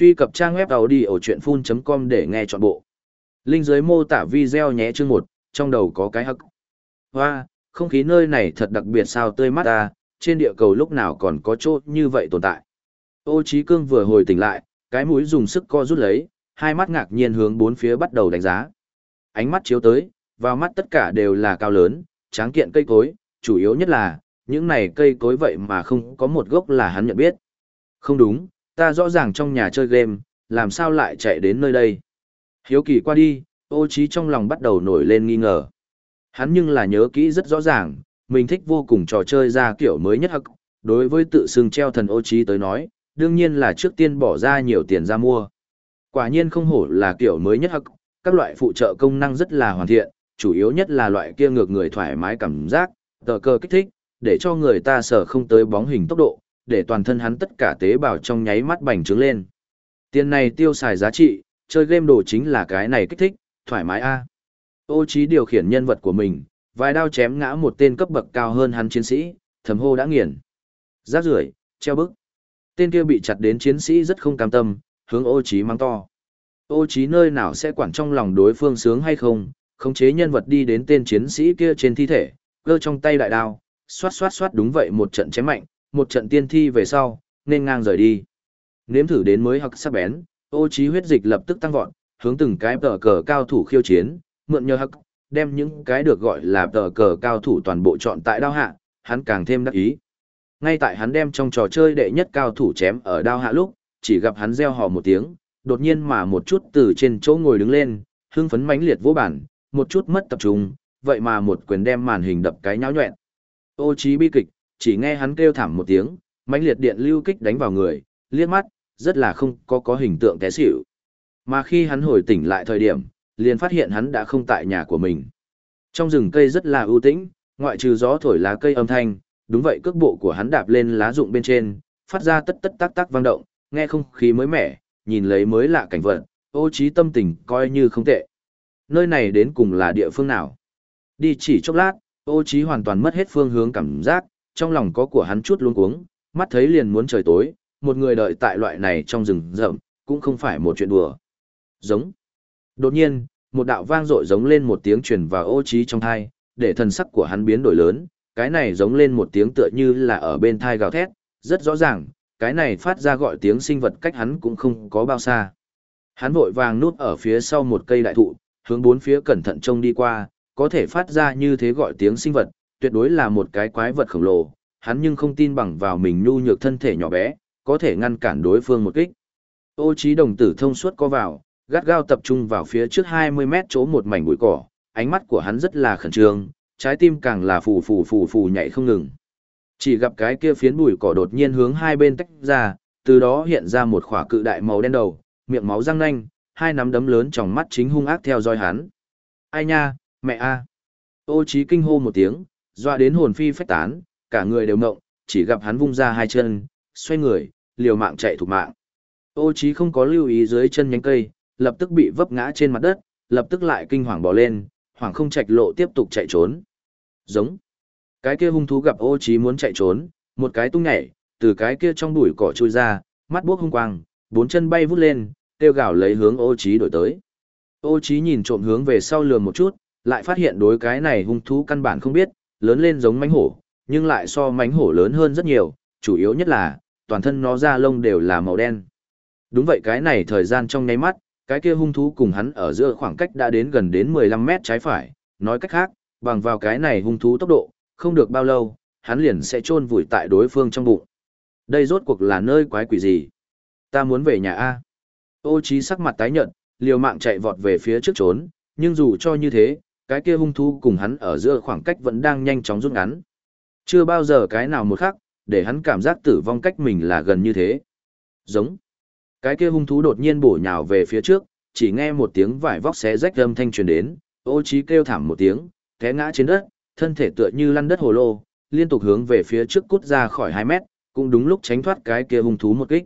Truy cập trang web đầu đi ở chuyện full.com để nghe trọn bộ. Linh dưới mô tả video nhé chương một, trong đầu có cái hắc. Hoa, không khí nơi này thật đặc biệt sao tươi mát ta, trên địa cầu lúc nào còn có chỗ như vậy tồn tại. Ô Chí Cương vừa hồi tỉnh lại, cái mũi dùng sức co rút lấy, hai mắt ngạc nhiên hướng bốn phía bắt đầu đánh giá. Ánh mắt chiếu tới, vào mắt tất cả đều là cao lớn, tráng kiện cây cối, chủ yếu nhất là, những này cây cối vậy mà không có một gốc là hắn nhận biết. Không đúng, ta rõ ràng trong nhà chơi game, làm sao lại chạy đến nơi đây. Hiếu kỳ qua đi, ô trí trong lòng bắt đầu nổi lên nghi ngờ. Hắn nhưng là nhớ kỹ rất rõ ràng, mình thích vô cùng trò chơi ra kiểu mới nhất hắc, đối với tự xưng treo thần ô trí tới nói, đương nhiên là trước tiên bỏ ra nhiều tiền ra mua. Quả nhiên không hổ là kiểu mới nhất hắc, các loại phụ trợ công năng rất là hoàn thiện, chủ yếu nhất là loại kia ngược người thoải mái cảm giác, tờ cơ kích thích, để cho người ta sở không tới bóng hình tốc độ, để toàn thân hắn tất cả tế bào trong nháy mắt bành trướng lên. Tiền này tiêu xài giá trị, chơi game đồ chính là cái này kích thích, thoải mái a. Ô trí điều khiển nhân vật của mình, vài đao chém ngã một tên cấp bậc cao hơn hắn chiến sĩ, thầm hô đã nghiền. Rác rưởi, treo bức. Tên kia bị chặt đến chiến sĩ rất không cam tâm, hướng ô trí mang to. Ô trí nơi nào sẽ quản trong lòng đối phương sướng hay không, khống chế nhân vật đi đến tên chiến sĩ kia trên thi thể, cơ trong tay đại đao, xoát xoát xoát đúng vậy một trận chém mạnh, một trận tiên thi về sau, nên ngang rời đi. Nếm thử đến mới hặc sắc bén, ô trí huyết dịch lập tức tăng vọt, hướng từng cái tờ cờ cao thủ khiêu chiến, mượn nhờ hặc, đem những cái được gọi là tờ cờ cao thủ toàn bộ chọn tại đao hạ, hắn càng thêm đắc ý. Ngay tại hắn đem trong trò chơi đệ nhất cao thủ chém ở đao hạ lúc, chỉ gặp hắn reo hò một tiếng, đột nhiên mà một chút từ trên chỗ ngồi đứng lên, hưng phấn mãnh liệt vô bản, một chút mất tập trung, vậy mà một quyền đem màn hình đập cái nháo nhuẹn. Ô trí bi kịch, chỉ nghe hắn kêu thảm một tiếng, mãnh liệt điện lưu kích đánh vào người, liếc mắt, rất là không có có hình tượng té xỉu. Mà khi hắn hồi tỉnh lại thời điểm, liền phát hiện hắn đã không tại nhà của mình. Trong rừng cây rất là ưu tĩnh, ngoại trừ gió thổi lá cây âm thanh, đúng vậy cước bộ của hắn đạp lên lá rụng bên trên, phát ra tất tất tác tác vang động, nghe không khí mới mẻ, nhìn lấy mới lạ cảnh vật, ô trí tâm tình coi như không tệ. Nơi này đến cùng là địa phương nào? Đi chỉ chốc lát, ô trí hoàn toàn mất hết phương hướng cảm giác, trong lòng có của hắn chút luống cuống, mắt thấy liền muốn trời tối, một người đợi tại loại này trong rừng rậm, cũng không phải một chuyện đùa. Giống. Đột nhiên, một đạo vang dội giống lên một tiếng truyền vào ô trí trong thai, để thần sắc của hắn biến đổi lớn, cái này giống lên một tiếng tựa như là ở bên thai gào thét, rất rõ ràng, cái này phát ra gọi tiếng sinh vật cách hắn cũng không có bao xa. Hắn vội vàng núp ở phía sau một cây đại thụ, hướng bốn phía cẩn thận trông đi qua, có thể phát ra như thế gọi tiếng sinh vật, tuyệt đối là một cái quái vật khổng lồ, hắn nhưng không tin bằng vào mình nhu nhược thân thể nhỏ bé, có thể ngăn cản đối phương một kích. Ô trí đồng tử thông suốt có vào, gắt gao tập trung vào phía trước 20 mét chỗ một mảnh bụi cỏ, ánh mắt của hắn rất là khẩn trương, trái tim càng là phù phù phù phù nhảy không ngừng. Chỉ gặp cái kia phiến bụi cỏ đột nhiên hướng hai bên tách ra, từ đó hiện ra một khỏa cự đại màu đen đầu, miệng máu răng nanh, hai nắm đấm lớn trong mắt chính hung ác theo dõi hắn. Ai nha, mẹ a! Ô trí kinh hô một tiếng, doa đến hồn phi phách tán, cả người đều ngộng, chỉ gặp hắn vung ra hai chân, xoay người, liều mạng chạy thục mạng. Ô Chí không có lưu ý dưới chân nhánh cây, lập tức bị vấp ngã trên mặt đất, lập tức lại kinh hoàng bò lên, hoàng không chạy lộ tiếp tục chạy trốn. Giống. Cái kia hung thú gặp ô Chí muốn chạy trốn, một cái tung nhảy, từ cái kia trong bụi cỏ chui ra, mắt buốc hung quang, bốn chân bay vút lên, tiêu gào lấy hướng ô Chí đổi tới. Ô Chí nhìn trộm hướng về sau lườm một chút, lại phát hiện đối cái này hung thú căn bản không biết, lớn lên giống mánh hổ, nhưng lại so mánh hổ lớn hơn rất nhiều, chủ yếu nhất là, toàn thân nó da lông đều là màu đen. Đúng vậy cái này thời gian trong nháy mắt, cái kia hung thú cùng hắn ở giữa khoảng cách đã đến gần đến 15 mét trái phải, nói cách khác, bằng vào cái này hung thú tốc độ, không được bao lâu, hắn liền sẽ chôn vùi tại đối phương trong bụng. Đây rốt cuộc là nơi quái quỷ gì? Ta muốn về nhà A. Ô trí sắc mặt tái nhợt, liều mạng chạy vọt về phía trước trốn, nhưng dù cho như thế, cái kia hung thú cùng hắn ở giữa khoảng cách vẫn đang nhanh chóng rút ngắn. Chưa bao giờ cái nào một khắc, để hắn cảm giác tử vong cách mình là gần như thế. Giống. Cái kia hung thú đột nhiên bổ nhào về phía trước, chỉ nghe một tiếng vải vóc xé rách âm thanh truyền đến, ô trí kêu thảm một tiếng, té ngã trên đất, thân thể tựa như lăn đất hồ lô, liên tục hướng về phía trước cút ra khỏi 2 mét, cũng đúng lúc tránh thoát cái kia hung thú một kích.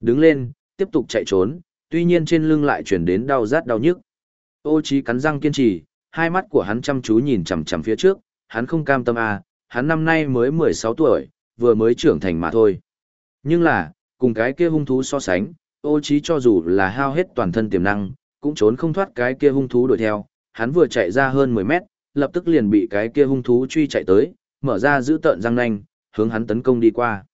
Đứng lên, tiếp tục chạy trốn, tuy nhiên trên lưng lại truyền đến đau rát đau nhức. Ô trí cắn răng kiên trì, hai mắt của hắn chăm chú nhìn chằm chằm phía trước, hắn không cam tâm à, hắn năm nay mới 16 tuổi, vừa mới trưởng thành mà thôi. Nhưng là, cùng cái kia hung thú so sánh, ô trí cho dù là hao hết toàn thân tiềm năng, cũng trốn không thoát cái kia hung thú đuổi theo, hắn vừa chạy ra hơn 10 mét, lập tức liền bị cái kia hung thú truy chạy tới, mở ra giữ tợn răng nanh, hướng hắn tấn công đi qua.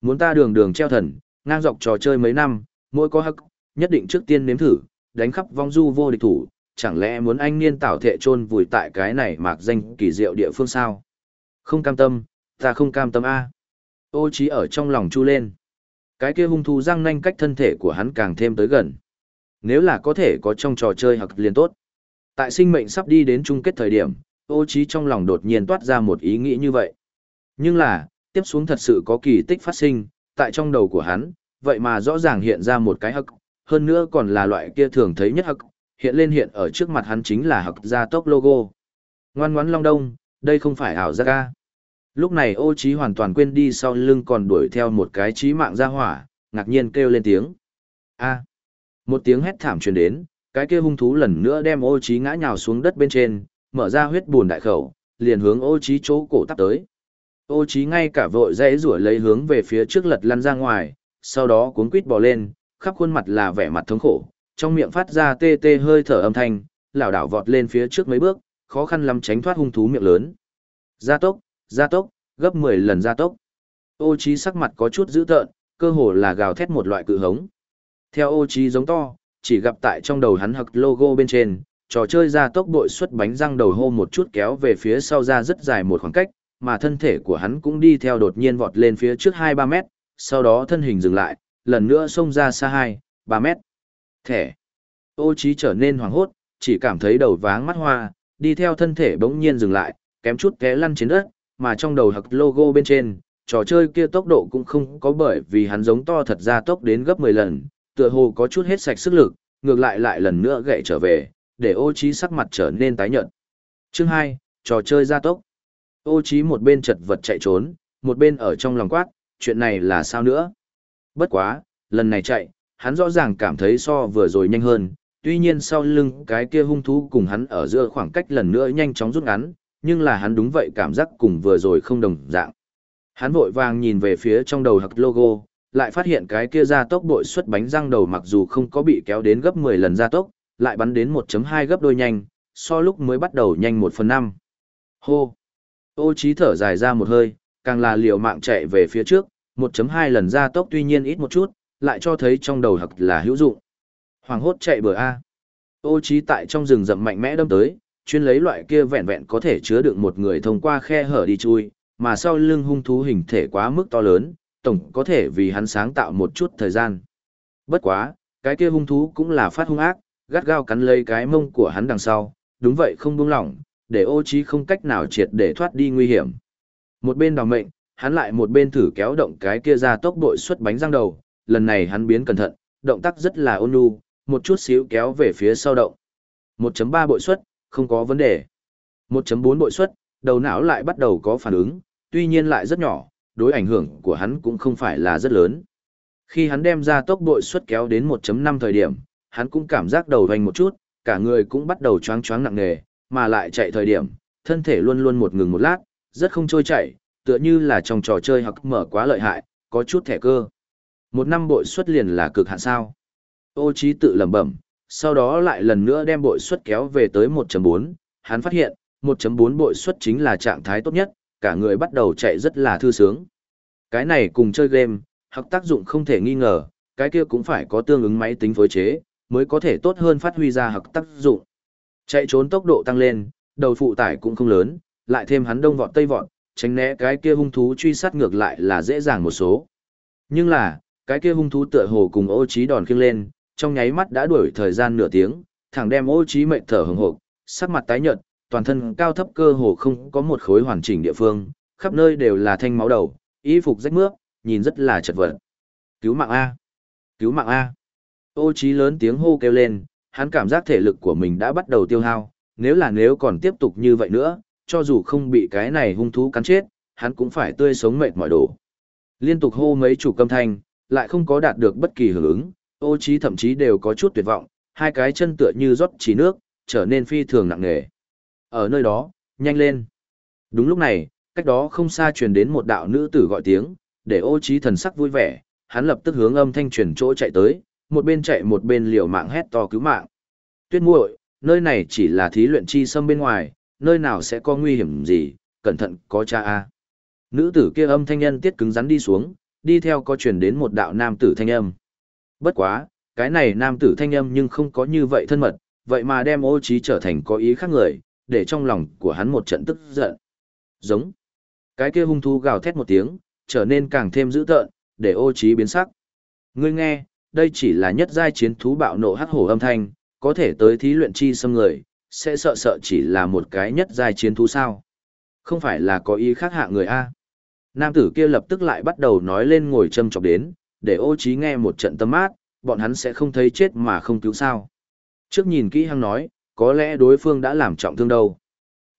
Muốn ta đường đường treo thần, ngang dọc trò chơi mấy năm, mỗi có hắc, nhất định trước tiên nếm thử, đánh khắp vong du vô địch thủ, chẳng lẽ muốn anh niên tảo thệ chôn vùi tại cái này mạc danh kỳ diệu địa phương sao? Không cam tâm, ta không cam tâm a. Ô trí ở trong lòng chu lên. Cái kia hung thú răng nanh cách thân thể của hắn càng thêm tới gần. Nếu là có thể có trong trò chơi hoặc liền tốt. Tại sinh mệnh sắp đi đến chung kết thời điểm, ô trí trong lòng đột nhiên toát ra một ý nghĩ như vậy. Nhưng là, tiếp xuống thật sự có kỳ tích phát sinh, tại trong đầu của hắn, vậy mà rõ ràng hiện ra một cái hắc, hơn nữa còn là loại kia thường thấy nhất hắc, hiện lên hiện ở trước mặt hắn chính là học gia tốc logo. Ngoan ngoãn long đông, đây không phải ảo giác ca. Lúc này ô trí hoàn toàn quên đi sau lưng còn đuổi theo một cái trí mạng ra hỏa, ngạc nhiên kêu lên tiếng. A. Một tiếng hét thảm truyền đến, cái kia hung thú lần nữa đem ô trí ngã nhào xuống đất bên trên, mở ra huyết buồn đại khẩu, liền hướng ô trí chỗ cổ tắp tới. Ô trí ngay cả vội dãy rủa lấy hướng về phía trước lật lăn ra ngoài, sau đó cuốn quít bò lên, khắp khuôn mặt là vẻ mặt thống khổ, trong miệng phát ra tê tê hơi thở âm thanh, lảo đảo vọt lên phía trước mấy bước, khó khăn lắm tránh thoát hung thú miệng lớn. Gia tốc, gia tốc, gấp 10 lần gia tốc. Ô Chí sắc mặt có chút dữ tợn, cơ hồ là gào thét một loại cự hống. Theo ô Chí giống to, chỉ gặp tại trong đầu hắn hực logo bên trên, trò chơi gia tốc bội xuất bánh răng đầu hô một chút kéo về phía sau ra rất dài một khoảng cách, mà thân thể của hắn cũng đi theo đột nhiên vọt lên phía trước 2-3 mét, sau đó thân hình dừng lại, lần nữa xông ra xa 2, 3 mét. Thẻ. Ô trí trở nên hoảng hốt, chỉ cảm thấy đầu váng mắt hoa, đi theo thân thể bỗng nhiên dừng lại, kém chút té lăn trên đất, mà trong đầu hặc logo bên trên, trò chơi kia tốc độ cũng không có bởi vì hắn giống to thật ra tốc đến gấp 10 lần, tựa hồ có chút hết sạch sức lực, ngược lại lại lần nữa gậy trở về, để ô trí sắc mặt trở nên tái nhợt. Chương 2, trò chơi gia tốc. Ô trí một bên chật vật chạy trốn, một bên ở trong lòng quát, chuyện này là sao nữa? Bất quá, lần này chạy, hắn rõ ràng cảm thấy so vừa rồi nhanh hơn, tuy nhiên sau lưng cái kia hung thú cùng hắn ở giữa khoảng cách lần nữa nhanh chóng rút ngắn, nhưng là hắn đúng vậy cảm giác cùng vừa rồi không đồng dạng. Hắn vội vàng nhìn về phía trong đầu hạc logo, lại phát hiện cái kia gia tốc bội xuất bánh răng đầu mặc dù không có bị kéo đến gấp 10 lần gia tốc, lại bắn đến 1.2 gấp đôi nhanh, so lúc mới bắt đầu nhanh 1 phần 5. Hô! Ô trí thở dài ra một hơi, càng là liều mạng chạy về phía trước, 1.2 lần gia tốc tuy nhiên ít một chút, lại cho thấy trong đầu hặc là hữu dụng. Hoàng hốt chạy bừa A. Ô trí tại trong rừng rậm mạnh mẽ đâm tới, chuyên lấy loại kia vẹn vẹn có thể chứa được một người thông qua khe hở đi chui, mà sau lưng hung thú hình thể quá mức to lớn, tổng có thể vì hắn sáng tạo một chút thời gian. Bất quá, cái kia hung thú cũng là phát hung ác, gắt gao cắn lấy cái mông của hắn đằng sau, đúng vậy không buông lỏng, để ô trí không cách nào triệt để thoát đi nguy hiểm. Một bên đào mệnh, hắn lại một bên thử kéo động cái kia ra tốc bội xuất bánh răng đầu, lần này hắn biến cẩn thận, động tác rất là ôn nhu, một chút xíu kéo về phía sau động. 1.3 bội suất, không có vấn đề. 1.4 bội suất, đầu não lại bắt đầu có phản ứng, tuy nhiên lại rất nhỏ, đối ảnh hưởng của hắn cũng không phải là rất lớn. Khi hắn đem ra tốc bội suất kéo đến 1.5 thời điểm, hắn cũng cảm giác đầu hoành một chút, cả người cũng bắt đầu choáng choáng nặng nề, mà lại chạy thời điểm, thân thể luôn luôn một ngừng một lát, rất không trôi chảy, tựa như là trong trò chơi hoặc mở quá lợi hại, có chút thẻ cơ. Một năm bội xuất liền là cực hạn sao. Ô trí tự lẩm bẩm, sau đó lại lần nữa đem bội suất kéo về tới 1.4, hắn phát hiện, 1.4 bội suất chính là trạng thái tốt nhất, cả người bắt đầu chạy rất là thư sướng. Cái này cùng chơi game, hoặc tác dụng không thể nghi ngờ, cái kia cũng phải có tương ứng máy tính phối chế, mới có thể tốt hơn phát huy ra hoặc tác dụng. Chạy trốn tốc độ tăng lên, đầu phụ tải cũng không lớn, lại thêm hắn đông vọt tây vọt, tránh né cái kia hung thú truy sát ngược lại là dễ dàng một số. Nhưng là, cái kia hung thú tựa hồ cùng ô trí đòn khiêng lên, trong nháy mắt đã đuổi thời gian nửa tiếng, thẳng đem ô trí mệt thở hừng hực, sắc mặt tái nhợt, toàn thân cao thấp cơ hồ không có một khối hoàn chỉnh địa phương, khắp nơi đều là thanh máu đầu, y phục rách mướp, nhìn rất là chật vật. Cứu mạng A! Cứu mạng A! Ô trí lớn tiếng hô kêu lên, hắn cảm giác thể lực của mình đã bắt đầu tiêu hao, nếu là nếu còn tiếp tục như vậy nữa, cho dù không bị cái này hung thú cắn chết, hắn cũng phải tươi sống mệt mỏi đổ. Liên tục hô mấy chủ câm thanh, lại không có đạt được bất kỳ hưởng ứng, ô trí thậm chí đều có chút tuyệt vọng, hai cái chân tựa như rót chỉ nước, trở nên phi thường nặng nề. Ở nơi đó, nhanh lên. Đúng lúc này, cách đó không xa truyền đến một đạo nữ tử gọi tiếng, để ô trí thần sắc vui vẻ, hắn lập tức hướng âm thanh truyền chỗ chạy tới, một bên chạy một bên liều mạng hét to cứu mạng. Tuyết muội, nơi này chỉ là thí luyện chi xâm bên ngoài, nơi nào sẽ có nguy hiểm gì, cẩn thận có cha a. Nữ tử kia âm thanh nhân tiết cứng rắn đi xuống, đi theo có truyền đến một đạo nam tử thanh âm. Bất quá, cái này nam tử thanh âm nhưng không có như vậy thân mật, vậy mà đem ô trí trở thành có ý khác người, để trong lòng của hắn một trận tức giận. Giống. Cái kia hung thú gào thét một tiếng, trở nên càng thêm dữ tợn, để ô trí biến sắc. Ngươi nghe, đây chỉ là nhất giai chiến thú bạo nộ hắc hổ âm thanh, có thể tới thí luyện chi xâm người, sẽ sợ sợ chỉ là một cái nhất giai chiến thú sao. Không phải là có ý khác hạ người A. Nam tử kia lập tức lại bắt đầu nói lên ngồi châm chọc đến, để ô trí nghe một trận tâm mát, bọn hắn sẽ không thấy chết mà không cứu sao. Trước nhìn kỹ hăng nói, có lẽ đối phương đã làm trọng thương đâu.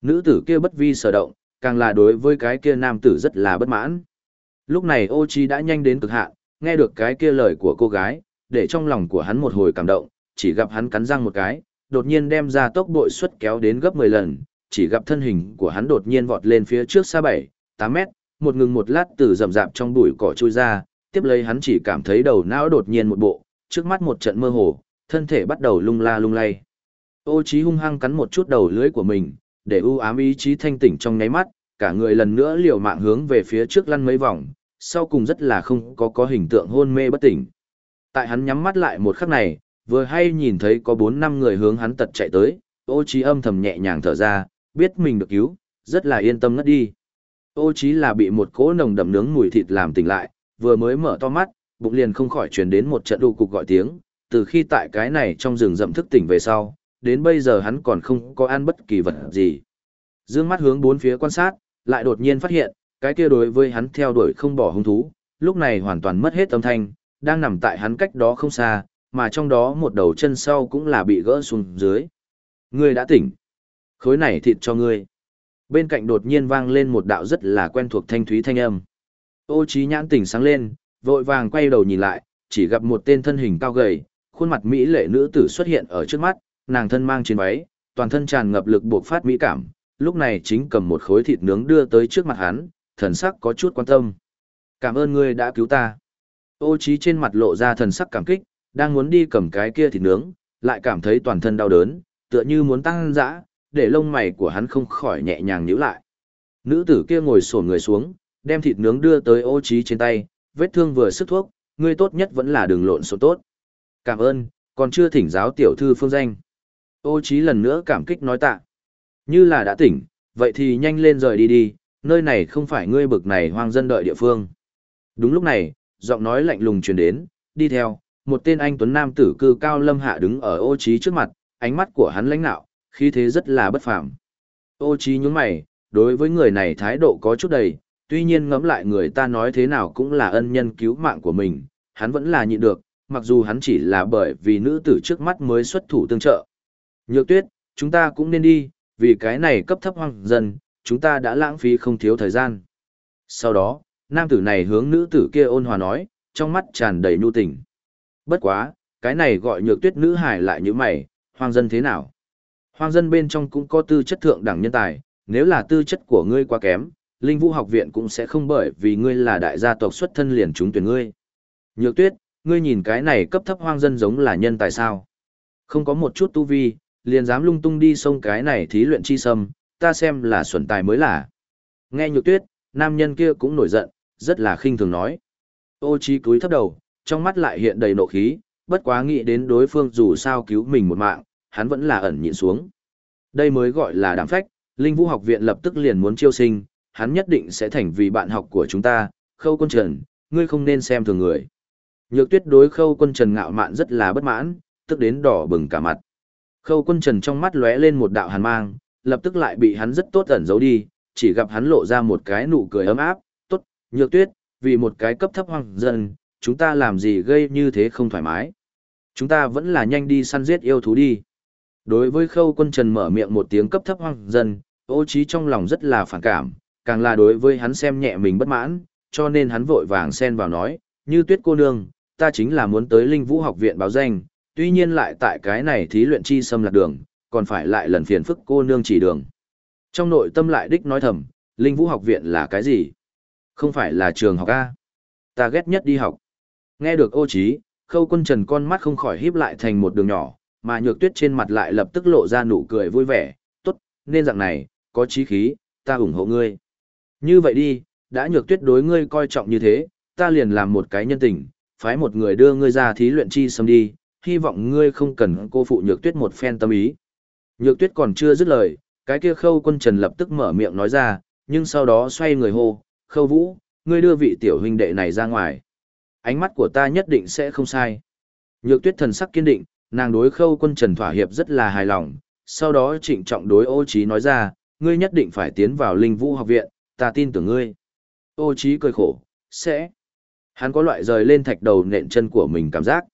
Nữ tử kia bất vi sở động, càng là đối với cái kia nam tử rất là bất mãn. Lúc này ô trí đã nhanh đến cực hạn, nghe được cái kia lời của cô gái, để trong lòng của hắn một hồi cảm động, chỉ gặp hắn cắn răng một cái, đột nhiên đem ra tốc bội suất kéo đến gấp 10 lần, chỉ gặp thân hình của hắn đột nhiên vọt lên phía trước xa 7, 8 mét, một ngừng một lát từ rậm rạp trong bụi cỏ trôi ra, tiếp lấy hắn chỉ cảm thấy đầu não đột nhiên một bộ, trước mắt một trận mơ hồ, thân thể bắt đầu lung la lung lay. Ô Chí hung hăng cắn một chút đầu lưỡi của mình, để u ám ý chí thanh tỉnh trong nháy mắt, cả người lần nữa liều mạng hướng về phía trước lăn mấy vòng, sau cùng rất là không có có hình tượng hôn mê bất tỉnh. Tại hắn nhắm mắt lại một khắc này, vừa hay nhìn thấy có 4 năm người hướng hắn tật chạy tới, ô Chí âm thầm nhẹ nhàng thở ra, biết mình được cứu, rất là yên tâm ngất đi. Ô Chí là bị một cỗ nồng đậm nướng mùi thịt làm tỉnh lại, vừa mới mở to mắt, bụng liền không khỏi truyền đến một trận đu cục gọi tiếng, từ khi tại cái này trong rừng rậm thức tỉnh về sau, đến bây giờ hắn còn không có ăn bất kỳ vật gì. Dương mắt hướng bốn phía quan sát, lại đột nhiên phát hiện, cái kia đối với hắn theo đuổi không bỏ hung thú, lúc này hoàn toàn mất hết âm thanh, đang nằm tại hắn cách đó không xa, mà trong đó một đầu chân sau cũng là bị gỡ xuống dưới. Ngươi đã tỉnh. Khối này thịt cho ngươi. Bên cạnh đột nhiên vang lên một đạo rất là quen thuộc thanh thúy thanh âm. Ô trí nhãn tỉnh sáng lên, vội vàng quay đầu nhìn lại, chỉ gặp một tên thân hình cao gầy, khuôn mặt mỹ lệ nữ tử xuất hiện ở trước mắt, nàng thân mang trên váy, toàn thân tràn ngập lực buộc phát mỹ cảm, lúc này chính cầm một khối thịt nướng đưa tới trước mặt hắn, thần sắc có chút quan tâm. Cảm ơn ngươi đã cứu ta. Ô trí trên mặt lộ ra thần sắc cảm kích, đang muốn đi cầm cái kia thịt nướng, lại cảm thấy toàn thân đau đớn, tựa như muốn tăng dã, để lông mày của hắn không khỏi nhẹ nhàng nhíu lại. Nữ tử kia ngồi xổm người xuống, đem thịt nướng đưa tới ô trí trên tay, vết thương vừa sức thuốc, ngươi tốt nhất vẫn là đường lộn số tốt. Cảm ơn, còn chưa thỉnh giáo tiểu thư phương danh. Ô trí lần nữa cảm kích nói tạ. Như là đã tỉnh, vậy thì nhanh lên rời đi đi, nơi này không phải ngươi bực này hoang dân đợi địa phương. Đúng lúc này, giọng nói lạnh lùng truyền đến, đi theo, một tên anh tuấn nam tử cư cao lâm hạ đứng ở ô trí trước mặt, ánh mắt của hắn lãnh nạo, khí thế rất là bất phàm. Ô trí nhướng mày, đối với người này thái độ có chút đầy, tuy nhiên ngẫm lại người ta nói thế nào cũng là ân nhân cứu mạng của mình, hắn vẫn là nhịn được, mặc dù hắn chỉ là bởi vì nữ tử trước mắt mới xuất thủ tương trợ. Nhược tuyết, chúng ta cũng nên đi, vì cái này cấp thấp hoang dân, chúng ta đã lãng phí không thiếu thời gian. Sau đó, nam tử này hướng nữ tử kia ôn hòa nói, trong mắt tràn đầy nhu tình. Bất quá, cái này gọi nhược tuyết nữ hải lại như mày, hoang dân thế nào? Hoang dân bên trong cũng có tư chất thượng đẳng nhân tài, nếu là tư chất của ngươi quá kém, Linh Vũ học viện cũng sẽ không bởi vì ngươi là đại gia tộc xuất thân liền trúng tuyển ngươi. Nhược tuyết, ngươi nhìn cái này cấp thấp hoang dân giống là nhân tài sao? Không có một chút tu vi, liền dám lung tung đi sông cái này thí luyện chi sâm, ta xem là xuẩn tài mới là. Nghe nhược tuyết, nam nhân kia cũng nổi giận, rất là khinh thường nói. Ô Chi cúi thấp đầu, trong mắt lại hiện đầy nộ khí, bất quá nghĩ đến đối phương dù sao cứu mình một mạng, hắn vẫn là ẩn nhịn xuống. Đây mới gọi là đảm phách, Linh Vũ học viện lập tức liền muốn chiêu sinh, hắn nhất định sẽ thành vì bạn học của chúng ta, khâu quân trần, ngươi không nên xem thường người. Nhược tuyết đối khâu quân trần ngạo mạn rất là bất mãn, tức đến đỏ bừng cả mặt. Khâu quân trần trong mắt lóe lên một đạo hàn mang, lập tức lại bị hắn rất tốt ẩn giấu đi, chỉ gặp hắn lộ ra một cái nụ cười ấm áp, tốt, nhược tuyết, vì một cái cấp thấp hoang dân, chúng ta làm gì gây như thế không thoải mái. Chúng ta vẫn là nhanh đi săn giết yêu thú đi. Đối với khâu quân trần mở miệng một tiếng cấp thấp hoang dân, ô trí trong lòng rất là phản cảm, càng là đối với hắn xem nhẹ mình bất mãn, cho nên hắn vội vàng xen vào nói, như tuyết cô nương, ta chính là muốn tới linh vũ học viện báo danh, tuy nhiên lại tại cái này thí luyện chi xâm lạc đường, còn phải lại lần phiền phức cô nương chỉ đường. Trong nội tâm lại đích nói thầm, linh vũ học viện là cái gì? Không phải là trường học A. Ta ghét nhất đi học. Nghe được ô trí, Khâu quân trần con mắt không khỏi híp lại thành một đường nhỏ, mà nhược tuyết trên mặt lại lập tức lộ ra nụ cười vui vẻ, tốt, nên dạng này, có chí khí, ta ủng hộ ngươi. Như vậy đi, đã nhược tuyết đối ngươi coi trọng như thế, ta liền làm một cái nhân tình, phái một người đưa ngươi ra thí luyện chi xâm đi, hy vọng ngươi không cần cô phụ nhược tuyết một phen tâm ý. Nhược tuyết còn chưa dứt lời, cái kia khâu quân trần lập tức mở miệng nói ra, nhưng sau đó xoay người hô, khâu vũ, ngươi đưa vị tiểu huynh đệ này ra ngoài. Ánh mắt của ta nhất định sẽ không sai. Nhược tuyết thần sắc kiên định, nàng đối khâu quân trần thỏa hiệp rất là hài lòng, sau đó trịnh trọng đối ô trí nói ra, ngươi nhất định phải tiến vào linh vũ học viện, ta tin tưởng ngươi. Ô trí cười khổ, sẽ. Hắn có loại rời lên thạch đầu nện chân của mình cảm giác.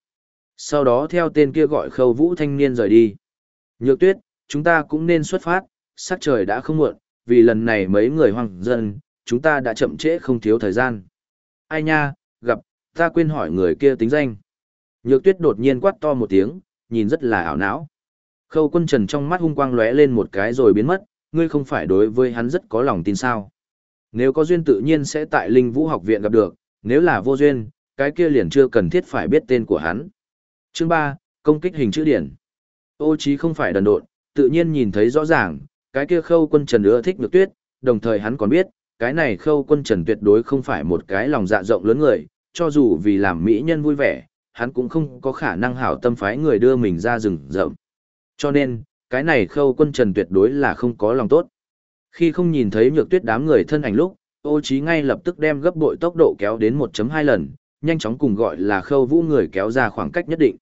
Sau đó theo tên kia gọi khâu vũ thanh niên rời đi. Nhược tuyết, chúng ta cũng nên xuất phát, sắc trời đã không muộn, vì lần này mấy người hoang dân, chúng ta đã chậm trễ không thiếu thời gian. Ai nha, gặp, ta quên hỏi người kia tính danh. Nhược tuyết đột nhiên quát to một tiếng, nhìn rất là ảo não. Khâu quân trần trong mắt hung quang lóe lên một cái rồi biến mất, ngươi không phải đối với hắn rất có lòng tin sao. Nếu có duyên tự nhiên sẽ tại linh vũ học viện gặp được, nếu là vô duyên, cái kia liền chưa cần thiết phải biết tên của hắn. Chương 3, công kích hình chữ điển. Ô chí không phải đần độn, tự nhiên nhìn thấy rõ ràng, cái kia khâu quân trần ưa thích nhược tuyết, đồng thời hắn còn biết, cái này khâu quân trần tuyệt đối không phải một cái lòng dạ rộng lớn người, cho dù vì làm mỹ nhân vui vẻ, hắn cũng không có khả năng hảo tâm phái người đưa mình ra rừng rậm. Cho nên, cái này khâu quân trần tuyệt đối là không có lòng tốt. Khi không nhìn thấy nhược tuyết đám người thân ảnh lúc, ô trí ngay lập tức đem gấp bội tốc độ kéo đến 1.2 lần, nhanh chóng cùng gọi là khâu vũ người kéo ra khoảng cách nhất định.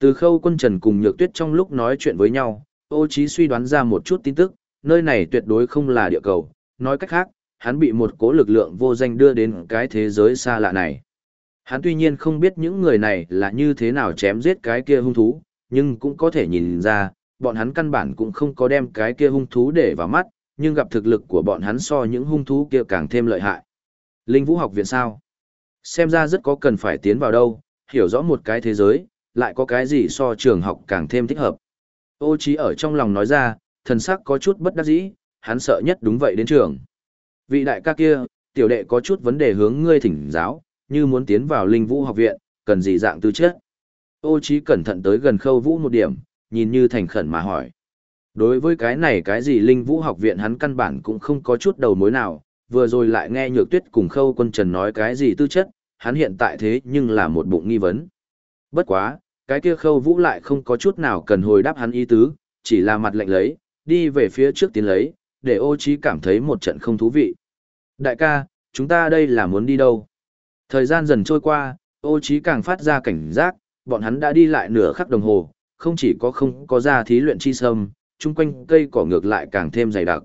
Từ khâu quân trần cùng nhược tuyết trong lúc nói chuyện với nhau, ô trí suy đoán ra một chút tin tức, nơi này tuyệt đối không là địa cầu, nói cách khác, hắn bị một cố lực lượng vô danh đưa đến cái thế giới xa lạ này. Hắn tuy nhiên không biết những người này là như thế nào chém giết cái kia hung thú, nhưng cũng có thể nhìn ra, bọn hắn căn bản cũng không có đem cái kia hung thú để vào mắt, nhưng gặp thực lực của bọn hắn so những hung thú kia càng thêm lợi hại. Linh Vũ học viện sao? Xem ra rất có cần phải tiến vào đâu, hiểu rõ một cái thế giới, lại có cái gì so trường học càng thêm thích hợp. Ô trí ở trong lòng nói ra, thần sắc có chút bất đắc dĩ, hắn sợ nhất đúng vậy đến trường. Vị đại ca kia, tiểu đệ có chút vấn đề hướng ngươi thỉnh giáo, như muốn tiến vào linh vũ học viện, cần gì dạng tư chất. Ô trí cẩn thận tới gần khâu vũ một điểm, nhìn như thành khẩn mà hỏi. Đối với cái này cái gì linh vũ học viện hắn căn bản cũng không có chút đầu mối nào, vừa rồi lại nghe nhược tuyết cùng khâu quân trần nói cái gì tư chất, hắn hiện tại thế nhưng là một bụng nghi vấn. Bất quá, cái kia khâu vũ lại không có chút nào cần hồi đáp hắn ý tứ, chỉ là mặt lạnh lấy, đi về phía trước tiến lấy, để ô trí cảm thấy một trận không thú vị. Đại ca, chúng ta đây là muốn đi đâu? Thời gian dần trôi qua, ô trí càng phát ra cảnh giác, bọn hắn đã đi lại nửa khắc đồng hồ, không chỉ có không có ra thí luyện chi sâm, chung quanh cây cỏ ngược lại càng thêm dày đặc.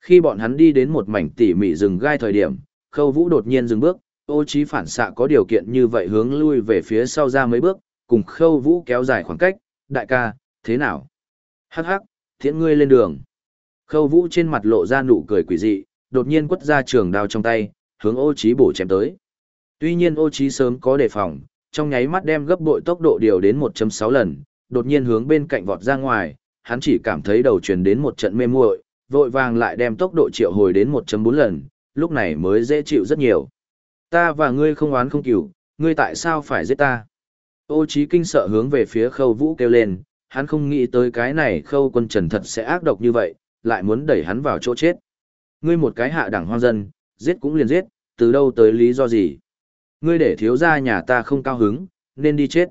Khi bọn hắn đi đến một mảnh tỉ mỉ rừng gai thời điểm, khâu vũ đột nhiên dừng bước, ô trí phản xạ có điều kiện như vậy hướng lui về phía sau ra mấy bước, cùng khâu vũ kéo dài khoảng cách, đại ca, thế nào? Hắc hắc, thiện ngươi lên đường. Khâu vũ trên mặt lộ ra nụ cười quỷ dị, đột nhiên quất ra trường đao trong tay, hướng ô trí bổ chém tới. Tuy nhiên ô trí sớm có đề phòng, trong nháy mắt đem gấp bội tốc độ điều đến 1.6 lần, đột nhiên hướng bên cạnh vọt ra ngoài, hắn chỉ cảm thấy đầu truyền đến một trận mê muội, vội vàng lại đem tốc độ triệu hồi đến 1.4 lần, lúc này mới dễ chịu rất nhiều. Ta và ngươi không oán không cửu, ngươi tại sao phải giết ta? Ô trí kinh sợ hướng về phía khâu vũ kêu lên, hắn không nghĩ tới cái này khâu quân trần thật sẽ ác độc như vậy, lại muốn đẩy hắn vào chỗ chết. Ngươi một cái hạ đẳng hoang dân, giết cũng liền giết, từ đâu tới lý do gì? Ngươi để thiếu gia nhà ta không cao hứng, nên đi chết.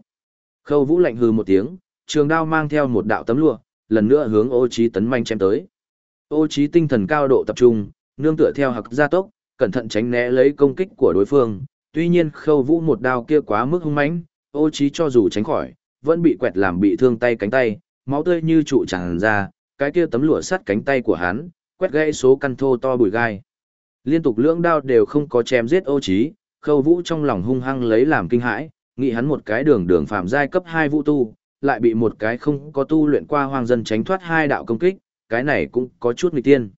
Khâu vũ lạnh hừ một tiếng, trường đao mang theo một đạo tấm lụa, lần nữa hướng ô Chí tấn manh chém tới. Ô Chí tinh thần cao độ tập trung, nương tựa theo hạc gia tốc, cẩn thận tránh né lấy công kích của đối phương. Tuy nhiên khâu vũ một đao kia quá mức hung mãnh, ô Chí cho dù tránh khỏi, vẫn bị quẹt làm bị thương tay cánh tay, máu tươi như trụ tràn ra, cái kia tấm lụa sắt cánh tay của hắn, quét gãy số căn thô to bụi gai. Liên tục lưỡng đao đều không có chém giết ô Chí khâu vũ trong lòng hung hăng lấy làm kinh hãi, nghĩ hắn một cái đường đường phạm giai cấp 2 vũ tu, lại bị một cái không có tu luyện qua hoang dân tránh thoát hai đạo công kích, cái này cũng có chút nghịch tiên.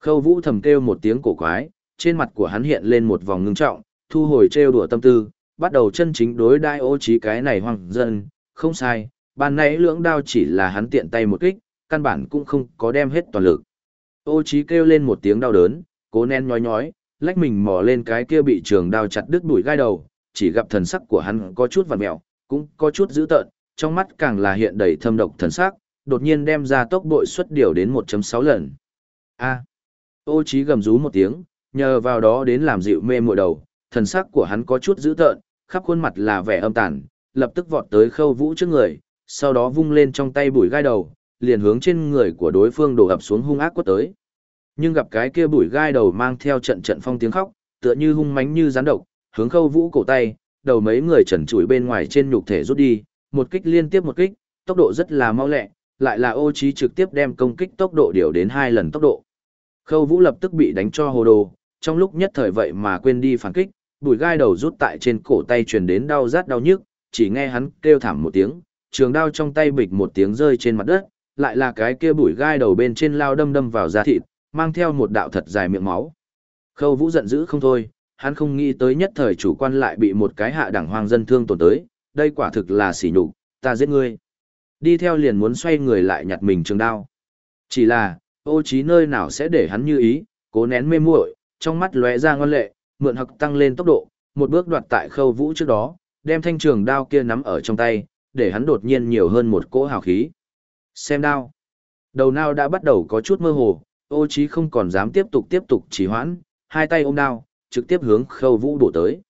Khâu vũ thầm kêu một tiếng cổ quái, trên mặt của hắn hiện lên một vòng ngưng trọng, thu hồi trêu đùa tâm tư, bắt đầu chân chính đối đai ô trí cái này hoang dân, không sai, ban nãy lưỡng đao chỉ là hắn tiện tay một kích, căn bản cũng không có đem hết toàn lực. Ô trí kêu lên một tiếng đau đớn, cố nén nhói nhói, lách mình mò lên cái kia bị trường đao chặt đứt đuổi gai đầu, chỉ gặp thần sắc của hắn có chút vặn mẹo, cũng có chút dữ tợn, trong mắt càng là hiện đầy thâm độc thần sắc, đột nhiên đem ra tốc bội suất điều đến 1.6 lần. A. Ô Chí gầm rú một tiếng, nhờ vào đó đến làm dịu mê muội đầu, thần sắc của hắn có chút dữ tợn, khắp khuôn mặt là vẻ âm tàn, lập tức vọt tới Khâu Vũ trước người, sau đó vung lên trong tay bùi gai đầu, liền hướng trên người của đối phương đổ ập xuống hung ác quất tới. Nhưng gặp cái kia bụi gai đầu mang theo trận trận phong tiếng khóc, tựa như hung mãnh như rắn độc, hướng Khâu Vũ cổ tay, đầu mấy người trần trụi bên ngoài trên nhục thể rút đi, một kích liên tiếp một kích, tốc độ rất là mau lẹ, lại là ô trí trực tiếp đem công kích tốc độ điều đến hai lần tốc độ. Khâu Vũ lập tức bị đánh cho hồ đồ, trong lúc nhất thời vậy mà quên đi phản kích, bùi gai đầu rút tại trên cổ tay truyền đến đau rát đau nhức, chỉ nghe hắn kêu thảm một tiếng, trường đao trong tay bịch một tiếng rơi trên mặt đất, lại là cái kia bùi gai đầu bên trên lao đâm đâm vào da thịt, mang theo một đạo thật dài miệng máu. Khâu Vũ giận dữ không thôi, hắn không nghĩ tới nhất thời chủ quan lại bị một cái hạ đẳng hoang dân thương tổn tới, đây quả thực là sỉ nhục, ta giết ngươi. Đi theo liền muốn xoay người lại nhặt mình trường đao. Chỉ là, ô trí nơi nào sẽ để hắn như ý, cố nén mê muội, trong mắt lóe ra ngon lệ, mượn hực tăng lên tốc độ, một bước đoạt tại khâu vũ trước đó, đem thanh trường đao kia nắm ở trong tay, để hắn đột nhiên nhiều hơn một cỗ hào khí. Xem đao. Đầu nào đã bắt đầu có chút mơ hồ, ô trí không còn dám tiếp tục tiếp tục trì hoãn, hai tay ôm đao, trực tiếp hướng khâu vũ đổ tới.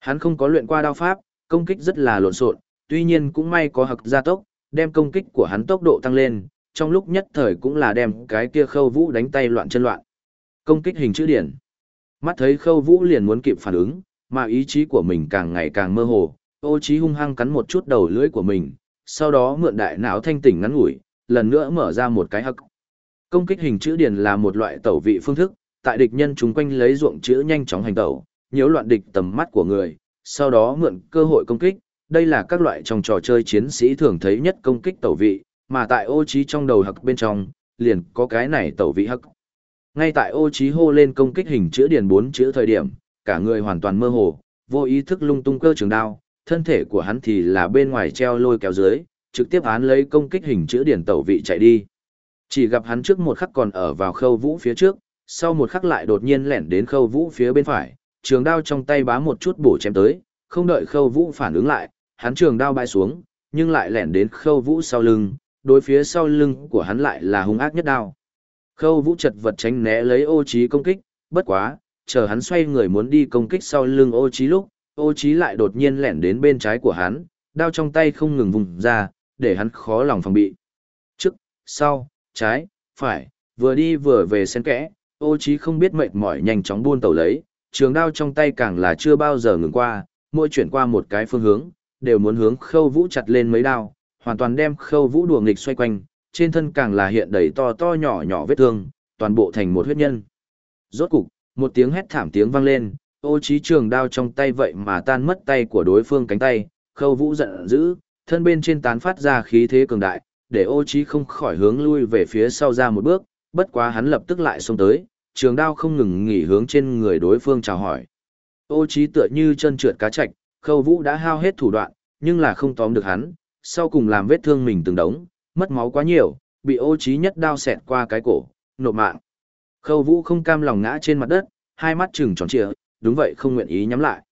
Hắn không có luyện qua đao pháp, công kích rất là lộn xộn, tuy nhiên cũng may có hặc gia tốc, đem công kích của hắn tốc độ tăng lên, trong lúc nhất thời cũng là đem cái kia khâu vũ đánh tay loạn chân loạn. Công kích hình chữ điển. Mắt thấy khâu vũ liền muốn kịp phản ứng, mà ý chí của mình càng ngày càng mơ hồ, ô trí hung hăng cắn một chút đầu lưỡi của mình, sau đó mượn đại não thanh tỉnh ngắn ngủi, lần nữa mở ra một cái hắc. Công kích hình chữ điền là một loại tẩu vị phương thức, tại địch nhân chúng quanh lấy ruộng chữ nhanh chóng hành tẩu, nhiễu loạn địch tầm mắt của người, sau đó mượn cơ hội công kích, đây là các loại trong trò chơi chiến sĩ thường thấy nhất công kích tẩu vị, mà tại ô trí trong đầu hặc bên trong, liền có cái này tẩu vị hực. Ngay tại ô trí hô lên công kích hình chữ điền bốn chữ thời điểm, cả người hoàn toàn mơ hồ, vô ý thức lung tung cơ trường đao, thân thể của hắn thì là bên ngoài treo lôi kéo dưới, trực tiếp án lấy công kích hình chữ điền tẩu vị chạy đi. Chỉ gặp hắn trước một khắc còn ở vào khâu vũ phía trước, sau một khắc lại đột nhiên lẻn đến khâu vũ phía bên phải, trường đao trong tay bá một chút bổ chém tới, không đợi khâu vũ phản ứng lại, hắn trường đao bay xuống, nhưng lại lẻn đến khâu vũ sau lưng, đối phía sau lưng của hắn lại là hung ác nhất đao. Khâu vũ chật vật tránh né lấy ô trí công kích, bất quá, chờ hắn xoay người muốn đi công kích sau lưng ô trí lúc, ô trí lại đột nhiên lẻn đến bên trái của hắn, đao trong tay không ngừng vùng ra, để hắn khó lòng phòng bị. Trước, sau, trái, phải, vừa đi vừa về xen kẽ, ô trí không biết mệt mỏi nhanh chóng buôn tàu lấy, trường đao trong tay càng là chưa bao giờ ngừng qua, mỗi chuyển qua một cái phương hướng, đều muốn hướng khâu vũ chặt lên mấy đao, hoàn toàn đem khâu vũ đùa nghịch xoay quanh, trên thân càng là hiện đầy to to nhỏ nhỏ vết thương, toàn bộ thành một huyết nhân. Rốt cục, một tiếng hét thảm tiếng vang lên, ô trí trường đao trong tay vậy mà tan mất tay của đối phương cánh tay, khâu vũ giận dữ, thân bên trên tán phát ra khí thế cường đại, để ô trí không khỏi hướng lui về phía sau ra một bước, bất quá hắn lập tức lại xông tới, trường đao không ngừng nghỉ hướng trên người đối phương chào hỏi. Ô trí tựa như chân trượt cá chạch, khâu vũ đã hao hết thủ đoạn, nhưng là không tóm được hắn, sau cùng làm vết thương mình từng đống, mất máu quá nhiều, bị ô trí nhất đao xẹt qua cái cổ, nộp mạng. Khâu vũ không cam lòng ngã trên mặt đất, hai mắt trừng tròn trịa, đúng vậy không nguyện ý nhắm lại.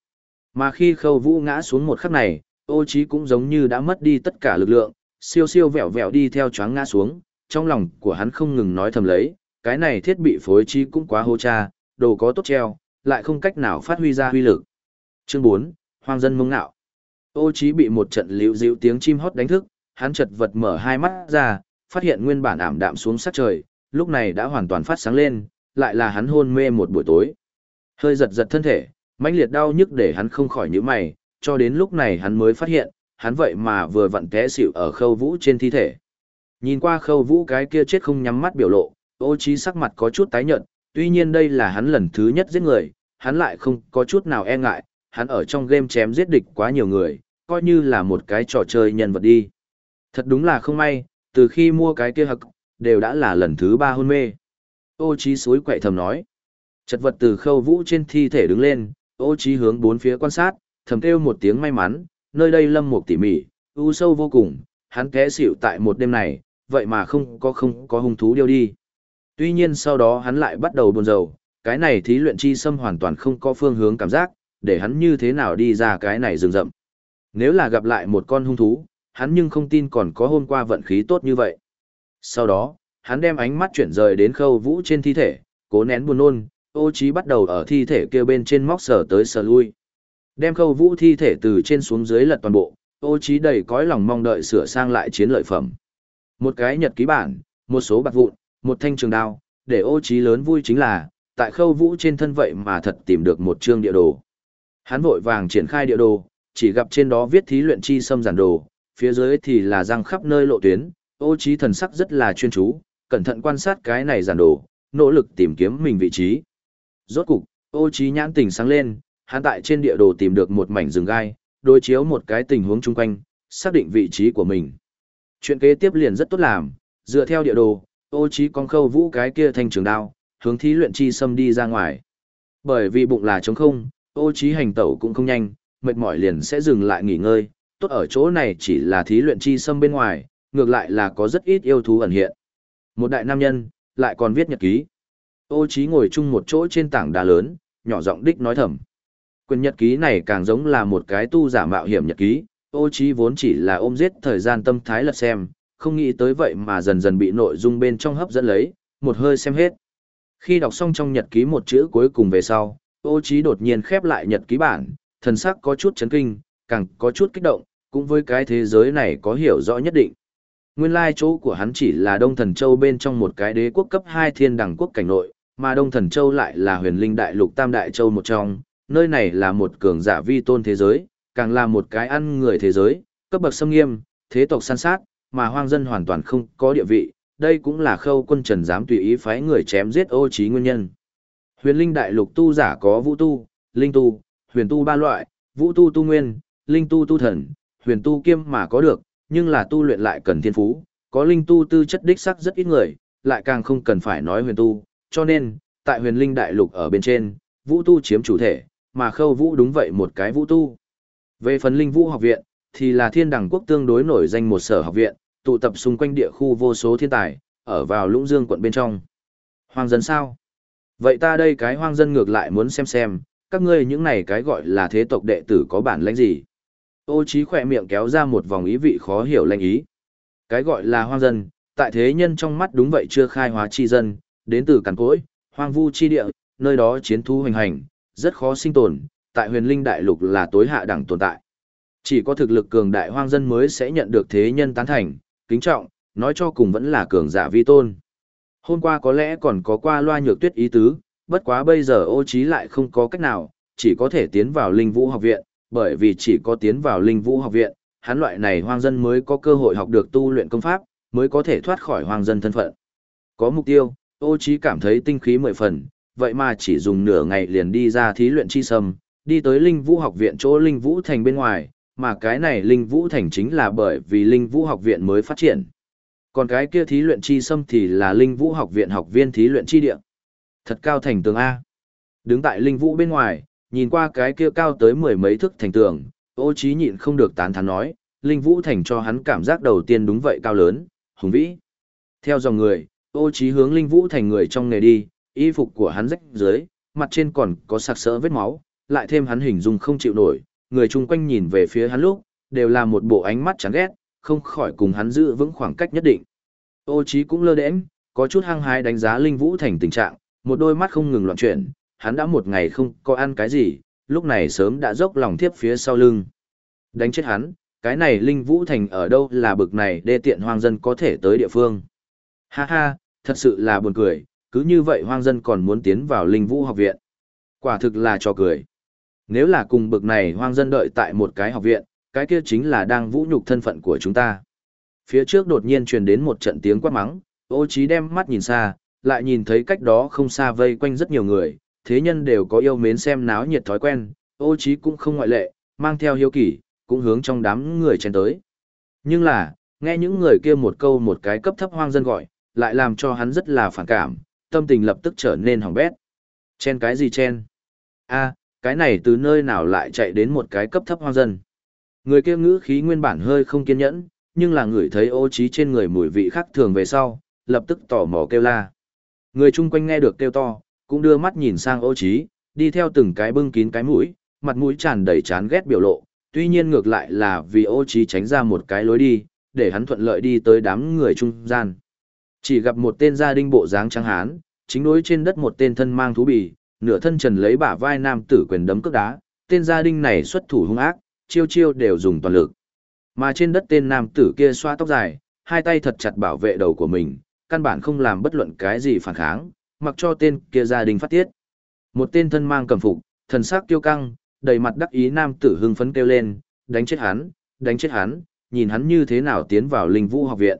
Mà khi khâu vũ ngã xuống một khắc này, ô trí cũng giống như đã mất đi tất cả lực lượng, siêu siêu vẹo vẹo đi theo choáng ngã xuống, trong lòng của hắn không ngừng nói thầm lấy, cái này thiết bị phối trí cũng quá hô cha, đồ có tốt treo, lại không cách nào phát huy ra huy lực. Chương 4, Hoang dân mông ngạo. Ô Chí bị một trận liễu dịu tiếng chim hót đánh thức, hắn chợt vật mở hai mắt ra, phát hiện nguyên bản ảm đạm xuống sát trời, lúc này đã hoàn toàn phát sáng lên, lại là hắn hôn mê một buổi tối. Hơi giật giật thân thể, mãnh liệt đau nhức để hắn không khỏi nhíu mày, cho đến lúc này hắn mới phát hiện, hắn vậy mà vừa vặn té xỉu ở khâu vũ trên thi thể. Nhìn qua khâu vũ cái kia chết không nhắm mắt biểu lộ, ô trí sắc mặt có chút tái nhợt, tuy nhiên đây là hắn lần thứ nhất giết người, hắn lại không có chút nào e ngại, hắn ở trong game chém giết địch quá nhiều người, coi như là một cái trò chơi nhân vật đi. Thật đúng là không may, từ khi mua cái kia hậc, đều đã là lần thứ ba hôn mê. Ô trí suối quậy thầm nói. Chật vật từ khâu vũ trên thi thể đứng lên, ô trí hướng bốn phía quan sát, thầm kêu một tiếng may mắn, nơi đây lâm một tỉ mỉ, u sâu vô cùng, hắn té xỉu tại một đêm này, vậy mà không có không có hung thú điêu đi. Tuy nhiên sau đó hắn lại bắt đầu buồn rầu, cái này thí luyện chi xâm hoàn toàn không có phương hướng cảm giác, để hắn như thế nào đi ra cái này rừng rậm. Nếu là gặp lại một con hung thú, hắn nhưng không tin còn có hôm qua vận khí tốt như vậy. Sau đó, hắn đem ánh mắt chuyển rời đến khâu vũ trên thi thể, cố nén buồn nôn, ô trí bắt đầu ở thi thể kia bên trên móc sờ tới sờ lui. Đem khâu vũ thi thể từ trên xuống dưới lật toàn bộ, ô trí đầy cõi lòng mong đợi sửa sang lại chiến lợi phẩm. Một cái nhật ký bản, một số bạc vụn, một thanh trường đao, để ô trí lớn vui chính là, tại khâu vũ trên thân vậy mà thật tìm được một chương địa đồ. Hắn vội vàng triển khai địa đồ, chỉ gặp trên đó viết thí luyện chi xâm giản đồ, phía dưới thì là răng khắp nơi lộ tuyến, ô trí thần sắc rất là chuyên chú, cẩn thận quan sát cái này giản đồ, nỗ lực tìm kiếm mình vị trí. Rốt cục, ô trí nhãn tỉnh sáng lên, hắn tại trên địa đồ tìm được một mảnh rừng gai, đối chiếu một cái tình huống chung quanh, xác định vị trí của mình. Chuyện kế tiếp liền rất tốt làm, dựa theo địa đồ, ô trí con khâu vũ cái kia thành trường đao, hướng thí luyện chi xâm đi ra ngoài. Bởi vì bụng là trống không, ô trí hành tẩu cũng không nhanh, mệt mỏi liền sẽ dừng lại nghỉ ngơi, tốt ở chỗ này chỉ là thí luyện chi xâm bên ngoài, ngược lại là có rất ít yêu thú ẩn hiện. Một đại nam nhân, lại còn viết nhật ký. Ô trí ngồi chung một chỗ trên tảng đá lớn, nhỏ giọng đích nói thầm. Quyền nhật ký này càng giống là một cái tu giả mạo hiểm nhật ký, ô trí vốn chỉ là ôm giết thời gian tâm thái lật xem, không nghĩ tới vậy mà dần dần bị nội dung bên trong hấp dẫn lấy, một hơi xem hết. Khi đọc xong trong nhật ký một chữ cuối cùng về sau, ô trí đột nhiên khép lại nhật ký bản, thần sắc có chút chấn kinh, càng có chút kích động, cũng với cái thế giới này có hiểu rõ nhất định. Nguyên lai chỗ của hắn chỉ là Đông Thần Châu bên trong một cái đế quốc cấp 2 thiên đẳng quốc cảnh nội, mà Đông Thần Châu lại là huyền linh đại lục tam đại châu một trong, nơi này là một cường giả vi tôn thế giới, càng là một cái ăn người thế giới, cấp bậc xâm nghiêm, thế tộc săn sát, mà hoang dân hoàn toàn không có địa vị, đây cũng là khâu quân trần dám tùy ý phái người chém giết ô trí nguyên nhân. Huyền linh đại lục tu giả có vũ tu, linh tu, huyền tu ba loại, vũ tu tu nguyên, linh tu tu thần, huyền tu kiêm mà có được, nhưng là tu luyện lại cần thiên phú, có linh tu tư chất đích sắc rất ít người, lại càng không cần phải nói huyền tu, cho nên, tại huyền linh đại lục ở bên trên, vũ tu chiếm chủ thể, mà khâu vũ đúng vậy một cái vũ tu. Về phần linh vũ học viện, thì là thiên đẳng quốc tương đối nổi danh một sở học viện, tụ tập xung quanh địa khu vô số thiên tài, ở vào lũng dương quận bên trong. Hoang dân sao? Vậy ta đây cái hoang dân ngược lại muốn xem xem, các ngươi những này cái gọi là thế tộc đệ tử có bản lãnh gì? Ô trí khỏe miệng kéo ra một vòng ý vị khó hiểu lãnh ý. Cái gọi là hoang dân, tại thế nhân trong mắt đúng vậy chưa khai hóa chi dân, đến từ cằn cỗi, hoang vu chi địa, nơi đó chiến thu hoành hành, rất khó sinh tồn, tại huyền linh đại lục là tối hạ đẳng tồn tại. Chỉ có thực lực cường đại hoang dân mới sẽ nhận được thế nhân tán thành, kính trọng, nói cho cùng vẫn là cường giả vi tôn. Hôm qua có lẽ còn có qua loa nhược tuyết ý tứ, bất quá bây giờ ô trí lại không có cách nào, chỉ có thể tiến vào linh vũ học viện, bởi vì chỉ có tiến vào linh vũ học viện, hắn loại này hoang dân mới có cơ hội học được tu luyện công pháp, mới có thể thoát khỏi hoang dân thân phận. Có mục tiêu, ô trí cảm thấy tinh khí mười phần, vậy mà chỉ dùng nửa ngày liền đi ra thí luyện chi sâm, đi tới linh vũ học viện chỗ linh vũ thành bên ngoài, mà cái này linh vũ thành chính là bởi vì linh vũ học viện mới phát triển. Còn cái kia thí luyện chi sâm thì là linh vũ học viện học viên thí luyện chi địa. Thật cao thành tường A. Đứng tại linh vũ bên ngoài, nhìn qua cái kia cao tới mười mấy thước thành tường, ô trí nhịn không được tán thán nói, linh vũ thành cho hắn cảm giác đầu tiên đúng vậy cao lớn, hùng vĩ. Theo dòng người, ô trí hướng linh vũ thành người trong nghề đi, y phục của hắn rách dưới, mặt trên còn có sặc sỡ vết máu, lại thêm hắn hình dung không chịu nổi, người chung quanh nhìn về phía hắn lúc, đều là một bộ ánh mắt chán ghét, không khỏi cùng hắn giữ vững khoảng cách nhất định. Ô Chí cũng lơ đễnh, có chút hăng hái đánh giá Linh Vũ Thành tình trạng, một đôi mắt không ngừng loạn chuyển, hắn đã một ngày không có ăn cái gì, lúc này sớm đã dốc lòng thiếp phía sau lưng. Đánh chết hắn, cái này Linh Vũ Thành ở đâu là bực này đê tiện hoang dân có thể tới địa phương. Ha ha, thật sự là buồn cười, cứ như vậy hoang dân còn muốn tiến vào Linh Vũ học viện. Quả thực là trò cười. Nếu là cùng bực này hoang dân đợi tại một cái học viện, cái kia chính là đang vũ nhục thân phận của chúng ta. Phía trước đột nhiên truyền đến một trận tiếng quát mắng, ô trí đem mắt nhìn xa, lại nhìn thấy cách đó không xa vây quanh rất nhiều người, thế nhân đều có yêu mến xem náo nhiệt thói quen, ô trí cũng không ngoại lệ, mang theo hiếu kỳ, cũng hướng trong đám người chen tới. Nhưng là, nghe những người kia một câu một cái cấp thấp hoang dân gọi, lại làm cho hắn rất là phản cảm, tâm tình lập tức trở nên hỏng bét. Chen cái gì chen? a cái này từ nơi nào lại chạy đến một cái cấp thấp hoang dân. Người kia ngữ khí nguyên bản hơi không kiên nhẫn, nhưng là người thấy ô trí trên người mùi vị khác thường về sau, lập tức tỏ mò kêu la. Người chung quanh nghe được kêu to, cũng đưa mắt nhìn sang ô trí, đi theo từng cái bưng kín cái mũi, mặt mũi tràn đầy chán ghét biểu lộ, tuy nhiên ngược lại là vì ô trí tránh ra một cái lối đi, để hắn thuận lợi đi tới đám người trung gian. Chỉ gặp một tên gia đình bộ dáng trắng hán, chính đối trên đất một tên thân mang thú bì, nửa thân trần lấy bả vai nam tử quyền đấm cước đá, tên gia đình này xuất thủ hung ác, chiêu chiêu đều dùng toàn lực. Mà trên đất tên nam tử kia xoa tóc dài, hai tay thật chặt bảo vệ đầu của mình, căn bản không làm bất luận cái gì phản kháng, mặc cho tên kia gia đình phát tiết. Một tên thân mang cầm phục, thần sắc kiêu căng, đầy mặt đắc ý nam tử hưng phấn kêu lên, đánh chết hắn, đánh chết hắn, nhìn hắn như thế nào tiến vào linh vũ học viện.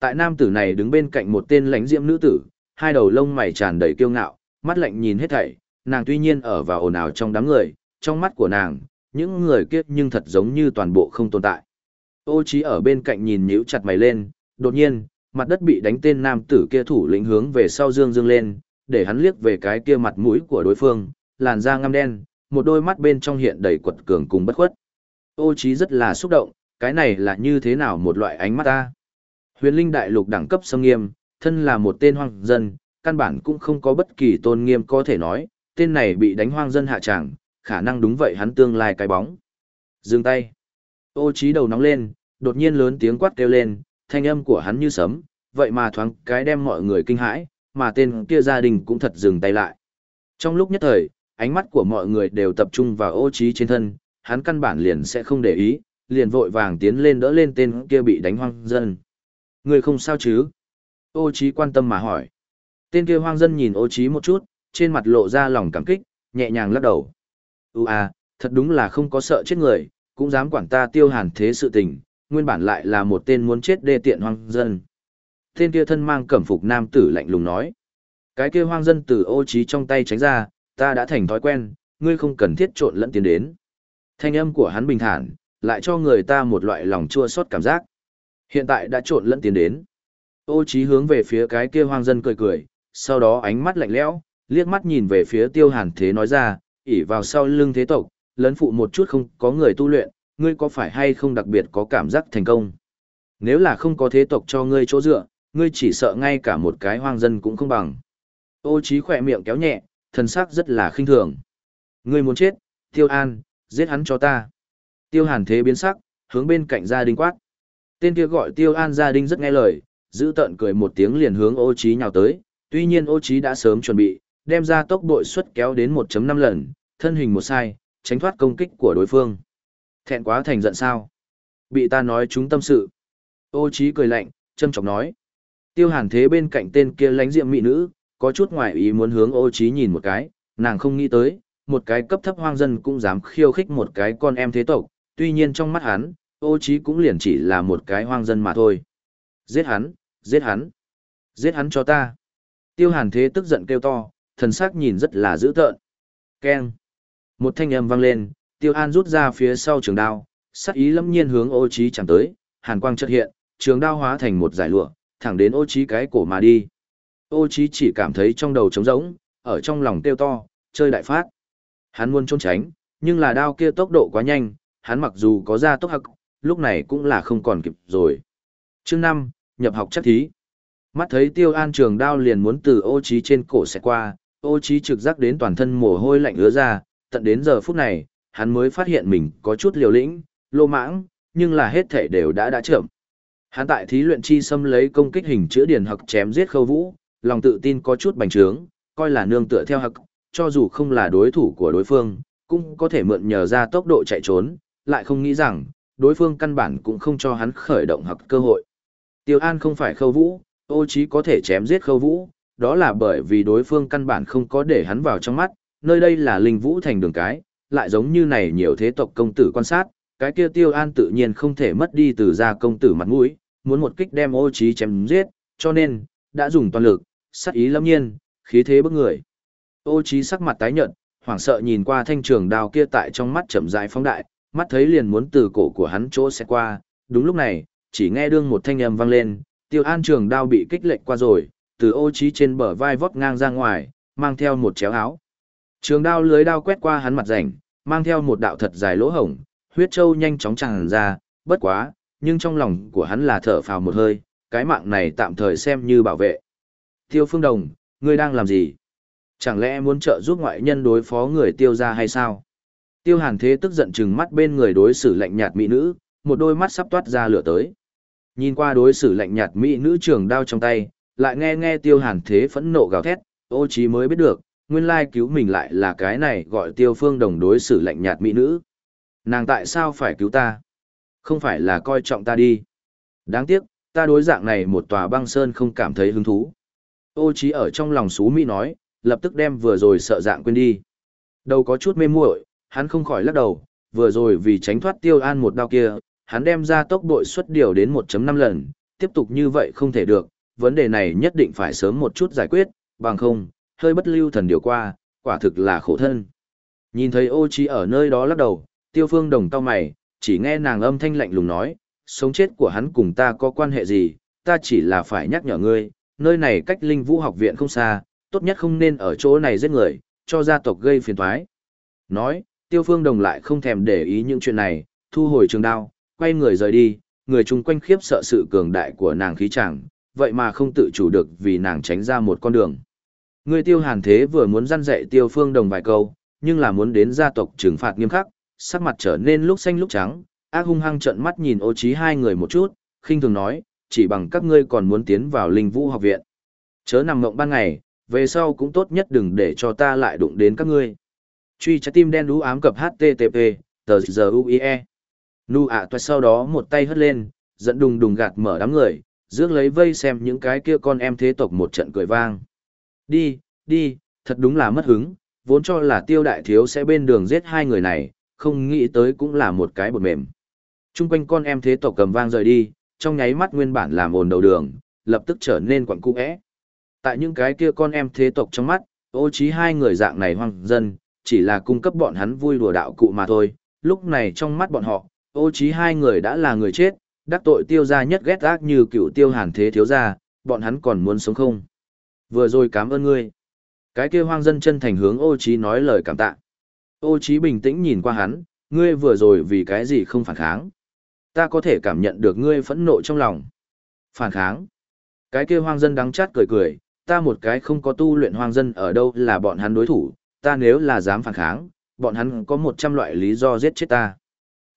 Tại nam tử này đứng bên cạnh một tên lãnh diễm nữ tử, hai đầu lông mày tràn đầy kiêu ngạo, mắt lạnh nhìn hết thảy, nàng tuy nhiên ở vào ồn ào trong đám người, trong mắt của nàng, những người kia nhưng thật giống như toàn bộ không tồn tại. Ô trí ở bên cạnh nhìn nhíu chặt mày lên, đột nhiên, mặt đất bị đánh tên nam tử kia thủ lĩnh hướng về sau dương dương lên, để hắn liếc về cái kia mặt mũi của đối phương, làn da ngăm đen, một đôi mắt bên trong hiện đầy quật cường cùng bất khuất. Ô trí rất là xúc động, cái này là như thế nào một loại ánh mắt ta. Huyền linh đại lục đẳng cấp sâm nghiêm, thân là một tên hoang dân, căn bản cũng không có bất kỳ tôn nghiêm có thể nói, tên này bị đánh hoang dân hạ tràng, khả năng đúng vậy hắn tương lai cái bóng. Dừng tay. Ô trí đầu nóng lên, đột nhiên lớn tiếng quát kêu lên, thanh âm của hắn như sấm, vậy mà thoáng cái đem mọi người kinh hãi, mà tên kia gia đình cũng thật dừng tay lại. Trong lúc nhất thời, ánh mắt của mọi người đều tập trung vào ô trí trên thân, hắn căn bản liền sẽ không để ý, liền vội vàng tiến lên đỡ lên tên kia bị đánh hoang dân. Người không sao chứ? Ô Chí quan tâm mà hỏi. Tên kia hoang dân nhìn ô Chí một chút, trên mặt lộ ra lòng cảm kích, nhẹ nhàng lắc đầu. Ú à, thật đúng là không có sợ chết người, cũng dám quản ta tiêu hàn thế sự tình, nguyên bản lại là một tên muốn chết đê tiện hoang dân. Tên kia thân mang cẩm phục nam tử lạnh lùng nói. Cái kia hoang dân từ ô Chí trong tay tránh ra, ta đã thành thói quen, ngươi không cần thiết trộn lẫn tiến đến. Thanh âm của hắn bình thản, lại cho người ta một loại lòng chua xót cảm giác. Hiện tại đã trộn lẫn tiến đến. Ô trí hướng về phía cái kia hoang dân cười cười, sau đó ánh mắt lạnh lẽo, liếc mắt nhìn về phía tiêu hàn thế nói ra, ỉ vào sau lưng thế tộc, lấn phụ một chút không có người tu luyện, ngươi có phải hay không đặc biệt có cảm giác thành công. Nếu là không có thế tộc cho ngươi chỗ dựa, ngươi chỉ sợ ngay cả một cái hoang dân cũng không bằng. Ô trí khỏe miệng kéo nhẹ, thần sắc rất là khinh thường. Ngươi muốn chết, tiêu an, giết hắn cho ta. Tiêu hàn thế biến sắc, hướng bên cạnh gia đình quát. Tên kia gọi tiêu an gia đình rất nghe lời, giữ tận cười một tiếng liền hướng ô Chí nhào tới, tuy nhiên ô Chí đã sớm chuẩn bị, đem ra tốc độ suất kéo đến 1.5 lần, thân hình một sai, tránh thoát công kích của đối phương. Thẹn quá thành giận sao? Bị ta nói chúng tâm sự. Ô Chí cười lạnh, châm chọc nói. Tiêu hàn thế bên cạnh tên kia lánh diệm mỹ nữ, có chút ngoài ý muốn hướng ô Chí nhìn một cái, nàng không nghĩ tới, một cái cấp thấp hoang dân cũng dám khiêu khích một cái con em thế tộc, tuy nhiên trong mắt hắn, ô trí cũng liền chỉ là một cái hoang dân mà thôi. Giết hắn, giết hắn, giết hắn cho ta. Tiêu hàn thế tức giận kêu to, thần sắc nhìn rất là dữ tợn. Keng. Một thanh âm vang lên, tiêu an rút ra phía sau trường đao, sắc ý lâm nhiên hướng ô trí chẳng tới, hàn quang chợt hiện, trường đao hóa thành một giải lụa, thẳng đến ô trí cái cổ mà đi. Ô trí chỉ cảm thấy trong đầu trống rỗng, ở trong lòng tiêu to, chơi đại phát. Hắn muốn trốn tránh, nhưng là đao kia tốc độ quá nhanh, hắn mặc dù có ra tốc hạc lúc này cũng là không còn kịp rồi. Chương 5, nhập học chắc thí. Mắt thấy tiêu an trường đao liền muốn từ ô trí trên cổ sẽ qua, ô trí trực giác đến toàn thân mồ hôi lạnh ứa ra, tận đến giờ phút này, hắn mới phát hiện mình có chút liều lĩnh, lô mãng, nhưng là hết thể đều đã đã chậm. Hắn tại thí luyện chi xâm lấy công kích hình chữa điển học chém giết khâu vũ, lòng tự tin có chút bành trướng, coi là nương tựa theo hặc, cho dù không là đối thủ của đối phương, cũng có thể mượn nhờ ra tốc độ chạy trốn, lại không nghĩ rằng, đối phương căn bản cũng không cho hắn khởi động hoặc cơ hội. Tiêu An không phải khâu vũ, ô chí có thể chém giết khâu vũ, đó là bởi vì đối phương căn bản không có để hắn vào trong mắt, nơi đây là linh vũ thành đường cái, lại giống như này nhiều thế tộc công tử quan sát, cái kia tiêu an tự nhiên không thể mất đi từ gia công tử mặt mũi, muốn một kích đem ô trí chém giết, cho nên, đã dùng toàn lực, sát ý lâm nhiên, khí thế bức người. Ô trí sắc mặt tái nhợt, hoảng sợ nhìn qua thanh trường đao kia tại trong mắt chậm rãi phóng đại, mắt thấy liền muốn từ cổ của hắn chỗ sẽ qua, đúng lúc này, chỉ nghe đương một thanh âm vang lên, tiêu an trường đao bị kích lệch qua rồi, từ ô trí trên bờ vai vót ngang ra ngoài, mang theo một chéo áo. Trường đao lưới đao quét qua hắn mặt rảnh, mang theo một đạo thật dài lỗ hổng, huyết châu nhanh chóng tràn ra, bất quá, nhưng trong lòng của hắn là thở phào một hơi, cái mạng này tạm thời xem như bảo vệ. Tiêu Phương Đồng, ngươi đang làm gì? Chẳng lẽ muốn trợ giúp ngoại nhân đối phó người tiêu gia hay sao? Tiêu hàn thế tức giận chừng mắt bên người đối xử lạnh nhạt mỹ nữ, một đôi mắt sắp toát ra lửa tới. Nhìn qua đối xử lạnh nhạt mỹ nữ trường đao trong tay, lại nghe nghe tiêu hàn thế phẫn nộ gào thét, ô Chí mới biết được, nguyên lai cứu mình lại là cái này gọi tiêu phương đồng đối xử lạnh nhạt mỹ nữ. Nàng tại sao phải cứu ta? Không phải là coi trọng ta đi. Đáng tiếc, ta đối dạng này một tòa băng sơn không cảm thấy hứng thú. Ô Chí ở trong lòng xú mỹ nói, lập tức đem vừa rồi sợ dạng quên đi. Đầu có chút mê muội, hắn không khỏi lắc đầu, vừa rồi vì tránh thoát tiêu an một đao kia, hắn đem ra tốc độ suất điều đến 1.5 lần, tiếp tục như vậy không thể được, vấn đề này nhất định phải sớm một chút giải quyết, bằng không, hơi bất lưu thần điều qua, quả thực là khổ thân. Nhìn thấy ô Chi ở nơi đó lắc đầu, tiêu phương đồng tao mày, chỉ nghe nàng âm thanh lạnh lùng nói, sống chết của hắn cùng ta có quan hệ gì, ta chỉ là phải nhắc nhở ngươi, nơi này cách linh vũ học viện không xa, tốt nhất không nên ở chỗ này giết người, cho gia tộc gây phiền toái. Nói, tiêu phương đồng lại không thèm để ý những chuyện này, thu hồi trường đao, quay người rời đi, người chung quanh khiếp sợ sự cường đại của nàng khí chẳng, vậy mà không tự chủ được vì nàng tránh ra một con đường. Người tiêu hàn thế vừa muốn răn dạy tiêu phương đồng vài câu, nhưng là muốn đến gia tộc trừng phạt nghiêm khắc, sắc mặt trở nên lúc xanh lúc trắng, ác hung hăng trợn mắt nhìn ô trí hai người một chút, khinh thường nói, chỉ bằng các ngươi còn muốn tiến vào linh vũ học viện. Chớ nằm mộng ban ngày, về sau cũng tốt nhất đừng để cho ta lại đụng đến các ngươi. Truy trái tim đen đú ám cập HTTP, tờ giờ UIE. Nu ạ à sau đó một tay hất lên, dẫn đùng đùng gạt mở đám người, rước lấy vây xem những cái kia con em thế tộc một trận cười vang. Đi, đi, thật đúng là mất hứng, vốn cho là tiêu đại thiếu sẽ bên đường giết hai người này, không nghĩ tới cũng là một cái bột mềm. Trung quanh con em thế tộc cầm vang rời đi, trong nháy mắt nguyên bản làm ồn đầu đường, lập tức trở nên quặn cung ẽ. Tại những cái kia con em thế tộc trong mắt, ô trí hai người dạng này hoang dân, chỉ là cung cấp bọn hắn vui đùa đạo cụ mà thôi. Lúc này trong mắt bọn họ, ô trí hai người đã là người chết, đắc tội tiêu gia nhất ghét ác như cựu tiêu hàn thế thiếu gia, bọn hắn còn muốn sống không. Vừa rồi cảm ơn ngươi. Cái kia hoang dân chân thành hướng ô trí nói lời cảm tạ. Ô trí bình tĩnh nhìn qua hắn, ngươi vừa rồi vì cái gì không phản kháng. Ta có thể cảm nhận được ngươi phẫn nộ trong lòng. Phản kháng. Cái kia hoang dân đắng chát cười cười, ta một cái không có tu luyện hoang dân ở đâu là bọn hắn đối thủ, ta nếu là dám phản kháng, bọn hắn có một trăm loại lý do giết chết ta.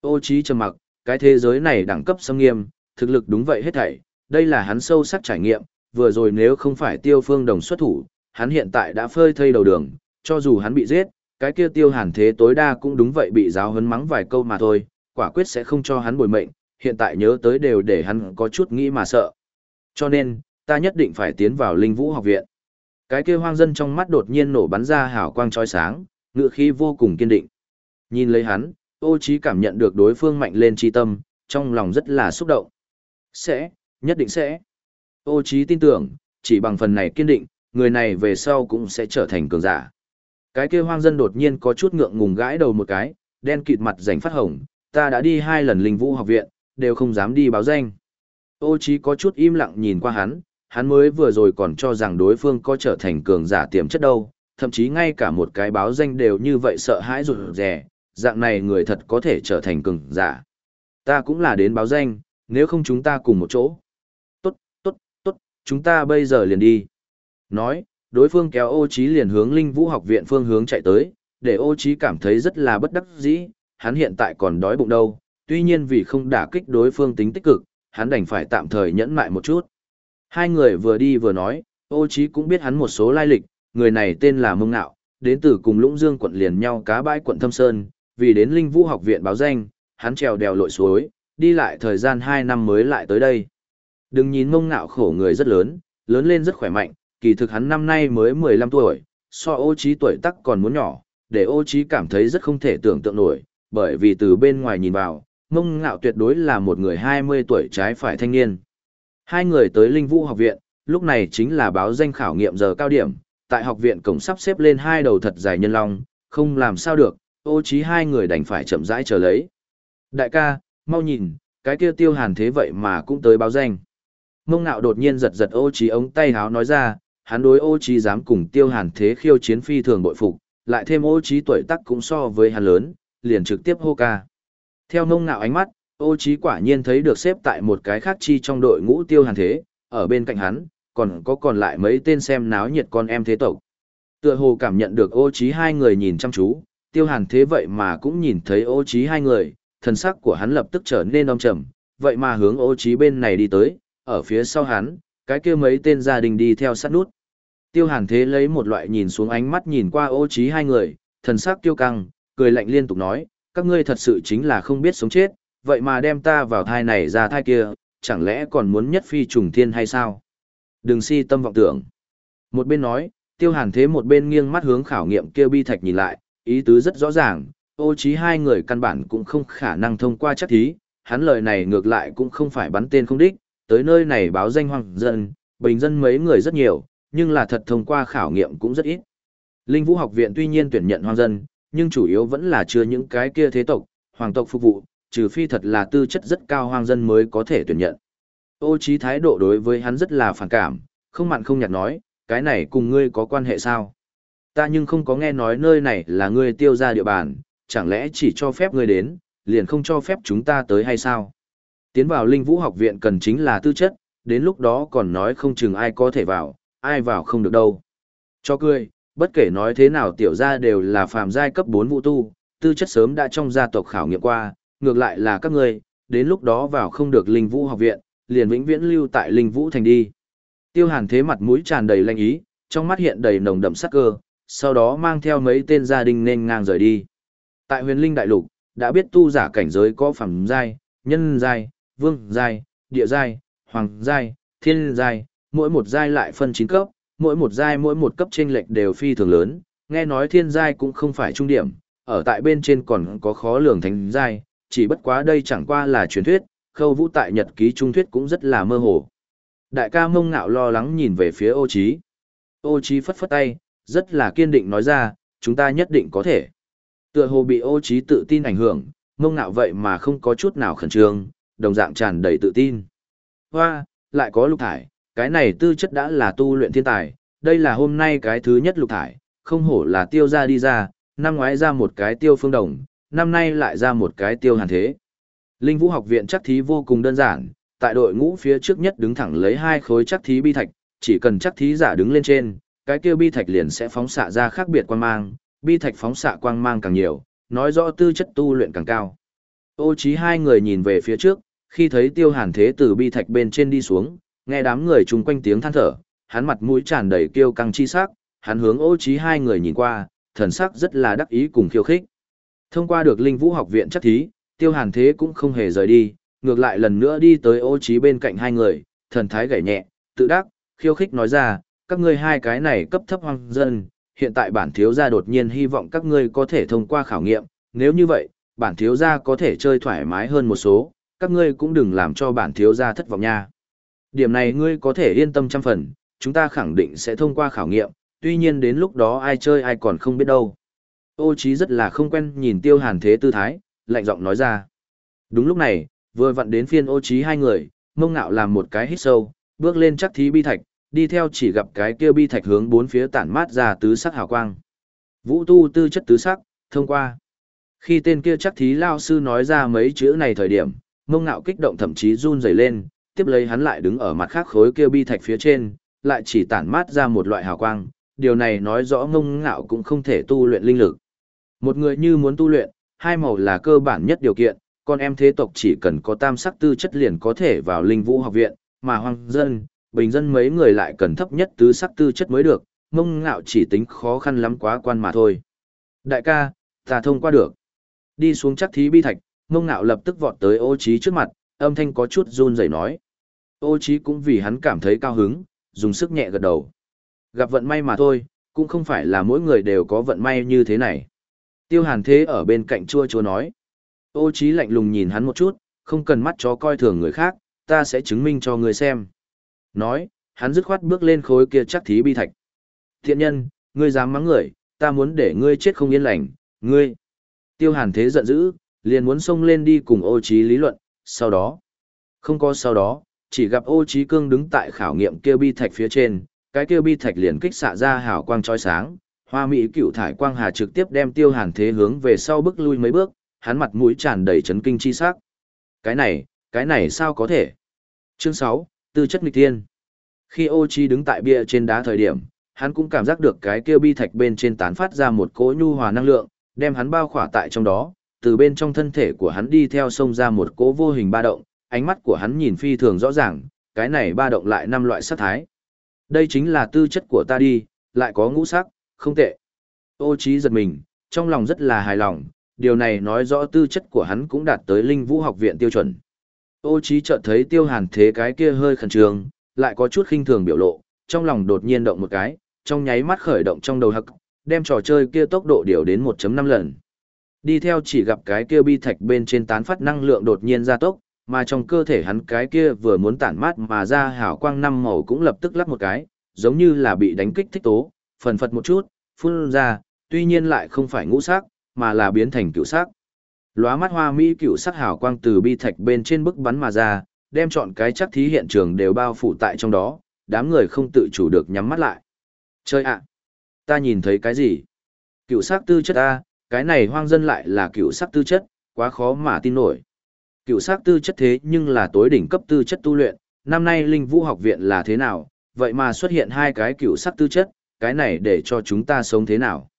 Ô trí trầm mặc, cái thế giới này đẳng cấp xâm nghiêm, thực lực đúng vậy hết thảy, đây là hắn sâu sắc trải nghiệm, vừa rồi nếu không phải tiêu phương đồng xuất thủ, hắn hiện tại đã phơi thây đầu đường, cho dù hắn bị giết, cái kia tiêu hàn thế tối đa cũng đúng vậy bị giáo hấn mắng vài câu mà thôi, quả quyết sẽ không cho hắn bồi mệnh, hiện tại nhớ tới đều để hắn có chút nghĩ mà sợ. Cho nên, ta nhất định phải tiến vào linh vũ học viện. Cái kia hoang dân trong mắt đột nhiên nổ bắn ra hào quang trói sáng, ngựa khí vô cùng kiên định. Nhìn lấy hắn, ô trí cảm nhận được đối phương mạnh lên chi tâm, trong lòng rất là xúc động. Sẽ, nhất định sẽ. Ô trí tin tưởng, chỉ bằng phần này kiên định, người này về sau cũng sẽ trở thành cường giả. Cái kia hoang dân đột nhiên có chút ngượng ngùng gãi đầu một cái, đen kịt mặt rảnh phát hồng, ta đã đi hai lần linh vũ học viện, đều không dám đi báo danh. Ô trí có chút im lặng nhìn qua hắn, hắn mới vừa rồi còn cho rằng đối phương có trở thành cường giả tiềm chất đâu, thậm chí ngay cả một cái báo danh đều như vậy sợ hãi rụt rè, dạng này người thật có thể trở thành cường giả. Ta cũng là đến báo danh, nếu không chúng ta cùng một chỗ. Tốt, tốt, tốt, chúng ta bây giờ liền đi. Nói, đối phương kéo ô Chí liền hướng linh vũ học viện phương hướng chạy tới, để ô Chí cảm thấy rất là bất đắc dĩ, hắn hiện tại còn đói bụng đâu, tuy nhiên vì không đả kích đối phương tính tích cực, hắn đành phải tạm thời nhẫn mại một chút. Hai người vừa đi vừa nói, ô Chí cũng biết hắn một số lai lịch, người này tên là Mông Nạo, đến từ cùng Lũng Dương quận liền nhau cá bãi quận Thâm Sơn, vì đến Linh Vũ học viện báo danh, hắn trèo đèo lội suối, đi lại thời gian 2 năm mới lại tới đây. Đừng nhìn Mông Nạo khổ người rất lớn, lớn lên rất khỏe mạnh, kỳ thực hắn năm nay mới 15 tuổi, so ô Chí tuổi tác còn muốn nhỏ, để ô Chí cảm thấy rất không thể tưởng tượng nổi, bởi vì từ bên ngoài nhìn vào, Mông Nạo tuyệt đối là một người 20 tuổi trái phải thanh niên. Hai người tới Linh Vũ học viện, lúc này chính là báo danh khảo nghiệm giờ cao điểm, tại học viện cổng sắp xếp lên hai đầu thật dài nhân long, không làm sao được, ô trí hai người đành phải chậm rãi chờ lấy. Đại ca, mau nhìn, cái kia tiêu hàn thế vậy mà cũng tới báo danh. Mông nạo đột nhiên giật giật ô trí ống tay háo nói ra, hắn đối ô trí dám cùng tiêu hàn thế khiêu chiến phi thường bội phục, lại thêm ô trí tuổi tác cũng so với hắn lớn, liền trực tiếp hô ca. Theo mông nạo ánh mắt, ô Chí quả nhiên thấy được xếp tại một cái khác chi trong đội ngũ tiêu hàn thế, ở bên cạnh hắn, còn có còn lại mấy tên xem náo nhiệt con em thế tộc. Tựa hồ cảm nhận được ô Chí hai người nhìn chăm chú, tiêu hàn thế vậy mà cũng nhìn thấy ô Chí hai người, thần sắc của hắn lập tức trở nên đông trầm, vậy mà hướng ô Chí bên này đi tới, ở phía sau hắn, cái kia mấy tên gia đình đi theo sát nút. Tiêu hàn thế lấy một loại nhìn xuống ánh mắt nhìn qua ô Chí hai người, thần sắc tiêu căng, cười lạnh liên tục nói, các ngươi thật sự chính là không biết sống chết, vậy mà đem ta vào thai này ra thai kia, chẳng lẽ còn muốn nhất phi trùng thiên hay sao? Đừng si tâm vọng tưởng. Một bên nói, tiêu hàn thế một bên nghiêng mắt hướng khảo nghiệm kia bi thạch nhìn lại, ý tứ rất rõ ràng, ô trí hai người căn bản cũng không khả năng thông qua chắc thí, hắn lời này ngược lại cũng không phải bắn tên không đích, tới nơi này báo danh hoàng dân, bình dân mấy người rất nhiều, nhưng là thật thông qua khảo nghiệm cũng rất ít. Linh Vũ học viện tuy nhiên tuyển nhận hoàng dân, nhưng chủ yếu vẫn là chưa những cái kia thế tộc, hoàng tộc phục vụ, trừ phi thật là tư chất rất cao hoàng dân mới có thể tuyển nhận. Ô trí thái độ đối với hắn rất là phản cảm, không mặn không nhạt nói, cái này cùng ngươi có quan hệ sao? Ta nhưng không có nghe nói nơi này là ngươi tiêu ra địa bàn, chẳng lẽ chỉ cho phép ngươi đến, liền không cho phép chúng ta tới hay sao? Tiến vào linh vũ học viện cần chính là tư chất, đến lúc đó còn nói không chừng ai có thể vào, ai vào không được đâu. Cho cười, bất kể nói thế nào tiểu gia đều là phàm giai cấp 4 vũ tu, tư chất sớm đã trong gia tộc khảo nghiệm qua, ngược lại là các ngươi, đến lúc đó vào không được linh vũ học viện, liền vĩnh viễn lưu tại linh vũ thành đi. Tiêu hàn thế mặt mũi tràn đầy lanh ý, trong mắt hiện đầy nồng đậm sắc cơ, sau đó mang theo mấy tên gia đình nên ngang rời đi. Tại huyền linh đại lục, đã biết tu giả cảnh giới có phẩm giai, nhân giai, vương giai, địa giai, hoàng giai, thiên giai, mỗi một giai lại phân 9 cấp, mỗi một giai mỗi một cấp chênh lệch đều phi thường lớn, nghe nói thiên giai cũng không phải trung điểm, ở tại bên trên còn có khó lường thánh giai, chỉ bất quá đây chẳng qua là truyền thuyết, khâu vũ tại nhật ký trung thuyết cũng rất là mơ hồ. Đại ca mông ngạo lo lắng nhìn về phía ô Chí. Ô Chí phất phất tay, rất là kiên định nói ra, chúng ta nhất định có thể. Tựa hồ bị ô Chí tự tin ảnh hưởng, mông ngạo vậy mà không có chút nào khẩn trương, đồng dạng tràn đầy tự tin. Hoa, lại có lục thải, cái này tư chất đã là tu luyện thiên tài, đây là hôm nay cái thứ nhất lục thải, không hổ là tiêu ra đi ra, năm ngoái ra một cái tiêu phương đồng, năm nay lại ra một cái tiêu hàn thế. Linh vũ học viện chắc thí vô cùng đơn giản, tại đội ngũ phía trước nhất đứng thẳng lấy hai khối chắc thí bi thạch, chỉ cần chắc thí giả đứng lên trên, cái kia bi thạch liền sẽ phóng xạ ra khác biệt quang mang, bi thạch phóng xạ quang mang càng nhiều, nói rõ tư chất tu luyện càng cao. Ô chí hai người nhìn về phía trước, khi thấy tiêu hàn thế từ bi thạch bên trên đi xuống, nghe đám người chung quanh tiếng than thở, hắn mặt mũi tràn đầy kiêu căng chi sắc, hắn hướng ô trí hai người nhìn qua, thần sắc rất là đắc ý cùng khiêu khích. Thông qua được linh vũ học viện chắc thí, tiêu hàn thế cũng không hề rời đi, ngược lại lần nữa đi tới ô trí bên cạnh hai người, thần thái gảy nhẹ, tự đắc, khiêu khích nói ra, các ngươi hai cái này cấp thấp hoang dân, hiện tại bản thiếu gia đột nhiên hy vọng các ngươi có thể thông qua khảo nghiệm, nếu như vậy, bản thiếu gia có thể chơi thoải mái hơn một số, các ngươi cũng đừng làm cho bản thiếu gia thất vọng nha. Điểm này ngươi có thể yên tâm trăm phần, chúng ta khẳng định sẽ thông qua khảo nghiệm, tuy nhiên đến lúc đó ai chơi ai còn không biết đâu. Ô Chí rất là không quen nhìn tiêu hàn thế tư thái, lạnh giọng nói ra. Đúng lúc này, vừa vặn đến phiên ô Chí hai người, mông ngạo làm một cái hít sâu, bước lên chắc thí bi thạch, đi theo chỉ gặp cái kia bi thạch hướng bốn phía tản mát ra tứ sắc hào quang. Vũ tu tư chất tứ sắc, thông qua. Khi tên kia chắc thí lao sư nói ra mấy chữ này thời điểm, mông ngạo kích động thậm chí run rẩy lên, tiếp lấy hắn lại đứng ở mặt khác khối kia bi thạch phía trên, lại chỉ tản mát ra một loại hào quang, điều này nói rõ mông ngạo cũng không thể tu luyện linh lực. Một người như muốn tu luyện, hai màu là cơ bản nhất điều kiện, con em thế tộc chỉ cần có tam sắc tư chất liền có thể vào linh vũ học viện, mà hoang dân, bình dân mấy người lại cần thấp nhất tứ sắc tư chất mới được, mông ngạo chỉ tính khó khăn lắm quá quan mà thôi. Đại ca, ta thông qua được. Đi xuống chắc thí bi thạch, mông ngạo lập tức vọt tới ô trí trước mặt, âm thanh có chút run rẩy nói. Ô trí cũng vì hắn cảm thấy cao hứng, dùng sức nhẹ gật đầu. Gặp vận may mà thôi, cũng không phải là mỗi người đều có vận may như thế này. Tiêu hàn thế ở bên cạnh chua chua nói. Ô trí lạnh lùng nhìn hắn một chút, không cần mắt chó coi thường người khác, ta sẽ chứng minh cho người xem. Nói, hắn dứt khoát bước lên khối kia chắc thí bi thạch. Thiện nhân, ngươi dám mắng người, ta muốn để ngươi chết không yên lành, ngươi. Tiêu hàn thế giận dữ, liền muốn xông lên đi cùng ô trí lý luận, sau đó. Không có sau đó, chỉ gặp ô trí cương đứng tại khảo nghiệm kia bi thạch phía trên, cái kia bi thạch liền kích xạ ra hào quang chói sáng, hoa mỹ cựu thải quang hà trực tiếp đem tiêu hàn thế hướng về sau bước lui mấy bước, hắn mặt mũi tràn đầy chấn kinh chi sắc. Cái này, cái này sao có thể? Chương 6, tư chất nghịch tiên. Khi ô Chi đứng tại bia trên đá thời điểm, hắn cũng cảm giác được cái kia bi thạch bên trên tán phát ra một cỗ nhu hòa năng lượng, đem hắn bao khỏa tại trong đó, từ bên trong thân thể của hắn đi theo sông ra một cỗ vô hình ba động, ánh mắt của hắn nhìn phi thường rõ ràng, cái này ba động lại năm loại sắc thái. Đây chính là tư chất của ta đi, lại có ngũ sắc, không tệ. Ô trí giật mình, trong lòng rất là hài lòng, điều này nói rõ tư chất của hắn cũng đạt tới linh vũ học viện tiêu chuẩn. Ô trí chợt thấy tiêu hàn thế cái kia hơi khẩn trương, lại có chút khinh thường biểu lộ, trong lòng đột nhiên động một cái, trong nháy mắt khởi động trong đầu hắc, đem trò chơi kia tốc độ điều đến 1.5 lần. Đi theo chỉ gặp cái kia bi thạch bên trên tán phát năng lượng đột nhiên gia tốc, mà trong cơ thể hắn cái kia vừa muốn tản mát mà ra hào quang năm màu cũng lập tức lắp một cái, giống như là bị đánh kích thích tố, phần phật một chút, phun ra, tuy nhiên lại không phải ngũ sắc, mà là biến thành cựu sắc. Lóa mắt hoa mỹ cựu sắc hào quang từ bi thạch bên trên bức bắn mà ra, đem chọn cái chắc thí hiện trường đều bao phủ tại trong đó, đám người không tự chủ được nhắm mắt lại. Chơi ạ! ta nhìn thấy cái gì? Cựu sắc tư chất A, cái này hoang dân lại là cựu sắc tư chất, quá khó mà tin nổi. Cựu sắc tư chất thế nhưng là tối đỉnh cấp tư chất tu luyện, năm nay linh vũ học viện là thế nào, vậy mà xuất hiện hai cái cựu sắc tư chất, cái này để cho chúng ta sống thế nào?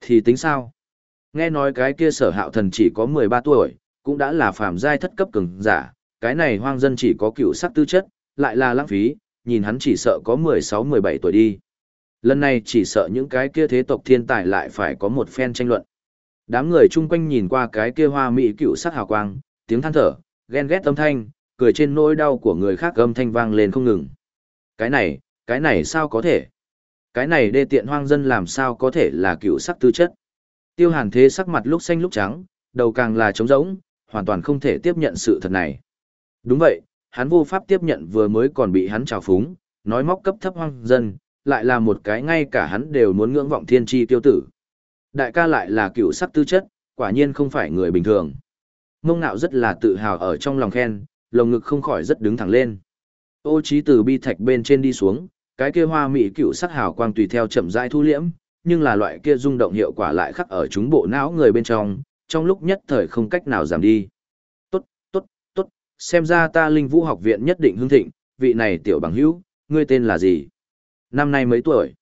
Thì tính sao? Nghe nói cái kia sở hạo thần chỉ có 13 tuổi, cũng đã là phàm giai thất cấp cường giả, cái này hoang dân chỉ có cựu sắc tư chất, lại là lãng phí, nhìn hắn chỉ sợ có 16-17 tuổi đi. Lần này chỉ sợ những cái kia thế tộc thiên tài lại phải có một phen tranh luận. Đám người chung quanh nhìn qua cái kia hoa mỹ cựu sắc hào quang, tiếng than thở, ghen ghét âm thanh, cười trên nỗi đau của người khác âm thanh vang lên không ngừng. Cái này, cái này sao có thể? Cái này đê tiện hoang dân làm sao có thể là cựu sắc tư chất? Tiêu hàn thế sắc mặt lúc xanh lúc trắng, đầu càng là trống rỗng, hoàn toàn không thể tiếp nhận sự thật này. Đúng vậy, hắn vô pháp tiếp nhận vừa mới còn bị hắn trào phúng, nói móc cấp thấp hoang dân, lại là một cái ngay cả hắn đều muốn ngưỡng vọng thiên tri tiêu tử. Đại ca lại là cựu sắc tư chất, quả nhiên không phải người bình thường. Mông nạo rất là tự hào ở trong lòng khen, lồng ngực không khỏi rất đứng thẳng lên. Ô trí từ bi thạch bên trên đi xuống, cái kia hoa mỹ cựu sắc hào quang tùy theo chậm rãi thu liễm, nhưng là loại kia rung động hiệu quả lại khắc ở chúng bộ não người bên trong, trong lúc nhất thời không cách nào giảm đi. Tốt, tốt, tốt, xem ra ta linh vũ học viện nhất định hương thịnh, vị này tiểu bằng hữu, ngươi tên là gì? Năm nay mấy tuổi?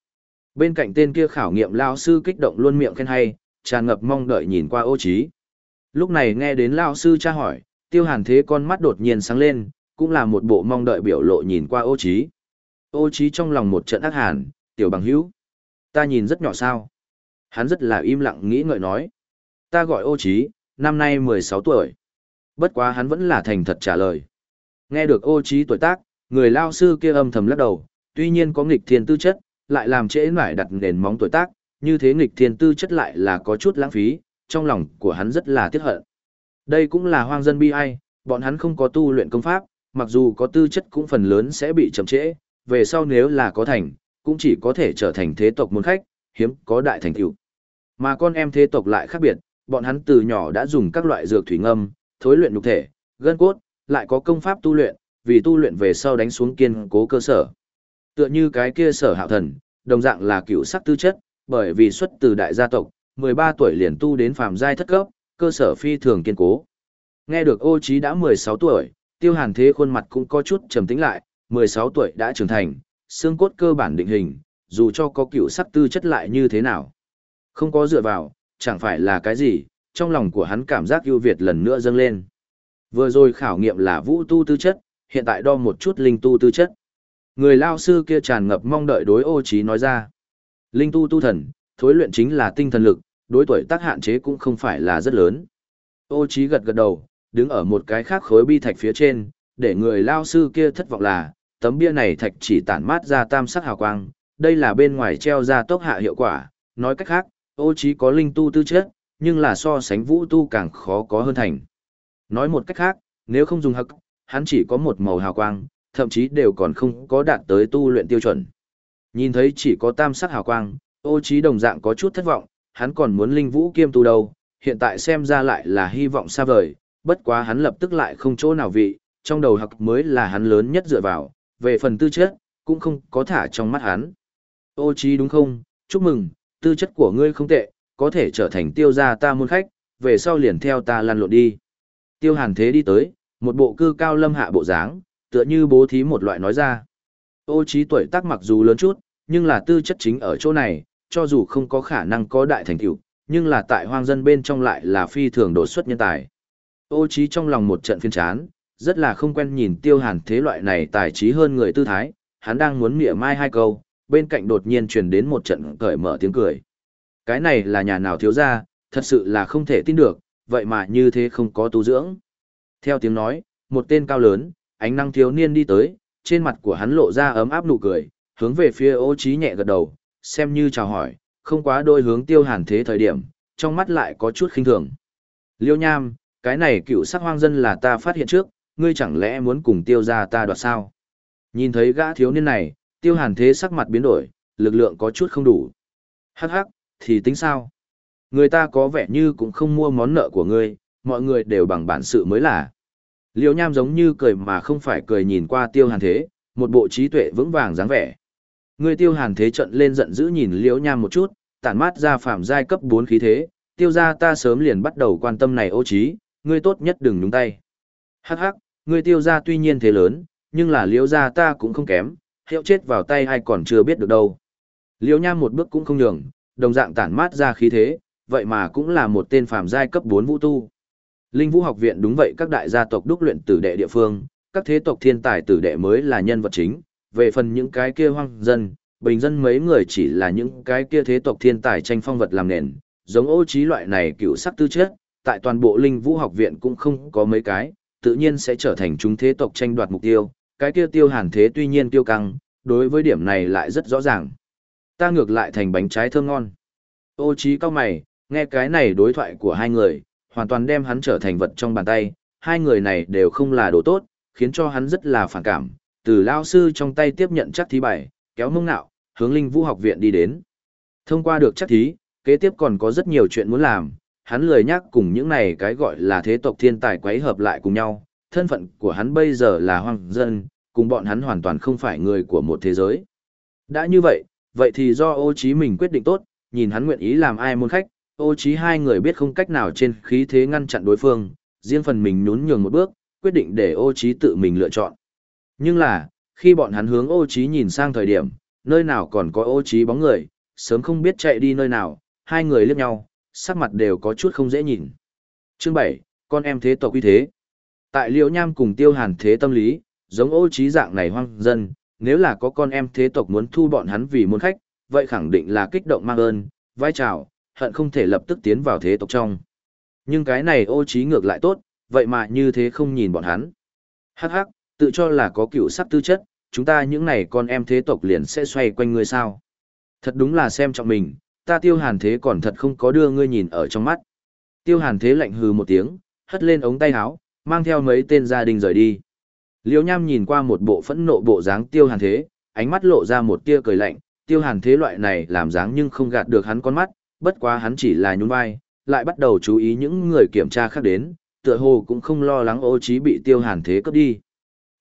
Bên cạnh tên kia khảo nghiệm lao sư kích động luôn miệng khen hay, tràn ngập mong đợi nhìn qua ô trí. Lúc này nghe đến lao sư tra hỏi, tiêu hàn thế con mắt đột nhiên sáng lên, cũng là một bộ mong đợi biểu lộ nhìn qua ô trí. Ô trí trong lòng một trận ác hàn, tiểu bằng hữu. Ta nhìn rất nhỏ sao. Hắn rất là im lặng nghĩ ngợi nói. Ta gọi ô trí, năm nay 16 tuổi. Bất quá hắn vẫn là thành thật trả lời. Nghe được ô trí tuổi tác, người lao sư kia âm thầm lắc đầu, tuy nhiên có nghịch thiên tư chất, lại làm trễ nải đặt nền móng tuổi tác, như thế nghịch thiên tư chất lại là có chút lãng phí, trong lòng của hắn rất là tiếc hận. Đây cũng là hoang dân bi ai, bọn hắn không có tu luyện công pháp, mặc dù có tư chất cũng phần lớn sẽ bị chậm trễ, về sau nếu là có thành, cũng chỉ có thể trở thành thế tộc môn khách, hiếm có đại thành tựu. Mà con em thế tộc lại khác biệt, bọn hắn từ nhỏ đã dùng các loại dược thủy ngâm, thối luyện nhục thể, gân cốt, lại có công pháp tu luyện, vì tu luyện về sau đánh xuống kiên cố cơ sở. Tựa như cái kia sở hạo thần, đồng dạng là cựu sắc tư chất, bởi vì xuất từ đại gia tộc, 13 tuổi liền tu đến phàm giai thất cấp, cơ sở phi thường kiên cố. Nghe được ô trí đã 16 tuổi, tiêu hàn thế khuôn mặt cũng có chút trầm tĩnh lại, 16 tuổi đã trưởng thành, xương cốt cơ bản định hình, dù cho có cựu sắc tư chất lại như thế nào. Không có dựa vào, chẳng phải là cái gì, trong lòng của hắn cảm giác ưu việt lần nữa dâng lên. Vừa rồi khảo nghiệm là vũ tu tư chất, hiện tại đo một chút linh tu tư chất. Người lao sư kia tràn ngập mong đợi đối ô trí nói ra. Linh tu tu thần, thối luyện chính là tinh thần lực, đối tuổi tác hạn chế cũng không phải là rất lớn. Ô trí gật gật đầu, đứng ở một cái khác khối bi thạch phía trên, để người lao sư kia thất vọng là, tấm bia này thạch chỉ tản mát ra tam sắc hào quang, đây là bên ngoài treo ra tốc hạ hiệu quả, nói cách khác, ô trí có linh tu tư chất, nhưng là so sánh vũ tu càng khó có hơn thành. Nói một cách khác, nếu không dùng hắc, hắn chỉ có một màu hào quang, thậm chí đều còn không có đạt tới tu luyện tiêu chuẩn. Nhìn thấy chỉ có tam sắc hào quang, ô trí đồng dạng có chút thất vọng, hắn còn muốn linh vũ kiêm tu đâu, hiện tại xem ra lại là hy vọng xa vời, bất quá hắn lập tức lại không chỗ nào vị, trong đầu học mới là hắn lớn nhất dựa vào, về phần tư chất, cũng không có thả trong mắt hắn. Ô trí đúng không, chúc mừng, tư chất của ngươi không tệ, có thể trở thành tiêu gia ta môn khách, về sau liền theo ta lăn lộn đi. Tiêu hàn thế đi tới, một bộ cư cao lâm hạ bộ dáng, tựa như bố thí một loại nói ra. Ô trí tuổi tác mặc dù lớn chút, nhưng là tư chất chính ở chỗ này, cho dù không có khả năng có đại thành tựu, nhưng là tại hoang dân bên trong lại là phi thường đột xuất nhân tài. Ô trí trong lòng một trận phiên chán, rất là không quen nhìn tiêu hàn thế loại này tài trí hơn người tư thái, hắn đang muốn mỉa mai hai câu, bên cạnh đột nhiên truyền đến một trận cởi mở tiếng cười. Cái này là nhà nào thiếu gia, thật sự là không thể tin được, vậy mà như thế không có tu dưỡng. Theo tiếng nói, một tên cao lớn, ánh năng thiếu niên đi tới, trên mặt của hắn lộ ra ấm áp nụ cười, hướng về phía ô trí nhẹ gật đầu, xem như chào hỏi, không quá đôi hướng tiêu hàn thế thời điểm, trong mắt lại có chút khinh thường. Liêu nham, cái này cựu sắc hoang dân là ta phát hiện trước, ngươi chẳng lẽ muốn cùng tiêu ra ta đoạt sao? Nhìn thấy gã thiếu niên này, tiêu hàn thế sắc mặt biến đổi, lực lượng có chút không đủ. Hắc hắc, thì tính sao? Người ta có vẻ như cũng không mua món nợ của ngươi, mọi người đều bằng bản sự mới là. Liêu nham giống như cười mà không phải cười nhìn qua tiêu hàn thế, một bộ trí tuệ vững vàng dáng vẻ. Ngươi tiêu hàn thế trận lên giận dữ nhìn liễu nham một chút, tản mát ra phạm giai cấp 4 khí thế, tiêu ra ta sớm liền bắt đầu quan tâm này ô trí, ngươi tốt nhất đừng nhúng tay. Hắc hắc, ngươi tiêu ra tuy nhiên thế lớn, nhưng là liễu ra ta cũng không kém, hiệu chết vào tay ai còn chưa biết được đâu. Liễu nham một bước cũng không nhường, đồng dạng tản mát ra khí thế, vậy mà cũng là một tên phàm giai cấp 4 vũ tu. Linh Vũ học viện đúng vậy các đại gia tộc đúc luyện tử đệ địa phương, các thế tộc thiên tài tử đệ mới là nhân vật chính, về phần những cái kia hoang dân, bình dân mấy người chỉ là những cái kia thế tộc thiên tài tranh phong vật làm nền, giống ô trí loại này cựu sắc tư chất, tại toàn bộ linh vũ học viện cũng không có mấy cái, tự nhiên sẽ trở thành chúng thế tộc tranh đoạt mục tiêu, cái kia tiêu hàn thế tuy nhiên tiêu căng, đối với điểm này lại rất rõ ràng. Ta ngược lại thành bánh trái thơm ngon. Ô trí cao mày, nghe cái này đối thoại của hai người, hoàn toàn đem hắn trở thành vật trong bàn tay, hai người này đều không là đồ tốt, khiến cho hắn rất là phản cảm, từ lao sư trong tay tiếp nhận chắc thí bài, kéo mông nạo, hướng linh vũ học viện đi đến. Thông qua được chắc thí, kế tiếp còn có rất nhiều chuyện muốn làm, hắn lười nhắc cùng những này cái gọi là thế tộc thiên tài quấy hợp lại cùng nhau, thân phận của hắn bây giờ là hoàng dân, cùng bọn hắn hoàn toàn không phải người của một thế giới. Đã như vậy, vậy thì do ô Chí mình quyết định tốt, nhìn hắn nguyện ý làm ai môn khách, ô Chí hai người biết không cách nào trên khí thế ngăn chặn đối phương, riêng phần mình nhún nhường một bước, quyết định để ô Chí tự mình lựa chọn. Nhưng là, khi bọn hắn hướng ô Chí nhìn sang thời điểm, nơi nào còn có ô Chí bóng người, sớm không biết chạy đi nơi nào, hai người liếc nhau, sắc mặt đều có chút không dễ nhìn. Chương 7, con em thế tộc uy thế. Tại Liễu Nham cùng Tiêu Hàn thế tâm lý, giống ô trí dạng này hoang dân, nếu là có con em thế tộc muốn thu bọn hắn vì môn khách, vậy khẳng định là kích động mang ơn, vai chào, hận không thể lập tức tiến vào thế tộc trong. Nhưng cái này ô trí ngược lại tốt, vậy mà như thế không nhìn bọn hắn. Hắc hắc, tự cho là có cựu sắc tư chất, chúng ta những này con em thế tộc liền sẽ xoay quanh ngươi sao. Thật đúng là xem trọng mình, ta tiêu hàn thế còn thật không có đưa ngươi nhìn ở trong mắt. Tiêu hàn thế lạnh hừ một tiếng, hất lên ống tay áo, mang theo mấy tên gia đình rời đi. Liêu nham nhìn qua một bộ phẫn nộ bộ dáng tiêu hàn thế, ánh mắt lộ ra một tia cười lạnh, tiêu hàn thế loại này làm dáng nhưng không gạt được hắn con mắt, bất quá hắn chỉ là nhún vai, lại bắt đầu chú ý những người kiểm tra khác đến, tựa hồ cũng không lo lắng ô trí bị tiêu hàn thế cướp đi.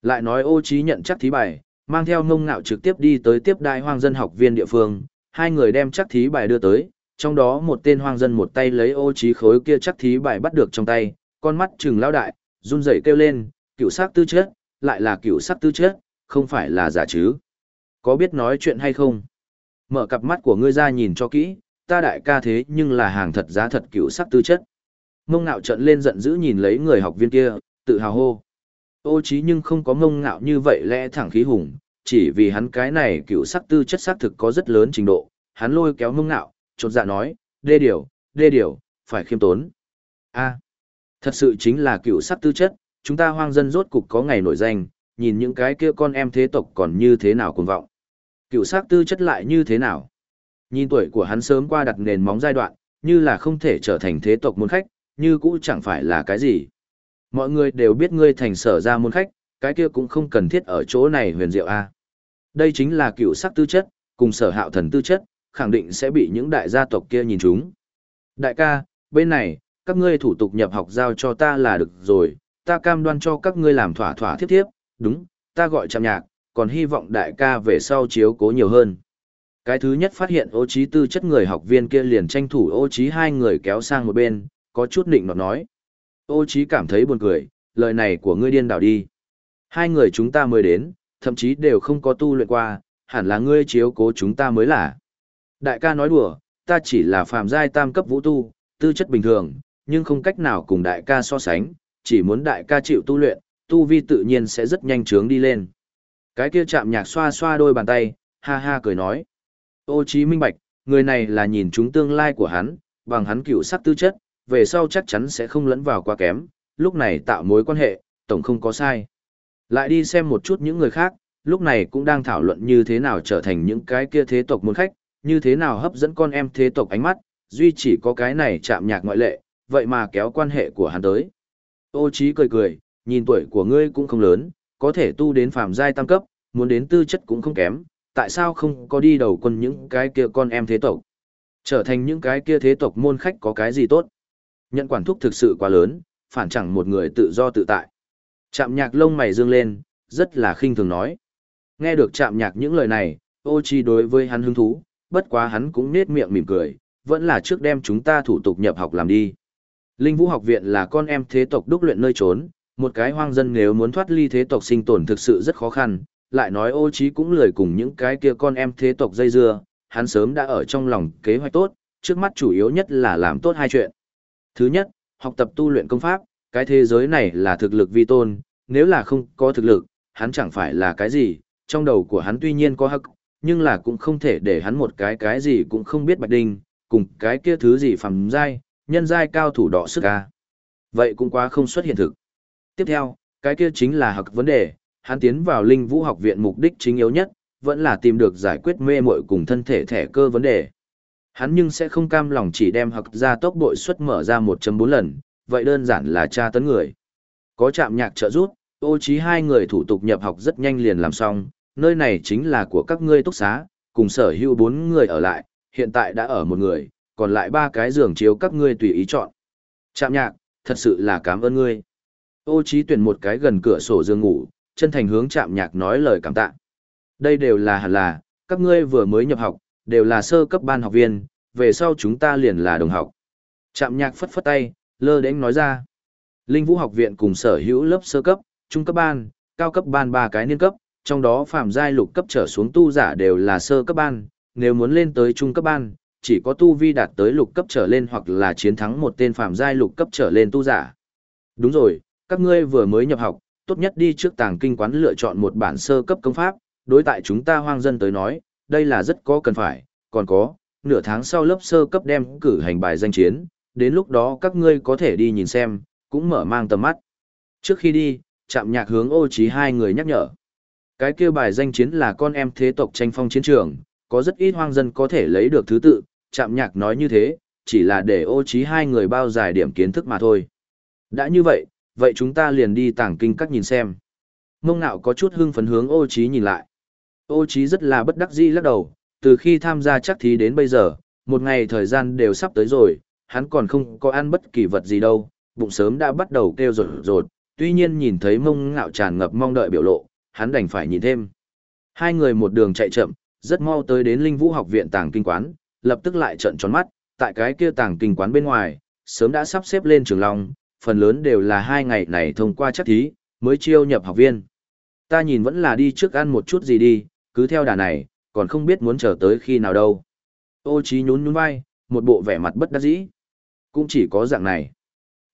Lại nói ô trí nhận chắc thí bài, mang theo ngông ngạo trực tiếp đi tới tiếp đại hoang dân học viên địa phương, hai người đem chắc thí bài đưa tới, trong đó một tên hoang dân một tay lấy ô trí khối kia chắc thí bài bắt được trong tay, con mắt trừng lao đại, run rẩy kêu lên, cựu sắc tư chất, lại là cựu sắc tư chất, không phải là giả chứ. Có biết nói chuyện hay không? Mở cặp mắt của ngươi ra nhìn cho kỹ, ta đại ca thế nhưng là hàng thật giá thật cựu sắc tư chất. Mông ngạo trận lên giận dữ nhìn lấy người học viên kia, tự hào hô. Ô trí nhưng không có mông ngạo như vậy lẽ thẳng khí hùng, chỉ vì hắn cái này cựu sắc tư chất xác thực có rất lớn trình độ, hắn lôi kéo mông ngạo, chột dạ nói, đê điều, đê điều, phải khiêm tốn. a thật sự chính là cựu sắc tư chất, chúng ta hoang dân rốt cục có ngày nổi danh, nhìn những cái kia con em thế tộc còn như thế nào cuồng vọng. Cựu sắc tư chất lại như thế nào? Nhìn tuổi của hắn sớm qua đặt nền móng giai đoạn, như là không thể trở thành thế tộc môn khách, như cũ chẳng phải là cái gì. Mọi người đều biết ngươi thành sở ra môn khách, cái kia cũng không cần thiết ở chỗ này huyền diệu a. Đây chính là cựu sắc tư chất, cùng sở hạo thần tư chất, khẳng định sẽ bị những đại gia tộc kia nhìn chúng. Đại ca, bên này, các ngươi thủ tục nhập học giao cho ta là được rồi, ta cam đoan cho các ngươi làm thỏa thỏa thiết thiếp, đúng, ta gọi chạm nhạc, còn hy vọng đại ca về sau chiếu cố nhiều hơn. Cái thứ nhất phát hiện ô trí tư chất người học viên kia liền tranh thủ ô trí hai người kéo sang một bên, có chút định nọt nói. Ô trí cảm thấy buồn cười, lời này của ngươi điên đảo đi. Hai người chúng ta mới đến, thậm chí đều không có tu luyện qua, hẳn là ngươi chiếu cố chúng ta mới là. Đại ca nói đùa, ta chỉ là phàm giai tam cấp vũ tu, tư chất bình thường, nhưng không cách nào cùng đại ca so sánh, chỉ muốn đại ca chịu tu luyện, tu vi tự nhiên sẽ rất nhanh chóng đi lên. Cái kia chạm nhạc xoa xoa đôi bàn tay, ha ha cười nói. Ô trí minh bạch, người này là nhìn chúng tương lai của hắn, bằng hắn cựu sắc tư chất, về sau chắc chắn sẽ không lẫn vào quá kém, lúc này tạo mối quan hệ, tổng không có sai. Lại đi xem một chút những người khác, lúc này cũng đang thảo luận như thế nào trở thành những cái kia thế tộc môn khách, như thế nào hấp dẫn con em thế tộc ánh mắt, duy chỉ có cái này chạm nhạc ngoại lệ, vậy mà kéo quan hệ của hắn tới. Ô trí cười cười, nhìn tuổi của ngươi cũng không lớn, có thể tu đến phàm giai tam cấp, muốn đến tư chất cũng không kém, tại sao không có đi đầu quân những cái kia con em thế tộc? Trở thành những cái kia thế tộc môn khách có cái gì tốt? Nhận quản thúc thực sự quá lớn, phản chẳng một người tự do tự tại. Trạm nhạc lông mày dương lên, rất là khinh thường nói. Nghe được trạm nhạc những lời này, ô chi đối với hắn hứng thú, bất quá hắn cũng nết miệng mỉm cười, vẫn là trước đem chúng ta thủ tục nhập học làm đi. Linh Vũ học viện là con em thế tộc đúc luyện nơi trốn, một cái hoang dân nếu muốn thoát ly thế tộc sinh tồn thực sự rất khó khăn, lại nói ô Chi cũng lười cùng những cái kia con em thế tộc dây dưa, hắn sớm đã ở trong lòng kế hoạch tốt, trước mắt chủ yếu nhất là làm tốt hai chuyện. Thứ nhất, học tập tu luyện công pháp, cái thế giới này là thực lực vi tôn, nếu là không có thực lực, hắn chẳng phải là cái gì, trong đầu của hắn tuy nhiên có hắc, nhưng là cũng không thể để hắn một cái cái gì cũng không biết bạch đinh, cùng cái kia thứ gì phàm giai, nhân giai cao thủ đỏ sức ca. Vậy cũng quá không xuất hiện thực. Tiếp theo, cái kia chính là hặc vấn đề, hắn tiến vào linh vũ học viện mục đích chính yếu nhất, vẫn là tìm được giải quyết mê muội cùng thân thể thẻ cơ vấn đề. Hắn nhưng sẽ không cam lòng chỉ đem hặc ra tốc bội suất mở ra 1.4 lần, vậy đơn giản là tra tấn người. Có trạm nhạc trợ giúp, ô trí hai người thủ tục nhập học rất nhanh liền làm xong, nơi này chính là của các ngươi túc xá, cùng sở hữu bốn người ở lại, hiện tại đã ở một người, còn lại ba cái giường chiếu các ngươi tùy ý chọn. Trạm nhạc, thật sự là cảm ơn ngươi. Ô trí tuyển một cái gần cửa sổ giường ngủ, chân thành hướng Trạm nhạc nói lời cảm tạ. Đây đều là hẳn là, các ngươi vừa mới nhập học, đều là sơ cấp ban học viên, về sau chúng ta liền là đồng học. Trạm nhạc phất phất tay, lơ đến nói ra. Linh vũ học viện cùng sở hữu lớp sơ cấp, trung cấp ban, cao cấp ban ba cái niên cấp, trong đó phạm giai lục cấp trở xuống tu giả đều là sơ cấp ban, nếu muốn lên tới trung cấp ban, chỉ có tu vi đạt tới lục cấp trở lên hoặc là chiến thắng một tên phạm giai lục cấp trở lên tu giả. Đúng rồi, các ngươi vừa mới nhập học, tốt nhất đi trước tàng kinh quán lựa chọn một bản sơ cấp công pháp, đối tại chúng ta hoang dân tới nói, đây là rất có cần phải, còn có, nửa tháng sau lớp sơ cấp đem cử hành bài danh chiến, đến lúc đó các ngươi có thể đi nhìn xem, cũng mở mang tầm mắt. Trước khi đi, chạm nhạc hướng ô trí hai người nhắc nhở. Cái kia bài danh chiến là con em thế tộc tranh phong chiến trường, có rất ít hoang dân có thể lấy được thứ tự, chạm nhạc nói như thế, chỉ là để ô trí hai người bao dài điểm kiến thức mà thôi. Đã như vậy, vậy chúng ta liền đi tàng kinh các nhìn xem. Mông nạo có chút hưng phấn hướng ô trí nhìn lại. Ô trí rất là bất đắc dĩ lắc đầu, từ khi tham gia chắc thí đến bây giờ, một ngày thời gian đều sắp tới rồi, hắn còn không có ăn bất kỳ vật gì đâu, bụng sớm đã bắt đầu kêu rột rột, tuy nhiên nhìn thấy mông ngạo tràn ngập mong đợi biểu lộ, hắn đành phải nhìn thêm. Hai người một đường chạy chậm, rất mau tới đến Linh Vũ học viện tàng kinh quán, lập tức lại trận tròn mắt, tại cái kia tàng kinh quán bên ngoài, sớm đã sắp xếp lên trường long, phần lớn đều là hai ngày này thông qua chắc thí, mới chiêu nhập học viên. Ta nhìn vẫn là đi trước ăn một chút gì đi, cứ theo đà này, còn không biết muốn chờ tới khi nào đâu. Ô trí nhún nhún vai, một bộ vẻ mặt bất đắc dĩ. Cũng chỉ có dạng này.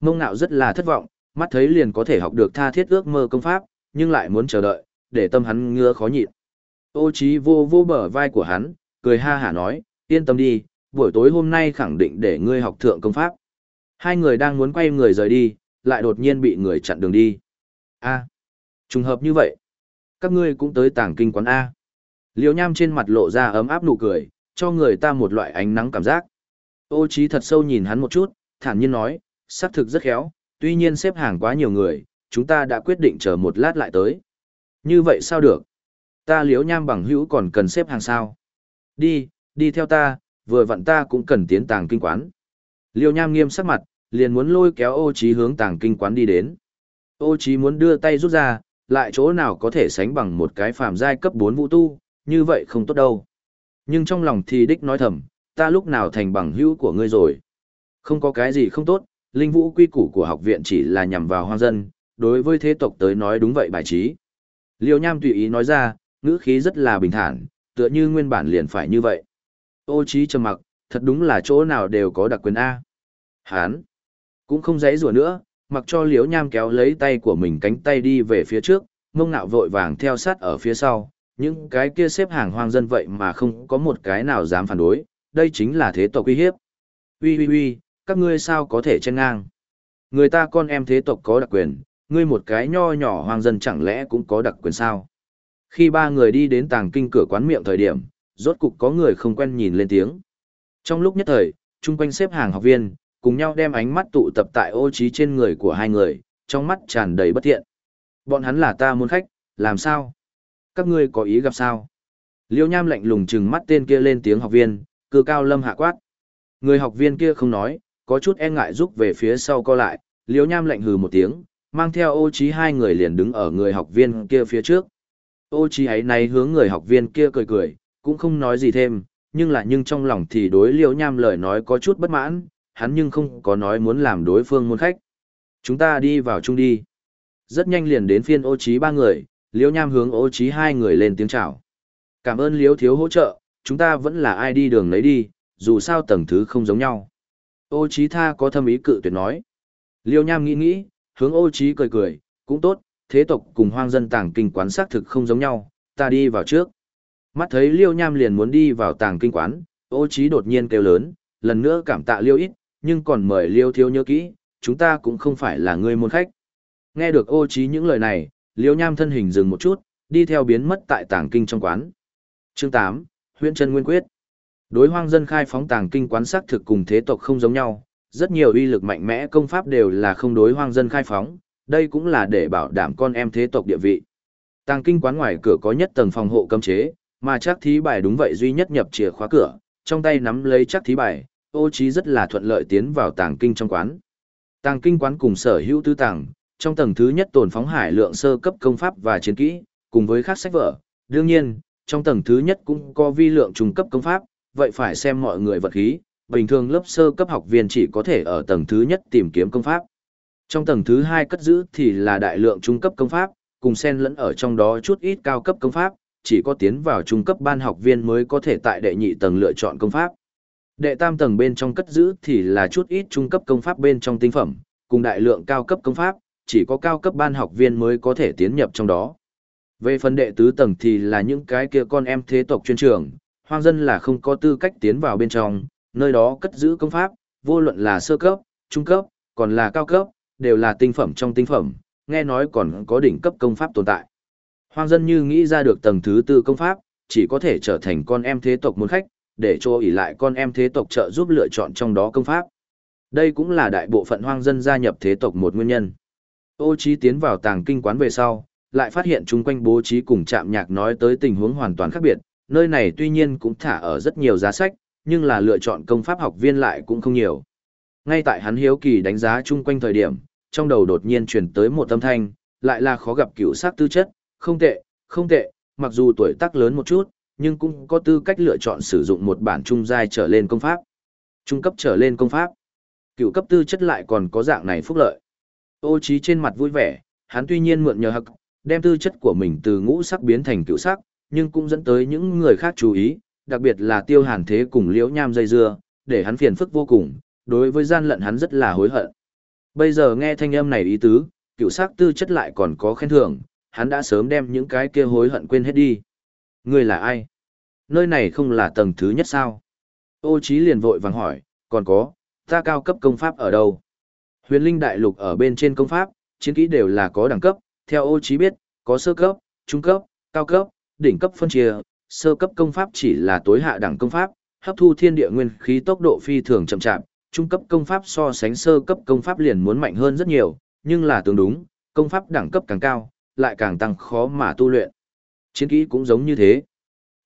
Mông nạo rất là thất vọng, mắt thấy liền có thể học được tha thiết ước mơ công pháp, nhưng lại muốn chờ đợi, để tâm hắn ngứa khó nhịn. Ô trí vô vô bờ vai của hắn, cười ha hả nói, yên tâm đi, buổi tối hôm nay khẳng định để ngươi học thượng công pháp. Hai người đang muốn quay người rời đi, lại đột nhiên bị người chặn đường đi. A, trùng hợp như vậy. Các ngươi cũng tới tàng kinh quán A. Liêu nham trên mặt lộ ra ấm áp nụ cười, cho người ta một loại ánh nắng cảm giác. Ô trí thật sâu nhìn hắn một chút, thản nhiên nói, xác thực rất khéo, tuy nhiên xếp hàng quá nhiều người, chúng ta đã quyết định chờ một lát lại tới. Như vậy sao được? Ta liếu nham bằng hữu còn cần xếp hàng sao? Đi, đi theo ta, vừa vặn ta cũng cần tiến tàng kinh quán. Liêu nham nghiêm sắc mặt, liền muốn lôi kéo ô trí hướng tàng kinh quán đi đến. Ô trí muốn đưa tay rút ra, lại chỗ nào có thể sánh bằng một cái phàm giai cấp 4 vũ tu, như vậy không tốt đâu. Nhưng trong lòng thì đích nói thầm, ta lúc nào thành bằng hữu của ngươi rồi. Không có cái gì không tốt, linh vũ quy củ của học viện chỉ là nhằm vào hoang dân, đối với thế tộc tới nói đúng vậy bài trí. Liêu nham tùy ý nói ra, ngữ khí rất là bình thản, tựa như nguyên bản liền phải như vậy. Ô trí trầm mặc, thật đúng là chỗ nào đều có đặc quyền A. Hán, cũng không dãy rùa nữa, mặc cho Liêu nham kéo lấy tay của mình cánh tay đi về phía trước, mông nạo vội vàng theo sát ở phía sau, những cái kia xếp hàng hoang dân vậy mà không có một cái nào dám phản đối, đây chính là thế tộc uy hiếp. Ui ui ui, các ngươi sao có thể chen ngang. Người ta con em thế tộc có đặc quyền, ngươi một cái nho nhỏ hoàng dân chẳng lẽ cũng có đặc quyền sao? Khi ba người đi đến tàng kinh cửa quán miệng thời điểm, rốt cục có người không quen nhìn lên tiếng. Trong lúc nhất thời, chung quanh xếp hàng học viên, cùng nhau đem ánh mắt tụ tập tại ô trí trên người của hai người, trong mắt tràn đầy bất thiện. Bọn hắn là ta muốn khách, làm sao? Các ngươi có ý gặp sao? Liêu nham lạnh lùng chừng mắt tên kia lên tiếng học viên, cư cao lâm hạ quát. Người học viên kia không nói, có chút e ngại rút về phía sau co lại, liêu nham lạnh hừ một tiếng, mang theo ô trí hai người liền đứng ở người học viên kia phía trước. Ô trí ấy này hướng người học viên kia cười cười, cũng không nói gì thêm, nhưng là nhưng trong lòng thì đối liêu nham lời nói có chút bất mãn, hắn nhưng không có nói muốn làm đối phương muốn khách. Chúng ta đi vào chung đi. Rất nhanh liền đến phiên ô trí ba người, liêu nham hướng ô trí hai người lên tiếng chào. Cảm ơn liêu thiếu hỗ trợ, chúng ta vẫn là ai đi đường lấy đi, dù sao tầng thứ không giống nhau. Ô Chí tha có thâm ý cự tuyệt nói. Liêu nham nghĩ nghĩ, hướng ô Chí cười cười, cũng tốt, thế tộc cùng hoang dân tàng kinh quán xác thực không giống nhau, ta đi vào trước. Mắt thấy liêu nham liền muốn đi vào tàng kinh quán, ô Chí đột nhiên kêu lớn, lần nữa cảm tạ liêu ít, nhưng còn mời liêu thiếu nhớ kỹ, chúng ta cũng không phải là người môn khách. Nghe được ô Chí những lời này, liêu nham thân hình dừng một chút, đi theo biến mất tại tàng kinh trong quán. Chương 8, huyện Trân Nguyên Quyết Đối hoang dân khai phóng tàng kinh quán xác thực cùng thế tộc không giống nhau, rất nhiều uy lực mạnh mẽ công pháp đều là không đối hoang dân khai phóng, đây cũng là để bảo đảm con em thế tộc địa vị. Tàng kinh quán ngoài cửa có nhất tầng phòng hộ cấm chế, mà chắc thí bài đúng vậy duy nhất nhập chìa khóa cửa, trong tay nắm lấy chắc thí bài, ô trí rất là thuận lợi tiến vào tàng kinh trong quán. Tàng kinh quán cùng sở hữu tư tàng, trong tầng thứ nhất tồn phóng hải lượng sơ cấp công pháp và chiến kỹ, cùng với các sách vở. Đương nhiên, trong tầng thứ nhất cũng có vi lượng trung cấp công pháp, vậy phải xem mọi người vật khí, bình thường lớp sơ cấp học viên chỉ có thể ở tầng thứ nhất tìm kiếm công pháp. Trong tầng thứ hai cất giữ thì là đại lượng trung cấp công pháp, cùng xen lẫn ở trong đó chút ít cao cấp công pháp, chỉ có tiến vào trung cấp ban học viên mới có thể tại đệ nhị tầng lựa chọn công pháp. Đệ tam tầng bên trong cất giữ thì là chút ít trung cấp công pháp bên trong tinh phẩm, cùng đại lượng cao cấp công pháp, chỉ có cao cấp ban học viên mới có thể tiến nhập trong đó. Về phần đệ tứ tầng thì là những cái kia con em thế tộc chuyên trường, hoang dân là không có tư cách tiến vào bên trong, nơi đó cất giữ công pháp, vô luận là sơ cấp, trung cấp, còn là cao cấp, đều là tinh phẩm trong tinh phẩm, nghe nói còn có đỉnh cấp công pháp tồn tại. Hoang dân như nghĩ ra được tầng thứ tư công pháp, chỉ có thể trở thành con em thế tộc môn khách, để cho ỷ lại con em thế tộc trợ giúp lựa chọn trong đó công pháp. Đây cũng là đại bộ phận hoang dân gia nhập thế tộc một nguyên nhân. Ô Chí tiến vào tàng kinh quán về sau, lại phát hiện chung quanh bố trí cùng chạm nhạc nói tới tình huống hoàn toàn khác biệt, nơi này tuy nhiên cũng thả ở rất nhiều giá sách, nhưng là lựa chọn công pháp học viên lại cũng không nhiều. Ngay tại hắn hiếu kỳ đánh giá chung quanh thời điểm, trong đầu đột nhiên truyền tới một âm thanh, lại là khó gặp cựu sắc tư chất, không tệ, không tệ, mặc dù tuổi tác lớn một chút, nhưng cũng có tư cách lựa chọn sử dụng một bản trung giai trở lên công pháp. Trung cấp trở lên công pháp. Cựu cấp tư chất lại còn có dạng này phúc lợi. Ô trí trên mặt vui vẻ, hắn tuy nhiên mượn nhờ hậc, đem tư chất của mình từ ngũ sắc biến thành cựu sắc, nhưng cũng dẫn tới những người khác chú ý, đặc biệt là tiêu hàn thế cùng liễu nham dây dưa, để hắn phiền phức vô cùng, đối với gian lận hắn rất là hối hận. Bây giờ nghe thanh âm này ý tứ, cựu sắc tư chất lại còn có khen thưởng, hắn đã sớm đem những cái kia hối hận quên hết đi. Ngươi là ai? Nơi này không là tầng thứ nhất sao? Ô Chí liền vội vàng hỏi, còn có, ta cao cấp công pháp ở đâu? Huyền linh đại lục ở bên trên công pháp, chiến kỹ đều là có đẳng cấp, theo ô Chí biết, có sơ cấp, trung cấp, cao cấp, đỉnh cấp phân chia, sơ cấp công pháp chỉ là tối hạ đẳng công pháp, hấp thu thiên địa nguyên khí tốc độ phi thường chậm chạp, trung cấp công pháp so sánh sơ cấp công pháp liền muốn mạnh hơn rất nhiều, nhưng là tương đúng, công pháp đẳng cấp càng cao, lại càng tăng khó mà tu luyện. Chiến kỹ cũng giống như thế.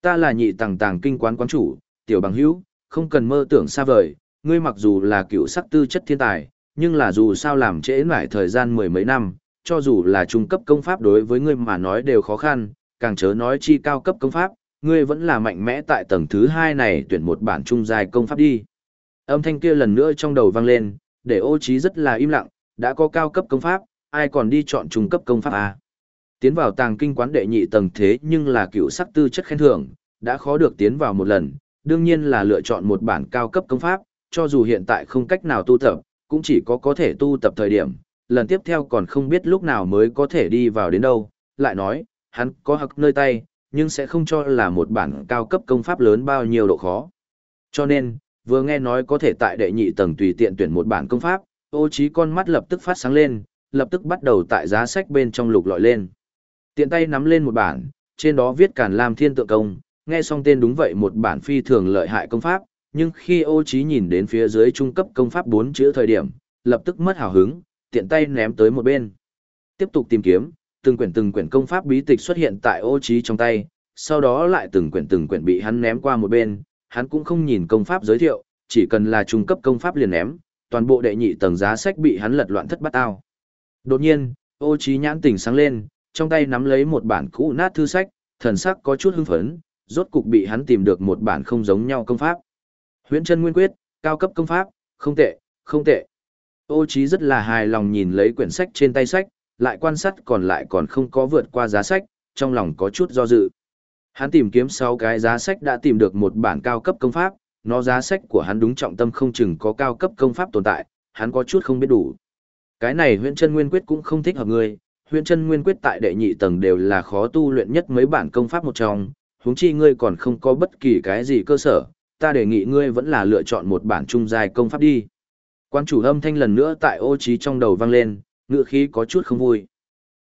Ta là nhị tàng tàng kinh quán quán chủ, tiểu bằng hữu, không cần mơ tưởng xa vời, ngươi mặc dù là cựu sắc tư chất thiên tài, nhưng là dù sao làm trễ mãi thời gian mười mấy năm, cho dù là trung cấp công pháp đối với ngươi mà nói đều khó khăn, càng chớ nói chi cao cấp công pháp, ngươi vẫn là mạnh mẽ tại tầng thứ hai này tuyển một bản trung dài công pháp đi. Âm thanh kia lần nữa trong đầu vang lên, để ô trí rất là im lặng, đã có cao cấp công pháp, ai còn đi chọn trung cấp công pháp à? Tiến vào tàng kinh quán đệ nhị tầng thế nhưng là cựu sắc tư chất khen thưởng, đã khó được tiến vào một lần, đương nhiên là lựa chọn một bản cao cấp công pháp, cho dù hiện tại không cách nào tu tập, cũng chỉ có có thể tu tập thời điểm, lần tiếp theo còn không biết lúc nào mới có thể đi vào đến đâu, lại nói, hắn có hặc nơi tay, nhưng sẽ không cho là một bản cao cấp công pháp lớn bao nhiêu độ khó. Cho nên, vừa nghe nói có thể tại đệ nhị tầng tùy tiện tuyển một bản công pháp, ô trí con mắt lập tức phát sáng lên, lập tức bắt đầu tại giá sách bên trong lục lọi lên. Tiện tay nắm lên một bản, trên đó viết Càn Lam Thiên Tượng Công, nghe xong tên đúng vậy một bản phi thường lợi hại công pháp, nhưng khi ô trí nhìn đến phía dưới trung cấp công pháp bốn chữ thời điểm, lập tức mất hào hứng, tiện tay ném tới một bên. Tiếp tục tìm kiếm, từng quyển từng quyển công pháp bí tịch xuất hiện tại ô trí trong tay, sau đó lại từng quyển từng quyển bị hắn ném qua một bên, hắn cũng không nhìn công pháp giới thiệu, chỉ cần là trung cấp công pháp liền ném, toàn bộ đệ nhị tầng giá sách bị hắn lật loạn thất bát ao. Đột nhiên, ô trí nhãn tỉnh sáng lên, trong tay nắm lấy một bản cũ nát thư sách, thần sắc có chút hưng phấn, rốt cục bị hắn tìm được một bản không giống nhau công pháp. Huyễn chân nguyên quyết, cao cấp công pháp, không tệ, không tệ. Ô trí rất là hài lòng nhìn lấy quyển sách trên tay sách, lại quan sát còn lại còn không có vượt qua giá sách, trong lòng có chút do dự. Hắn tìm kiếm 6 cái giá sách đã tìm được một bản cao cấp công pháp, nó giá sách của hắn đúng trọng tâm không chừng có cao cấp công pháp tồn tại, hắn có chút không biết đủ. Cái này huyễn chân nguyên quyết cũng không thích hợp ngươi, huyễn chân nguyên quyết tại đệ nhị tầng đều là khó tu luyện nhất mấy bản công pháp một trong, huống chi ngươi còn không có bất kỳ cái gì cơ sở, ta đề nghị ngươi vẫn là lựa chọn một bản trung dài công pháp đi. Quan chủ âm thanh lần nữa tại ô trí trong đầu vang lên, ngựa khí có chút không vui.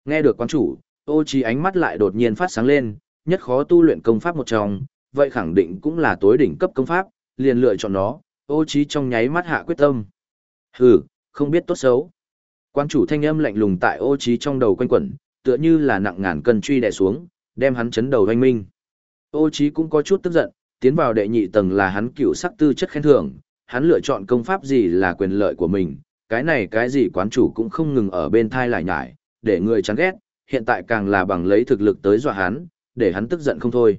Nghe được quan chủ, ô trí ánh mắt lại đột nhiên phát sáng lên, nhất khó tu luyện công pháp một trong, vậy khẳng định cũng là tối đỉnh cấp công pháp, liền lựa chọn nó, ô trí trong nháy mắt hạ quyết tâm. Hừ, không biết tốt xấu. Quan chủ thanh âm lạnh lùng tại ô trí trong đầu quanh quẩn, tựa như là nặng ngàn cân truy đè xuống, đem hắn chấn đầu hoanh minh. Ô trí cũng có chút tức giận, tiến vào đệ nhị tầng là hắn cựu sắc tư chất khen thưởng, hắn lựa chọn công pháp gì là quyền lợi của mình, cái này cái gì quán chủ cũng không ngừng ở bên thai lại nhải, để người chán ghét, hiện tại càng là bằng lấy thực lực tới dọa hắn, để hắn tức giận không thôi.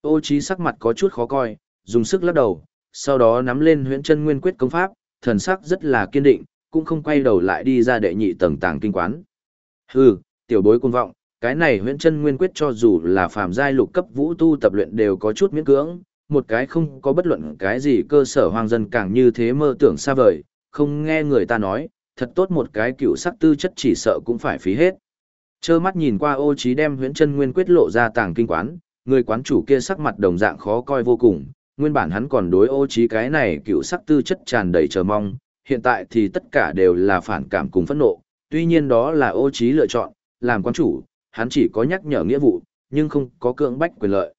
Ô trí sắc mặt có chút khó coi, dùng sức lắc đầu, sau đó nắm lên huyễn chân nguyên quyết công pháp, thần sắc rất là kiên định, cũng không quay đầu lại đi ra đệ nhị tầng tàng kinh quán. Hừ, tiểu bối cuồng vọng, cái này huyễn chân nguyên quyết cho dù là phàm giai lục cấp vũ tu tập luyện đều có chút miễn cưỡng, một cái không có bất luận cái gì cơ sở hoang dân càng như thế mơ tưởng xa vời, không nghe người ta nói, thật tốt một cái cựu sắc tư chất chỉ sợ cũng phải phí hết. Chơ mắt nhìn qua ô trí đem huyễn chân nguyên quyết lộ ra tàng kinh quán, người quán chủ kia sắc mặt đồng dạng khó coi vô cùng, nguyên bản hắn còn đối ô trí cái này cựu sắc tư chất tràn đầy chờ mong, hiện tại thì tất cả đều là phản cảm cùng phẫn nộ, tuy nhiên đó là ô trí lựa chọn, làm quán chủ, hắn chỉ có nhắc nhở nghĩa vụ, nhưng không có cưỡng bách quyền lợi.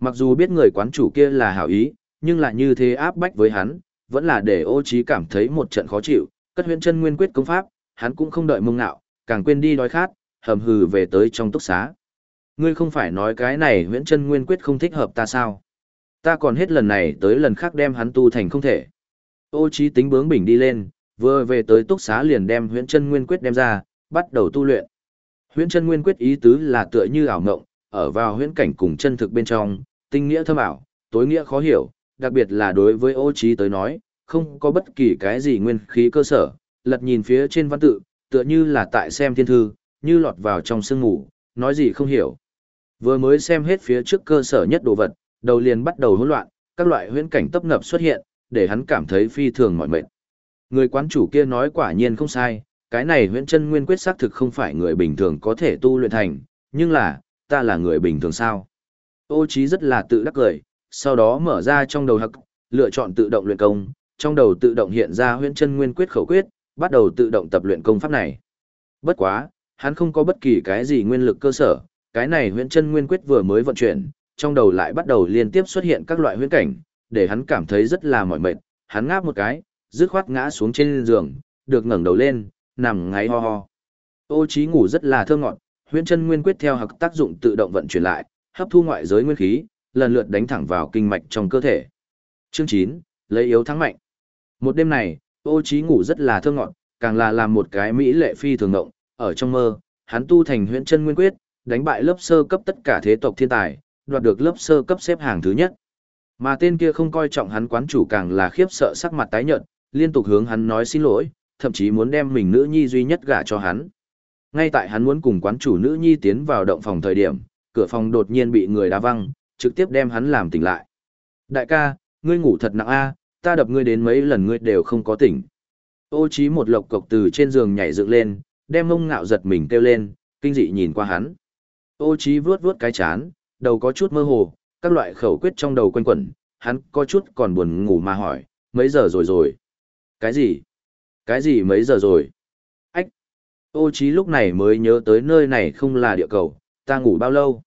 Mặc dù biết người quán chủ kia là hảo ý, nhưng lại như thế áp bách với hắn, vẫn là để ô trí cảm thấy một trận khó chịu, cất huyễn chân nguyên quyết công pháp, hắn cũng không đợi mông ngạo, càng quên đi đói khát, hầm hừ về tới trong túc xá. Ngươi không phải nói cái này huyễn chân nguyên quyết không thích hợp ta sao? Ta còn hết lần này tới lần khác đem hắn tu thành không thể. Ô trí tính bướng bỉnh đi lên, vừa về tới túc xá liền đem huyễn chân nguyên quyết đem ra, bắt đầu tu luyện. Huyễn chân nguyên quyết ý tứ là tựa như ảo ngộng, ở vào huyễn cảnh cùng chân thực bên trong, tinh nghĩa thâm ảo, tối nghĩa khó hiểu, đặc biệt là đối với ô trí tới nói, không có bất kỳ cái gì nguyên khí cơ sở, lật nhìn phía trên văn tự, tựa như là tại xem thiên thư, như lọt vào trong sương ngủ, nói gì không hiểu. Vừa mới xem hết phía trước cơ sở nhất đồ vật, đầu liền bắt đầu hỗn loạn, các loại huyễn cảnh tấp nập xuất hiện, để hắn cảm thấy phi thường mỏi mệt. Người quán chủ kia nói quả nhiên không sai, cái này huyễn chân nguyên quyết xác thực không phải người bình thường có thể tu luyện thành, nhưng là, ta là người bình thường sao? Ô Chí rất là tự đắc cười, sau đó mở ra trong đầu hắc, lựa chọn tự động luyện công, trong đầu tự động hiện ra huyễn chân nguyên quyết khẩu quyết, bắt đầu tự động tập luyện công pháp này. Bất quá, hắn không có bất kỳ cái gì nguyên lực cơ sở, cái này huyễn chân nguyên quyết vừa mới vận chuyển, trong đầu lại bắt đầu liên tiếp xuất hiện các loại huyễn cảnh, để hắn cảm thấy rất là mỏi mệt, hắn ngáp một cái, dứt khoát ngã xuống trên giường, được ngẩng đầu lên, nằm ngáy ho ho. Ô trí ngủ rất là thơ ngọt, huyễn chân nguyên quyết theo hặc tác dụng tự động vận chuyển lại, hấp thu ngoại giới nguyên khí, lần lượt đánh thẳng vào kinh mạch trong cơ thể. Chương 9, lấy yếu thắng mạnh. Một đêm này, Ô Chí ngủ rất là thơ ngọt, càng là làm một cái mỹ lệ phi thường ngộng, ở trong mơ, hắn tu thành huyễn chân nguyên quyết, đánh bại lớp sơ cấp tất cả thế tộc thiên tài, đoạt được lớp sơ cấp xếp hàng thứ nhất. Mà tên kia không coi trọng hắn quán chủ càng là khiếp sợ sắc mặt tái nhợt, liên tục hướng hắn nói xin lỗi, thậm chí muốn đem mình nữ nhi duy nhất gả cho hắn. Ngay tại hắn muốn cùng quán chủ nữ nhi tiến vào động phòng thời điểm, cửa phòng đột nhiên bị người đá văng, trực tiếp đem hắn làm tỉnh lại. Đại ca, ngươi ngủ thật nặng a, ta đập ngươi đến mấy lần ngươi đều không có tỉnh. Ô Chí một lộc cộc từ trên giường nhảy dựng lên, đem mông ngạo giật mình kêu lên, kinh dị nhìn qua hắn. Ô Chí vuốt vuốt cái chán, đầu có chút mơ hồ, các loại khẩu quyết trong đầu quanh quẩn, hắn có chút còn buồn ngủ mà hỏi, mấy giờ rồi rồi? Cái gì? Cái gì mấy giờ rồi? Ách! Ô Chí lúc này mới nhớ tới nơi này không là địa cầu, ta ngủ bao lâu?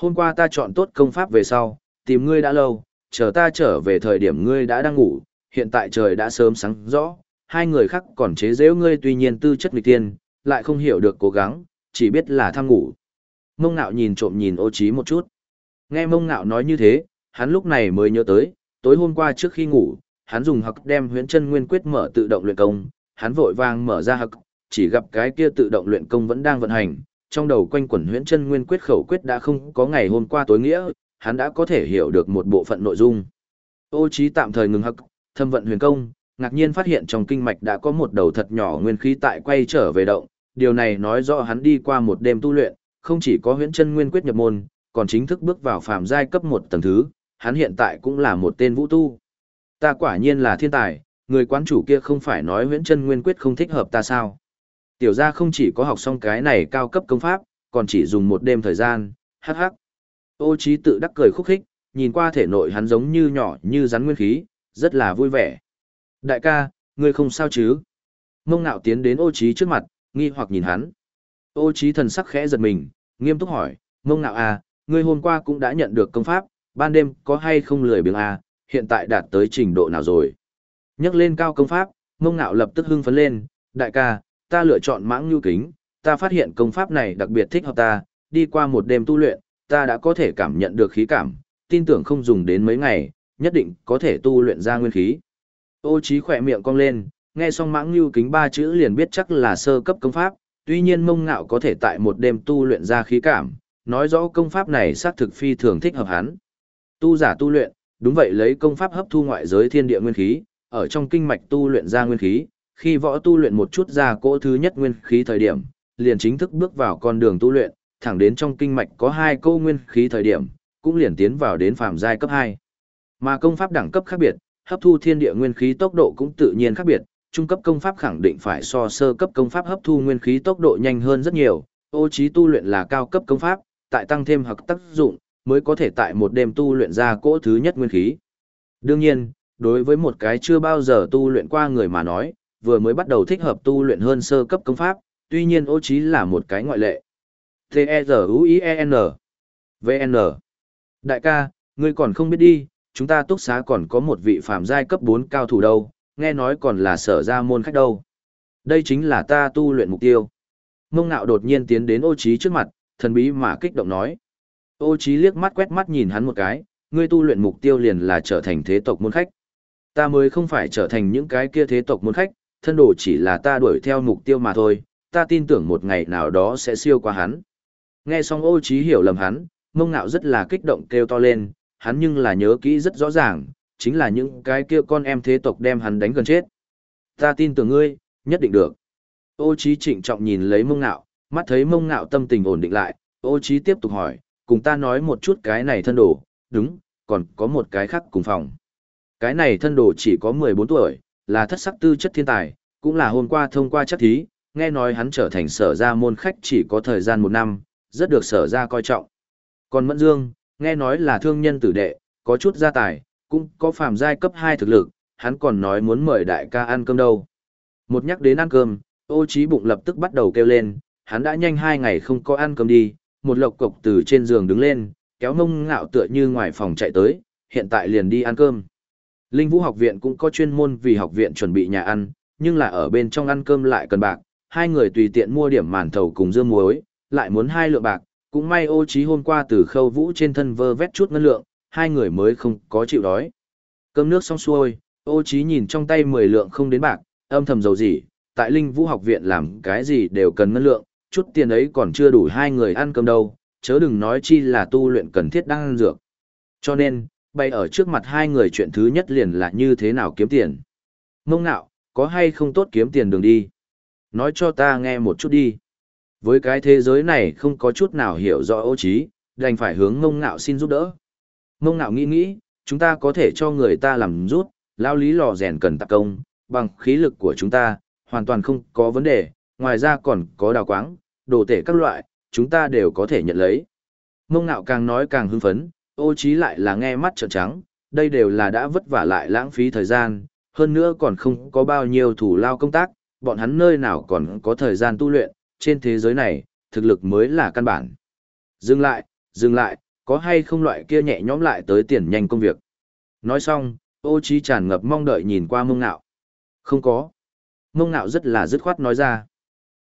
Hôm qua ta chọn tốt công pháp về sau, tìm ngươi đã lâu, chờ ta trở về thời điểm ngươi đã đang ngủ, hiện tại trời đã sớm sáng rõ, hai người khác còn chế giễu ngươi tuy nhiên tư chất nghịch tiên, lại không hiểu được cố gắng, chỉ biết là tham ngủ. Mông ngạo nhìn trộm nhìn ô Chí một chút. Nghe mông ngạo nói như thế, hắn lúc này mới nhớ tới, tối hôm qua trước khi ngủ, hắn dùng hậc đem huyễn chân nguyên quyết mở tự động luyện công, hắn vội vàng mở ra hậc, chỉ gặp cái kia tự động luyện công vẫn đang vận hành, trong đầu quanh quẩn huyễn chân nguyên quyết khẩu quyết đã không có ngày hôm qua tối nghĩa, hắn đã có thể hiểu được một bộ phận nội dung. Ô trí tạm thời ngừng hậc, thâm vận huyền công, ngạc nhiên phát hiện trong kinh mạch đã có một đầu thật nhỏ nguyên khí tại quay trở về động, điều này nói rõ hắn đi qua một đêm tu luyện, không chỉ có huyễn chân nguyên quyết nhập môn, còn chính thức bước vào phàm giai cấp một tầng thứ, hắn hiện tại cũng là một tên vũ tu. Ta quả nhiên là thiên tài, người quán chủ kia không phải nói huyễn chân nguyên quyết không thích hợp ta sao. Tiểu gia không chỉ có học xong cái này cao cấp công pháp, còn chỉ dùng một đêm thời gian, hắc hắc. Ô trí tự đắc cười khúc khích, nhìn qua thể nội hắn giống như nhỏ như rắn nguyên khí, rất là vui vẻ. Đại ca, ngươi không sao chứ? Mông nạo tiến đến ô trí trước mặt, nghi hoặc nhìn hắn. Ô trí thần sắc khẽ giật mình, nghiêm túc hỏi, mông nạo à, ngươi hôm qua cũng đã nhận được công pháp, ban đêm có hay không lười biếng à, hiện tại đạt tới trình độ nào rồi? Nhắc lên cao công pháp, mông nạo lập tức hưng phấn lên, đại ca, ta lựa chọn mãng nhu kính, ta phát hiện công pháp này đặc biệt thích hợp ta, đi qua một đêm tu luyện, ta đã có thể cảm nhận được khí cảm, tin tưởng không dùng đến mấy ngày, nhất định có thể tu luyện ra nguyên khí. Ô trí khỏe miệng cong lên, nghe xong mãng nhu kính ba chữ liền biết chắc là sơ cấp công pháp, tuy nhiên mông ngạo có thể tại một đêm tu luyện ra khí cảm, nói rõ công pháp này xác thực phi thường thích hợp hắn. Tu giả tu luyện, đúng vậy lấy công pháp hấp thu ngoại giới thiên địa nguyên khí, ở trong kinh mạch tu luyện ra nguyên khí, khi võ tu luyện một chút ra cỗ thứ nhất nguyên khí thời điểm, liền chính thức bước vào con đường tu luyện, thẳng đến trong kinh mạch có hai câu nguyên khí thời điểm, cũng liền tiến vào đến phàm giai cấp 2. Mà công pháp đẳng cấp khác biệt, hấp thu thiên địa nguyên khí tốc độ cũng tự nhiên khác biệt, trung cấp công pháp khẳng định phải so sơ cấp công pháp hấp thu nguyên khí tốc độ nhanh hơn rất nhiều, ô trí tu luyện là cao cấp công pháp, tại tăng thêm hoặc tác dụng, mới có thể tại một đêm tu luyện ra cỗ thứ nhất nguyên khí. Đương nhiên, đối với một cái chưa bao giờ tu luyện qua người mà nói, vừa mới bắt đầu thích hợp tu luyện hơn sơ cấp công pháp, tuy nhiên ô trí là một cái ngoại lệ. T-E-Z-U-I-E-N V-N Đại ca, ngươi còn không biết đi, chúng ta túc xá còn có một vị phàm giai cấp 4 cao thủ đâu, nghe nói còn là sở ra môn khách đâu. Đây chính là ta tu luyện mục tiêu. Mông ngạo đột nhiên tiến đến ô trí trước mặt, thần bí mà kích động nói. Ô trí liếc mắt quét mắt nhìn hắn một cái, ngươi tu luyện mục tiêu liền là trở thành thế tộc môn khách. Ta mới không phải trở thành những cái kia thế tộc môn khách, thân đồ chỉ là ta đuổi theo mục tiêu mà thôi, ta tin tưởng một ngày nào đó sẽ siêu qua hắn. Nghe xong ô trí hiểu lầm hắn, mông ngạo rất là kích động kêu to lên, hắn nhưng là nhớ kỹ rất rõ ràng, chính là những cái kia con em thế tộc đem hắn đánh gần chết. Ta tin tưởng ngươi, nhất định được. Ô trí trịnh trọng nhìn lấy mông ngạo, mắt thấy mông ngạo tâm tình ổn định lại, ô trí tiếp tục hỏi, cùng ta nói một chút cái này thân đồ, đúng, còn có một cái khác cùng phòng. Cái này thân đồ chỉ có 14 tuổi, là thất sắc tư chất thiên tài, cũng là hôm qua thông qua chắc thí, nghe nói hắn trở thành sở gia môn khách chỉ có thời gian một năm, rất được sở gia coi trọng. Còn Mẫn Dương, nghe nói là thương nhân tử đệ, có chút gia tài, cũng có phàm giai cấp 2 thực lực, hắn còn nói muốn mời đại ca ăn cơm đâu. Một nhắc đến ăn cơm, ô trí bụng lập tức bắt đầu kêu lên, hắn đã nhanh hai ngày không có ăn cơm đi, một lộc cục từ trên giường đứng lên, kéo mông ngạo tựa như ngoài phòng chạy tới, hiện tại liền đi ăn cơm. Linh Vũ học viện cũng có chuyên môn vì học viện chuẩn bị nhà ăn, nhưng là ở bên trong ăn cơm lại cần bạc, hai người tùy tiện mua điểm màn thầu cùng dưa muối, lại muốn hai lượng bạc, cũng may ô trí hôm qua từ khâu vũ trên thân vơ vét chút ngân lượng, hai người mới không có chịu đói. Cơm nước xong xuôi, ô trí nhìn trong tay 10 lượng không đến bạc, âm thầm dầu gì, tại Linh Vũ học viện làm cái gì đều cần ngân lượng, chút tiền ấy còn chưa đủ hai người ăn cơm đâu, chớ đừng nói chi là tu luyện cần thiết đang ăn dược. Cho nên, bay ở trước mặt hai người chuyện thứ nhất liền là như thế nào kiếm tiền. Mông nạo, có hay không tốt kiếm tiền đường đi? Nói cho ta nghe một chút đi. Với cái thế giới này không có chút nào hiểu rõ ô trí, đành phải hướng mông ngạo xin giúp đỡ. Mông ngạo nghĩ nghĩ, Chúng ta có thể cho người ta làm rút, lao lý lò rèn cần tạc công, bằng khí lực của chúng ta, hoàn toàn không có vấn đề, ngoài ra còn có đào quáng, đồ tể các loại, chúng ta đều có thể nhận lấy. Mông ngạo càng nói càng hưng phấn, ô trí lại là nghe mắt trợn trắng, đây đều là đã vất vả lại lãng phí thời gian, hơn nữa còn không có bao nhiêu thủ lao công tác, bọn hắn nơi nào còn có thời gian tu luyện, trên thế giới này, thực lực mới là căn bản. Dừng lại, dừng lại, có hay không loại kia nhẹ nhõm lại tới tiền nhanh công việc. Nói xong, ô trí tràn ngập mong đợi nhìn qua mông ngạo. Không có. Mông ngạo rất là dứt khoát nói ra.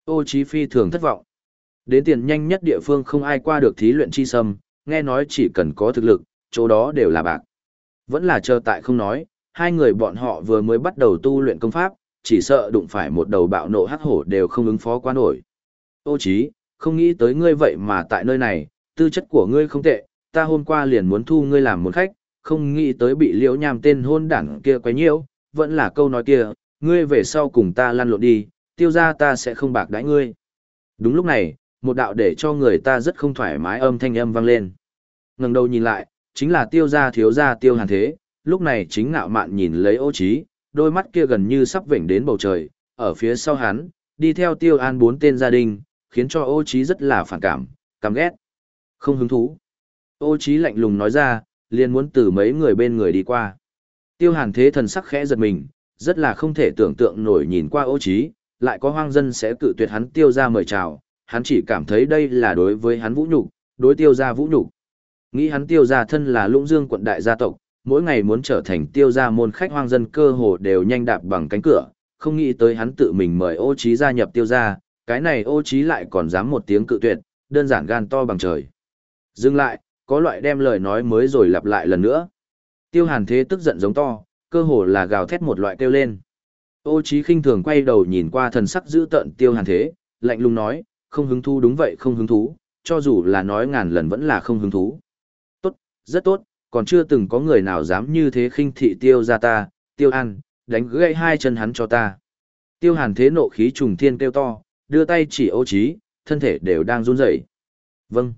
Ô trí phi thường thất vọng. Đến tiền nhanh nhất địa phương không ai qua được thí luyện chi sâm, nghe nói chỉ cần có thực lực, chỗ đó đều là bạc. Vẫn là chờ tại không nói, hai người bọn họ vừa mới bắt đầu tu luyện công pháp, chỉ sợ đụng phải một đầu bạo nộ hắc hổ đều không ứng phó qua nổi. Ô chí, không nghĩ tới ngươi vậy mà tại nơi này, tư chất của ngươi không tệ, ta hôm qua liền muốn thu ngươi làm một khách, không nghĩ tới bị liễu nham tên hôn đảng kia quấy nhiễu, vẫn là câu nói kia, ngươi về sau cùng ta lăn lộn đi, tiêu ra ta sẽ không bạc đãi ngươi. Đúng lúc này, một đạo để cho người ta rất không thoải mái âm thanh âm vang lên. ngẩng đầu nhìn lại, chính là tiêu gia thiếu gia tiêu hàn thế, lúc này chính ngạo mạn nhìn lấy ô trí, đôi mắt kia gần như sắp vểnh đến bầu trời, ở phía sau hắn, đi theo tiêu an bốn tên gia đình, khiến cho ô trí rất là phản cảm, căm ghét. Không hứng thú. Ô trí lạnh lùng nói ra, liền muốn từ mấy người bên người đi qua. Tiêu hàn thế thần sắc khẽ giật mình, rất là không thể tưởng tượng nổi nhìn qua ô trí, lại có hoang dân sẽ cự tuyệt hắn tiêu ra mời chào, hắn chỉ cảm thấy đây là đối với hắn vũ nhục, đối tiêu gia vũ nhục. Nghĩ hắn tiêu gia thân là lũng dương quận đại gia tộc, mỗi ngày muốn trở thành tiêu gia môn khách hoang dân cơ hồ đều nhanh đạp bằng cánh cửa, không nghĩ tới hắn tự mình mời ô trí gia nhập tiêu gia, cái này ô trí lại còn dám một tiếng cự tuyệt, đơn giản gan to bằng trời. Dừng lại, có loại đem lời nói mới rồi lặp lại lần nữa. Tiêu hàn thế tức giận giống to, cơ hồ là gào thét một loại kêu lên. Ô trí khinh thường quay đầu nhìn qua thần sắc dữ tợn tiêu hàn thế, lạnh lùng nói, không hứng thú đúng vậy không hứng thú, cho dù là nói ngàn lần vẫn là không hứng thú. Tốt, rất tốt, còn chưa từng có người nào dám như thế khinh thị tiêu ra ta, tiêu an, đánh gãy hai chân hắn cho ta. Tiêu hàn thế nộ khí trùng thiên kêu to, đưa tay chỉ ô trí, thân thể đều đang run rẩy. Vâng.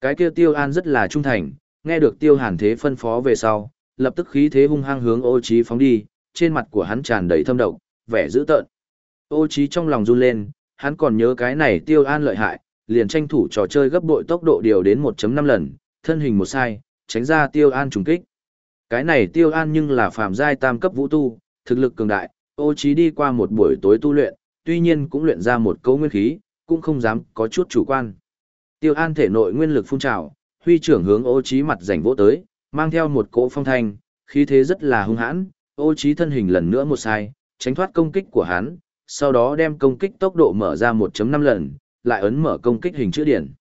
Cái kia tiêu an rất là trung thành, nghe được tiêu hàn thế phân phó về sau, lập tức khí thế hung hăng hướng ô trí phóng đi, trên mặt của hắn tràn đầy thâm độc, vẻ dữ tợn. Ô trí trong lòng run lên, hắn còn nhớ cái này tiêu an lợi hại, liền tranh thủ trò chơi gấp bội tốc độ điều đến 1.5 lần, thân hình một sai, tránh ra tiêu an trùng kích. Cái này tiêu an nhưng là phàm giai tam cấp vũ tu, thực lực cường đại, ô trí đi qua một buổi tối tu luyện, tuy nhiên cũng luyện ra một câu nguyên khí, cũng không dám có chút chủ quan. Tiêu an thể nội nguyên lực phun trào, huy trưởng hướng ô trí mặt rảnh vỗ tới, mang theo một cỗ phong thanh, khí thế rất là hung hãn, ô trí thân hình lần nữa một sai, tránh thoát công kích của hắn, sau đó đem công kích tốc độ mở ra 1.5 lần, lại ấn mở công kích hình chữ điển.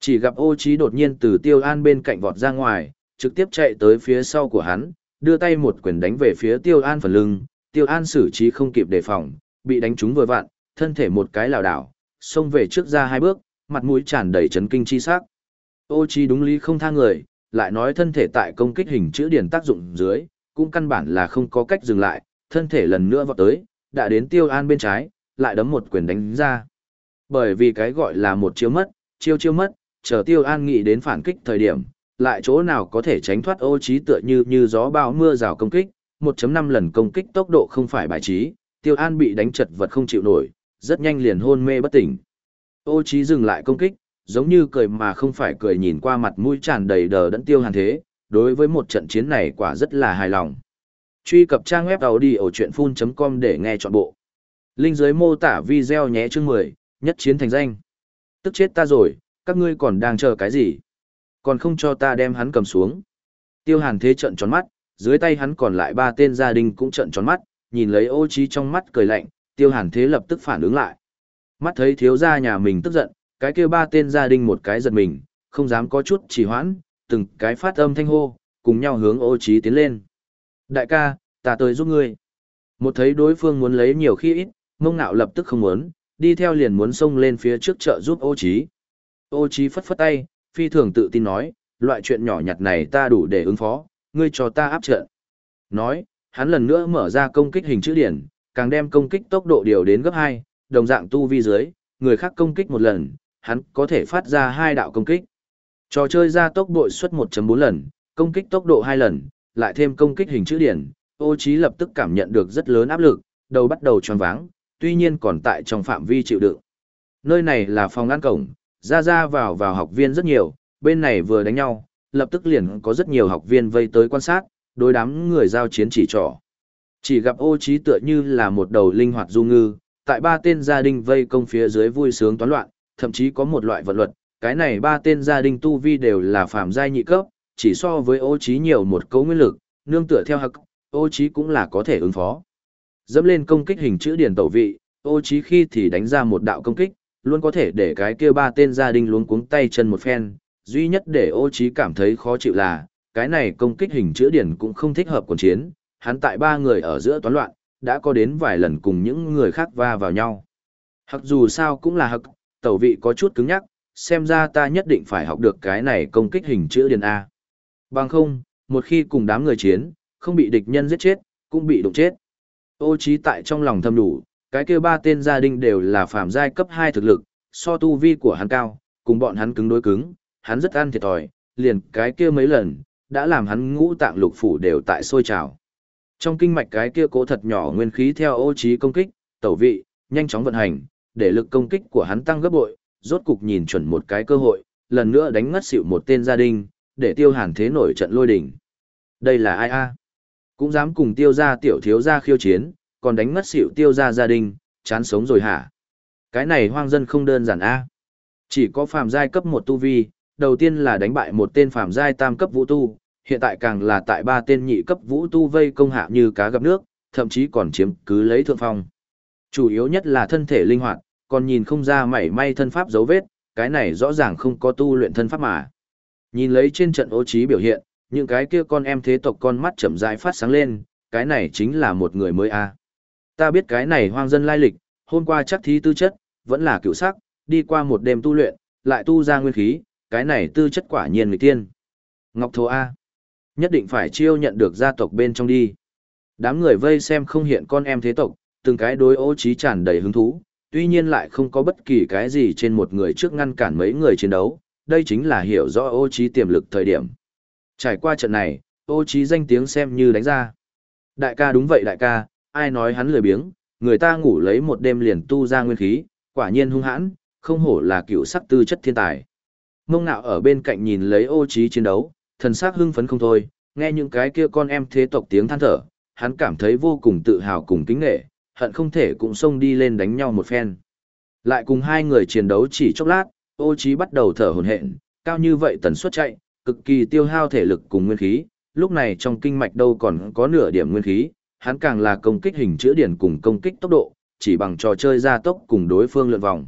Chỉ gặp ô trí đột nhiên từ tiêu an bên cạnh vọt ra ngoài, trực tiếp chạy tới phía sau của hắn, đưa tay một quyền đánh về phía tiêu an phần lưng, tiêu an xử trí không kịp đề phòng, bị đánh trúng vừa vặn, thân thể một cái lảo đảo, xông về trước ra hai bước, mặt mũi tràn đầy chấn kinh chi sắc. Ô trí đúng lý không tha người, lại nói thân thể tại công kích hình chữ điển tác dụng dưới, cũng căn bản là không có cách dừng lại, thân thể lần nữa vọt tới, đã đến tiêu an bên trái, lại đấm một quyền đánh ra. Bởi vì cái gọi là một chiêu mất, chiêu chiêu mất, chờ tiêu an nghĩ đến phản kích thời điểm, lại chỗ nào có thể tránh thoát ô trí tựa như như gió bão mưa rào công kích, 1.5 lần công kích tốc độ không phải bài trí, tiêu an bị đánh chật vật không chịu nổi, rất nhanh liền hôn mê bất tỉnh. Ô trí dừng lại công kích, giống như cười mà không phải cười nhìn qua mặt mũi tràn đầy đờ đẫn tiêu hàn thế, đối với một trận chiến này quả rất là hài lòng. Truy cập trang web đầu đi ở chuyện full.com để nghe trọn bộ. Linh dưới mô tả video nhé chương 10, nhất chiến thành danh. Tức chết ta rồi, các ngươi còn đang chờ cái gì? Còn không cho ta đem hắn cầm xuống. Tiêu hàn thế trận tròn mắt, dưới tay hắn còn lại ba tên gia đình cũng trận tròn mắt, nhìn lấy ô trí trong mắt cười lạnh, tiêu hàn thế lập tức phản ứng lại. Mắt thấy thiếu gia nhà mình tức giận, cái kia ba tên gia đình một cái giật mình, không dám có chút trì hoãn, từng cái phát âm thanh hô, cùng nhau hướng ô trí tiến lên. Đại ca, ta tới giúp ngươi. Một thấy đối phương muốn lấy nhiều khi ít, mông ngạo lập tức không muốn, đi theo liền muốn xông lên phía trước chợ giúp ô trí. Ô trí phất phất tay, phi thường tự tin nói, loại chuyện nhỏ nhặt này ta đủ để ứng phó, ngươi cho ta áp trận. Nói, hắn lần nữa mở ra công kích hình chữ điển, càng đem công kích tốc độ điều đến gấp 2, đồng dạng tu vi dưới, người khác công kích một lần, hắn có thể phát ra hai đạo công kích. Trò chơi ra tốc độ suất 1.4 lần, công kích tốc độ 2 lần, lại thêm công kích hình chữ điển, ô trí lập tức cảm nhận được rất lớn áp lực, đầu bắt đầu tròn váng, tuy nhiên còn tại trong phạm vi chịu đựng. Nơi này là phòng ngăn cổng, ra ra vào vào học viên rất nhiều, bên này vừa đánh nhau, lập tức liền có rất nhiều học viên vây tới quan sát, đối đám người giao chiến chỉ trỏ. Chỉ gặp ô trí tựa như là một đầu linh hoạt du ngư, tại ba tên gia đình vây công phía dưới vui sướng toán loạn, thậm chí có một loại vận luật, cái này ba tên gia đình tu vi đều là phàm giai nhị cấp, chỉ so với ô trí nhiều một cấu nguyên lực, nương tựa theo hắc, ô trí cũng là có thể ứng phó. Dẫm lên công kích hình chữ điển tẩu vị, ô trí khi thì đánh ra một đạo công kích, luôn có thể để cái kia ba tên gia đình luống cuống tay chân một phen, duy nhất để ô trí cảm thấy khó chịu là, cái này công kích hình chữ điển cũng không thích hợp cuộc chiến, hắn tại ba người ở giữa toán loạn, đã có đến vài lần cùng những người khác va vào nhau. Hoặc dù sao cũng là hậc, tẩu vị có chút cứng nhắc, xem ra ta nhất định phải học được cái này công kích hình chữ điển A. Bằng không, một khi cùng đám người chiến, không bị địch nhân giết chết, cũng bị đụng chết. Ô trí tại trong lòng thầm đủ, cái kia ba tên gia đình đều là phàm giai cấp 2 thực lực, so tu vi của hắn cao, cùng bọn hắn cứng đối cứng, hắn rất ăn thiệt thòi, liền cái kia mấy lần, đã làm hắn ngũ tạng lục phủ đều tại sôi trào. Trong kinh mạch cái kia cố thật nhỏ nguyên khí theo ô trí công kích, tẩu vị, nhanh chóng vận hành, để lực công kích của hắn tăng gấp bội, rốt cục nhìn chuẩn một cái cơ hội, lần nữa đánh ngất xỉu một tên gia đình, để tiêu hàn thế nổi trận lôi đỉnh. Đây là ai a? Cũng dám cùng tiêu gia tiểu thiếu gia khiêu chiến, còn đánh mất xỉu tiêu gia gia đình, chán sống rồi hả? Cái này hoang dân không đơn giản a. Chỉ có phàm giai cấp một tu vi, đầu tiên là đánh bại một tên phàm giai tam cấp vũ tu, hiện tại càng là tại ba tên nhị cấp vũ tu vây công hạ như cá gặp nước, thậm chí còn chiếm cứ lấy thượng phong. Chủ yếu nhất là thân thể linh hoạt, còn nhìn không ra mảy may thân pháp dấu vết, cái này rõ ràng không có tu luyện thân pháp mà. Nhìn lấy trên trận ô trí biểu hiện, những cái kia con em thế tộc con mắt chậm rãi phát sáng lên, cái này chính là một người mới a. À. Ta biết cái này hoang dân lai lịch, hôm qua chắc thí tư chất, vẫn là cựu sắc, đi qua một đêm tu luyện, lại tu ra nguyên khí, cái này tư chất quả nhiên người tiên. Ngọc Thổ A. Nhất định phải chiêu nhận được gia tộc bên trong đi. Đám người vây xem không hiện con em thế tộc, từng cái đối ô trí tràn đầy hứng thú, tuy nhiên lại không có bất kỳ cái gì trên một người trước ngăn cản mấy người chiến đấu, đây chính là hiểu rõ ô trí tiềm lực thời điểm. Trải qua trận này, ô trí danh tiếng xem như đánh ra. Đại ca đúng vậy đại ca, ai nói hắn lười biếng, người ta ngủ lấy một đêm liền tu ra nguyên khí, quả nhiên hung hãn, không hổ là cựu sắc tư chất thiên tài. Mông nạo ở bên cạnh nhìn lấy ô trí chiến đấu, thần sắc hưng phấn không thôi, nghe những cái kia con em thế tộc tiếng than thở, hắn cảm thấy vô cùng tự hào cùng kính nể, hận không thể cũng xông đi lên đánh nhau một phen. Lại cùng hai người chiến đấu chỉ chốc lát, ô trí bắt đầu thở hổn hển, cao như vậy tần suất chạy, cực kỳ tiêu hao thể lực cùng nguyên khí, lúc này trong kinh mạch đâu còn có nửa điểm nguyên khí, hắn càng là công kích hình chữa điển cùng công kích tốc độ, chỉ bằng trò chơi gia tốc cùng đối phương lượn vòng.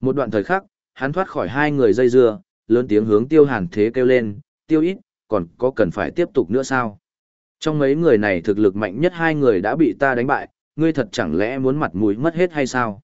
Một đoạn thời khắc, hắn thoát khỏi hai người dây dưa, lớn tiếng hướng tiêu hàn thế kêu lên, tiêu ít, còn có cần phải tiếp tục nữa sao? Trong mấy người này thực lực mạnh nhất hai người đã bị ta đánh bại, ngươi thật chẳng lẽ muốn mặt mũi mất hết hay sao?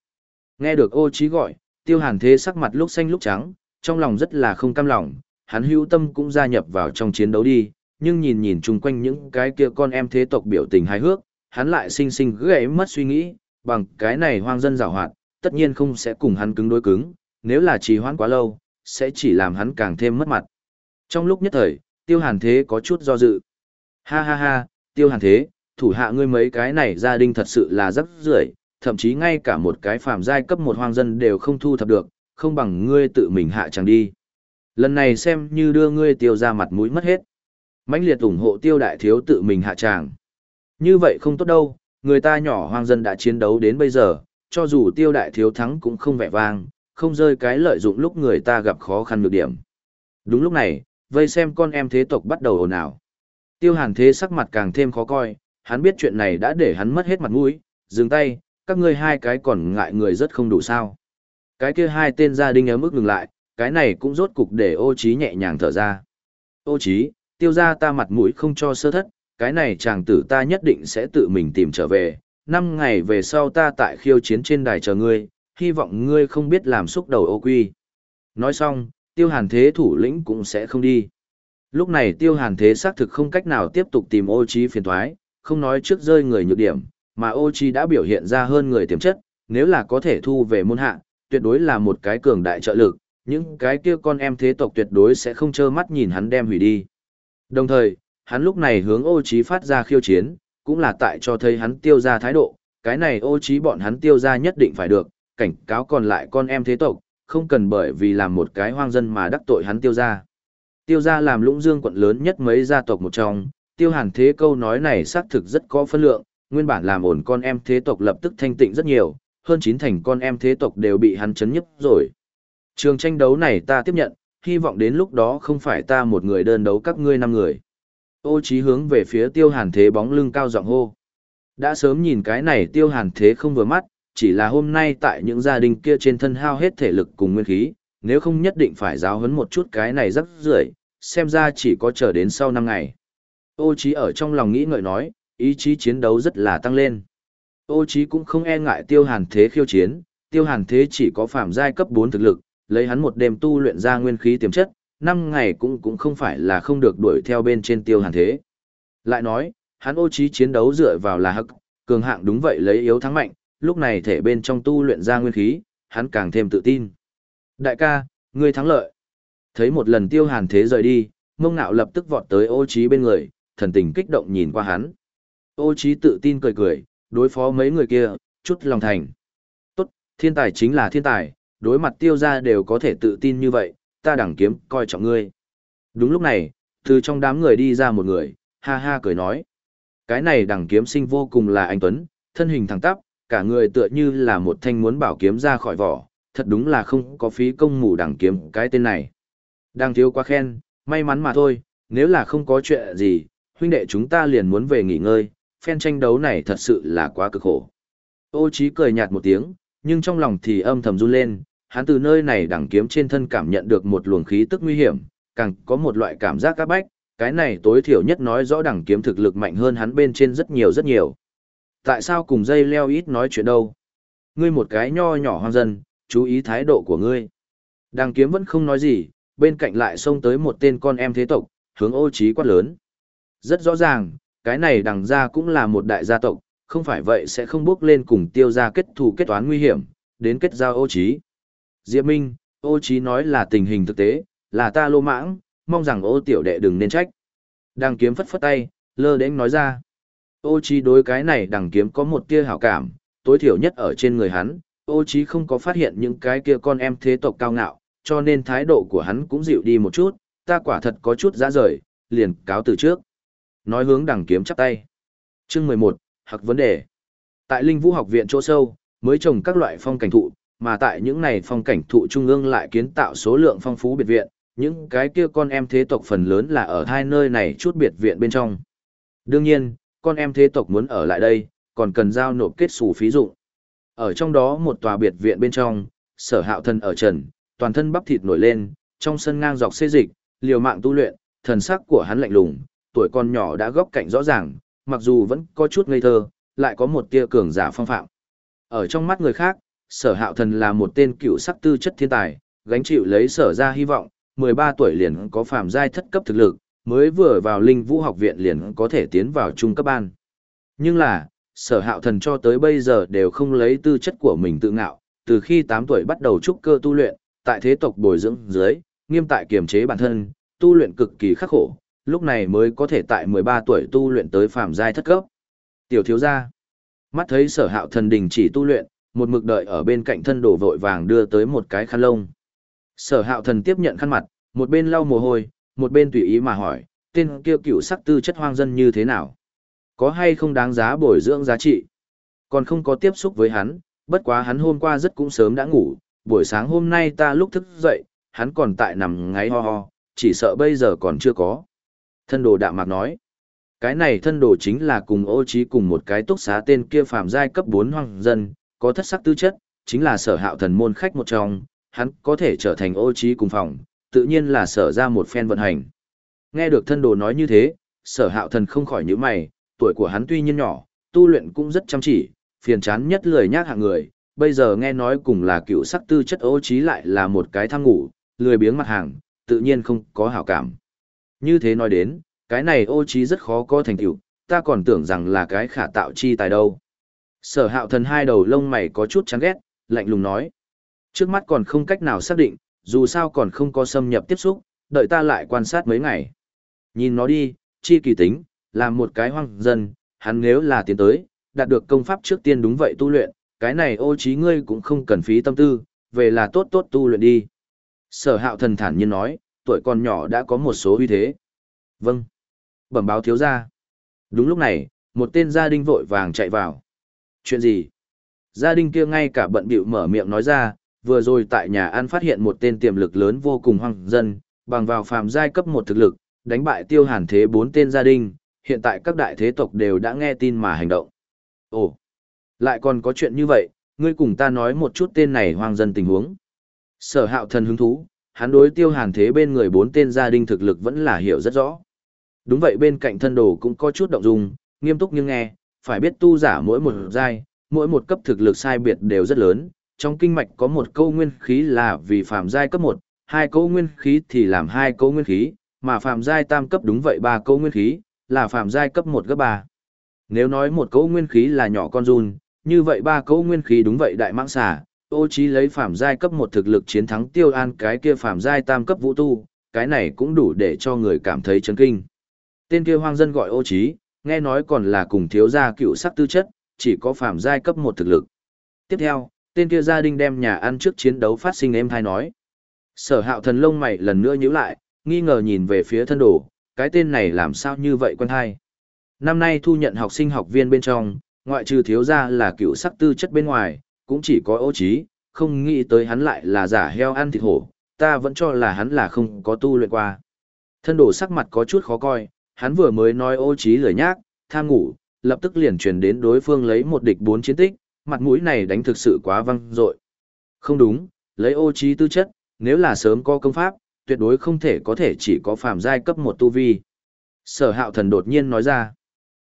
Nghe được ô trí gọi, tiêu hàn thế sắc mặt lúc xanh lúc trắng, trong lòng rất là không cam lòng, hắn hữu tâm cũng gia nhập vào trong chiến đấu đi, nhưng nhìn nhìn chung quanh những cái kia con em thế tộc biểu tình hài hước, hắn lại sinh sinh gãy mất suy nghĩ, bằng cái này hoang dân giảo hoạt, tất nhiên không sẽ cùng hắn cứng đối cứng, nếu là trì hoãn quá lâu, sẽ chỉ làm hắn càng thêm mất mặt. Trong lúc nhất thời, tiêu hàn thế có chút do dự. Ha ha ha, tiêu hàn thế, thủ hạ ngươi mấy cái này gia đình thật sự là rất rưởi, thậm chí ngay cả một cái phàm giai cấp một hoang dân đều không thu thập được, không bằng ngươi tự mình hạ chẳng đi. Lần này xem như đưa ngươi tiêu ra mặt mũi mất hết. mãnh liệt ủng hộ tiêu đại thiếu tự mình hạ tràng. Như vậy không tốt đâu, người ta nhỏ hoang dân đã chiến đấu đến bây giờ, cho dù tiêu đại thiếu thắng cũng không vẻ vang, không rơi cái lợi dụng lúc người ta gặp khó khăn được điểm. Đúng lúc này, vây xem con em thế tộc bắt đầu ồn ào. Tiêu hàn thế sắc mặt càng thêm khó coi, hắn biết chuyện này đã để hắn mất hết mặt mũi, dừng tay, các ngươi hai cái còn ngại người rất không đủ sao. Cái kia hai tên gia đình ở mức ngừng lại, cái này cũng rốt cục để ô trí nhẹ nhàng thở ra. Ô trí, tiêu ra ta mặt mũi không cho sơ thất, cái này chàng tử ta nhất định sẽ tự mình tìm trở về, năm ngày về sau ta tại khiêu chiến trên đài chờ ngươi, hy vọng ngươi không biết làm xúc đầu ô quy. Nói xong, tiêu hàn thế thủ lĩnh cũng sẽ không đi. Lúc này tiêu hàn thế xác thực không cách nào tiếp tục tìm ô trí phiền thoái, không nói trước rơi người nhược điểm, mà ô Chi đã biểu hiện ra hơn người tiềm chất, nếu là có thể thu về môn hạ, tuyệt đối là một cái cường đại trợ lực, những cái kia con em thế tộc tuyệt đối sẽ không trơ mắt nhìn hắn đem hủy đi. Đồng thời, Hắn lúc này hướng ô Chi phát ra khiêu chiến, cũng là tại cho thấy hắn tiêu ra thái độ, cái này ô Chi bọn hắn tiêu ra nhất định phải được, cảnh cáo còn lại con em thế tộc, không cần bởi vì làm một cái hoang dân mà đắc tội hắn tiêu ra. Tiêu ra làm lũng dương quận lớn nhất mấy gia tộc một trong, tiêu hàn thế câu nói này xác thực rất có phân lượng, nguyên bản làm ổn con em thế tộc lập tức thanh tịnh rất nhiều, hơn chín thành con em thế tộc đều bị hắn chấn nhấp rồi. Trường tranh đấu này ta tiếp nhận, hy vọng đến lúc đó không phải ta một người đơn đấu các ngươi năm người. Ô Chí hướng về phía tiêu hàn thế bóng lưng cao giọng hô. Đã sớm nhìn cái này tiêu hàn thế không vừa mắt, chỉ là hôm nay tại những gia đình kia trên thân hao hết thể lực cùng nguyên khí, nếu không nhất định phải giáo huấn một chút cái này rất rưởi, xem ra chỉ có chờ đến sau năm ngày. Ô Chí ở trong lòng nghĩ ngợi nói, ý chí chiến đấu rất là tăng lên. Ô chí cũng không e ngại tiêu hàn thế khiêu chiến, tiêu hàn thế chỉ có phạm giai cấp 4 thực lực, lấy hắn một đêm tu luyện ra nguyên khí tiềm chất, năm ngày cũng cũng không phải là không được đuổi theo bên trên tiêu hàn thế. Lại nói, hắn ô chí chiến đấu dựa vào là hắc, cường hạng đúng vậy lấy yếu thắng mạnh, lúc này thể bên trong tu luyện ra nguyên khí, hắn càng thêm tự tin. Đại ca, ngươi thắng lợi. Thấy một lần tiêu hàn thế rời đi, mông nạo lập tức vọt tới ô chí bên người, thần tình kích động nhìn qua hắn. Ô trí tự tin cười cười, đối phó mấy người kia, chút lòng thành. Tốt, thiên tài chính là thiên tài, đối mặt tiêu gia đều có thể tự tin như vậy, ta đẳng kiếm coi trọng ngươi. Đúng lúc này, từ trong đám người đi ra một người, ha ha cười nói. Cái này đẳng kiếm sinh vô cùng là anh Tuấn, thân hình thẳng tắp, cả người tựa như là một thanh muốn bảo kiếm ra khỏi vỏ, thật đúng là không có phí công mù đẳng kiếm cái tên này. Đang thiếu quá khen, may mắn mà thôi, nếu là không có chuyện gì, huynh đệ chúng ta liền muốn về nghỉ ngơi, phen tranh đấu này thật sự là quá cực khổ. Ô Chí cười nhạt một tiếng, nhưng trong lòng thì âm thầm run lên, hắn từ nơi này đẳng kiếm trên thân cảm nhận được một luồng khí tức nguy hiểm, càng có một loại cảm giác các bách, cái này tối thiểu nhất nói rõ đẳng kiếm thực lực mạnh hơn hắn bên trên rất nhiều rất nhiều. Tại sao cùng dây leo ít nói chuyện đâu? Ngươi một cái nho nhỏ hoang dân, chú ý thái độ của ngươi. Đằng kiếm vẫn không nói gì, bên cạnh lại xông tới một tên con em thế tộc, hướng ô trí quát lớn. Rất rõ ràng, cái này đằng ra cũng là một đại gia tộc, không phải vậy sẽ không bước lên cùng tiêu gia kết thù kết toán nguy hiểm, đến kết giao ô trí. Diệp Minh, ô trí nói là tình hình thực tế, là ta lô mãng, mong rằng ô tiểu đệ đừng nên trách. Đằng kiếm phất phất tay, lơ đến nói ra. Ô trí đối cái này đằng kiếm có một tia hảo cảm, tối thiểu nhất ở trên người hắn, ô trí không có phát hiện những cái kia con em thế tộc cao ngạo, cho nên thái độ của hắn cũng dịu đi một chút, ta quả thật có chút giá rời, liền cáo từ trước. Nói hướng đằng kiếm chắp tay. Chương 11, học vấn đề. Tại Linh Vũ học viện chỗ sâu, mới trồng các loại phong cảnh thụ, mà tại những này phong cảnh thụ trung ương lại kiến tạo số lượng phong phú biệt viện, những cái kia con em thế tộc phần lớn là ở hai nơi này chút biệt viện bên trong. Đương nhiên, con em thế tộc muốn ở lại đây, còn cần giao nộp kết xù phí dụng. Ở trong đó một tòa biệt viện bên trong, sở hạo thần ở trần, toàn thân bắp thịt nổi lên, trong sân ngang dọc xê dịch, liều mạng tu luyện, thần sắc của hắn lạnh lùng, tuổi con nhỏ đã góc cạnh rõ ràng, mặc dù vẫn có chút ngây thơ, lại có một tia cường giả phong phạm. Ở trong mắt người khác, sở hạo thần là một tên cựu sắc tư chất thiên tài, gánh chịu lấy sở ra hy vọng, 13 tuổi liền có phàm giai thất cấp thực lực, mới vừa vào linh vũ học viện liền có thể tiến vào trung cấp ban. Nhưng là, sở hạo thần cho tới bây giờ đều không lấy tư chất của mình tự ngạo, từ khi 8 tuổi bắt đầu trúc cơ tu luyện, tại thế tộc bồi dưỡng dưới, nghiêm tại kiềm chế bản thân, tu luyện cực kỳ khắc khổ, lúc này mới có thể tại 13 tuổi tu luyện tới phàm giai thất cấp. Tiểu thiếu gia, mắt thấy sở hạo thần đình chỉ tu luyện, một mực đợi ở bên cạnh thân đổ vội vàng đưa tới một cái khăn lông. Sở hạo thần tiếp nhận khăn mặt, một bên lau mồ hôi, một bên tùy ý mà hỏi, tên kia cựu sắc tư chất hoang dân như thế nào? Có hay không đáng giá bồi dưỡng giá trị? Còn không có tiếp xúc với hắn, bất quá hắn hôm qua rất cũng sớm đã ngủ, buổi sáng hôm nay ta lúc thức dậy, hắn còn tại nằm ngáy ho ho, chỉ sợ bây giờ còn chưa có. Thân đồ đạm mạc nói, cái này thân đồ chính là cùng ô trí cùng một cái túc xá tên kia phàm giai cấp 4 hoang dân, có thất sắc tư chất, chính là sở hạo thần môn khách một trong, hắn có thể trở thành ô trí cùng phòng, tự nhiên là sở ra một phen vận hành. Nghe được thân đồ nói như thế, sở hạo thần không khỏi nhíu mày, tuổi của hắn tuy nhiên nhỏ, tu luyện cũng rất chăm chỉ, phiền chán nhất lười nhác hạng người, bây giờ nghe nói cùng là cựu sắc tư chất ô trí lại là một cái tham ngủ, lười biếng mặt hàng, tự nhiên không có hảo cảm. Như thế nói đến, cái này ô trí rất khó có thành tựu, ta còn tưởng rằng là cái khả tạo chi tài đâu. Sở hạo thần hai đầu lông mày có chút chán ghét, lạnh lùng nói. Trước mắt còn không cách nào xác định, dù sao còn không có xâm nhập tiếp xúc, đợi ta lại quan sát mấy ngày. Nhìn nó đi, chi kỳ tính, làm một cái hoang dân, hắn nếu là tiến tới, đạt được công pháp trước tiên đúng vậy tu luyện, cái này ô trí ngươi cũng không cần phí tâm tư, về là tốt tốt tu luyện đi. Sở hạo thần thản nhiên nói, tuổi còn nhỏ đã có một số uy thế. Vâng. Bẩm báo thiếu gia. Đúng lúc này, một tên gia đình vội vàng chạy vào. Chuyện gì? Gia đình kia ngay cả bận bịu mở miệng nói ra, vừa rồi tại nhà ăn phát hiện một tên tiềm lực lớn vô cùng hoang dân, bằng vào phàm giai cấp một thực lực, đánh bại tiêu hàn thế bốn tên gia đình, hiện tại các đại thế tộc đều đã nghe tin mà hành động. Ồ, lại còn có chuyện như vậy, ngươi cùng ta nói một chút tên này hoang dân tình huống. Sở hạo thần hứng thú, hắn đối tiêu hàn thế bên người bốn tên gia đình thực lực vẫn là hiểu rất rõ. Đúng vậy bên cạnh thân đồ cũng có chút động dung, nghiêm túc nhưng nghe, phải biết tu giả mỗi một giai, mỗi một cấp thực lực sai biệt đều rất lớn, trong kinh mạch có một câu nguyên khí là vì phàm giai cấp 1, hai câu nguyên khí thì làm hai câu nguyên khí, mà phàm giai tam cấp đúng vậy ba câu nguyên khí, là phàm giai cấp 1 cấp 3. Nếu nói một câu nguyên khí là nhỏ con run, như vậy ba câu nguyên khí đúng vậy đại mãng xà, ô chí lấy phàm giai cấp một thực lực chiến thắng tiêu an cái kia phàm giai tam cấp vũ tu, cái này cũng đủ để cho người cảm thấy chấn kinh. Tên kia hoang dân gọi ô chí, nghe nói còn là cùng thiếu gia cựu sắc tư chất, chỉ có phàm giai cấp một thực lực. Tiếp theo, tên kia gia đình đem nhà ăn trước chiến đấu phát sinh em thay nói. Sở hạo thần lông mày lần nữa nhíu lại, nghi ngờ nhìn về phía thân đồ, cái tên này làm sao như vậy quen hay. Năm nay thu nhận học sinh học viên bên trong, ngoại trừ thiếu gia là cựu sắc tư chất bên ngoài, cũng chỉ có ô trí, không nghĩ tới hắn lại là giả heo ăn thịt hổ, ta vẫn cho là hắn là không có tu luyện qua. Thân đồ sắc mặt có chút khó coi, hắn vừa mới nói ô trí lười nhác, tham ngủ, lập tức liền truyền đến đối phương lấy một địch bốn chiến tích, mặt mũi này đánh thực sự quá văng dội. Không đúng, lấy ô trí tư chất, nếu là sớm có công pháp, tuyệt đối không thể có thể chỉ có phàm giai cấp một tu vi. Sở hạo thần đột nhiên nói ra.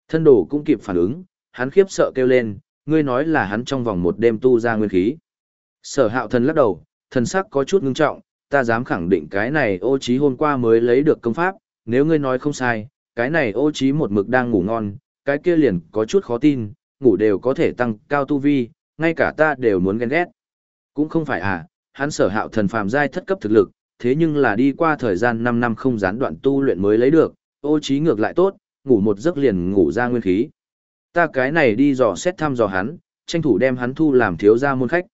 Thân đồ cũng kịp phản ứng, hắn khiếp sợ kêu lên, ngươi nói là hắn trong vòng một đêm tu ra nguyên khí. Sở hạo thần lắc đầu, thần sắc có chút ngưng trọng, ta dám khẳng định cái này ô trí hôm qua mới lấy được công pháp, nếu ngươi nói không sai, cái này ô trí một mực đang ngủ ngon, cái kia liền có chút khó tin, ngủ đều có thể tăng cao tu vi, ngay cả ta đều muốn ghen ghét. Cũng không phải à, hắn sở hạo thần phàm giai thất cấp thực lực, thế nhưng là đi qua thời gian 5 năm không gián đoạn tu luyện mới lấy được, ô trí ngược lại tốt, ngủ một giấc liền ngủ ra nguyên khí. Ta cái này đi dò xét thăm dò hắn, tranh thủ đem hắn thu làm thiếu gia môn khách.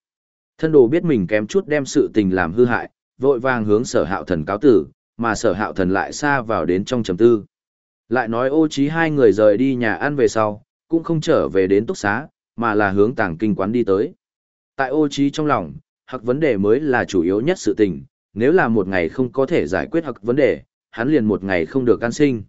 Thân đồ biết mình kém chút đem sự tình làm hư hại, vội vàng hướng sở hạo thần cáo tử, mà sở hạo thần lại xa vào đến trong trầm tư. Lại nói ô trí hai người rời đi nhà ăn về sau, cũng không trở về đến túc xá, mà là hướng tàng kinh quán đi tới. Tại ô trí trong lòng, hoặc vấn đề mới là chủ yếu nhất sự tình, nếu là một ngày không có thể giải quyết hoặc vấn đề, hắn liền một ngày không được can sinh.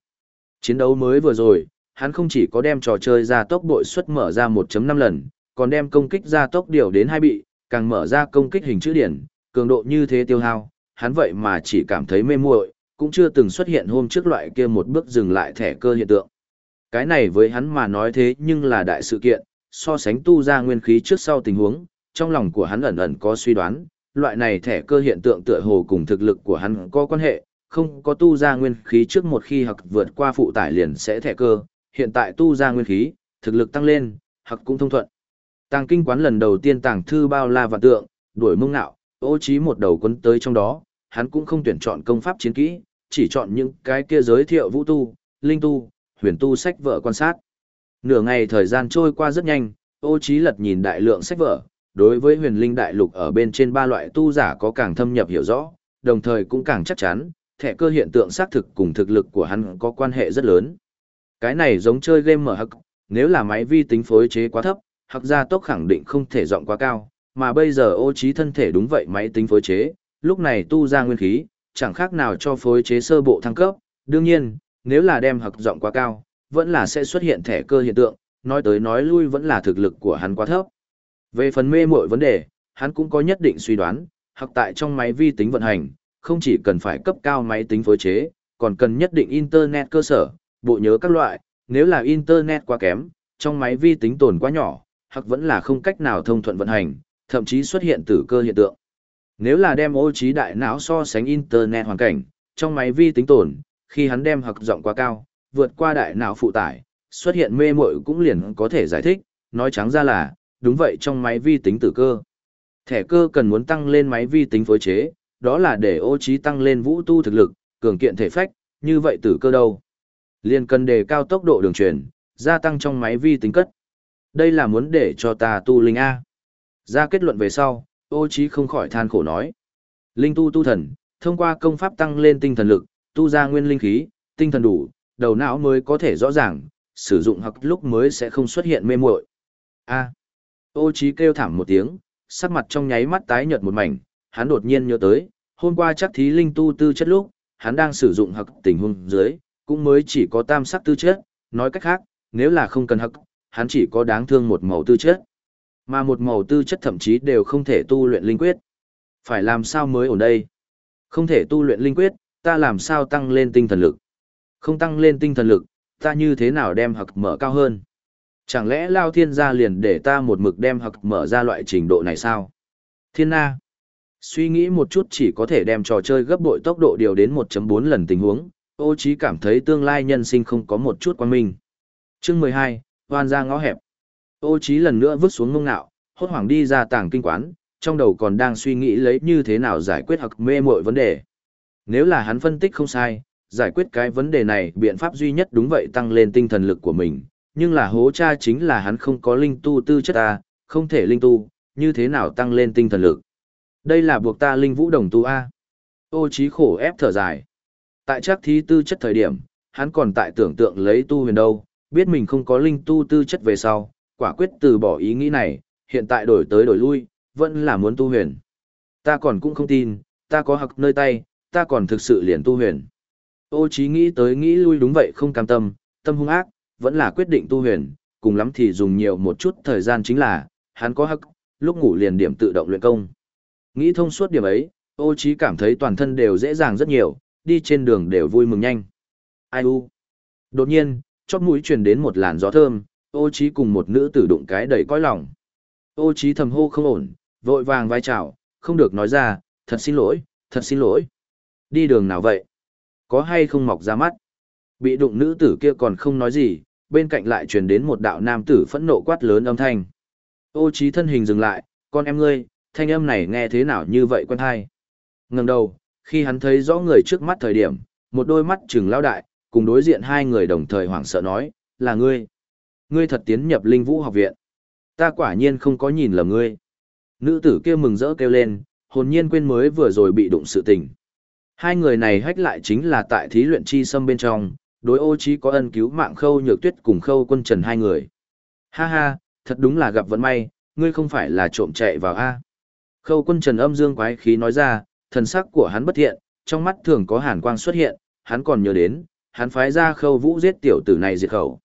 Chiến đấu mới vừa rồi, hắn không chỉ có đem trò chơi ra tốc bội suất mở ra 1.5 lần, còn đem công kích ra tốc điều đến hai bị, càng mở ra công kích hình chữ điển, cường độ như thế tiêu hao, hắn vậy mà chỉ cảm thấy mê muội, cũng chưa từng xuất hiện hôm trước loại kia một bước dừng lại thẻ cơ hiện tượng. Cái này với hắn mà nói thế nhưng là đại sự kiện, so sánh tu ra nguyên khí trước sau tình huống, trong lòng của hắn ẩn ẩn có suy đoán, loại này thẻ cơ hiện tượng tựa hồ cùng thực lực của hắn có quan hệ, không có tu ra nguyên khí trước một khi hoặc vượt qua phụ tải liền sẽ thẻ cơ, hiện tại tu ra nguyên khí, thực lực tăng lên, hoặc cũng thông thuận. Tàng kinh quán lần đầu tiên tàng thư bao la và tượng, đuổi mông nạo, ô trí một đầu quấn tới trong đó, hắn cũng không tuyển chọn công pháp chiến kỹ, chỉ chọn những cái kia giới thiệu vũ tu, linh tu, huyền tu sách vở quan sát. Nửa ngày thời gian trôi qua rất nhanh, ô trí lật nhìn đại lượng sách vở, đối với huyền linh đại lục ở bên trên ba loại tu giả có càng thâm nhập hiểu rõ, đồng thời cũng càng chắc chắn, thẻ cơ hiện tượng xác thực cùng thực lực của hắn có quan hệ rất lớn. Cái này giống chơi game mở hắc, nếu là máy vi tính phối chế quá thấp, hực gia tốc khẳng định không thể dọn quá cao, mà bây giờ ô trí thân thể đúng vậy máy tính phối chế, lúc này tu ra nguyên khí, chẳng khác nào cho phối chế sơ bộ thăng cấp, đương nhiên, nếu là đem hực dọn quá cao, vẫn là sẽ xuất hiện thẻ cơ hiện tượng, nói tới nói lui vẫn là thực lực của hắn quá thấp. Về phần mê muội vấn đề, hắn cũng có nhất định suy đoán, hoặc tại trong máy vi tính vận hành, không chỉ cần phải cấp cao máy tính phối chế, còn cần nhất định internet cơ sở, bộ nhớ các loại, nếu là internet quá kém, trong máy vi tính tồn quá nhỏ, hoặc vẫn là không cách nào thông thuận vận hành, thậm chí xuất hiện tử cơ hiện tượng. Nếu là đem ô trí đại não so sánh internet hoàn cảnh, trong máy vi tính tồn, khi hắn đem hoặc giọng quá cao, vượt qua đại não phụ tải, xuất hiện mê muội cũng liền có thể giải thích, nói trắng ra là, đúng vậy trong máy vi tính tử cơ. Thẻ cơ cần muốn tăng lên máy vi tính phối chế, đó là để ô trí tăng lên vũ tu thực lực, cường kiện thể phách, như vậy tử cơ đâu. Liên cần đề cao tốc độ đường truyền, gia tăng trong máy vi tính cất. Đây là muốn để cho ta tu linh A. Ra kết luận về sau, ô trí không khỏi than khổ nói. Linh tu tu thần, thông qua công pháp tăng lên tinh thần lực, tu ra nguyên linh khí, tinh thần đủ, đầu não mới có thể rõ ràng, sử dụng hoặc lúc mới sẽ không xuất hiện mê muội. A. Ô trí kêu thảm một tiếng, sắc mặt trong nháy mắt tái nhợt một mảnh, hắn đột nhiên nhớ tới, hôm qua chắc thí linh tu tư chất lúc, hắn đang sử dụng hoặc tình huống dưới, cũng mới chỉ có tam sắc tư chất, nói cách khác, nếu là không cần hắc, hắn chỉ có đáng thương một màu tư chất. Mà một màu tư chất thậm chí đều không thể tu luyện linh quyết. Phải làm sao mới ở đây? Không thể tu luyện linh quyết, ta làm sao tăng lên tinh thần lực? Không tăng lên tinh thần lực, ta như thế nào đem hặc mở cao hơn? Chẳng lẽ Lao Thiên gia liền để ta một mực đem hặc mở ra loại trình độ này sao? Thiên Na. Suy nghĩ một chút chỉ có thể đem trò chơi gấp bội tốc độ điều đến 1.4 lần tình huống, ô trí cảm thấy tương lai nhân sinh không có một chút quan minh. Chương 12, hoan ra ngõ hẹp. Ô trí lần nữa vứt xuống mông nạo, hốt hoảng đi ra tàng kinh quán, trong đầu còn đang suy nghĩ lấy như thế nào giải quyết hoặc mê muội vấn đề. Nếu là hắn phân tích không sai, giải quyết cái vấn đề này biện pháp duy nhất đúng vậy tăng lên tinh thần lực của mình, nhưng là hố cha chính là hắn không có linh tu tư chất ta, không thể linh tu, như thế nào tăng lên tinh thần lực. Đây là buộc ta linh vũ đồng tu A. Ô trí khổ ép thở dài. Tại chắc thí tư chất thời điểm, hắn còn tại tưởng tượng lấy tu huyền đâu, biết mình không có linh tu tư chất về sau, quả quyết từ bỏ ý nghĩ này, hiện tại đổi tới đổi lui, vẫn là muốn tu huyền. Ta còn cũng không tin, ta có học nơi tay, ta còn thực sự liền tu huyền. Ô trí nghĩ tới nghĩ lui đúng vậy không cam tâm, tâm hung ác, vẫn là quyết định tu huyền, cùng lắm thì dùng nhiều một chút thời gian chính là, hắn có hắc, lúc ngủ liền điểm tự động luyện công. Nghĩ thông suốt điểm ấy, ô trí cảm thấy toàn thân đều dễ dàng rất nhiều, đi trên đường đều vui mừng nhanh. Ai u. Đột nhiên, chóp mũi truyền đến một làn gió thơm, ô trí cùng một nữ tử đụng cái đầy cõi lòng. Ô trí thầm hô không ổn, vội vàng vai chào, không được nói ra, thật xin lỗi, thật xin lỗi. Đi đường nào vậy? Có hay không mọc ra mắt? Bị đụng nữ tử kia còn không nói gì, bên cạnh lại truyền đến một đạo nam tử phẫn nộ quát lớn âm thanh. Ô trí thân hình dừng lại, con em ngươi, thanh âm này nghe thế nào như vậy quen hay? Ngẩng đầu, khi hắn thấy rõ người trước mắt thời điểm, một đôi mắt trừng lao đại, cùng đối diện hai người đồng thời hoảng sợ nói, là ngươi. Ngươi thật tiến nhập linh vũ học viện. Ta quả nhiên không có nhìn lầm ngươi. Nữ tử kia mừng rỡ kêu lên, hồn nhiên quên mới vừa rồi bị đụng sự tình. Hai người này hách lại chính là tại thí luyện chi sâm bên trong, đối ô trí có ân cứu mạng khâu nhược tuyết cùng khâu quân trần hai người. Ha ha, thật đúng là gặp vận may, ngươi không phải là trộm chạy vào A. Khâu quân trần âm dương quái khí nói ra, thần sắc của hắn bất thiện, trong mắt thường có hàn quang xuất hiện, hắn còn nhớ đến, hắn phái ra khâu vũ giết tiểu tử này diệt khẩu.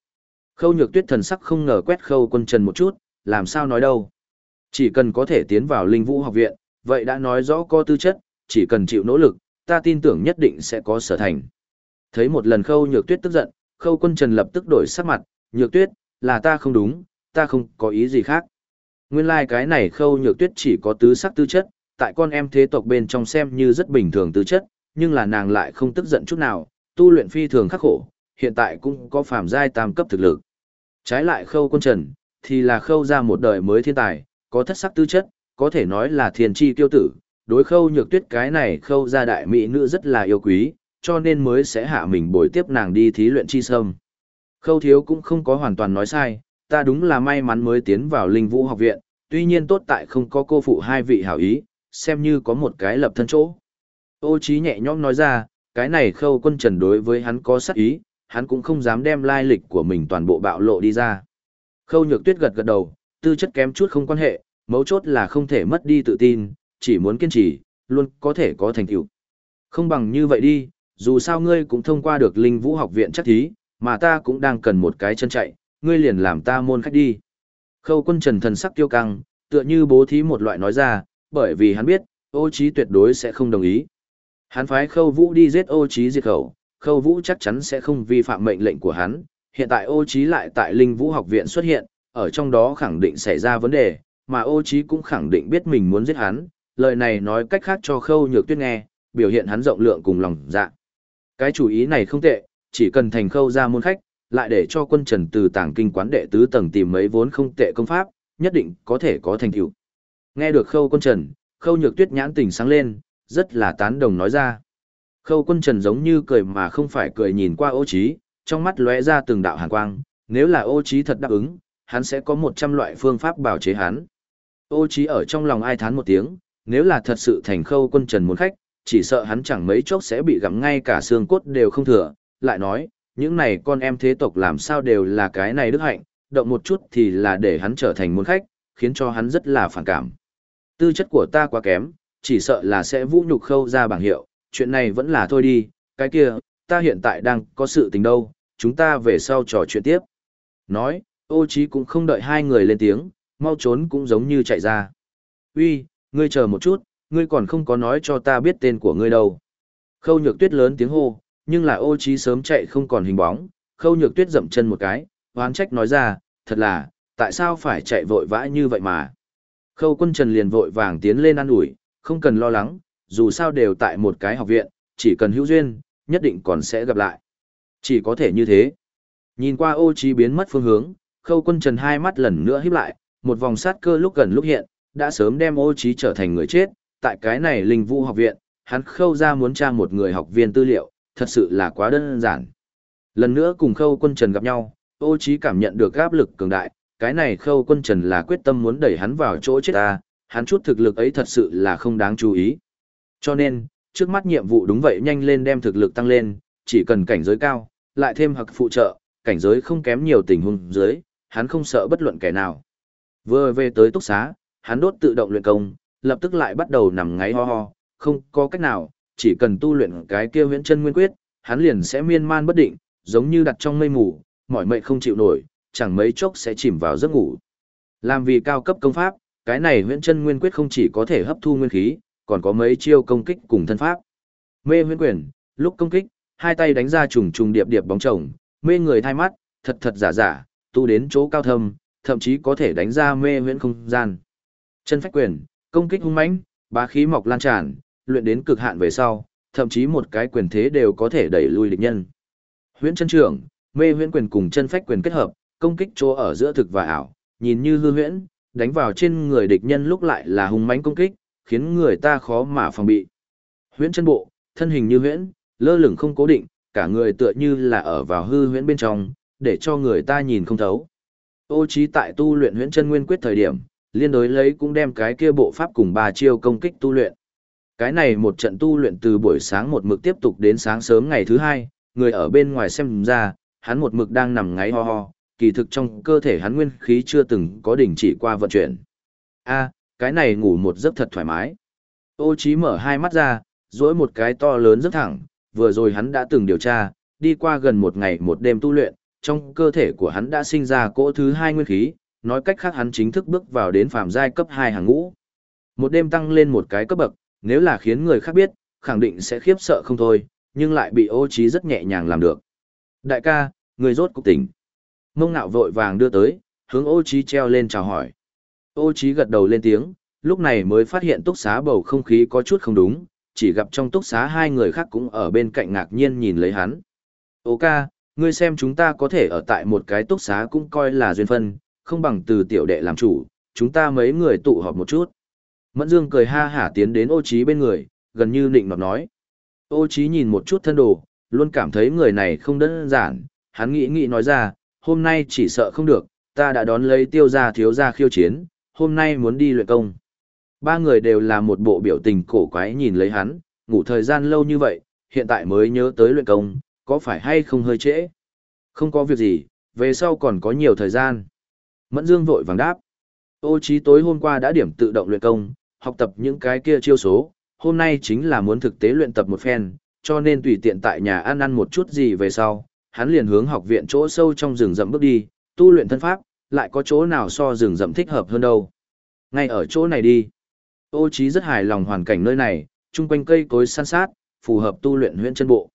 Khâu nhược tuyết thần sắc không ngờ quét khâu quân trần một chút, làm sao nói đâu. Chỉ cần có thể tiến vào linh vũ học viện, vậy đã nói rõ có tư chất, chỉ cần chịu nỗ lực, ta tin tưởng nhất định sẽ có sở thành. Thấy một lần khâu nhược tuyết tức giận, khâu quân trần lập tức đổi sắc mặt, nhược tuyết, là ta không đúng, ta không có ý gì khác. Nguyên lai like cái này khâu nhược tuyết chỉ có tứ sắc tư chất, tại con em thế tộc bên trong xem như rất bình thường tư chất, nhưng là nàng lại không tức giận chút nào, tu luyện phi thường khắc khổ, hiện tại cũng có phàm giai tam cấp thực lực. Trái lại khâu quân trần, thì là khâu ra một đời mới thiên tài, có thất sắc tư chất, có thể nói là thiên chi tiêu tử, đối khâu nhược tuyết cái này khâu ra đại mỹ nữ rất là yêu quý, cho nên mới sẽ hạ mình bồi tiếp nàng đi thí luyện chi sâm. Khâu thiếu cũng không có hoàn toàn nói sai, ta đúng là may mắn mới tiến vào linh vũ học viện, tuy nhiên tốt tại không có cô phụ hai vị hảo ý, xem như có một cái lập thân chỗ. Ô Chí nhẹ nhõm nói ra, cái này khâu quân trần đối với hắn có sắc ý, hắn cũng không dám đem lai lịch của mình toàn bộ bạo lộ đi ra. Khâu nhược tuyết gật gật đầu, tư chất kém chút không quan hệ, mấu chốt là không thể mất đi tự tin, chỉ muốn kiên trì, luôn có thể có thành tựu. Không bằng như vậy đi, dù sao ngươi cũng thông qua được linh vũ học viện chắc thí, mà ta cũng đang cần một cái chân chạy, ngươi liền làm ta môn khách đi. Khâu quân trần thần sắc tiêu căng, tựa như bố thí một loại nói ra, bởi vì hắn biết, ô trí tuyệt đối sẽ không đồng ý. Hắn phái khâu vũ đi giết ô trí diệt khẩu, khâu vũ chắc chắn sẽ không vi phạm mệnh lệnh của hắn. Hiện tại ô trí lại tại linh vũ học viện xuất hiện, ở trong đó khẳng định xảy ra vấn đề, mà ô trí cũng khẳng định biết mình muốn giết hắn. Lời này nói cách khác cho khâu nhược tuyết nghe, biểu hiện hắn rộng lượng cùng lòng dạ. Cái chủ ý này không tệ, chỉ cần thành khâu ra môn khách, lại để cho quân trần từ tàng kinh quán đệ tứ tầng tìm mấy vốn không tệ công pháp, nhất định có thể có thành tựu. Nghe được khâu quân trần, khâu nhược tuyết nhãn tỉnh sáng lên, rất là tán đồng nói ra. Khâu quân trần giống như cười mà không phải cười nhìn qua ô trí, trong mắt lóe ra từng đạo hàn quang, nếu là ô trí thật đáp ứng, hắn sẽ có 100 loại phương pháp bảo chế hắn. Ô trí ở trong lòng ai thán một tiếng, nếu là thật sự thành khâu quân trần muốn khách, chỉ sợ hắn chẳng mấy chốc sẽ bị gặm ngay cả xương cốt đều không thừa, lại nói, những này con em thế tộc làm sao đều là cái này đức hạnh, động một chút thì là để hắn trở thành muốn khách, khiến cho hắn rất là phản cảm. Tư chất của ta quá kém, chỉ sợ là sẽ vũ nhục khâu ra bảng hiệu, chuyện này vẫn là thôi đi, cái kia, ta hiện tại đang có sự tình đâu, chúng ta về sau trò chuyện tiếp. Nói, ô trí cũng không đợi hai người lên tiếng, mau trốn cũng giống như chạy ra. Uy, ngươi chờ một chút, ngươi còn không có nói cho ta biết tên của ngươi đâu. Khâu nhược tuyết lớn tiếng hô, nhưng là ô trí sớm chạy không còn hình bóng, khâu nhược tuyết dậm chân một cái, oán trách nói ra, thật là, tại sao phải chạy vội vã như vậy mà. Khâu quân trần liền vội vàng tiến lên ăn ủi, không cần lo lắng, dù sao đều tại một cái học viện, chỉ cần hữu duyên, nhất định còn sẽ gặp lại. Chỉ có thể như thế. Nhìn qua ô trí biến mất phương hướng, khâu quân trần hai mắt lần nữa híp lại, một vòng sát cơ lúc gần lúc hiện, đã sớm đem ô trí trở thành người chết, tại cái này linh vũ học viện, hắn khâu ra muốn tra một người học viên tư liệu, thật sự là quá đơn giản. Lần nữa cùng khâu quân trần gặp nhau, ô trí cảm nhận được áp lực cường đại, cái này khâu quân trần là quyết tâm muốn đẩy hắn vào chỗ chết ta, hắn chút thực lực ấy thật sự là không đáng chú ý. Cho nên, trước mắt nhiệm vụ đúng vậy nhanh lên đem thực lực tăng lên, chỉ cần cảnh giới cao, lại thêm hặc phụ trợ, cảnh giới không kém nhiều tình huống dưới, hắn không sợ bất luận kẻ nào. Vừa về tới túc xá, hắn đốt tự động luyện công, lập tức lại bắt đầu nằm ngáy ho ho, không có cách nào, chỉ cần tu luyện cái kia huyễn chân nguyên quyết, hắn liền sẽ miên man bất định, giống như đặt trong mây mù, mỏi mệt không chịu nổi, chẳng mấy chốc sẽ chìm vào giấc ngủ. Làm vì cao cấp công pháp, cái này huyễn chân nguyên quyết không chỉ có thể hấp thu nguyên khí, còn có mấy chiêu công kích cùng thân pháp. Mê huyễn quyền, lúc công kích, hai tay đánh ra trùng trùng điệp điệp bóng chồng, mê người thay mắt, thật thật giả giả, tu đến chỗ cao thâm, thậm chí có thể đánh ra mê huyễn không gian. Chân phách quyền, công kích hung mãnh, bá khí mọc lan tràn, luyện đến cực hạn về sau, thậm chí một cái quyền thế đều có thể đẩy lui địch nhân. Huyễn chân trưởng, mê huyễn quyền cùng chân phách quyền kết hợp, công kích chỗ ở giữa thực và ảo, nhìn như hư huyễn, đánh vào trên người địch nhân lúc lại là hung mãnh công kích, khiến người ta khó mà phòng bị. Huyễn chân bộ, thân hình như huyễn, lơ lửng không cố định, cả người tựa như là ở vào hư huyễn bên trong, để cho người ta nhìn không thấu. Ô trí tại tu luyện huyễn chân nguyên quyết thời điểm, liên đối lấy cũng đem cái kia bộ pháp cùng ba chiêu công kích tu luyện. Cái này một trận tu luyện từ buổi sáng một mực tiếp tục đến sáng sớm ngày thứ hai, người ở bên ngoài xem ra, hắn một mực đang nằm ngáy ho ho, kỳ thực trong cơ thể hắn nguyên khí chưa từng có đình chỉ qua vận chuyển. A, cái này ngủ một giấc thật thoải mái. Ô Chí mở hai mắt ra, duỗi một cái to lớn rất thẳng, vừa rồi hắn đã từng điều tra, đi qua gần một ngày một đêm tu luyện, trong cơ thể của hắn đã sinh ra cỗ thứ hai nguyên khí, nói cách khác hắn chính thức bước vào đến phàm giai cấp 2 hàng ngũ. Một đêm tăng lên một cái cấp bậc, nếu là khiến người khác biết, khẳng định sẽ khiếp sợ không thôi, nhưng lại bị ô trí rất nhẹ nhàng làm được. Đại ca, người rốt cục tỉnh. Mông ngạo vội vàng đưa tới, hướng ô trí treo lên chào hỏi. Ô trí gật đầu lên tiếng, lúc này mới phát hiện túc xá bầu không khí có chút không đúng, chỉ gặp trong túc xá hai người khác cũng ở bên cạnh ngạc nhiên nhìn lấy hắn. Ô ca, ngươi xem chúng ta có thể ở tại một cái túc xá cũng coi là duyên phân, không bằng từ tiểu đệ làm chủ, chúng ta mấy người tụ họp một chút. Mẫn Dương cười ha hả tiến đến ô trí bên người, gần như nịnh nọt nói. Ô trí nhìn một chút thân đồ, luôn cảm thấy người này không đơn giản, hắn nghĩ nghĩ nói ra, hôm nay chỉ sợ không được, ta đã đón lấy tiêu gia thiếu gia khiêu chiến, hôm nay muốn đi luyện công. Ba người đều là một bộ biểu tình cổ quái nhìn lấy hắn, ngủ thời gian lâu như vậy, hiện tại mới nhớ tới luyện công, có phải hay không hơi trễ? Không có việc gì, về sau còn có nhiều thời gian. Mẫn Dương vội vàng đáp. Ô trí tối hôm qua đã điểm tự động luyện công, học tập những cái kia chiêu số, hôm nay chính là muốn thực tế luyện tập một phen, cho nên tùy tiện tại nhà ăn ăn một chút gì về sau, hắn liền hướng học viện chỗ sâu trong rừng rậm bước đi, tu luyện thân pháp, lại có chỗ nào so rừng rậm thích hợp hơn đâu. Ngay ở chỗ này đi. Ô Chí rất hài lòng hoàn cảnh nơi này, chung quanh cây cối san sát, phù hợp tu luyện huyễn chân bộ.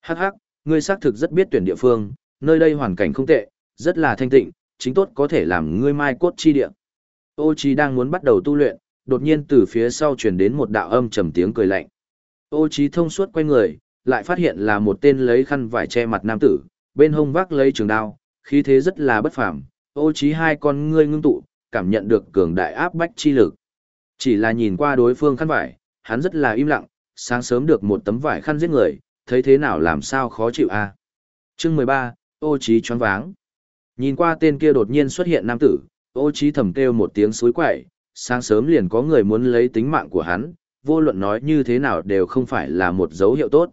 Hắc hắc, ngươi xác thực rất biết tuyển địa phương, nơi đây hoàn cảnh không tệ, rất là thanh tịnh, chính tốt có thể làm ngươi mai cốt chi địa. Ô Chí đang muốn bắt đầu tu luyện, đột nhiên từ phía sau truyền đến một đạo âm trầm tiếng cười lạnh. Ô Chí thông suốt quay người, lại phát hiện là một tên lấy khăn vải che mặt nam tử, bên hông vác lấy trường đao, khí thế rất là bất phàm. Ô Chí hai con ngươi ngưng tụ, cảm nhận được cường đại áp bách chi lực. Chỉ là nhìn qua đối phương khăn vải, hắn rất là im lặng, sáng sớm được một tấm vải khăn giết người, thấy thế nào làm sao khó chịu a. Chương 13, ô trí choáng váng. Nhìn qua tên kia đột nhiên xuất hiện nam tử, ô trí thầm kêu một tiếng suối quậy, sáng sớm liền có người muốn lấy tính mạng của hắn, vô luận nói như thế nào đều không phải là một dấu hiệu tốt.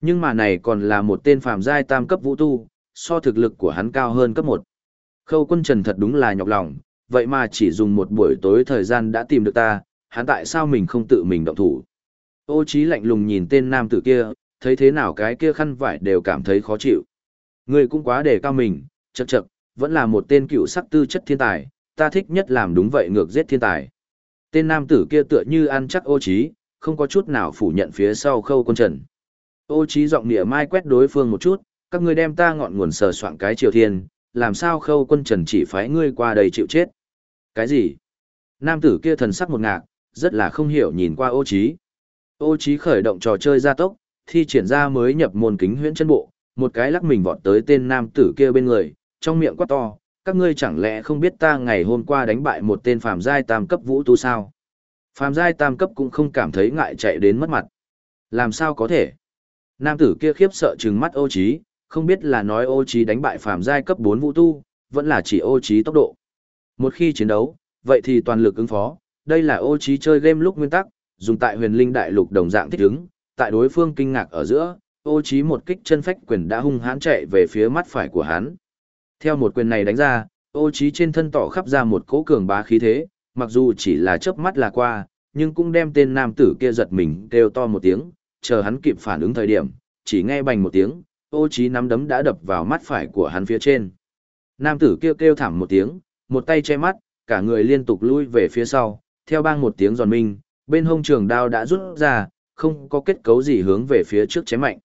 Nhưng mà này còn là một tên phàm giai tam cấp vũ tu, so thực lực của hắn cao hơn cấp 1. Khâu quân trần thật đúng là nhọc lòng, vậy mà chỉ dùng một buổi tối thời gian đã tìm được ta, hắn tại sao mình không tự mình động thủ. Ô trí lạnh lùng nhìn tên nam tử kia, thấy thế nào cái kia khăn vải đều cảm thấy khó chịu. Người cũng quá đề cao mình, chậc chậc, vẫn là một tên cựu sắc tư chất thiên tài, ta thích nhất làm đúng vậy ngược giết thiên tài. Tên nam tử kia tựa như ăn chắc ô trí, không có chút nào phủ nhận phía sau khâu quân trần. Ô trí giọng nịa mai quét đối phương một chút, các ngươi đem ta ngọn nguồn sờ soạn cái triều thiên, làm sao khâu quân trần chỉ phái ngươi qua đây chịu chết. Cái gì? Nam tử kia thần sắc một ngạc, rất là không hiểu nhìn qua ô trí. Ô trí khởi động trò chơi gia tốc, thi triển ra mới nhập môn kính huyễn chân bộ, một cái lắc mình vọt tới tên nam tử kia bên người, trong miệng quát to, các ngươi chẳng lẽ không biết ta ngày hôm qua đánh bại một tên phàm giai tam cấp vũ tu sao? Phàm giai tam cấp cũng không cảm thấy ngại chạy đến mất mặt. Làm sao có thể? Nam tử kia khiếp sợ trừng mắt ô trí, không biết là nói ô trí đánh bại phàm giai cấp 4 vũ tu, vẫn là chỉ ô trí tốc độ. Một khi chiến đấu, vậy thì toàn lực ứng phó, đây là ô trí chơi game lúc nguyên tắc, dùng tại huyền linh đại lục đồng dạng thích ứng, tại đối phương kinh ngạc ở giữa, ô trí một kích chân phách quyền đã hung hãn chạy về phía mắt phải của hắn. Theo một quyền này đánh ra, ô trí trên thân tỏ khắp ra một cỗ cường bá khí thế, mặc dù chỉ là chớp mắt là qua, nhưng cũng đem tên nam tử kia giật mình kêu to một tiếng, chờ hắn kịp phản ứng thời điểm, chỉ nghe bành một tiếng, ô trí nắm đấm đã đập vào mắt phải của hắn phía trên. Nam tử kêu, kêu thảm một tiếng, một tay che mắt, cả người liên tục lui về phía sau, theo bang một tiếng giòn minh, bên hông trường đao đã rút ra, không có kết cấu gì hướng về phía trước chém mạnh.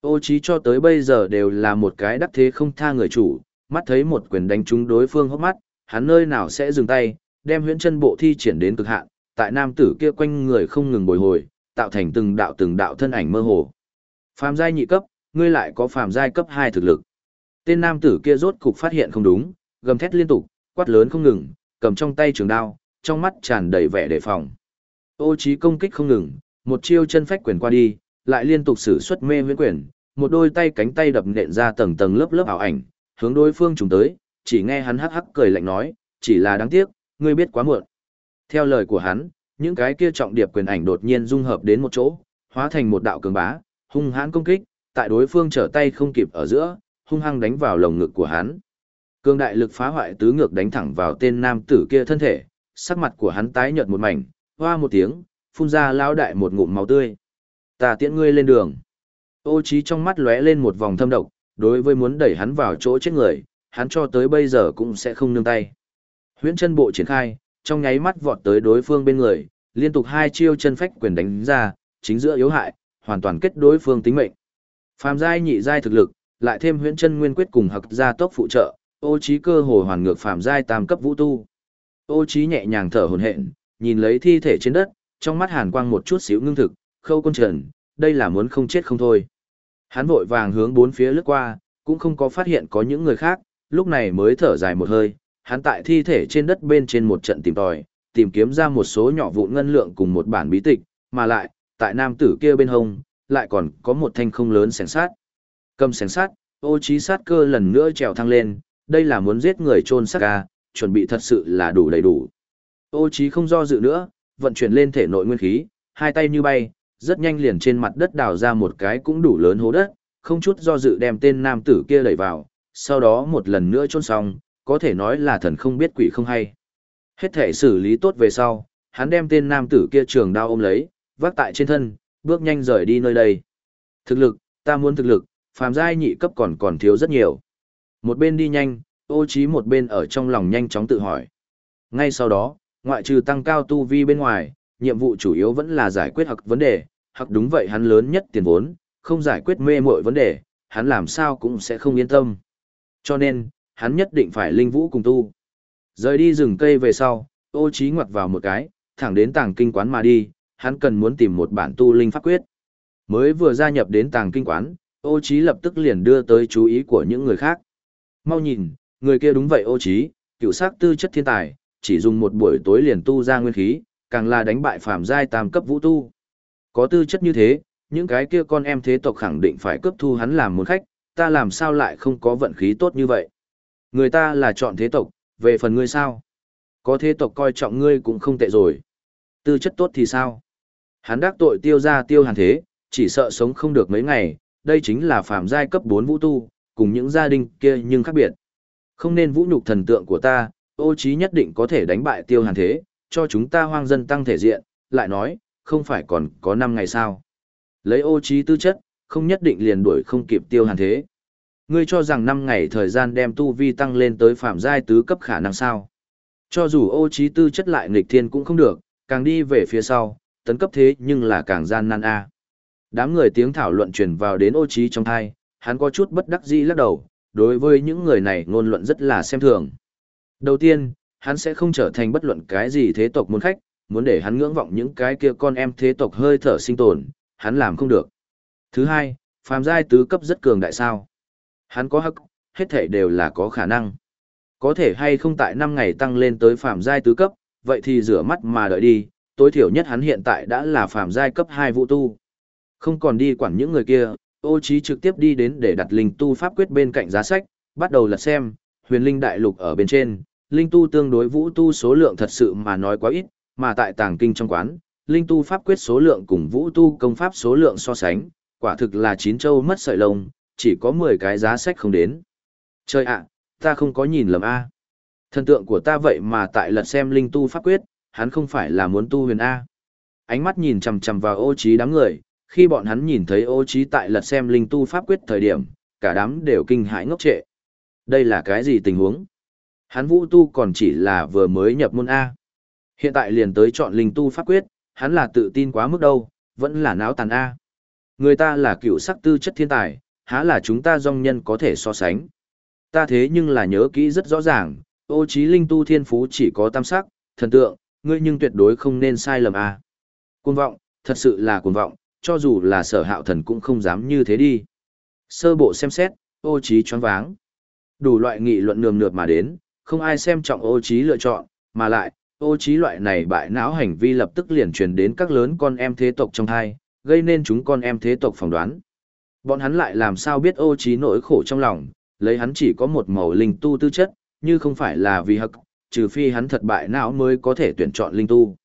Ô trí cho tới bây giờ đều là một cái đắc thế không tha người chủ, mắt thấy một quyền đánh trúng đối phương hốc mắt, hắn nơi nào sẽ dừng tay, đem huyễn chân bộ thi triển đến cực hạn, tại nam tử kia quanh người không ngừng bồi hồi, tạo thành từng đạo từng đạo thân ảnh mơ hồ. Phàm giai nhị cấp, ngươi lại có phàm giai cấp 2 thực lực. Tên nam tử kia rốt cục phát hiện không đúng, gầm thét liên tục, quát lớn không ngừng, cầm trong tay trường đao, trong mắt tràn đầy vẻ đề phòng. Ô trí công kích không ngừng, một chiêu chân phách quyền qua đi, lại liên tục sử xuất mê huyễn quyền, một đôi tay cánh tay đập nện ra tầng tầng lớp lớp ảo ảnh, hướng đối phương trùng tới, chỉ nghe hắn hắc hắc cười lạnh nói, chỉ là đáng tiếc, ngươi biết quá muộn. Theo lời của hắn, những cái kia trọng điệp quyền ảnh đột nhiên dung hợp đến một chỗ, hóa thành một đạo cường bá, hung hãn công kích, tại đối phương trở tay không kịp ở giữa, hung hăng đánh vào lồng ngực của hắn. Cường đại lực phá hoại tứ ngược đánh thẳng vào tên nam tử kia thân thể, sắc mặt của hắn tái nhợt một mảnh, hoa một tiếng, phun ra lao đại một ngụm máu tươi. Ta tiễn ngươi lên đường. Ô trí trong mắt lóe lên một vòng thâm độc, đối với muốn đẩy hắn vào chỗ chết người, hắn cho tới bây giờ cũng sẽ không nương tay. Huyễn chân bộ triển khai, trong nháy mắt vọt tới đối phương bên người, liên tục hai chiêu chân phách quyền đánh ra, chính giữa yếu hại, hoàn toàn kết đối phương tính mệnh. Phàm giai nhị giai thực lực, lại thêm huyễn chân nguyên quyết cùng hặc gia tốc phụ trợ, ô trí cơ hồ hoàn ngược phàm giai tam cấp vũ tu. Ô trí nhẹ nhàng thở hổn hển, nhìn lấy thi thể trên đất, trong mắt hàn quang một chút xíu ngưng thực, khâu quân trần, đây là muốn không chết không thôi. Hắn vội vàng hướng bốn phía lướt qua, cũng không có phát hiện có những người khác, lúc này mới thở dài một hơi, hắn tại thi thể trên đất bên trên một trận tìm tòi, tìm kiếm ra một số nhỏ vụn ngân lượng cùng một bản bí tịch, mà lại, tại nam tử kia bên hông, lại còn có một thanh không lớn sẻng sát. Cầm sẻng sát, ô trí sát cơ lần nữa trèo thăng lên, đây là muốn giết người trôn sát ca, chuẩn bị thật sự là đủ đầy đủ. Ô trí không do dự nữa, vận chuyển lên thể nội nguyên khí, hai tay như bay, rất nhanh liền trên mặt đất đào ra một cái cũng đủ lớn hố đất, không chút do dự đem tên nam tử kia đẩy vào, sau đó một lần nữa chôn xong, có thể nói là thần không biết quỷ không hay. Hết thể xử lý tốt về sau, hắn đem tên nam tử kia trường đao ôm lấy, vác tại trên thân, bước nhanh rời đi nơi đây. Thực lực, ta muốn thực lực, phàm giai nhị cấp còn còn thiếu rất nhiều. Một bên đi nhanh, ô trí một bên ở trong lòng nhanh chóng tự hỏi. Ngay sau đó, ngoại trừ tăng cao tu vi bên ngoài, nhiệm vụ chủ yếu vẫn là giải quyết hoặc vấn đề, hoặc đúng vậy hắn lớn nhất tiền vốn, không giải quyết mê muội vấn đề, hắn làm sao cũng sẽ không yên tâm. Cho nên, hắn nhất định phải linh vũ cùng tu. Rời đi rừng cây về sau, ô trí ngoặt vào một cái, thẳng đến tàng kinh quán mà đi, hắn cần muốn tìm một bản tu linh pháp quyết. Mới vừa gia nhập đến tàng kinh quán, ô trí lập tức liền đưa tới chú ý của những người khác. Mau nhìn, người kia đúng vậy ô trí, cựu sắc tư chất thiên tài, chỉ dùng một buổi tối liền tu ra nguyên khí, càng là đánh bại phàm giai tam cấp vũ tu. Có tư chất như thế, những cái kia con em thế tộc khẳng định phải cấp thu hắn làm một khách, ta làm sao lại không có vận khí tốt như vậy? Người ta là chọn thế tộc, về phần ngươi sao? Có thế tộc coi trọng ngươi cũng không tệ rồi. Tư chất tốt thì sao? Hắn đắc tội tiêu ra tiêu hàn thế, chỉ sợ sống không được mấy ngày, đây chính là phàm giai cấp 4 vũ tu, cùng những gia đình kia nhưng khác biệt. Không nên vũ nhục thần tượng của ta, ô trí nhất định có thể đánh bại tiêu hàn thế, cho chúng ta hoang dân tăng thể diện, lại nói, không phải còn có 5 ngày sao. Lấy ô trí tư chất, không nhất định liền đuổi không kịp tiêu hàn thế. Ngươi cho rằng 5 ngày thời gian đem tu vi tăng lên tới phạm giai tứ cấp khả năng sao. Cho dù ô trí tư chất lại nghịch thiên cũng không được, càng đi về phía sau, tấn cấp thế nhưng là càng gian nan a. Đám người tiếng thảo luận truyền vào đến ô trí trong thai, hắn có chút bất đắc dĩ lắc đầu, đối với những người này ngôn luận rất là xem thường. Đầu tiên, hắn sẽ không trở thành bất luận cái gì thế tộc muốn khách, muốn để hắn ngưỡng vọng những cái kia con em thế tộc hơi thở sinh tồn, hắn làm không được. Thứ hai, phàm giai tứ cấp rất cường đại sao. Hắn có hắc, hết thể đều là có khả năng. Có thể hay không tại 5 ngày tăng lên tới phàm giai tứ cấp, vậy thì rửa mắt mà đợi đi, tối thiểu nhất hắn hiện tại đã là phàm giai cấp 2 vũ tu. Không còn đi quản những người kia, ô trí trực tiếp đi đến để đặt linh tu pháp quyết bên cạnh giá sách, bắt đầu lật xem, huyền linh đại lục ở bên trên, linh tu tương đối vũ tu số lượng thật sự mà nói quá ít, mà tại tàng kinh trong quán, linh tu pháp quyết số lượng cùng vũ tu công pháp số lượng so sánh, quả thực là chín châu mất sợi lông, chỉ có 10 cái giá sách không đến. Trời ạ, ta không có nhìn lầm A. Thần tượng của ta vậy mà tại lật xem linh tu pháp quyết, hắn không phải là muốn tu huyền A. Ánh mắt nhìn chầm chầm vào ô trí đám người, khi bọn hắn nhìn thấy ô trí tại lật xem linh tu pháp quyết thời điểm, cả đám đều kinh hãi ngốc trệ. Đây là cái gì tình huống? Hắn vũ tu còn chỉ là vừa mới nhập môn A. Hiện tại liền tới chọn linh tu pháp quyết, hắn là tự tin quá mức đâu, vẫn là náo tàn A. Người ta là cựu sắc tư chất thiên tài, há là chúng ta dòng nhân có thể so sánh. Ta thế nhưng là nhớ kỹ rất rõ ràng, ô trí linh tu thiên phú chỉ có tam sắc, thần tượng, ngươi nhưng tuyệt đối không nên sai lầm A. Cuồng vọng, thật sự là cuồng vọng, cho dù là sở hạo thần cũng không dám như thế đi. Sơ bộ xem xét, ô trí choáng váng. Đủ loại nghị luận nườm nượp mà đến, không ai xem trọng ô trí lựa chọn, mà lại, ô trí loại này bại não hành vi lập tức liền truyền đến các lớn con em thế tộc trong hai, gây nên chúng con em thế tộc phỏng đoán. Bọn hắn lại làm sao biết ô trí nỗi khổ trong lòng, lấy hắn chỉ có một màu linh tu tư chất, như không phải là vì hậc, trừ phi hắn thật bại não mới có thể tuyển chọn linh tu.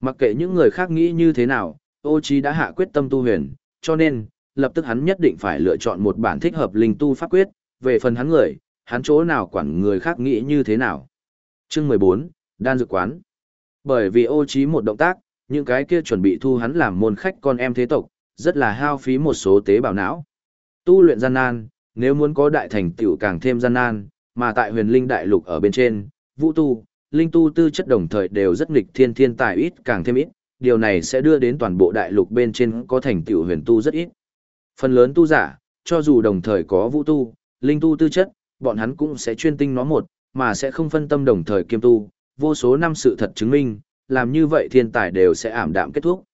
Mặc kệ những người khác nghĩ như thế nào, ô trí đã hạ quyết tâm tu huyền, cho nên, lập tức hắn nhất định phải lựa chọn một bản thích hợp linh tu pháp quyết, về phần hắn người, hắn chỗ nào quản người khác nghĩ như thế nào. Chương 14, Đan Dược Quán Bởi vì ô trí một động tác, những cái kia chuẩn bị thu hắn làm môn khách con em thế tộc, rất là hao phí một số tế bào não. Tu luyện gian nan, nếu muốn có đại thành tựu càng thêm gian nan, mà tại huyền linh đại lục ở bên trên, vũ tu, linh tu tư chất đồng thời đều rất nghịch thiên thiên tài ít càng thêm ít, điều này sẽ đưa đến toàn bộ đại lục bên trên có thành tựu huyền tu rất ít. Phần lớn tu giả, cho dù đồng thời có vũ tu, linh tu tư chất, bọn hắn cũng sẽ chuyên tinh nó một, mà sẽ không phân tâm đồng thời kiêm tu, vô số năm sự thật chứng minh, làm như vậy thiên tài đều sẽ ảm đạm kết thúc.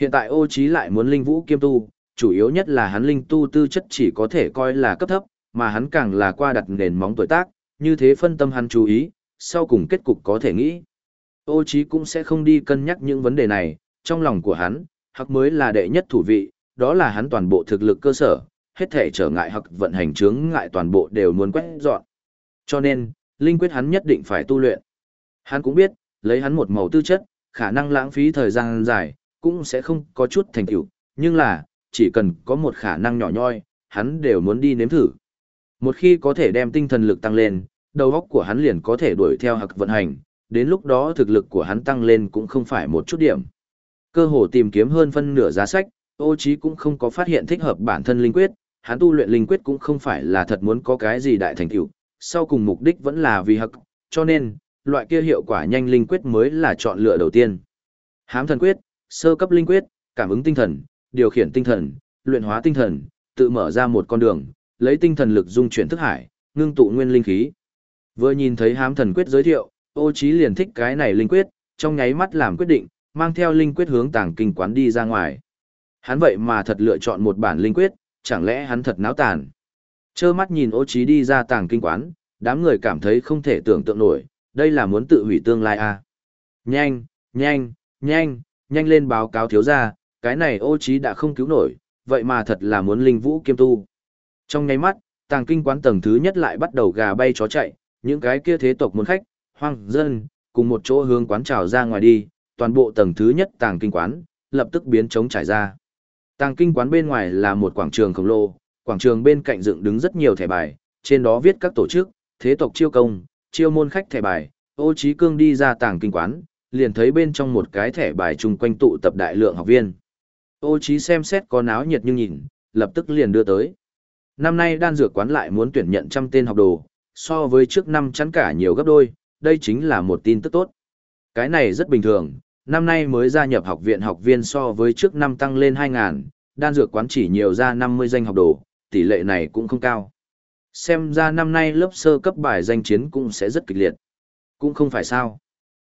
Hiện tại ô trí lại muốn linh vũ kiêm tu, chủ yếu nhất là hắn linh tu tư chất chỉ có thể coi là cấp thấp, mà hắn càng là qua đặt nền móng tuổi tác, như thế phân tâm hắn chú ý, sau cùng kết cục có thể nghĩ. Ô trí cũng sẽ không đi cân nhắc những vấn đề này, trong lòng của hắn, hắc mới là đệ nhất thủ vị, đó là hắn toàn bộ thực lực cơ sở, hết thể trở ngại hoặc vận hành chướng ngại toàn bộ đều muốn quét dọn. Cho nên, linh quyết hắn nhất định phải tu luyện. Hắn cũng biết, lấy hắn một màu tư chất, khả năng lãng phí thời gian dài, cũng sẽ không có chút thành tựu, nhưng là, chỉ cần có một khả năng nhỏ nhoi, hắn đều muốn đi nếm thử. Một khi có thể đem tinh thần lực tăng lên, đầu óc của hắn liền có thể đuổi theo hạc vận hành, đến lúc đó thực lực của hắn tăng lên cũng không phải một chút điểm. Cơ hồ tìm kiếm hơn phân nửa giá sách, ô trí cũng không có phát hiện thích hợp bản thân linh quyết, hắn tu luyện linh quyết cũng không phải là thật muốn có cái gì đại thành tựu, sau cùng mục đích vẫn là vì hắc, cho nên, loại kia hiệu quả nhanh linh quyết mới là chọn lựa đầu tiên. Hám thần quyết, sơ cấp linh quyết, cảm ứng tinh thần, điều khiển tinh thần, luyện hóa tinh thần, tự mở ra một con đường, lấy tinh thần lực dung chuyển thức hải, ngưng tụ nguyên linh khí. Vừa nhìn thấy hám thần quyết giới thiệu, ô trí liền thích cái này linh quyết, trong nháy mắt làm quyết định, mang theo linh quyết hướng tàng kinh quán đi ra ngoài. Hắn vậy mà thật lựa chọn một bản linh quyết, chẳng lẽ hắn thật náo tàn. Chơ mắt nhìn ô trí đi ra tàng kinh quán, đám người cảm thấy không thể tưởng tượng nổi, đây là muốn tự hủy tương lai à. Nhanh, nhanh, nhanh, nhanh lên báo cáo thiếu gia, cái này ô trí đã không cứu nổi, vậy mà thật là muốn linh vũ kiêm tu. Trong nháy mắt, tàng kinh quán tầng thứ nhất lại bắt đầu gà bay chó chạy, những cái kia thế tộc muốn khách, hoang, dân, cùng một chỗ hướng quán trào ra ngoài đi, toàn bộ tầng thứ nhất tàng kinh quán, lập tức biến trống trải ra. Tàng kinh quán bên ngoài là một quảng trường khổng lồ, quảng trường bên cạnh dựng đứng rất nhiều thẻ bài, trên đó viết các tổ chức, thế tộc chiêu công, chiêu môn khách thẻ bài, ô trí cương đi ra tàng kinh quán, liền thấy bên trong một cái thẻ bài chung quanh tụ tập đại lượng học viên. Ô Chí xem xét có náo nhiệt nhưng nhìn, lập tức liền đưa tới. Năm nay đan dược quán lại muốn tuyển nhận trăm tên học đồ, so với trước năm chắn cả nhiều gấp đôi, đây chính là một tin tức tốt. Cái này rất bình thường, năm nay mới gia nhập học viện học viên so với trước năm tăng lên 2.000, đan dược quán chỉ nhiều ra 50 danh học đồ, tỷ lệ này cũng không cao. Xem ra năm nay lớp sơ cấp bài danh chiến cũng sẽ rất kịch liệt. Cũng không phải sao.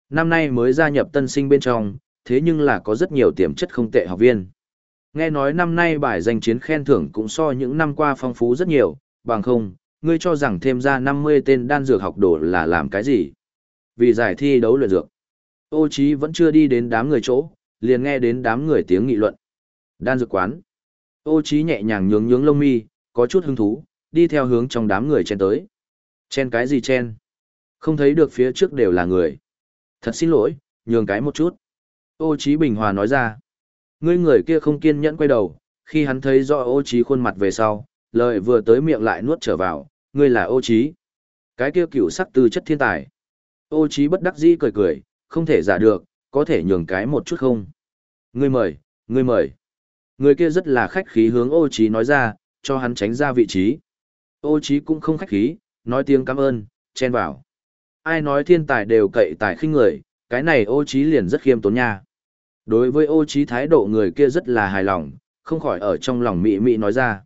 Năm nay mới gia nhập tân sinh bên trong, thế nhưng là có rất nhiều tiềm chất không tệ học viên. Nghe nói năm nay bài danh chiến khen thưởng cũng so những năm qua phong phú rất nhiều, bằng không, ngươi cho rằng thêm ra 50 tên đan dược học đồ là làm cái gì? Vì giải thi đấu luyện dược. Ô Chí vẫn chưa đi đến đám người chỗ, liền nghe đến đám người tiếng nghị luận. Đan dược quán. Ô Chí nhẹ nhàng nhướng nhướng lông mi, có chút hứng thú, đi theo hướng trong đám người chen tới. Chen cái gì chen? Không thấy được phía trước đều là người. Thật xin lỗi, nhường cái một chút. Ô Chí Bình Hòa nói ra. Ngươi người kia không kiên nhẫn quay đầu, khi hắn thấy rõ ô Chí khuôn mặt về sau, lời vừa tới miệng lại nuốt trở vào, ngươi là ô Chí. Cái kia cựu sắc tư chất thiên tài. Ô Chí bất đắc dĩ cười cười, không thể giả được, có thể nhường cái một chút không? Ngươi mời, ngươi mời. Người kia rất là khách khí hướng ô Chí nói ra, cho hắn tránh ra vị trí. Ô Chí cũng không khách khí, nói tiếng cảm ơn, chen vào. Ai nói thiên tài đều cậy tài khinh người, cái này ô Chí liền rất khiêm tốn nha. Đối với ô Chí thái độ người kia rất là hài lòng, không khỏi ở trong lòng mị mị nói ra.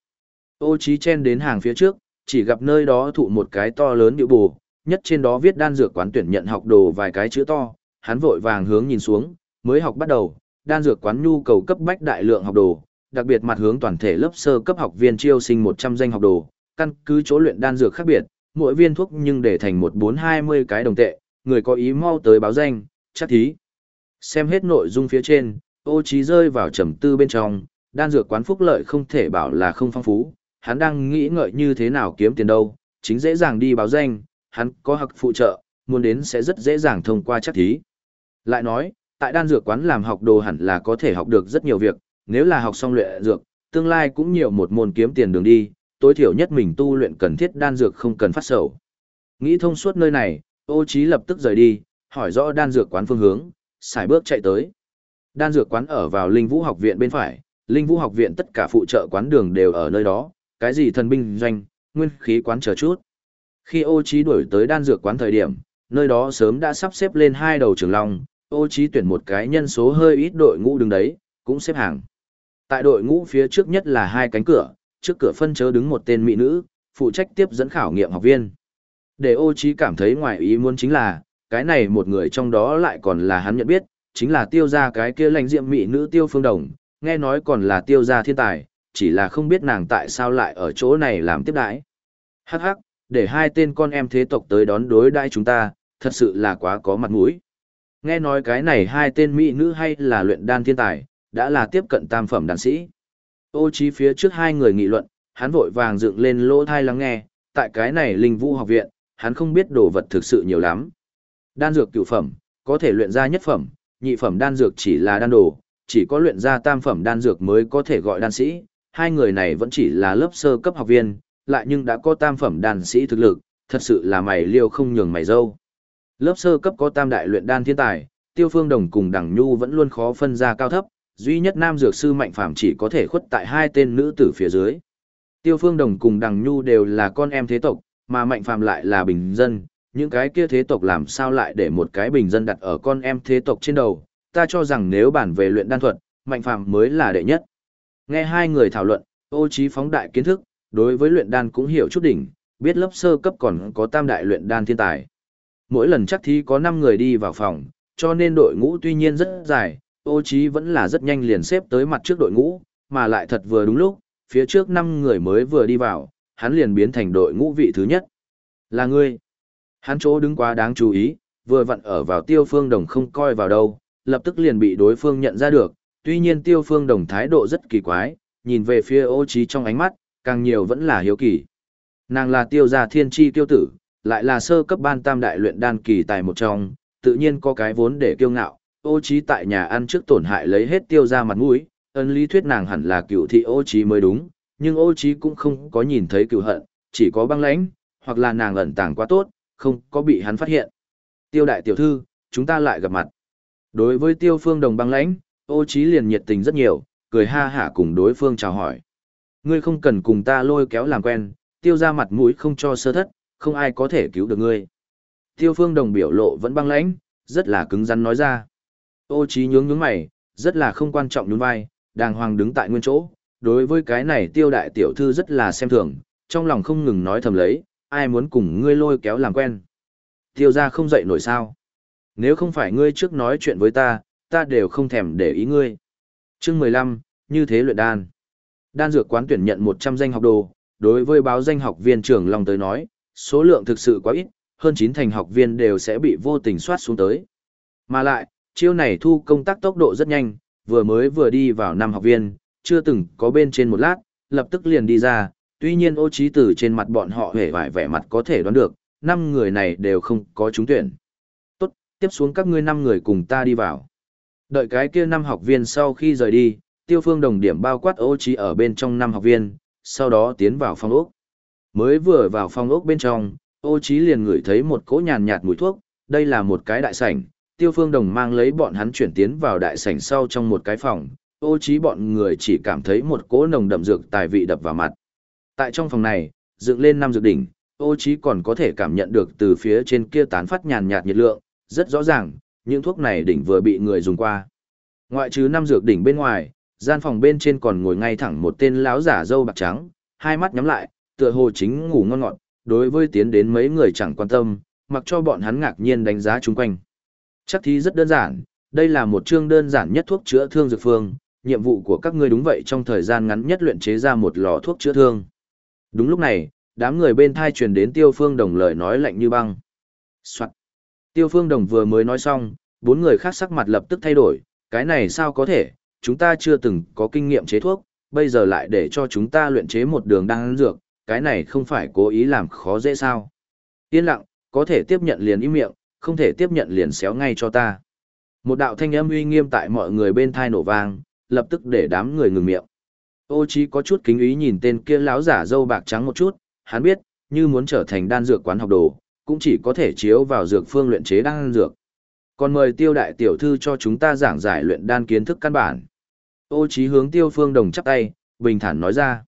Ô Chí chen đến hàng phía trước, chỉ gặp nơi đó thụ một cái to lớn điệu bù, nhất trên đó viết đan dược quán tuyển nhận học đồ vài cái chữ to, hắn vội vàng hướng nhìn xuống, mới học bắt đầu, đan dược quán nhu cầu cấp bách đại lượng học đồ, đặc biệt mặt hướng toàn thể lớp sơ cấp học viên chiêu sinh 100 danh học đồ, căn cứ chỗ luyện đan dược khác biệt, mỗi viên thuốc nhưng để thành một bốn hai mươi cái đồng tệ, người có ý mau tới báo danh, chắc thí. Xem hết nội dung phía trên, ô trí rơi vào trầm tư bên trong, đan dược quán phúc lợi không thể bảo là không phong phú, hắn đang nghĩ ngợi như thế nào kiếm tiền đâu, chính dễ dàng đi báo danh, hắn có học phụ trợ, muốn đến sẽ rất dễ dàng thông qua chắc thí. Lại nói, tại đan dược quán làm học đồ hẳn là có thể học được rất nhiều việc, nếu là học xong luyện dược, tương lai cũng nhiều một môn kiếm tiền đường đi, tối thiểu nhất mình tu luyện cần thiết đan dược không cần phát sầu. Nghĩ thông suốt nơi này, ô trí lập tức rời đi, hỏi rõ đan dược quán phương hướng, xài bước chạy tới. Đan dược quán ở vào Linh Vũ học viện bên phải, Linh Vũ học viện tất cả phụ trợ quán đường đều ở nơi đó, cái gì thần binh doanh, nguyên khí quán chờ chút. Khi ô trí đuổi tới đan dược quán thời điểm, nơi đó sớm đã sắp xếp lên hai đầu trường long, ô trí tuyển một cái nhân số hơi ít đội ngũ đứng đấy, cũng xếp hàng. Tại đội ngũ phía trước nhất là hai cánh cửa, trước cửa phân chớ đứng một tên mỹ nữ, phụ trách tiếp dẫn khảo nghiệm học viên. Để ô trí cảm thấy ngoài ý muốn chính là, cái này một người trong đó lại còn là hắn nhận biết, chính là tiêu gia cái kia lãnh diệm mỹ nữ tiêu phương đồng, nghe nói còn là tiêu gia thiên tài, chỉ là không biết nàng tại sao lại ở chỗ này làm tiếp đãi. Hắc hắc, để hai tên con em thế tộc tới đón đối đãi chúng ta, thật sự là quá có mặt mũi. Nghe nói cái này hai tên mỹ nữ hay là luyện đan thiên tài, đã là tiếp cận tam phẩm đan sĩ. Ô trí phía trước hai người nghị luận, hắn vội vàng dựng lên lỗ thai lắng nghe, tại cái này linh vũ học viện, hắn không biết đồ vật thực sự nhiều lắm. Đan dược cửu phẩm, có thể luyện ra nhất phẩm, nhị phẩm đan dược chỉ là đan đồ, chỉ có luyện ra tam phẩm đan dược mới có thể gọi đan sĩ. Hai người này vẫn chỉ là lớp sơ cấp học viên, lại nhưng đã có tam phẩm đan sĩ thực lực, thật sự là mày liêu không nhường mày dâu. Lớp sơ cấp có tam đại luyện đan thiên tài, Tiêu Phương Đồng cùng Đằng Nhu vẫn luôn khó phân ra cao thấp, duy nhất nam dược sư mạnh phàm chỉ có thể khuất tại hai tên nữ tử phía dưới. Tiêu Phương Đồng cùng Đằng Nhu đều là con em thế tộc, mà mạnh phàm lại là bình dân, những cái kia thế tộc làm sao lại để một cái bình dân đặt ở con em thế tộc trên đầu, ta cho rằng nếu bản về luyện đan thuật, mạnh phàm mới là đệ nhất. Nghe hai người thảo luận, ô trí phóng đại kiến thức, đối với luyện đan cũng hiểu chút đỉnh, biết lớp sơ cấp còn có tam đại luyện đan thiên tài. Mỗi lần chắc thi có 5 người đi vào phòng, cho nên đội ngũ tuy nhiên rất dài, ô trí vẫn là rất nhanh liền xếp tới mặt trước đội ngũ, mà lại thật vừa đúng lúc, phía trước 5 người mới vừa đi vào, hắn liền biến thành đội ngũ vị thứ nhất. Là ngươi. Hắn chỗ đứng quá đáng chú ý, vừa vặn ở vào tiêu phương đồng không coi vào đâu, lập tức liền bị đối phương nhận ra được, tuy nhiên tiêu phương đồng thái độ rất kỳ quái, nhìn về phía ô trí trong ánh mắt, càng nhiều vẫn là hiếu kỳ. Nàng là tiêu gia thiên tri tiêu tử, lại là sơ cấp ban tam đại luyện đan kỳ tài một trong, tự nhiên có cái vốn để kiêu ngạo, ô trí tại nhà ăn trước tổn hại lấy hết tiêu ra mặt mũi, ấn lý thuyết nàng hẳn là cựu thị ô trí mới đúng, nhưng ô trí cũng không có nhìn thấy cựu hận, chỉ có băng lãnh, hoặc là nàng ẩn tàng quá tốt, không có bị hắn phát hiện. Tiêu đại tiểu thư, chúng ta lại gặp mặt. Đối với tiêu phương đồng băng lãnh, ô trí liền nhiệt tình rất nhiều, cười ha hả cùng đối phương chào hỏi. Ngươi không cần cùng ta lôi kéo làm quen, tiêu ra mặt mũi không cho sơ thất, không ai có thể cứu được ngươi. Tiêu phương đồng biểu lộ vẫn băng lãnh, rất là cứng rắn nói ra. Ô trí nhướng nhướng mày, rất là không quan trọng nhún vai, đàng hoàng đứng tại nguyên chỗ. Đối với cái này tiêu đại tiểu thư rất là xem thường, trong lòng không ngừng nói thầm lấy, ai muốn cùng ngươi lôi kéo làm quen. Tiêu gia không dậy nổi sao. Nếu không phải ngươi trước nói chuyện với ta, ta đều không thèm để ý ngươi. Chương 15, như thế luyện đan. Đan dược quán tuyển nhận 100 danh học đồ, đối với báo danh học viên trưởng Long tới nói, số lượng thực sự quá ít, hơn 9 thành học viên đều sẽ bị vô tình soát xuống tới. Mà lại, chiêu này thu công tác tốc độ rất nhanh, vừa mới vừa đi vào năm học viên, chưa từng có bên trên một lát, lập tức liền đi ra, tuy nhiên ô trí từ trên mặt bọn họ hề vải vẻ mặt có thể đoán được, năm người này đều không có trúng tuyển. Tốt, tiếp xuống các ngươi năm người cùng ta đi vào. Đợi cái kia năm học viên sau khi rời đi, tiêu phương đồng điểm bao quát ô trí ở bên trong năm học viên, sau đó tiến vào phòng ốc. Mới vừa vào phòng ốc bên trong, ô trí liền ngửi thấy một cỗ nhàn nhạt mùi thuốc, đây là một cái đại sảnh, tiêu phương đồng mang lấy bọn hắn chuyển tiến vào đại sảnh sau trong một cái phòng, ô trí bọn người chỉ cảm thấy một cỗ nồng đậm dược tài vị đập vào mặt. Tại trong phòng này, dựng lên năm dược đỉnh, ô trí còn có thể cảm nhận được từ phía trên kia tán phát nhàn nhạt nhiệt lượng, rất rõ ràng, những thuốc này đỉnh vừa bị người dùng qua. Ngoại trừ năm dược đỉnh bên ngoài, gian phòng bên trên còn ngồi ngay thẳng một tên lão giả râu bạc trắng, hai mắt nhắm lại, tựa hồ chính ngủ ngon ngọt, đối với tiến đến mấy người chẳng quan tâm, mặc cho bọn hắn ngạc nhiên đánh giá chung quanh. Chắc thí rất đơn giản, đây là một chương đơn giản nhất thuốc chữa thương dược phương, nhiệm vụ của các ngươi đúng vậy trong thời gian ngắn nhất luyện chế ra một lò thuốc chữa thương. Đúng lúc này, đám người bên thai truyền đến Tiêu Phương Đồng lời nói lạnh như băng. Soạn. Tiêu Phương Đồng vừa mới nói xong, bốn người khác sắc mặt lập tức thay đổi, cái này sao có thể, chúng ta chưa từng có kinh nghiệm chế thuốc, bây giờ lại để cho chúng ta luyện chế một đường đan dược, cái này không phải cố ý làm khó dễ sao. Yên lặng, có thể tiếp nhận liền im miệng, không thể tiếp nhận liền xéo ngay cho ta. Một đạo thanh âm uy nghiêm tại mọi người bên thai nổ vang, lập tức để đám người ngừng miệng. Ô Chí có chút kính ý nhìn tên kia lão giả dâu bạc trắng một chút, hắn biết, như muốn trở thành đan dược quán học đồ, cũng chỉ có thể chiếu vào dược phương luyện chế đan dược. Còn mời tiêu đại tiểu thư cho chúng ta giảng giải luyện đan kiến thức căn bản. Ô Chí hướng tiêu phương đồng chắp tay, bình thản nói ra.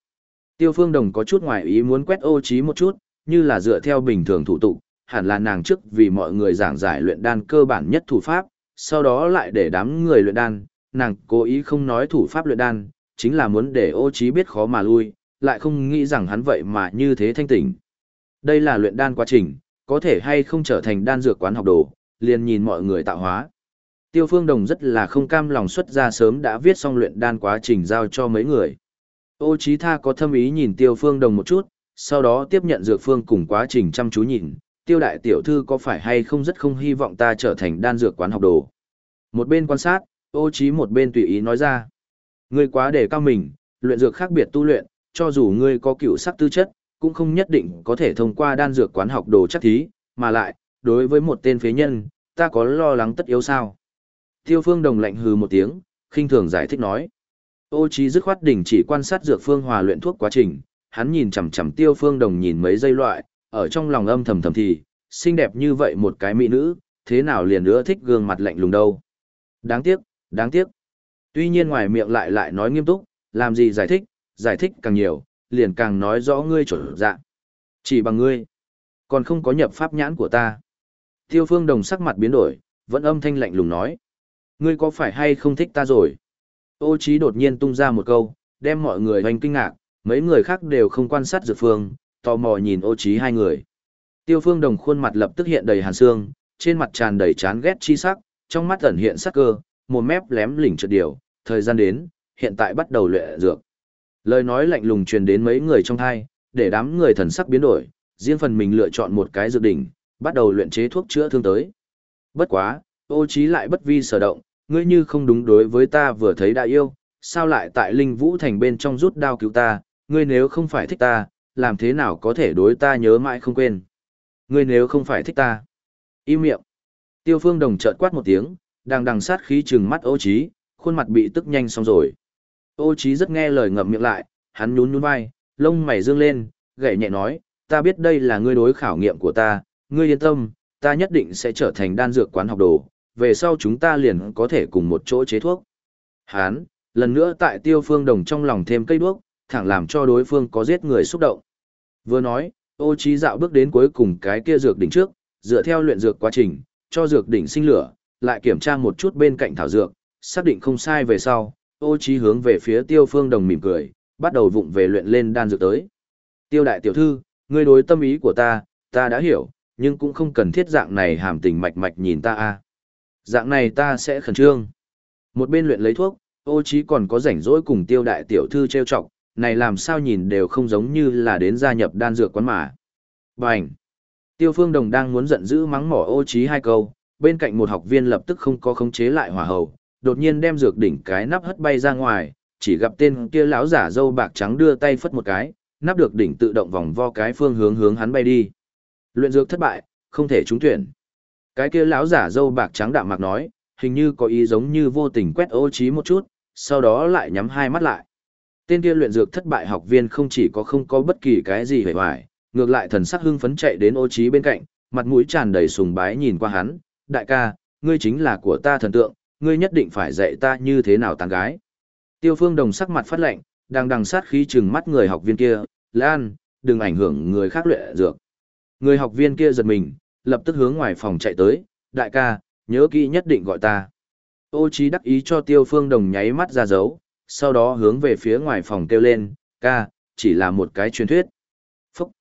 Tiêu phương đồng có chút ngoài ý muốn quét ô Chí một chút, như là dựa theo bình thường thủ tục, hẳn là nàng trước vì mọi người giảng giải luyện đan cơ bản nhất thủ pháp, sau đó lại để đám người luyện đan, nàng cố ý không nói thủ pháp luyện đan, chính là muốn để ô Chí biết khó mà lui, lại không nghĩ rằng hắn vậy mà như thế thanh tỉnh. Đây là luyện đan quá trình, có thể hay không trở thành đan dược quán học đồ, liền nhìn mọi người tạo hóa. Tiêu Phương Đồng rất là không cam lòng xuất ra sớm đã viết xong luyện đan quá trình giao cho mấy người. Ô Chí Tha có thâm ý nhìn Tiêu Phương Đồng một chút, sau đó tiếp nhận dược phương cùng quá trình chăm chú nhìn, Tiêu đại tiểu thư có phải hay không rất không hy vọng ta trở thành đan dược quán học đồ. Một bên quan sát, Ô Chí một bên tùy ý nói ra. Ngươi quá để cao mình, luyện dược khác biệt tu luyện, cho dù ngươi có cựu sắc tư chất, cũng không nhất định có thể thông qua đan dược quán học đồ chắc thí, mà lại, đối với một tên phế nhân, ta có lo lắng tất yếu sao? Tiêu phương đồng lạnh hừ một tiếng, khinh thường giải thích nói. Ô trí dứt khoát đỉnh chỉ quan sát dược phương hòa luyện thuốc quá trình, hắn nhìn chằm chằm tiêu phương đồng nhìn mấy giây loại, ở trong lòng âm thầm thầm thì, xinh đẹp như vậy một cái mỹ nữ, thế nào liền nữa thích gương mặt lạnh lùng đâu. Đáng tiếc, đáng tiếc. Tuy nhiên ngoài miệng lại lại nói nghiêm túc, làm gì giải thích, giải thích càng nhiều, liền càng nói rõ ngươi chuẩn dạng. Chỉ bằng ngươi, còn không có nhập pháp nhãn của ta. Tiêu phương đồng sắc mặt biến đổi, vẫn âm thanh lạnh lùng nói. Ngươi có phải hay không thích ta rồi? Ô Chí đột nhiên tung ra một câu, đem mọi người hoành kinh ngạc, mấy người khác đều không quan sát dược phương, tò mò nhìn ô Chí hai người. Tiêu phương đồng khuôn mặt lập tức hiện đầy hàn xương, trên mặt tràn đầy chán ghét chi sắc, trong mắt ẩn hiện sắc cơ, một mép lém lỉnh trượt điều, thời gian đến, hiện tại bắt đầu luyện dược. Lời nói lạnh lùng truyền đến mấy người trong thai, để đám người thần sắc biến đổi, riêng phần mình lựa chọn một cái dược đỉnh, bắt đầu luyện chế thuốc chữa thương tới. Bất quá, ô trí lại bất vi sở động, ngươi như không đúng đối với ta vừa thấy đã yêu, sao lại tại linh vũ thành bên trong rút đao cứu ta, ngươi nếu không phải thích ta, làm thế nào có thể đối ta nhớ mãi không quên. Ngươi nếu không phải thích ta. Im miệng. Tiêu phương đồng chợt quát một tiếng, đang đằng sát khí trừng mắt ô trí, khuôn mặt bị tức nhanh xong rồi. Ô trí rất nghe lời ngậm miệng lại, hắn nhún nhún vai, lông mày dương lên, gậy nhẹ nói, ta biết đây là ngươi đối khảo nghiệm của ta, ngươi yên tâm, ta nhất định sẽ trở thành đan dược quán học đồ, về sau chúng ta liền có thể cùng một chỗ chế thuốc. Hán, lần nữa tại tiêu phương đồng trong lòng thêm cây đuốc, thẳng làm cho đối phương có giết người xúc động. Vừa nói, ô trí dạo bước đến cuối cùng cái kia dược đỉnh trước, dựa theo luyện dược quá trình, cho dược đỉnh sinh lửa, lại kiểm tra một chút bên cạnh thảo dược, xác định không sai về sau, ô trí hướng về phía tiêu phương đồng mỉm cười, bắt đầu vụng về luyện lên đan dược tới. Tiêu đại tiểu thư, ngươi đối tâm ý của ta, ta đã hiểu, nhưng cũng không cần thiết dạng này hàm tình mạch mạch nhìn ta a. Dạng này ta sẽ khẩn trương. Một bên luyện lấy thuốc, ô trí còn có rảnh rỗi cùng tiêu đại tiểu thư treo chọc, này làm sao nhìn đều không giống như là đến gia nhập đan dược quán mà. Bành! Tiêu phương đồng đang muốn giận dữ mắng mỏ ô trí hai câu, bên cạnh một học viên lập tức không có khống chế lại hỏa hầu, đột nhiên đem dược đỉnh cái nắp hất bay ra ngoài, chỉ gặp tên kia lão giả dâu bạc trắng đưa tay phất một cái, nắp được đỉnh tự động vòng vo cái phương hướng hướng hắn bay đi. Luyện dược thất bại, không thể trúng tuyển. Cái kia lão giả dâu bạc trắng đạm mạc nói, hình như có ý giống như vô tình quét ô trí một chút, sau đó lại nhắm hai mắt lại. Tên kia luyện dược thất bại học viên không chỉ có không có bất kỳ cái gì hề hoài, ngược lại thần sắc hưng phấn chạy đến ô trí bên cạnh, mặt mũi tràn đầy sùng bái nhìn qua hắn, đại ca, ngươi chính là của ta thần tượng, ngươi nhất định phải dạy ta như thế nào tàng gái. Tiêu phương đồng sắc mặt phát lệnh, đang đằng sát khí chừng mắt người học viên kia, Lan, đừng ảnh hưởng người khác luyện dược. Người học viên kia giật mình, lập tức hướng ngoài phòng chạy tới, đại ca, nhớ kỹ nhất định gọi ta. Ô trí đắc ý cho tiêu phương đồng nháy mắt ra dấu, sau đó hướng về phía ngoài phòng kêu lên, ca, chỉ là một cái truyền thuyết. Phúc!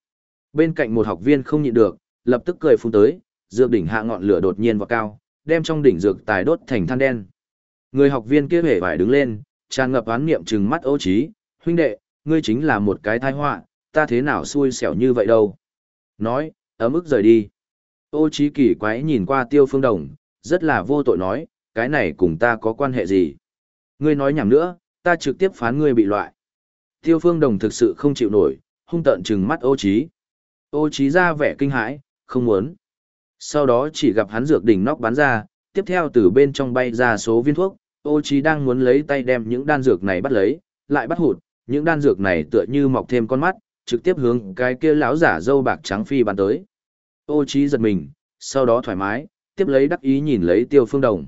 Bên cạnh một học viên không nhịn được, lập tức cười phun tới, dược đỉnh hạ ngọn lửa đột nhiên vào cao, đem trong đỉnh dược tài đốt thành than đen. Người học viên kia hề phải đứng lên, tràn ngập án niệm trừng mắt ô trí, huynh đệ, ngươi chính là một cái tai họa, ta thế nào xui xẻo như vậy đâu. Nói, ấm ức rời đi. Ô trí kỳ quái nhìn qua tiêu phương đồng, rất là vô tội nói, cái này cùng ta có quan hệ gì. Ngươi nói nhảm nữa, ta trực tiếp phán ngươi bị loại. Tiêu phương đồng thực sự không chịu nổi, hung tợn trừng mắt ô trí. Ô trí ra vẻ kinh hãi, không muốn. Sau đó chỉ gặp hắn dược đỉnh nóc bắn ra, tiếp theo từ bên trong bay ra số viên thuốc, ô trí đang muốn lấy tay đem những đan dược này bắt lấy, lại bắt hụt, những đan dược này tựa như mọc thêm con mắt, trực tiếp hướng cái kia lão giả dâu bạc trắng phi bắn tới. Ô trí giật mình, sau đó thoải mái, tiếp lấy đắc ý nhìn lấy tiêu phương đồng.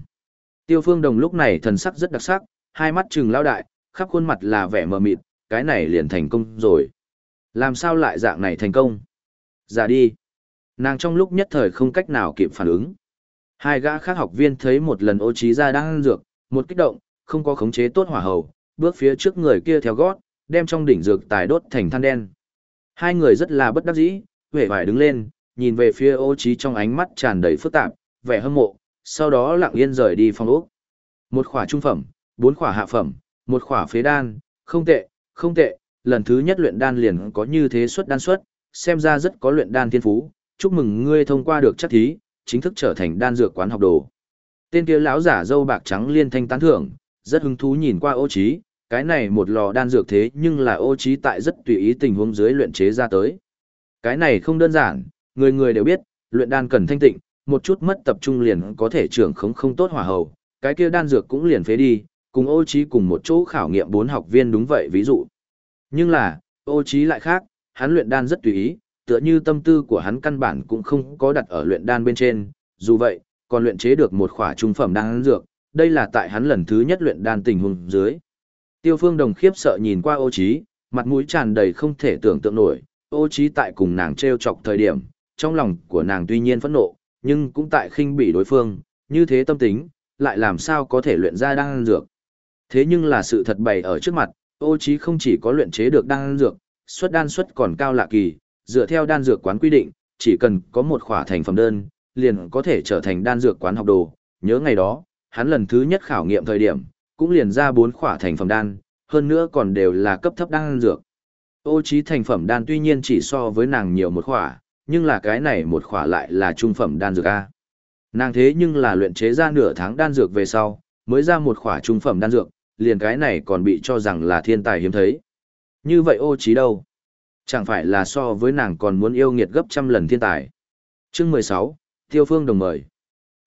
Tiêu phương đồng lúc này thần sắc rất đặc sắc, hai mắt trừng lao đại, khắp khuôn mặt là vẻ mờ mịt, cái này liền thành công rồi. Làm sao lại dạng này thành công? Giả đi. Nàng trong lúc nhất thời không cách nào kịp phản ứng. Hai gã khác học viên thấy một lần ô trí ra đang ăn dược, một kích động, không có khống chế tốt hỏa hầu, bước phía trước người kia theo gót, đem trong đỉnh dược tài đốt thành than đen. Hai người rất là bất đắc dĩ, vẻ vải đứng lên, nhìn về phía ô trí trong ánh mắt tràn đầy phức tạp, vẻ hâm mộ, sau đó lặng yên rời đi phòng ốc. Một khỏa trung phẩm, bốn khỏa hạ phẩm, một khỏa phế đan, không tệ, không tệ, lần thứ nhất luyện đan liền có như thế suất đan suất, xem ra rất có luyện đan thiên phú, chúc mừng ngươi thông qua được chắc thí, chính thức trở thành đan dược quán học đồ. Tên kia lão giả dâu bạc trắng liên thanh tán thưởng, rất hứng thú nhìn qua ô trí, cái này một lò đan dược thế nhưng là ô trí tại rất tùy ý tình huống dưới luyện chế ra tới. Cái này không đơn giản, người người đều biết, luyện đan cần thanh tịnh, một chút mất tập trung liền có thể trưởng khống không tốt hỏa hầu, cái kia đan dược cũng liền phế đi, cùng ô trí cùng một chỗ khảo nghiệm bốn học viên đúng vậy ví dụ. Nhưng là, ô trí lại khác, hắn luyện đan rất tùy ý, tựa như tâm tư của hắn căn bản cũng không có đặt ở luyện đan bên trên, dù vậy, còn luyện chế được một khỏa trung phẩm đan dược, đây là tại hắn lần thứ nhất luyện đan tình huống dưới. Tiêu Phương Đồng khiếp sợ nhìn qua Ô Chí, mặt mũi tràn đầy không thể tưởng tượng nổi, Ô Chí tại cùng nàng treo chọc thời điểm, trong lòng của nàng tuy nhiên phẫn nộ, nhưng cũng tại khinh bỉ đối phương, như thế tâm tính, lại làm sao có thể luyện ra đan dược. Thế nhưng là sự thật bày ở trước mặt, Ô Chí không chỉ có luyện chế được đan dược, suất đan suất còn cao lạ kỳ, dựa theo đan dược quán quy định, chỉ cần có một khỏa thành phẩm đơn, liền có thể trở thành đan dược quán học đồ. Nhớ ngày đó, hắn lần thứ nhất khảo nghiệm thời điểm, cũng liền ra bốn khỏa thành phẩm đan, hơn nữa còn đều là cấp thấp đan dược. Ô trí thành phẩm đan tuy nhiên chỉ so với nàng nhiều một khỏa, nhưng là cái này một khỏa lại là trung phẩm đan dược A. Nàng thế nhưng là luyện chế ra nửa tháng đan dược về sau, mới ra một khỏa trung phẩm đan dược, liền cái này còn bị cho rằng là thiên tài hiếm thấy. Như vậy ô trí đâu? Chẳng phải là so với nàng còn muốn yêu nghiệt gấp trăm lần thiên tài. Chương 16, Tiêu Phương Đồng mời.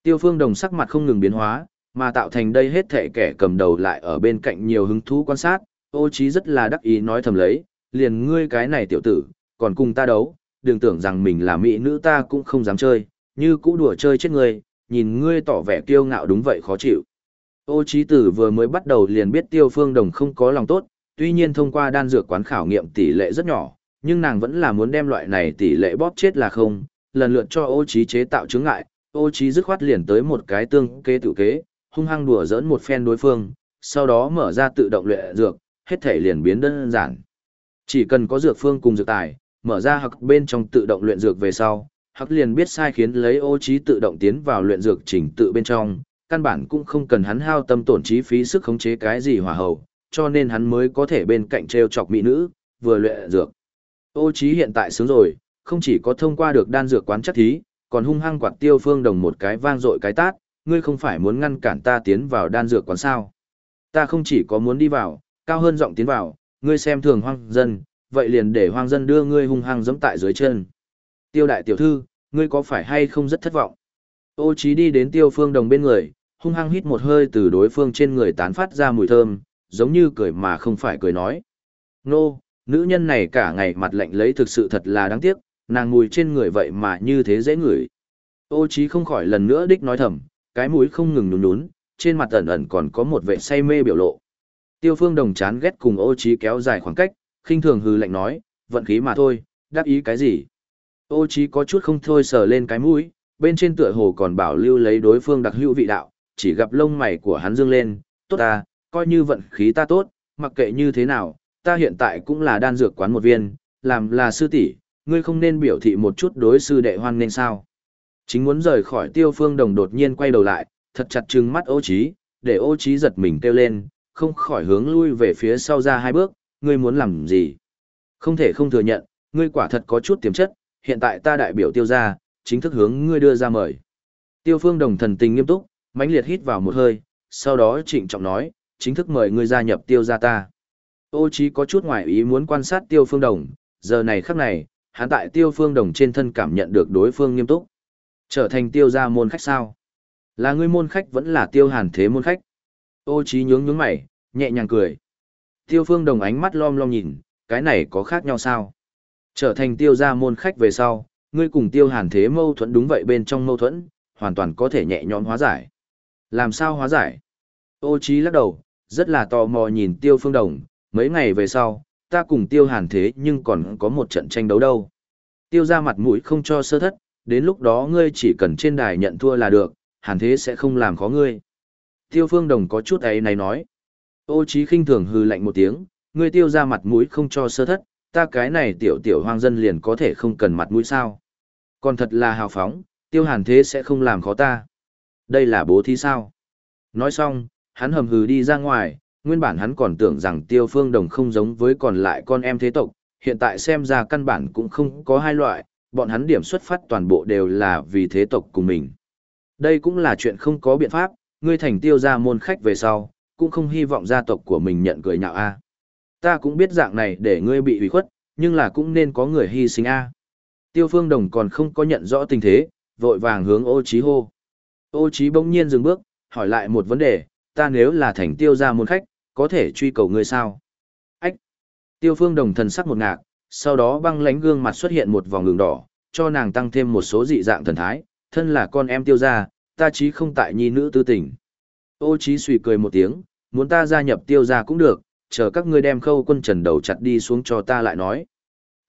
Tiêu Phương Đồng sắc mặt không ngừng biến hóa, mà tạo thành đây hết thể kẻ cầm đầu lại ở bên cạnh nhiều hứng thú quan sát, ô trí rất là đắc ý nói thầm lấy, liền ngươi cái này tiểu tử, còn cùng ta đấu, đừng tưởng rằng mình là mỹ nữ ta cũng không dám chơi, như cũ đùa chơi chết ngươi, nhìn ngươi tỏ vẻ kiêu ngạo đúng vậy khó chịu. Ô trí tử vừa mới bắt đầu liền biết tiêu phương đồng không có lòng tốt, tuy nhiên thông qua đan dược quán khảo nghiệm tỷ lệ rất nhỏ, nhưng nàng vẫn là muốn đem loại này tỷ lệ bóp chết là không, lần lượt cho ô trí chế tạo chứng ngại, ô trí dứt khoát liền tới một cái tương kế tự kế, hung hăng đùa giỡn một phen đối phương, sau đó mở ra tự động luyện dược, hết thể liền biến đơn giản. Chỉ cần có dược phương cùng dược tài, mở ra hoặc bên trong tự động luyện dược về sau, hoặc liền biết sai khiến lấy ô trí tự động tiến vào luyện dược trình tự bên trong, căn bản cũng không cần hắn hao tâm tổn trí phí sức khống chế cái gì hỏa hầu, cho nên hắn mới có thể bên cạnh treo chọc mỹ nữ, vừa luyện dược. Ô trí hiện tại sướng rồi, không chỉ có thông qua được đan dược quán chất thí, còn hung hăng quạt tiêu phương đồng một cái vang dội cái tát, ngươi không phải muốn ngăn cản ta tiến vào đan dược quán sao. Ta không chỉ có muốn đi vào, cao hơn giọng tiến vào, ngươi xem thường hoang dân, vậy liền để hoang dân đưa ngươi hung hăng giẫm tại dưới chân. Tiêu đại tiểu thư, ngươi có phải hay không rất thất vọng? Ô trí đi đến tiêu phương đồng bên người, hung hăng hít một hơi từ đối phương trên người tán phát ra mùi thơm, giống như cười mà không phải cười nói. Nô, nữ nhân này cả ngày mặt lạnh lấy thực sự thật là đáng tiếc, nàng mùi trên người vậy mà như thế dễ ngửi. Ô Chí không khỏi lần nữa đích nói thầm, cái mũi không ngừng nhún nhún, trên mặt ẩn ẩn còn có một vẻ say mê biểu lộ. Tiêu phương đồng chán ghét cùng ô Chí kéo dài khoảng cách, khinh thường hừ lạnh nói, vận khí mà thôi, đáp ý cái gì. Ô Chí có chút không thôi sờ lên cái mũi, bên trên tựa hồ còn bảo lưu lấy đối phương đặc hữu vị đạo, chỉ gặp lông mày của hắn dương lên, tốt ta, coi như vận khí ta tốt, mặc kệ như thế nào, ta hiện tại cũng là đan dược quán một viên, làm là sư tỷ, ngươi không nên biểu thị một chút đối sư đệ hoan nên sao. Chính muốn rời khỏi tiêu phương đồng đột nhiên quay đầu lại, thật chặt trừng mắt ô trí, để ô trí giật mình kêu lên, không khỏi hướng lui về phía sau ra hai bước, ngươi muốn làm gì? Không thể không thừa nhận, ngươi quả thật có chút tiềm chất, hiện tại ta đại biểu tiêu gia, chính thức hướng ngươi đưa ra mời. Tiêu phương đồng thần tình nghiêm túc, mãnh liệt hít vào một hơi, sau đó trịnh trọng nói, chính thức mời ngươi gia nhập tiêu gia ta. Ô chí có chút ngoài ý muốn quan sát tiêu phương đồng, giờ này khắc này, hắn tại tiêu phương đồng trên thân cảm nhận được đối phương nghiêm túc. Trở thành tiêu gia môn khách sao? Là ngươi môn khách vẫn là tiêu hàn thế môn khách. Ô chí nhướng nhướng mày, nhẹ nhàng cười. Tiêu phương đồng ánh mắt lom lom nhìn, cái này có khác nhau sao? Trở thành tiêu gia môn khách về sau, ngươi cùng tiêu hàn thế mâu thuẫn đúng vậy bên trong mâu thuẫn, hoàn toàn có thể nhẹ nhõm hóa giải. Làm sao hóa giải? Ô trí lắc đầu, rất là tò mò nhìn tiêu phương đồng, mấy ngày về sau, ta cùng tiêu hàn thế nhưng còn có một trận tranh đấu đâu. Tiêu ra mặt mũi không cho sơ thất, đến lúc đó ngươi chỉ cần trên đài nhận thua là được, hàn thế sẽ không làm khó ngươi. Tiêu phương đồng có chút ấy này nói. Ô trí khinh thường hừ lạnh một tiếng, ngươi tiêu ra mặt mũi không cho sơ thất, ta cái này tiểu tiểu hoang dân liền có thể không cần mặt mũi sao. Còn thật là hào phóng, tiêu hàn thế sẽ không làm khó ta. Đây là bố thí sao? Nói xong, hắn hầm hừ đi ra ngoài, nguyên bản hắn còn tưởng rằng tiêu phương đồng không giống với còn lại con em thế tộc, hiện tại xem ra căn bản cũng không có hai loại, bọn hắn điểm xuất phát toàn bộ đều là vì thế tộc của mình. Đây cũng là chuyện không có biện pháp, ngươi thành tiêu ra môn khách về sau, cũng không hy vọng gia tộc của mình nhận cười nhạo a. Ta cũng biết dạng này để ngươi bị hủy khuất, nhưng là cũng nên có người hy sinh a. Tiêu phương đồng còn không có nhận rõ tình thế, vội vàng hướng ô trí hô. Ô Chí bỗng nhiên dừng bước, hỏi lại một vấn đề, ta nếu là thành tiêu gia môn khách, có thể truy cầu ngươi sao? Ách! Tiêu phương đồng thần sắc một ngạc, sau đó băng lánh gương mặt xuất hiện một vòng đường đỏ, cho nàng tăng thêm một số dị dạng thần thái, thân là con em tiêu gia, ta chí không tại nhi nữ tư tình. Ô chí suy cười một tiếng, muốn ta gia nhập tiêu gia cũng được, chờ các ngươi đem khâu quân trần đầu chặt đi xuống cho ta lại nói.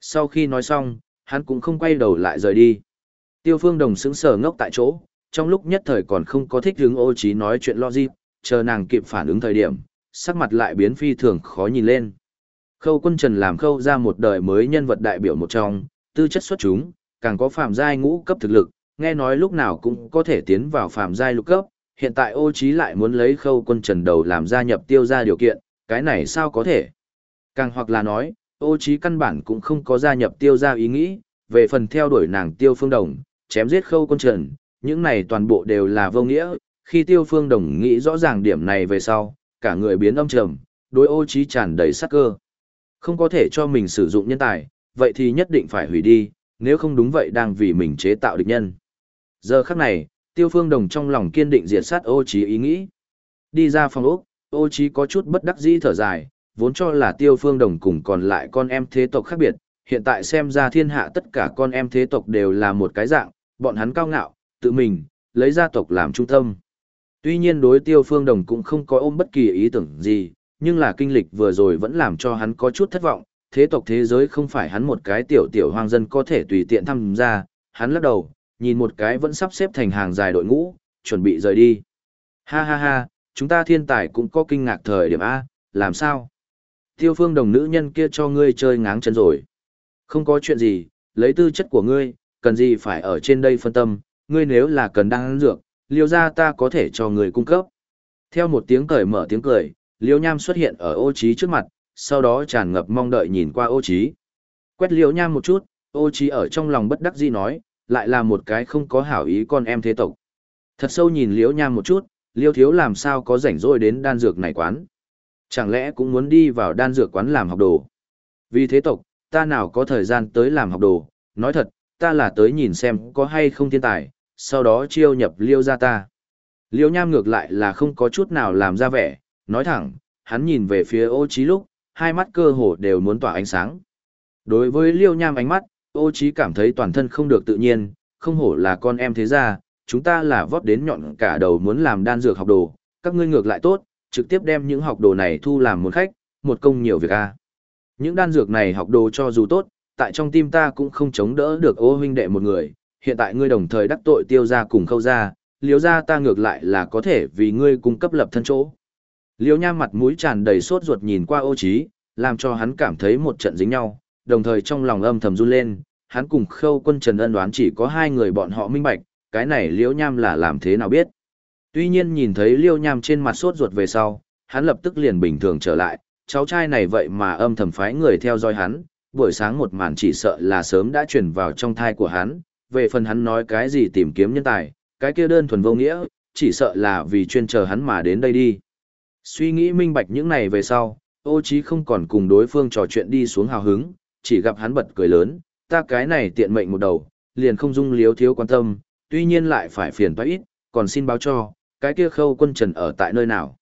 Sau khi nói xong, hắn cũng không quay đầu lại rời đi. Tiêu phương đồng sững sờ ngốc tại chỗ, trong lúc nhất thời còn không có thích hướng ô trí nói chuyện logic, chờ nàng kịp phản ứng thời điểm, sắc mặt lại biến phi thường khó nhìn lên. Khâu quân trần làm khâu ra một đời mới nhân vật đại biểu một trong, tư chất xuất chúng, càng có phạm giai ngũ cấp thực lực, nghe nói lúc nào cũng có thể tiến vào phạm giai lục cấp, hiện tại ô trí lại muốn lấy khâu quân trần đầu làm gia nhập tiêu gia điều kiện, cái này sao có thể? Càng hoặc là nói, ô trí căn bản cũng không có gia nhập tiêu gia ý nghĩ, về phần theo đuổi nàng tiêu phương đồng, chém giết khâu quân trần, những này toàn bộ đều là vô nghĩa, khi tiêu phương đồng nghĩ rõ ràng điểm này về sau, cả người biến âm trầm, đối ô trí tràn đầy sát cơ. Không có thể cho mình sử dụng nhân tài, vậy thì nhất định phải hủy đi, nếu không đúng vậy đang vì mình chế tạo địch nhân. Giờ khắc này, Tiêu Phương Đồng trong lòng kiên định diệt sát ô trí ý nghĩ. Đi ra phòng ốc, ô trí có chút bất đắc dĩ thở dài, vốn cho là Tiêu Phương Đồng cùng còn lại con em thế tộc khác biệt, hiện tại xem ra thiên hạ tất cả con em thế tộc đều là một cái dạng, bọn hắn cao ngạo, tự mình, lấy gia tộc làm trung tâm. Tuy nhiên đối Tiêu Phương Đồng cũng không có ôm bất kỳ ý tưởng gì, nhưng là kinh lịch vừa rồi vẫn làm cho hắn có chút thất vọng, thế tộc thế giới không phải hắn một cái tiểu tiểu hoang dân có thể tùy tiện tham gia, hắn lắc đầu, nhìn một cái vẫn sắp xếp thành hàng dài đội ngũ, chuẩn bị rời đi. Ha ha ha, chúng ta thiên tài cũng có kinh ngạc thời điểm A, làm sao? Tiêu phương đồng nữ nhân kia cho ngươi chơi ngáng chân rồi. Không có chuyện gì, lấy tư chất của ngươi, cần gì phải ở trên đây phân tâm, ngươi nếu là cần đang dược, liêu ra ta có thể cho ngươi cung cấp. Theo một tiếng cởi mở tiếng cười, liêu nham xuất hiện ở ô trí trước mặt, sau đó tràn ngập mong đợi nhìn qua ô trí. Quét liêu nham một chút, ô trí ở trong lòng bất đắc dĩ nói, lại là một cái không có hảo ý con em thế tộc. Thật sâu nhìn liêu nham một chút, liêu thiếu làm sao có rảnh rỗi đến đan dược này quán. Chẳng lẽ cũng muốn đi vào đan dược quán làm học đồ. Vì thế tộc, ta nào có thời gian tới làm học đồ, nói thật, ta là tới nhìn xem có hay không thiên tài, sau đó chiêu nhập liêu ra ta. Liêu nham ngược lại là không có chút nào làm ra vẻ, nói thẳng, hắn nhìn về phía ô trí lúc, hai mắt cơ hồ đều muốn tỏa ánh sáng. Đối với liêu nham ánh mắt, ô trí cảm thấy toàn thân không được tự nhiên, không hổ là con em thế gia, chúng ta là vót đến nhọn cả đầu muốn làm đan dược học đồ, các ngươi ngược lại tốt, trực tiếp đem những học đồ này thu làm một khách, một công nhiều việc a. Những đan dược này học đồ cho dù tốt, tại trong tim ta cũng không chống đỡ được ô huynh đệ một người, hiện tại ngươi đồng thời đắc tội tiêu ra cùng khâu ra, liếu ra ta ngược lại là có thể vì ngươi cung cấp lập thân chỗ. Liêu nham mặt mũi tràn đầy sốt ruột nhìn qua ô trí, làm cho hắn cảm thấy một trận dính nhau, đồng thời trong lòng âm thầm run lên, hắn cùng khâu quân trần ân đoán chỉ có hai người bọn họ minh bạch, cái này liêu nham là làm thế nào biết. Tuy nhiên nhìn thấy liêu nham trên mặt sốt ruột về sau, hắn lập tức liền bình thường trở lại, cháu trai này vậy mà âm thầm phái người theo dõi hắn, buổi sáng một màn chỉ sợ là sớm đã truyền vào trong thai của hắn, về phần hắn nói cái gì tìm kiếm nhân tài, cái kia đơn thuần vô nghĩa, chỉ sợ là vì chuyên chờ hắn mà đến đây đi. Suy nghĩ minh bạch những này về sau, ô chí không còn cùng đối phương trò chuyện đi xuống hào hứng, chỉ gặp hắn bật cười lớn, ta cái này tiện mệnh một đầu, liền không dung liếu thiếu quan tâm, tuy nhiên lại phải phiền toái ít, còn xin báo cho, cái kia khâu quân trần ở tại nơi nào.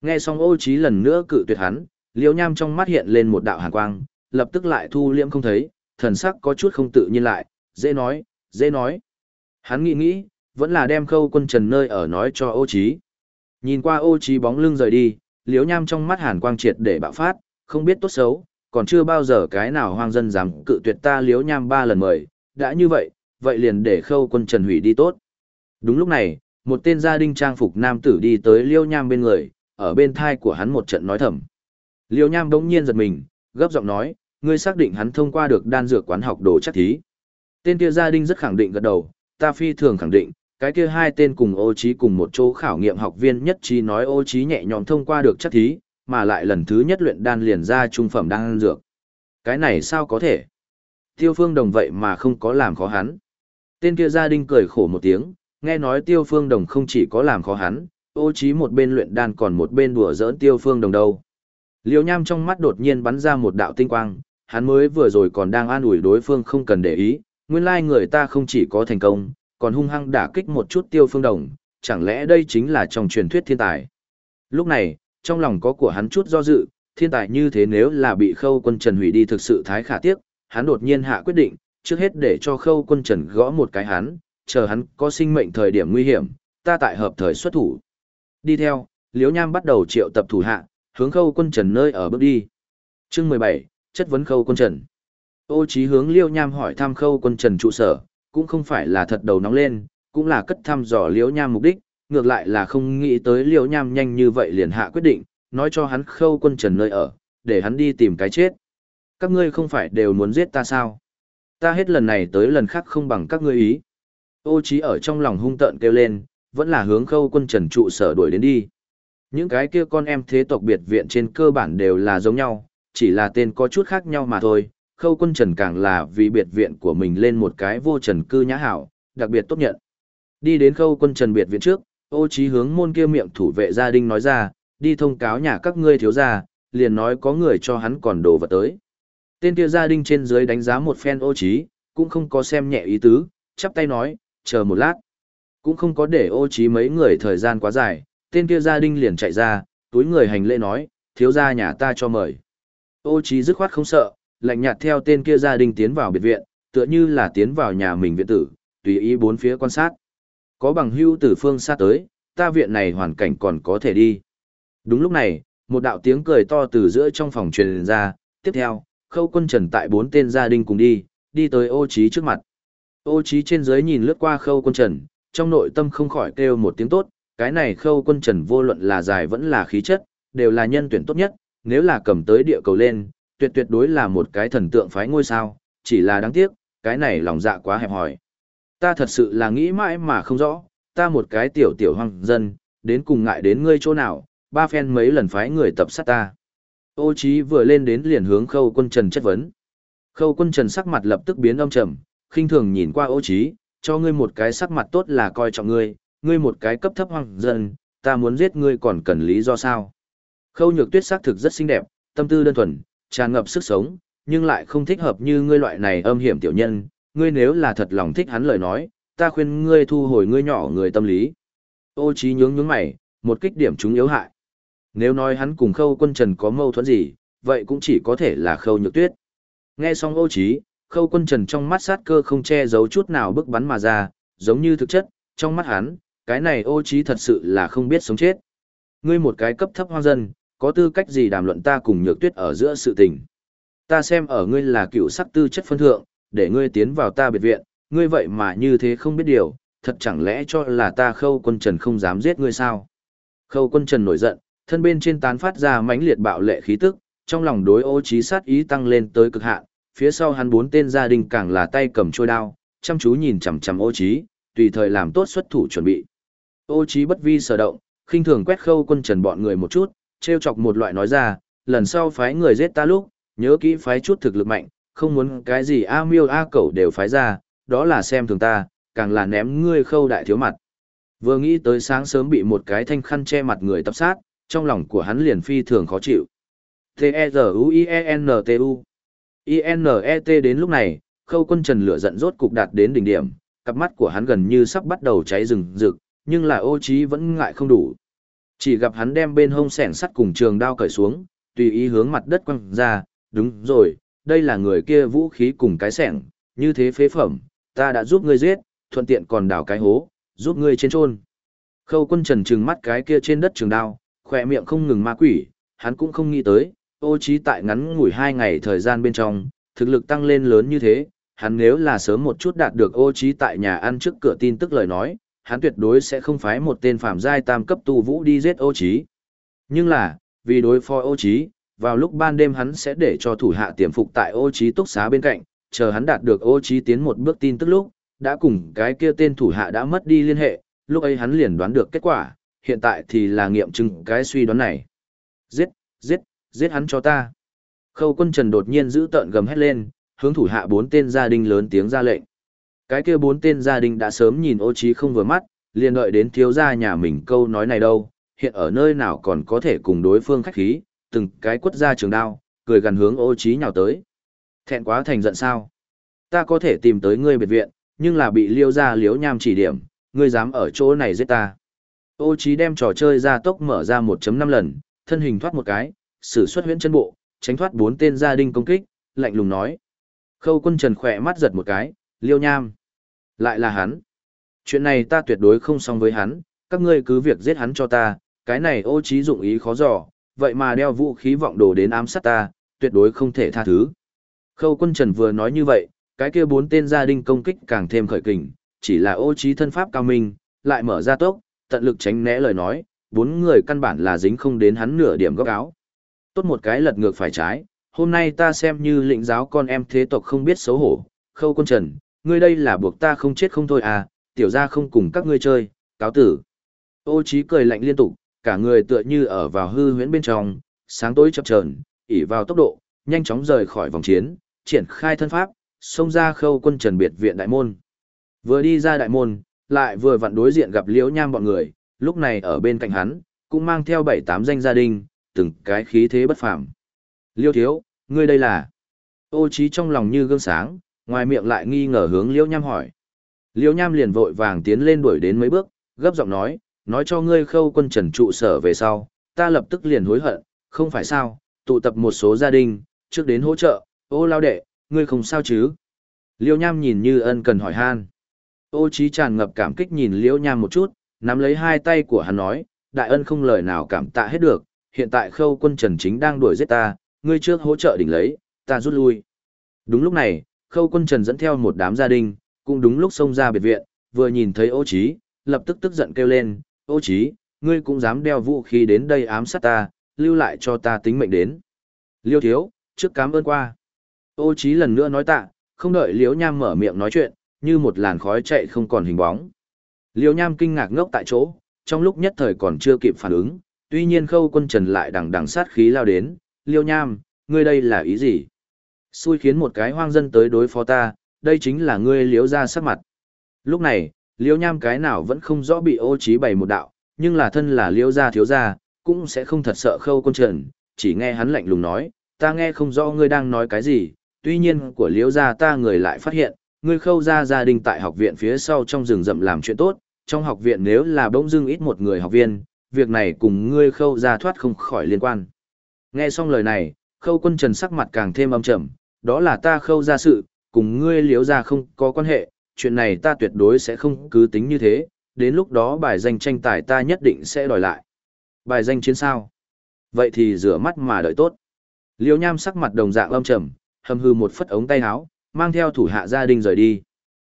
Nghe xong ô chí lần nữa cự tuyệt hắn, liếu nham trong mắt hiện lên một đạo hàn quang, lập tức lại thu liễm không thấy, thần sắc có chút không tự nhiên lại, dễ nói, dễ nói. Hắn nghĩ nghĩ, vẫn là đem khâu quân trần nơi ở nói cho ô trí. Nhìn qua ô trí bóng lưng rời đi, liếu nham trong mắt hàn quang triệt để bạo phát, không biết tốt xấu, còn chưa bao giờ cái nào hoang dân dám cự tuyệt ta liếu nham ba lần mời, đã như vậy, vậy liền để khâu quân trần hủy đi tốt. Đúng lúc này, một tên gia đình trang phục nam tử đi tới liêu nham bên người, ở bên thai của hắn một trận nói thầm. Liêu nham đống nhiên giật mình, gấp giọng nói, ngươi xác định hắn thông qua được đan dược quán học đồ chắc thí. Tên kia gia đình rất khẳng định gật đầu, ta phi thường khẳng định, cái kia hai tên cùng ô trí cùng một chỗ khảo nghiệm học viên nhất trí nói ô trí nhẹ nhõm thông qua được chắc thí, mà lại lần thứ nhất luyện đan liền ra trung phẩm đan dược. Cái này sao có thể? Tiêu phương đồng vậy mà không có làm khó hắn. Tên kia gia đình cười khổ một tiếng, nghe nói tiêu phương đồng không chỉ có làm khó hắn, ô trí một bên luyện đan còn một bên đùa giỡn tiêu phương đồng đâu. Liêu nham trong mắt đột nhiên bắn ra một đạo tinh quang, hắn mới vừa rồi còn đang an ủi đối phương không cần để ý, nguyên lai người ta không chỉ có thành công, còn hung hăng đả kích một chút tiêu phương đồng, chẳng lẽ đây chính là trong truyền thuyết thiên tài. Lúc này, trong lòng có của hắn chút do dự, thiên tài như thế nếu là bị khâu quân trần hủy đi thực sự thái khả tiếc, hắn đột nhiên hạ quyết định, trước hết để cho khâu quân trần gõ một cái hắn, chờ hắn có sinh mệnh thời điểm nguy hiểm, ta tại hợp thời xuất thủ. Đi theo, Liễu Nham bắt đầu triệu tập thủ hạ, hướng khâu quân trần nơi ở bước đi. Chương 17, chất vấn khâu quân trần. Ô Chí hướng liêu Nham hỏi thăm khâu quân trần trụ sở, cũng không phải là thật đầu nóng lên, cũng là cất thăm dò liêu Nham mục đích, ngược lại là không nghĩ tới liêu Nham nhanh như vậy liền hạ quyết định, nói cho hắn khâu quân trần nơi ở, để hắn đi tìm cái chết. Các ngươi không phải đều muốn giết ta sao? Ta hết lần này tới lần khác không bằng các ngươi ý. Ô Chí ở trong lòng hung tợn kêu lên, vẫn là hướng khâu quân trần trụ sở đuổi đến đi. Những cái kia con em thế tộc biệt viện trên cơ bản đều là giống nhau, chỉ là tên có chút khác nhau mà thôi. Khâu quân trần càng là vì biệt viện của mình lên một cái vô trần cư nhã hảo, đặc biệt tốt nhận. Đi đến khâu quân trần biệt viện trước, ô trí hướng môn kia miệng thủ vệ gia đình nói ra, đi thông cáo nhà các ngươi thiếu gia, liền nói có người cho hắn còn đồ vật tới. Tên kia gia đình trên dưới đánh giá một phen ô trí, cũng không có xem nhẹ ý tứ, chắp tay nói, chờ một lát. Cũng không có để ô trí mấy người thời gian quá dài, tên kia gia đình liền chạy ra, túi người hành lễ nói, thiếu gia nhà ta cho mời. Ô trí dứt khoát không sợ, lạnh nhạt theo tên kia gia đình tiến vào biệt viện, tựa như là tiến vào nhà mình viện tử, tùy ý bốn phía quan sát. Có bằng hưu từ phương xa tới, ta viện này hoàn cảnh còn có thể đi. Đúng lúc này, một đạo tiếng cười to từ giữa trong phòng truyền ra, tiếp theo, khâu quân trần tại bốn tên gia đình cùng đi, đi tới ô trí trước mặt. Ô trí trên dưới nhìn lướt qua khâu quân trần, trong nội tâm không khỏi kêu một tiếng tốt, cái này khâu quân trần vô luận là dài vẫn là khí chất, đều là nhân tuyển tốt nhất, nếu là cầm tới địa cầu lên, tuyệt tuyệt đối là một cái thần tượng phái ngôi sao, chỉ là đáng tiếc, cái này lòng dạ quá hẹp hòi. Ta thật sự là nghĩ mãi mà không rõ, ta một cái tiểu tiểu hoang dân, đến cùng ngại đến ngươi chỗ nào, ba phen mấy lần phái người tập sát ta. Ô Chí vừa lên đến liền hướng Khâu Quân Trần chất vấn. Khâu Quân Trần sắc mặt lập tức biến âm trầm, khinh thường nhìn qua Ô Chí, cho ngươi một cái sắc mặt tốt là coi trọng ngươi, ngươi một cái cấp thấp hoang dân, ta muốn giết ngươi còn cần lý do sao? Khâu Nhược Tuyết sắc thực rất xinh đẹp, tâm tư đơn thuần, tràn ngập sức sống, nhưng lại không thích hợp như ngươi loại này âm hiểm tiểu nhân, ngươi nếu là thật lòng thích hắn lời nói, ta khuyên ngươi thu hồi ngươi nhỏ người tâm lý. Ô trí nhướng nhướng mày, một kích điểm chúng yếu hại. Nếu nói hắn cùng Khâu Quân Trần có mâu thuẫn gì, vậy cũng chỉ có thể là Khâu Nhược Tuyết. Nghe xong Ô trí, Khâu Quân Trần trong mắt sát cơ không che giấu chút nào bức bắn mà ra, giống như thực chất, trong mắt hắn, cái này Ô trí thật sự là không biết sống chết. Ngươi một cái cấp thấp hoang dân, có tư cách gì đàm luận ta cùng Nhược Tuyết ở giữa sự tình? Ta xem ở ngươi là cựu sắc tư chất phân thượng, để ngươi tiến vào ta biệt viện, ngươi vậy mà như thế không biết điều, thật chẳng lẽ cho là ta khâu quân trần không dám giết ngươi sao? Khâu quân trần nổi giận, thân bên trên tán phát ra mãnh liệt bạo lệ khí tức, trong lòng đối ô trí sát ý tăng lên tới cực hạn, phía sau hắn bốn tên gia đình càng là tay cầm trôi đao, chăm chú nhìn chằm chằm ô trí, tùy thời làm tốt xuất thủ chuẩn bị. Ô trí bất vi sở động, khinh thường quét khâu quân trần bọn người một chút, treo chọc một loại nói ra, lần sau phái người giết ta lúc, nhớ kỹ phái chút thực lực mạnh, không muốn cái gì A miêu A cẩu đều phái ra, đó là xem thường ta, càng là ném ngươi khâu đại thiếu mặt. Vừa nghĩ tới sáng sớm bị một cái thanh khăn che mặt người tập sát, trong lòng của hắn liền phi thường khó chịu. T-E-Z-U-I-E-N-T-U I-N-E-T đến lúc này, khâu quân trần lửa giận rốt cục đạt đến đỉnh điểm, cặp mắt của hắn gần như sắp bắt đầu cháy rừng rực, nhưng là ô trí vẫn ngại không đủ. Chỉ gặp hắn đem bên hông sẻn sắt cùng trường đao cởi xuống, tùy ý hướng mặt đất quăng ra, đúng rồi, đây là người kia vũ khí cùng cái sẻng, như thế phế phẩm, ta đã giúp ngươi giết, thuận tiện còn đào cái hố, giúp ngươi trên trôn. Khâu quân trần trừng mắt cái kia trên đất trường đao, khỏe miệng không ngừng ma quỷ, hắn cũng không nghĩ tới, ô trí tại ngắn ngủi hai ngày thời gian bên trong, thực lực tăng lên lớn như thế, hắn nếu là sớm một chút đạt được ô trí tại nhà ăn trước cửa tin tức lời nói, hắn tuyệt đối sẽ không phái một tên phạm giai tam cấp tu vũ đi giết ô trí. Nhưng là, vì đối phó ô trí, vào lúc ban đêm hắn sẽ để cho thủ hạ tiềm phục tại ô trí túc xá bên cạnh, chờ hắn đạt được ô trí tiến một bước tin tức lúc, đã cùng cái kia tên thủ hạ đã mất đi liên hệ, lúc ấy hắn liền đoán được kết quả, hiện tại thì là nghiệm chứng cái suy đoán này. Giết, giết, giết hắn cho ta. Khâu quân trần đột nhiên giữ tợn gầm hét lên, hướng thủ hạ bốn tên gia đình lớn tiếng ra lệnh. Cái kia bốn tên gia đình đã sớm nhìn ô trí không vừa mắt, liền đợi đến thiếu gia nhà mình câu nói này đâu, hiện ở nơi nào còn có thể cùng đối phương khách khí, từng cái quất ra trường đao, cười gần hướng ô trí nhào tới. Thẹn quá thành giận sao? Ta có thể tìm tới ngươi biệt viện, nhưng là bị liêu gia liếu nham chỉ điểm, ngươi dám ở chỗ này giết ta. Ô trí đem trò chơi ra tốc mở ra 1.5 lần, thân hình thoát một cái, sử xuất huyễn chân bộ, tránh thoát bốn tên gia đình công kích, lạnh lùng nói. Khâu quân trần khỏe mắt giật một cái, liêu nham. Lại là hắn. Chuyện này ta tuyệt đối không xong với hắn, các ngươi cứ việc giết hắn cho ta, cái này ô trí dụng ý khó dò, vậy mà đeo vũ khí vọng đồ đến ám sát ta, tuyệt đối không thể tha thứ. Khâu quân trần vừa nói như vậy, cái kia bốn tên gia đình công kích càng thêm khởi kình, chỉ là ô trí thân pháp cao minh, lại mở ra tốc, tận lực tránh né lời nói, bốn người căn bản là dính không đến hắn nửa điểm góc áo. Tốt một cái lật ngược phải trái, hôm nay ta xem như lĩnh giáo con em thế tộc không biết xấu hổ, khâu quân trần, ngươi đây là buộc ta không chết không thôi à, tiểu gia không cùng các ngươi chơi, cáo tử. Ô trí cười lạnh liên tục, cả người tựa như ở vào hư huyễn bên trong, sáng tối chập chờn, ỉ vào tốc độ, nhanh chóng rời khỏi vòng chiến, triển khai thân pháp, xông ra khâu quân trần biệt viện đại môn. Vừa đi ra đại môn, lại vừa vặn đối diện gặp liễu nham bọn người, lúc này ở bên cạnh hắn, cũng mang theo bảy tám danh gia đình, từng cái khí thế bất phàm. Liêu thiếu, ngươi đây là? Ô trí trong lòng như gương sáng, ngoài miệng lại nghi ngờ hướng Liêu Nham hỏi. Liêu Nham liền vội vàng tiến lên đuổi đến mấy bước, gấp giọng nói, nói cho ngươi khâu quân trần trụ sở về sau, ta lập tức liền hối hận, không phải sao, tụ tập một số gia đình, trước đến hỗ trợ, ô lao đệ, ngươi không sao chứ? Liêu Nham nhìn như ân cần hỏi han. Ô trí tràn ngập cảm kích nhìn Liêu Nham một chút, nắm lấy hai tay của hắn nói, đại ân không lời nào cảm tạ hết được, hiện tại khâu quân trần chính đang đuổi giết ta, ngươi trước hỗ trợ đỉnh lấy, ta rút lui. Đúng lúc này, khâu quân trần dẫn theo một đám gia đình, cũng đúng lúc xông ra biệt viện, vừa nhìn thấy ô trí, lập tức tức giận kêu lên, ô trí, ngươi cũng dám đeo vũ khí đến đây ám sát ta, lưu lại cho ta tính mệnh đến. Liêu thiếu, trước cám ơn qua. Ô trí lần nữa nói tạ, không đợi liêu nham mở miệng nói chuyện, như một làn khói chạy không còn hình bóng. Liêu nham kinh ngạc ngốc tại chỗ, trong lúc nhất thời còn chưa kịp phản ứng, tuy nhiên khâu quân trần lại đằng đằng sát khí lao đến, liêu nham, ngươi đây là ý gì? Xui khiến một cái hoang dân tới đối phó ta, đây chính là ngươi liếu ra sắc mặt. Lúc này, liếu nham cái nào vẫn không rõ bị ô trí bày một đạo, nhưng là thân là liếu gia thiếu gia, cũng sẽ không thật sợ khâu quân trần, chỉ nghe hắn lạnh lùng nói, ta nghe không rõ ngươi đang nói cái gì, tuy nhiên của liếu gia ta người lại phát hiện, ngươi khâu gia gia đình tại học viện phía sau trong rừng rậm làm chuyện tốt, trong học viện nếu là bỗng dưng ít một người học viên, việc này cùng ngươi khâu gia thoát không khỏi liên quan. Nghe xong lời này, khâu quân trần sắc mặt càng thêm âm trầm, đó là ta khâu ra sự, cùng ngươi liếu ra không có quan hệ, chuyện này ta tuyệt đối sẽ không cứ tính như thế, đến lúc đó bài danh tranh tài ta nhất định sẽ đòi lại. Bài danh chiến sao? Vậy thì rửa mắt mà đợi tốt. Liêu nham sắc mặt đồng dạng âm trầm, hầm hư một phất ống tay áo, mang theo thủ hạ gia đình rời đi.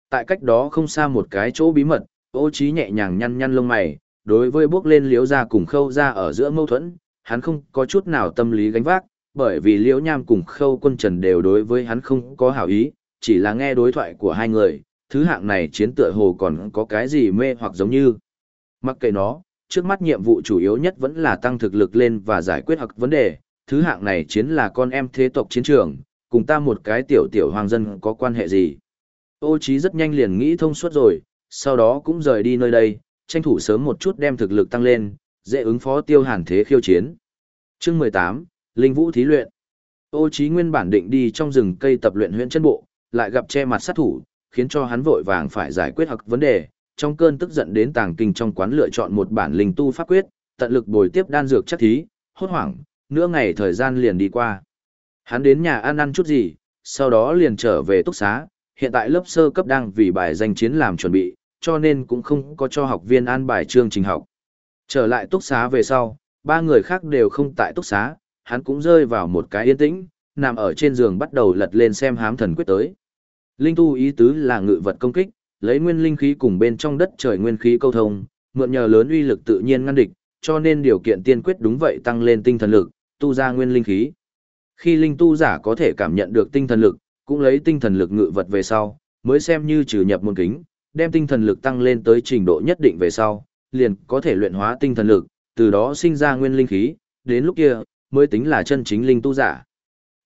Tại cách đó không xa một cái chỗ bí mật, ô trí nhẹ nhàng nhăn nhăn lông mày, đối với bước lên liếu ra cùng khâu ra ở giữa mâu thuẫn, hắn không có chút nào tâm lý gánh vác, bởi vì liễu nham cùng khâu quân trần đều đối với hắn không có hảo ý, chỉ là nghe đối thoại của hai người, thứ hạng này chiến tựa hồ còn có cái gì mê hoặc giống như. Mặc kệ nó, trước mắt nhiệm vụ chủ yếu nhất vẫn là tăng thực lực lên và giải quyết hoặc vấn đề, thứ hạng này chiến là con em thế tộc chiến trường, cùng ta một cái tiểu tiểu hoàng dân có quan hệ gì. Ô trí rất nhanh liền nghĩ thông suốt rồi, sau đó cũng rời đi nơi đây, tranh thủ sớm một chút đem thực lực tăng lên, dễ ứng phó tiêu hàn thế khiêu chiến. Chương 18, Linh Vũ thí luyện. Ô Chí nguyên bản định đi trong rừng cây tập luyện huyễn chân bộ, lại gặp che mặt sát thủ, khiến cho hắn vội vàng phải giải quyết hoặc vấn đề, trong cơn tức giận đến tàng kinh trong quán lựa chọn một bản linh tu pháp quyết, tận lực bồi tiếp đan dược chắc thí, hốt hoảng, nửa ngày thời gian liền đi qua. Hắn đến nhà ăn ăn chút gì, sau đó liền trở về túc xá, hiện tại lớp sơ cấp đang vì bài danh chiến làm chuẩn bị, cho nên cũng không có cho học viên an bài chương trình học. Trở lại túc xá về sau, ba người khác đều không tại túc xá, hắn cũng rơi vào một cái yên tĩnh, nằm ở trên giường bắt đầu lật lên xem hám thần quyết tới. Linh tu ý tứ là ngự vật công kích, lấy nguyên linh khí cùng bên trong đất trời nguyên khí câu thông, mượn nhờ lớn uy lực tự nhiên ngăn địch, cho nên điều kiện tiên quyết đúng vậy tăng lên tinh thần lực, tu ra nguyên linh khí. Khi linh tu giả có thể cảm nhận được tinh thần lực, cũng lấy tinh thần lực ngự vật về sau, mới xem như trừ nhập môn kính, đem tinh thần lực tăng lên tới trình độ nhất định về sau, liền có thể luyện hóa tinh thần lực, từ đó sinh ra nguyên linh khí, đến lúc kia, mới tính là chân chính linh tu giả.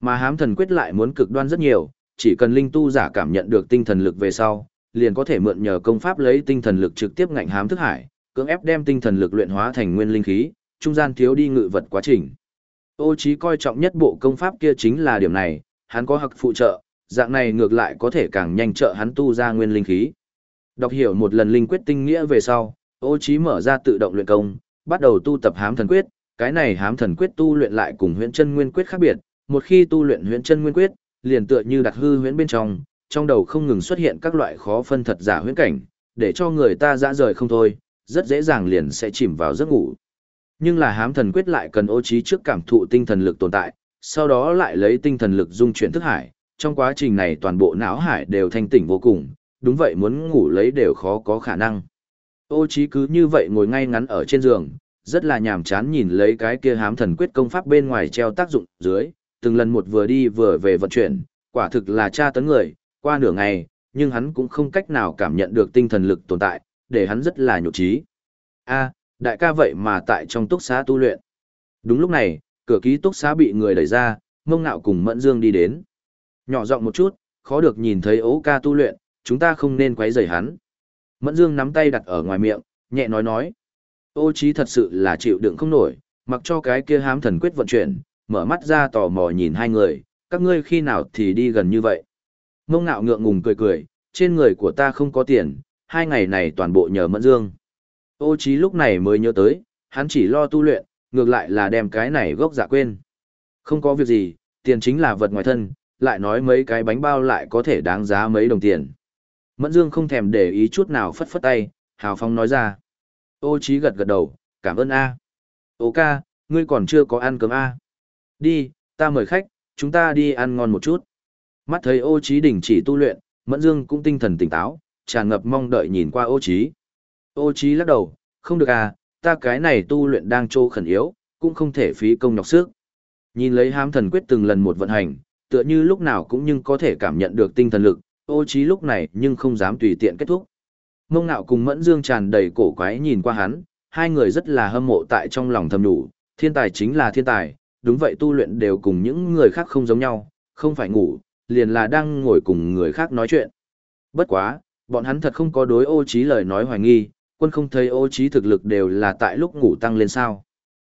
Mà hám thần quyết lại muốn cực đoan rất nhiều, chỉ cần linh tu giả cảm nhận được tinh thần lực về sau, liền có thể mượn nhờ công pháp lấy tinh thần lực trực tiếp ngạnh hám thức hải, cưỡng ép đem tinh thần lực luyện hóa thành nguyên linh khí, trung gian thiếu đi ngự vật quá trình. Ô Chí coi trọng nhất bộ công pháp kia chính là điểm này, hắn có học phụ trợ, dạng này ngược lại có thể càng nhanh trợ hắn tu ra nguyên linh khí. Đọc hiểu một lần linh quyết tinh nghĩa về sau, Ô Chí mở ra tự động luyện công, bắt đầu tu tập hám thần quyết, cái này hám thần quyết tu luyện lại cùng huyễn chân nguyên quyết khác biệt, một khi tu luyện huyễn chân nguyên quyết, liền tựa như đặt hư huyễn bên trong, trong đầu không ngừng xuất hiện các loại khó phân thật giả huyễn cảnh, để cho người ta dã rời không thôi, rất dễ dàng liền sẽ chìm vào giấc ngủ. Nhưng là hám thần quyết lại cần ô trí trước cảm thụ tinh thần lực tồn tại, sau đó lại lấy tinh thần lực dung chuyển thức hải, trong quá trình này toàn bộ não hải đều thanh tỉnh vô cùng, đúng vậy muốn ngủ lấy đều khó có khả năng. Ô trí cứ như vậy ngồi ngay ngắn ở trên giường, rất là nhàm chán nhìn lấy cái kia hám thần quyết công pháp bên ngoài treo tác dụng dưới, từng lần một vừa đi vừa về vận chuyển, quả thực là tra tấn người, qua nửa ngày, nhưng hắn cũng không cách nào cảm nhận được tinh thần lực tồn tại, để hắn rất là nhục trí. A, đại ca vậy mà tại trong túc xá tu luyện. Đúng lúc này, cửa ký túc xá bị người đẩy ra, mông ngạo cùng Mẫn Dương đi đến. Nhỏ giọng một chút, khó được nhìn thấy ấu ca tu luyện, chúng ta không nên quấy rầy hắn. Mẫn Dương nắm tay đặt ở ngoài miệng, nhẹ nói nói. Ô trí thật sự là chịu đựng không nổi, mặc cho cái kia hám thần quyết vận chuyển, mở mắt ra tò mò nhìn hai người, các ngươi khi nào thì đi gần như vậy. Mông ngạo ngượng ngùng cười cười, trên người của ta không có tiền, hai ngày này toàn bộ nhờ mẫn dương. Ô trí lúc này mới nhớ tới, hắn chỉ lo tu luyện, ngược lại là đem cái này gốc giả quên. Không có việc gì, tiền chính là vật ngoài thân, lại nói mấy cái bánh bao lại có thể đáng giá mấy đồng tiền. Mẫn Dương không thèm để ý chút nào phất phất tay, hào phong nói ra. Ô Chí gật gật đầu, cảm ơn A. Ô ca, ngươi còn chưa có ăn cơm A. Đi, ta mời khách, chúng ta đi ăn ngon một chút. Mắt thấy ô Chí đình chỉ tu luyện, Mẫn Dương cũng tinh thần tỉnh táo, tràn ngập mong đợi nhìn qua ô Chí. Ô Chí lắc đầu, không được à, ta cái này tu luyện đang trô khẩn yếu, cũng không thể phí công nhọc sức. Nhìn lấy hám thần quyết từng lần một vận hành, tựa như lúc nào cũng nhưng có thể cảm nhận được tinh thần lực, ô Chí lúc này nhưng không dám tùy tiện kết thúc. Mông nạo cùng mẫn dương tràn đầy cổ quái nhìn qua hắn, hai người rất là hâm mộ tại trong lòng thầm đủ, thiên tài chính là thiên tài, đúng vậy tu luyện đều cùng những người khác không giống nhau, không phải ngủ, liền là đang ngồi cùng người khác nói chuyện. Bất quá, bọn hắn thật không có đối ô trí lời nói hoài nghi, quân không thấy ô trí thực lực đều là tại lúc ngủ tăng lên sao.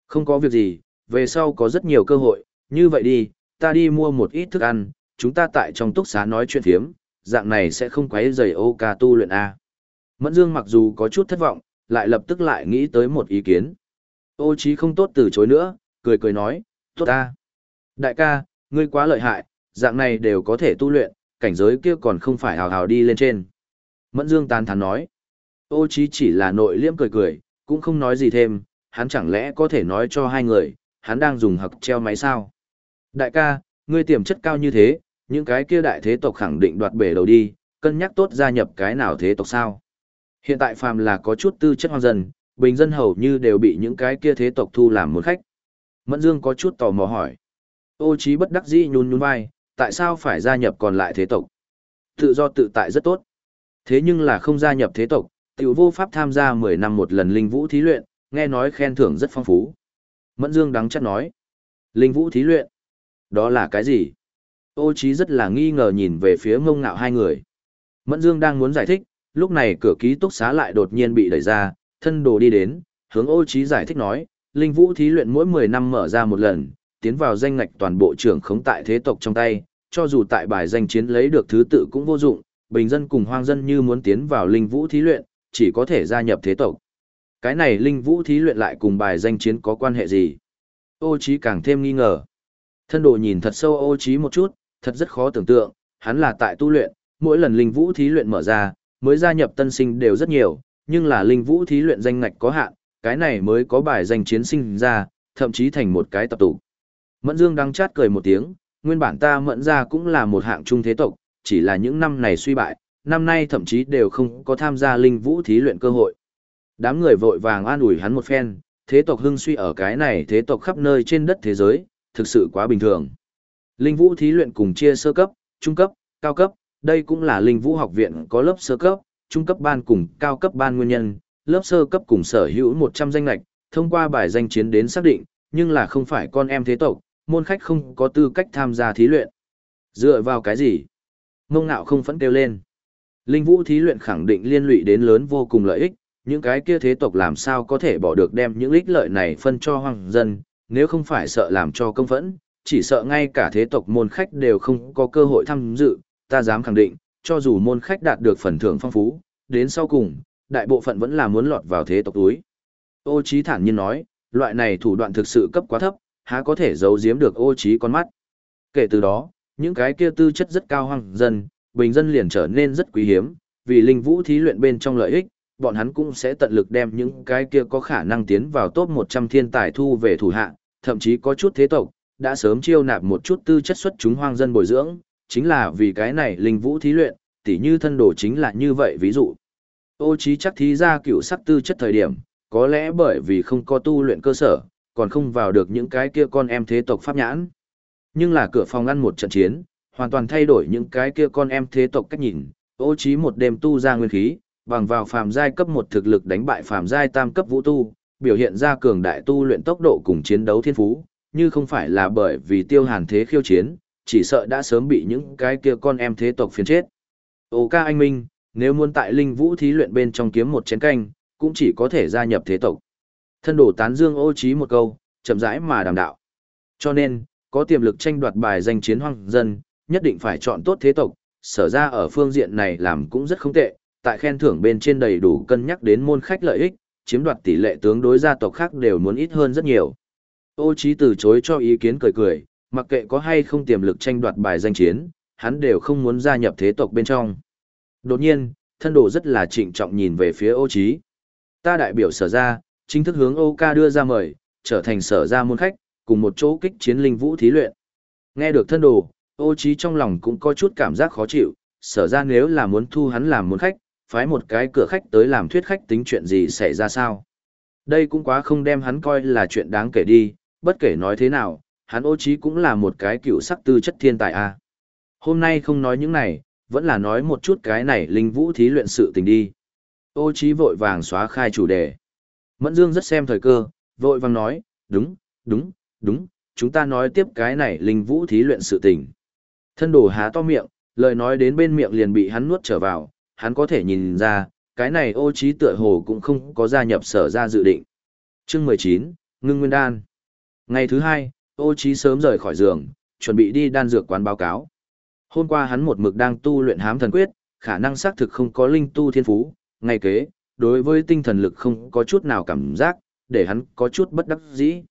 Không có việc gì, về sau có rất nhiều cơ hội, như vậy đi, ta đi mua một ít thức ăn, chúng ta tại trong túc xá nói chuyện thiếm, dạng này sẽ không quấy rầy ô ca tu luyện A. Mẫn Dương mặc dù có chút thất vọng, lại lập tức lại nghĩ tới một ý kiến. Ô chí không tốt từ chối nữa, cười cười nói, tốt ta. Đại ca, ngươi quá lợi hại, dạng này đều có thể tu luyện, cảnh giới kia còn không phải hào hào đi lên trên. Mẫn Dương tan thán nói. Ô chí chỉ là nội liễm cười cười, cũng không nói gì thêm, hắn chẳng lẽ có thể nói cho hai người, hắn đang dùng hặc treo máy sao. Đại ca, ngươi tiềm chất cao như thế, những cái kia đại thế tộc khẳng định đoạt bể đầu đi, cân nhắc tốt gia nhập cái nào thế tộc sao. Hiện tại phàm là có chút tư chất hoang dân, bình dân hầu như đều bị những cái kia thế tộc thu làm một khách. Mẫn Dương có chút tò mò hỏi. Ô trí bất đắc dĩ nhún nhún vai, tại sao phải gia nhập còn lại thế tộc? Tự do tự tại rất tốt. Thế nhưng là không gia nhập thế tộc, tiểu vô pháp tham gia 10 năm một lần linh vũ thí luyện, nghe nói khen thưởng rất phong phú. Mẫn Dương đắng chắc nói. Linh vũ thí luyện? Đó là cái gì? Ô trí rất là nghi ngờ nhìn về phía ngông ngạo hai người. Mẫn Dương đang muốn giải thích, lúc này cửa ký túc xá lại đột nhiên bị đẩy ra, thân đồ đi đến, hướng ô Chí giải thích nói, linh vũ thí luyện mỗi 10 năm mở ra một lần, tiến vào danh ngạch toàn bộ trưởng khống tại thế tộc trong tay, cho dù tại bài danh chiến lấy được thứ tự cũng vô dụng, bình dân cùng hoang dân như muốn tiến vào linh vũ thí luyện, chỉ có thể gia nhập thế tộc. Cái này linh vũ thí luyện lại cùng bài danh chiến có quan hệ gì? Ô Chí càng thêm nghi ngờ. Thân đồ nhìn thật sâu ô Chí một chút, thật rất khó tưởng tượng, hắn là tại tu luyện, mỗi lần linh vũ thí luyện mở ra, mới gia nhập tân sinh đều rất nhiều, nhưng là linh vũ thí luyện danh ngạch có hạn, cái này mới có bài danh chiến sinh ra, thậm chí thành một cái tập tụ. Mẫn Dương đang chát cười một tiếng, nguyên bản ta mẫn ra cũng là một hạng trung thế tộc, chỉ là những năm này suy bại, năm nay thậm chí đều không có tham gia linh vũ thí luyện cơ hội. Đám người vội vàng an ủi hắn một phen, thế tộc hưng suy ở cái này thế tộc khắp nơi trên đất thế giới, thực sự quá bình thường. Linh vũ thí luyện cùng chia sơ cấp, trung cấp, cao cấp, đây cũng là linh vũ học viện có lớp sơ cấp, trung cấp ban cùng cao cấp ban nguyên nhân, lớp sơ cấp cùng sở hữu 100 danh lạch, thông qua bài danh chiến đến xác định, nhưng là không phải con em thế tộc, môn khách không có tư cách tham gia thí luyện. Dựa vào cái gì? Mông ngạo không phẫn kêu lên. Linh vũ thí luyện khẳng định liên lụy đến lớn vô cùng lợi ích, những cái kia thế tộc làm sao có thể bỏ được đem những ích lợi này phân cho hoàng dân, nếu không phải sợ làm cho công phẫn, chỉ sợ ngay cả thế tộc môn khách đều không có cơ hội tham dự, ta dám khẳng định, cho dù môn khách đạt được phần thưởng phong phú, đến sau cùng, đại bộ phận vẫn là muốn lọt vào thế tộc túi. Ô Chí thản nhiên nói, loại này thủ đoạn thực sự cấp quá thấp, há có thể giấu giếm được ô Chí con mắt. Kể từ đó, những cái kia tư chất rất cao hoang dân, bình dân liền trở nên rất quý hiếm, vì linh vũ thí luyện bên trong lợi ích, bọn hắn cũng sẽ tận lực đem những cái kia có khả năng tiến vào top 100 thiên tài thu về thủ hạ, thậm chí có chút thế tộc, đã sớm chiêu nạp một chút tư chất xuất chúng hoang dân bồi dưỡng, chính là vì cái này linh vũ thí luyện, tỉ như thân đồ chính là như vậy ví dụ. Ô trí chắc thí ra cựu sắc tư chất thời điểm, có lẽ bởi vì không có tu luyện cơ sở, còn không vào được những cái kia con em thế tộc pháp nhãn. Nhưng là cửa phòng ngăn một trận chiến, hoàn toàn thay đổi những cái kia con em thế tộc cách nhìn, ô trí một đêm tu ra nguyên khí, bằng vào phàm giai cấp một thực lực đánh bại phàm giai tam cấp vũ tu, biểu hiện ra cường đại tu luyện tốc độ cùng chiến đấu thiên phú, như không phải là bởi vì tiêu hàn thế khiêu chiến, chỉ sợ đã sớm bị những cái kia con em thế tộc phiến chết. Ô ca anh Minh, nếu muốn tại linh vũ thí luyện bên trong kiếm một chén canh, cũng chỉ có thể gia nhập thế tộc. Thân đổ tán dương ô trí một câu, chậm rãi mà đàm đạo. Cho nên, có tiềm lực tranh đoạt bài danh chiến hoang dân, nhất định phải chọn tốt thế tộc, sở ra ở phương diện này làm cũng rất không tệ, tại khen thưởng bên trên đầy đủ cân nhắc đến môn khách lợi ích, chiếm đoạt tỷ lệ tướng đối gia tộc khác đều muốn ít hơn rất nhiều. Ô trí từ chối cho ý kiến cười cười, mặc kệ có hay không tiềm lực tranh đoạt bài danh chiến, hắn đều không muốn gia nhập thế tộc bên trong. Đột nhiên, thân đồ rất là trịnh trọng nhìn về phía ô Chí. Ta đại biểu sở ra, chính thức hướng ô ca đưa ra mời, trở thành sở ra môn khách, cùng một chỗ kích chiến linh vũ thí luyện. Nghe được thân đồ, ô Chí trong lòng cũng có chút cảm giác khó chịu, sở ra nếu là muốn thu hắn làm môn khách, phái một cái cửa khách tới làm thuyết khách tính chuyện gì xảy ra sao. Đây cũng quá không đem hắn coi là chuyện đáng kể đi, bất kể nói thế nào, hắn ô Chí cũng là một cái cựu sắc tư chất thiên tài a. Hôm nay không nói những này, vẫn là nói một chút cái này linh vũ thí luyện sự tình đi. Ô Chí vội vàng xóa khai chủ đề. Mẫn Dương rất xem thời cơ, vội vàng nói, đúng, đúng, đúng, chúng ta nói tiếp cái này linh vũ thí luyện sự tình. Thân đồ há to miệng, lời nói đến bên miệng liền bị hắn nuốt trở vào, hắn có thể nhìn ra, cái này ô trí tựa hồ cũng không có gia nhập sở ra dự định. Chương 19, Ngưng Nguyên Đan Ngày thứ hai, ô trí sớm rời khỏi giường, chuẩn bị đi đan dược quán báo cáo. Hôm qua hắn một mực đang tu luyện hám thần quyết, khả năng xác thực không có linh tu thiên phú, ngày kế, đối với tinh thần lực không có chút nào cảm giác, để hắn có chút bất đắc dĩ.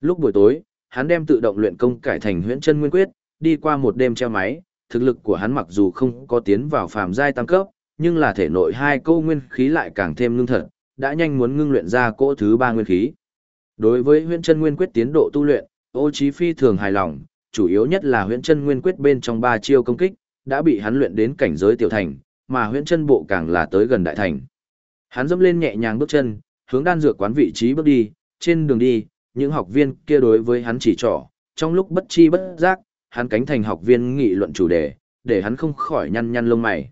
Lúc buổi tối, hắn đem tự động luyện công cải thành huyễn chân nguyên quyết, đi qua một đêm treo máy, thực lực của hắn mặc dù không có tiến vào phàm giai tăng cấp, nhưng là thể nội hai câu nguyên khí lại càng thêm ngưng thật, đã nhanh muốn ngưng luyện ra cỗ thứ ba nguyên khí. Đối với huyễn chân nguyên quyết tiến độ tu luyện, Ô Chí Phi thường hài lòng, chủ yếu nhất là huyễn chân nguyên quyết bên trong ba chiêu công kích, đã bị hắn luyện đến cảnh giới tiểu thành, mà huyễn chân bộ càng là tới gần đại thành. Hắn dẫm lên nhẹ nhàng bước chân, hướng đan dược quán vị trí bước đi, trên đường đi, những học viên kia đối với hắn chỉ trỏ, trong lúc bất chi bất giác, hắn cánh thành học viên nghị luận chủ đề, để hắn không khỏi nhăn nhăn lông mày.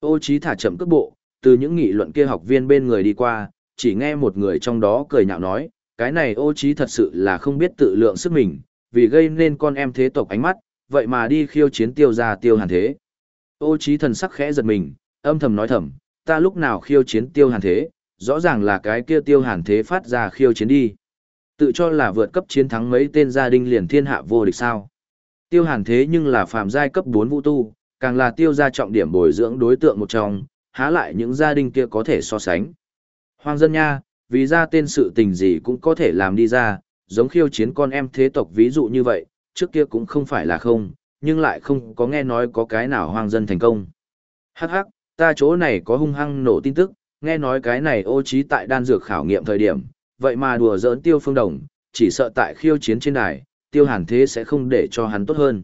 Ô Chí thả chậm cước bộ, từ những nghị luận kia học viên bên người đi qua, chỉ nghe một người trong đó cười nhạo nói, cái này ô Chí thật sự là không biết tự lượng sức mình, vì gây nên con em thế tộc ánh mắt, vậy mà đi khiêu chiến tiêu gia tiêu hàn thế. Ô Chí thần sắc khẽ giật mình, âm thầm nói thầm, ta lúc nào khiêu chiến tiêu hàn thế, rõ ràng là cái kia tiêu hàn thế phát ra khiêu chiến đi. Tự cho là vượt cấp chiến thắng mấy tên gia đình liền thiên hạ vô địch sao. Tiêu hàn thế nhưng là phàm giai cấp 4 vũ tu, càng là tiêu gia trọng điểm bồi dưỡng đối tượng một trong, há lại những gia đình kia có thể so sánh. Hoàng dân nha, vì ra tên sự tình gì cũng có thể làm đi ra, giống khiêu chiến con em thế tộc ví dụ như vậy, trước kia cũng không phải là không, nhưng lại không có nghe nói có cái nào hoang dân thành công. Hắc hắc, ta chỗ này có hung hăng nổ tin tức, nghe nói cái này ô trí tại đan dược khảo nghiệm thời điểm, vậy mà đùa giỡn tiêu phương đồng, chỉ sợ tại khiêu chiến trên đài, tiêu hàn thế sẽ không để cho hắn tốt hơn.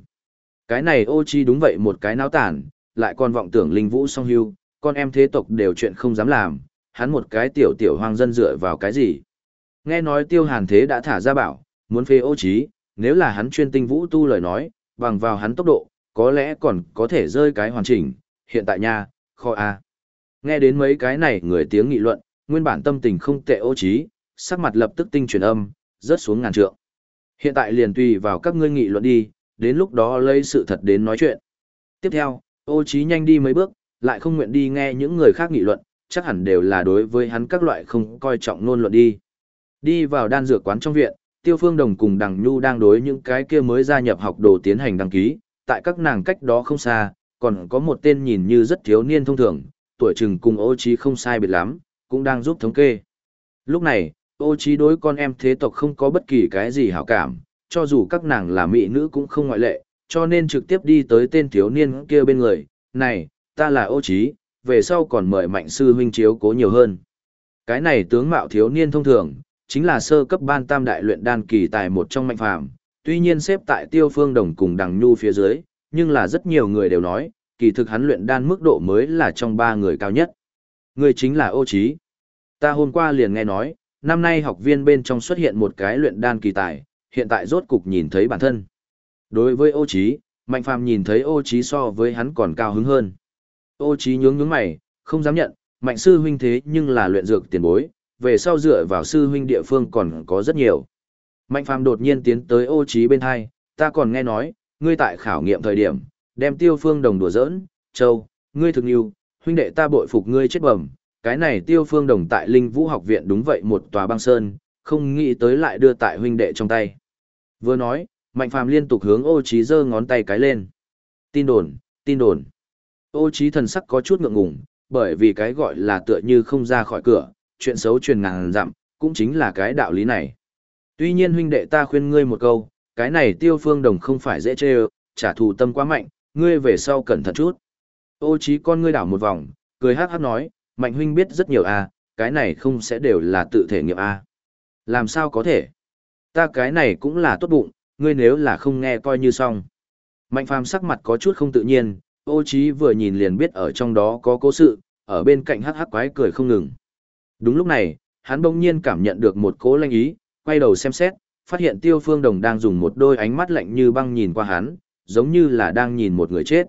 Cái này ô chi đúng vậy một cái náo tản, lại còn vọng tưởng linh vũ song hưu, con em thế tộc đều chuyện không dám làm, hắn một cái tiểu tiểu hoang dân dựa vào cái gì. Nghe nói tiêu hàn thế đã thả ra bảo, muốn phê ô trí, nếu là hắn chuyên tinh vũ tu lời nói, bằng vào hắn tốc độ, có lẽ còn có thể rơi cái hoàn chỉnh, hiện tại nha, kho A. Nghe đến mấy cái này người tiếng nghị luận, nguyên bản tâm tình không tệ ô trí, sắc mặt lập tức tinh truyền âm, rớt xuống ngàn trượng. Hiện tại liền tùy vào các ngươi nghị luận đi, đến lúc đó lấy sự thật đến nói chuyện. Tiếp theo, ô trí nhanh đi mấy bước, lại không nguyện đi nghe những người khác nghị luận, chắc hẳn đều là đối với hắn các loại không coi trọng nôn luận đi. Đi vào đan dược quán trong viện, Tiêu Phương Đồng cùng Đằng Nhu đang đối những cái kia mới gia nhập học đồ tiến hành đăng ký, tại các nàng cách đó không xa, còn có một tên nhìn như rất thiếu niên thông thường, tuổi chừng cùng ô trí không sai biệt lắm, cũng đang giúp thống kê. Lúc này, ô trí đối con em thế tộc không có bất kỳ cái gì hảo cảm, cho dù các nàng là mỹ nữ cũng không ngoại lệ, cho nên trực tiếp đi tới tên thiếu niên kia bên người, này, ta là ô trí, về sau còn mời mạnh sư huynh chiếu cố nhiều hơn. Cái này tướng mạo thiếu niên thông thường, chính là sơ cấp ban tam đại luyện đan kỳ tài một trong mạnh phàm, tuy nhiên xếp tại tiêu phương đồng cùng đằng nhu phía dưới, nhưng là rất nhiều người đều nói, kỳ thực hắn luyện đan mức độ mới là trong ba người cao nhất. Người chính là ô trí. Ta hôm qua liền nghe nói, năm nay học viên bên trong xuất hiện một cái luyện đan kỳ tài, hiện tại rốt cục nhìn thấy bản thân. Đối với ô trí, Mạnh Phàm nhìn thấy ô trí so với hắn còn cao hứng hơn. Ô trí nhướng nhướng mày, không dám nhận, Mạnh sư huynh thế nhưng là luyện dược tiền bối, về sau dựa vào sư huynh địa phương còn có rất nhiều. Mạnh Phàm đột nhiên tiến tới ô trí bên hai, ta còn nghe nói, ngươi tại khảo nghiệm thời điểm, đem tiêu phương đồng đùa giỡn, châu, ngươi thực yêu, huynh đệ ta bội phục ngươi chết bẩm, cái này tiêu phương đồng tại linh vũ học viện đúng vậy một tòa băng sơn, không nghĩ tới lại đưa tại huynh đệ trong tay. Vừa nói, Mạnh Phàm liên tục hướng ô trí giơ ngón tay cái lên. Tin đồn, tin đồn. Ô trí thần sắc có chút ngượng ngùng, bởi vì cái gọi là tựa như không ra khỏi cửa, chuyện xấu truyền ngàn dặm, cũng chính là cái đạo lý này. Tuy nhiên huynh đệ ta khuyên ngươi một câu, cái này tiêu phương đồng không phải dễ chê trả thù tâm quá mạnh, ngươi về sau cẩn thận chút. Ô trí con ngươi đảo một vòng, cười hát hát nói, mạnh huynh biết rất nhiều à, cái này không sẽ đều là tự thể nghiệm à. Làm sao có thể? Ta cái này cũng là tốt bụng, ngươi nếu là không nghe coi như xong. Mạnh phàm sắc mặt có chút không tự nhiên, ô trí vừa nhìn liền biết ở trong đó có cố sự, ở bên cạnh hắc hắc quái cười không ngừng. Đúng lúc này, hắn bỗng nhiên cảm nhận được một cố lanh ý, quay đầu xem xét, phát hiện tiêu phương đồng đang dùng một đôi ánh mắt lạnh như băng nhìn qua hắn, giống như là đang nhìn một người chết.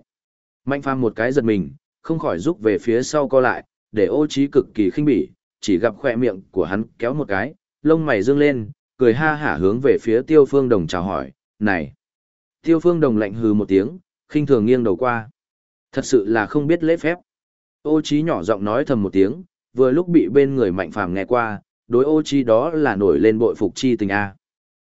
Mạnh phàm một cái giật mình, không khỏi rút về phía sau co lại, để ô trí cực kỳ khinh bỉ, chỉ gặp khỏe miệng của hắn kéo một cái, lông mày dương lên, cười ha hả hướng về phía tiêu phương đồng chào hỏi, này. Tiêu phương đồng lạnh hừ một tiếng, khinh thường nghiêng đầu qua. Thật sự là không biết lễ phép. Ô Chí nhỏ giọng nói thầm một tiếng, vừa lúc bị bên người mạnh phàm nghe qua, đối ô Chí đó là nổi lên bội phục chi tình A.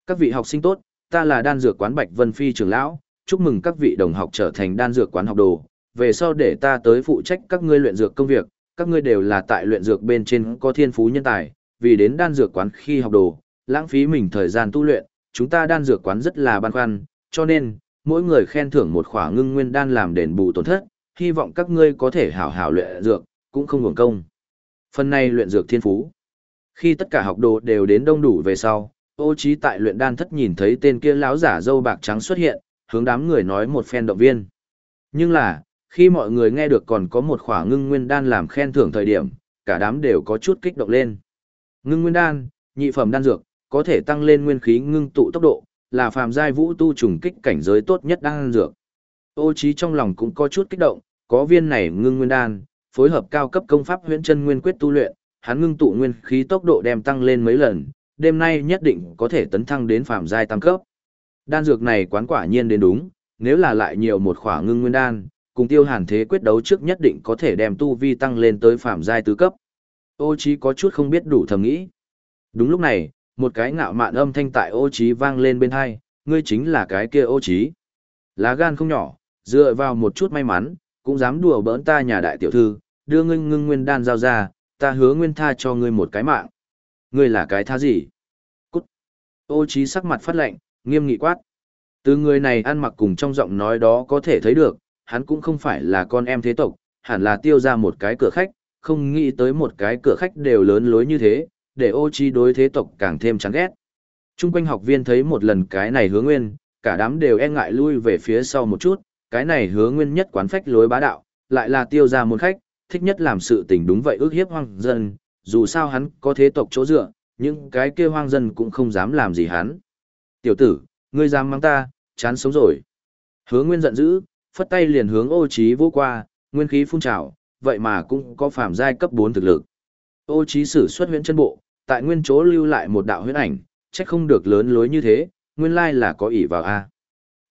Các vị học sinh tốt, ta là đan dược quán Bạch Vân Phi trưởng lão, chúc mừng các vị đồng học trở thành đan dược quán học đồ, về sau để ta tới phụ trách các ngươi luyện dược công việc, các ngươi đều là tại luyện dược bên trên có thiên phú nhân tài, vì đến đan dược quán khi học đồ, lãng phí mình thời gian tu luyện, chúng ta đan dược quán rất là băn khoăn, cho nên, mỗi người khen thưởng một khỏa ngưng nguyên đan làm đền bù tổn thất, hy vọng các ngươi có thể hảo hảo luyện dược, cũng không hưởng công. Phần này luyện dược thiên phú. Khi tất cả học đồ đều đến đông đủ về sau, ô Chí tại luyện đan thất nhìn thấy tên kia lão giả râu bạc trắng xuất hiện, hướng đám người nói một phen động viên. Nhưng là, khi mọi người nghe được còn có một khỏa ngưng nguyên đan làm khen thưởng thời điểm, cả đám đều có chút kích động lên. Ngưng nguyên đan, nhị phẩm đan dược, có thể tăng lên nguyên khí ngưng tụ tốc độ, là phàm giai vũ tu trùng kích cảnh giới tốt nhất đan dược. Ô trí trong lòng cũng có chút kích động, có viên này ngưng nguyên đan, phối hợp cao cấp công pháp huyễn chân nguyên quyết tu luyện, hắn ngưng tụ nguyên khí tốc độ đem tăng lên mấy lần, đêm nay nhất định có thể tấn thăng đến phàm giai tam cấp. Đan dược này quán quả nhiên đến đúng, nếu là lại nhiều một khỏa ngưng nguyên đan, cùng tiêu hàn thế quyết đấu trước nhất định có thể đem tu vi tăng lên tới phàm giai tứ cấp. Ô Chí có chút không biết đủ thầm nghĩ. Đúng lúc này, một cái ngạo mạn âm thanh tại ô Chí vang lên bên hai, ngươi chính là cái kia ô Chí. Lá gan không nhỏ, dựa vào một chút may mắn, cũng dám đùa bỡn ta nhà đại tiểu thư, đưa ngươi ngưng nguyên đan giao ra, ta hứa nguyên tha cho ngươi một cái mạng. Ngươi là cái tha gì? Cút. Ô Chí sắc mặt phát lạnh, nghiêm nghị quát. Từ người này ăn mặc cùng trong giọng nói đó có thể thấy được, hắn cũng không phải là con em thế tộc, hẳn là tiêu ra một cái cửa khách, không nghĩ tới một cái cửa khách đều lớn lối như thế, để ô chi đối thế tộc càng thêm chán ghét. Trung quanh học viên thấy một lần cái này hứa nguyên, cả đám đều e ngại lui về phía sau một chút, cái này hứa nguyên nhất quán phách lối bá đạo, lại là tiêu gia môn khách, thích nhất làm sự tình đúng vậy ước hiếp hoang dân, dù sao hắn có thế tộc chỗ dựa, nhưng cái kia hoang dân cũng không dám làm gì hắn. Tiểu tử, ngươi dám mang ta, chán sống rồi. Hứa nguyên giận dữ, phất tay liền hướng ô trí vô qua, nguyên khí phun trào, vậy mà cũng có phạm giai cấp 4 thực lực. Ô trí sử xuất huyễn chân bộ, tại nguyên chỗ lưu lại một đạo huyễn ảnh, chắc không được lớn lối như thế, nguyên lai là có ỷ vào A.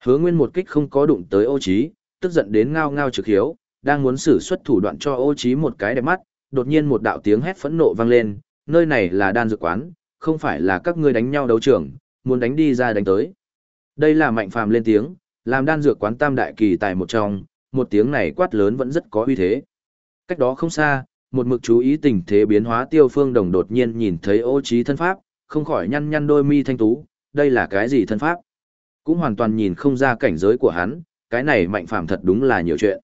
Hứa nguyên một kích không có đụng tới ô Chí, tức giận đến ngao ngao trực hiếu, đang muốn sử xuất thủ đoạn cho ô Chí một cái đẹp mắt, đột nhiên một đạo tiếng hét phẫn nộ vang lên, nơi này là đan dược quán, không phải là các ngươi đánh nhau đấu trường, muốn đánh đi ra đánh tới. Đây là mạnh phàm lên tiếng, làm đan dược quán tam đại kỳ tại một trong, một tiếng này quát lớn vẫn rất có uy thế. Cách đó không xa, một mực chú ý tình thế biến hóa tiêu phương đồng đột nhiên nhìn thấy ô trí thân pháp, không khỏi nhăn nhăn đôi mi thanh tú, đây là cái gì thân pháp? Cũng hoàn toàn nhìn không ra cảnh giới của hắn, cái này mạnh phàm thật đúng là nhiều chuyện.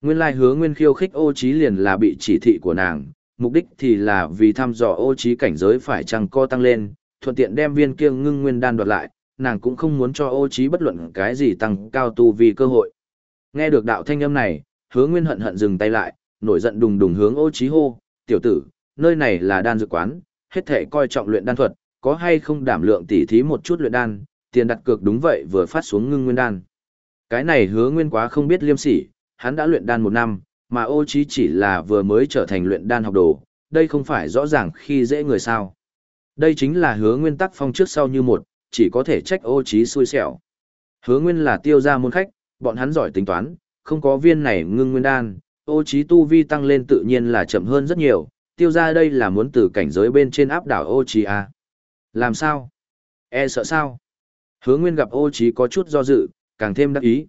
Nguyên lai hứa nguyên khiêu khích ô trí liền là bị chỉ thị của nàng, mục đích thì là vì thăm dò ô trí cảnh giới phải chăng co tăng lên, thuận tiện đem viên kia ngưng nguyên đan đoạt lại, nàng cũng không muốn cho ô trí bất luận cái gì tăng cao tu vì cơ hội. Nghe được đạo thanh âm này, hứa nguyên hận hận dừng tay lại, nổi giận đùng đùng hướng ô trí hô, tiểu tử, nơi này là đan dược quán, hết thể coi trọng luyện đan thuật, có hay không đảm lượng tỉ thí một chút luyện đan, tiền đặt cược đúng vậy vừa phát xuống ngưng nguyên đan. Cái này hứa nguyên quá không biết liêm sỉ, hắn đã luyện đan một năm, mà ô trí chỉ là vừa mới trở thành luyện đan học đồ, đây không phải rõ ràng khi dễ người sao. Đây chính là hứa nguyên tắc phong trước sau như một, chỉ có thể trách ô trí xui xẻo. Hứa nguyên là tiêu gia môn khách, bọn hắn giỏi tính toán, không có viên này ngưng nguyên đan, ô trí tu vi tăng lên tự nhiên là chậm hơn rất nhiều, tiêu gia đây là muốn từ cảnh giới bên trên áp đảo ô trí à? Làm sao? E sợ sao? Hứa Nguyên gặp ô trí có chút do dự, càng thêm đắc ý.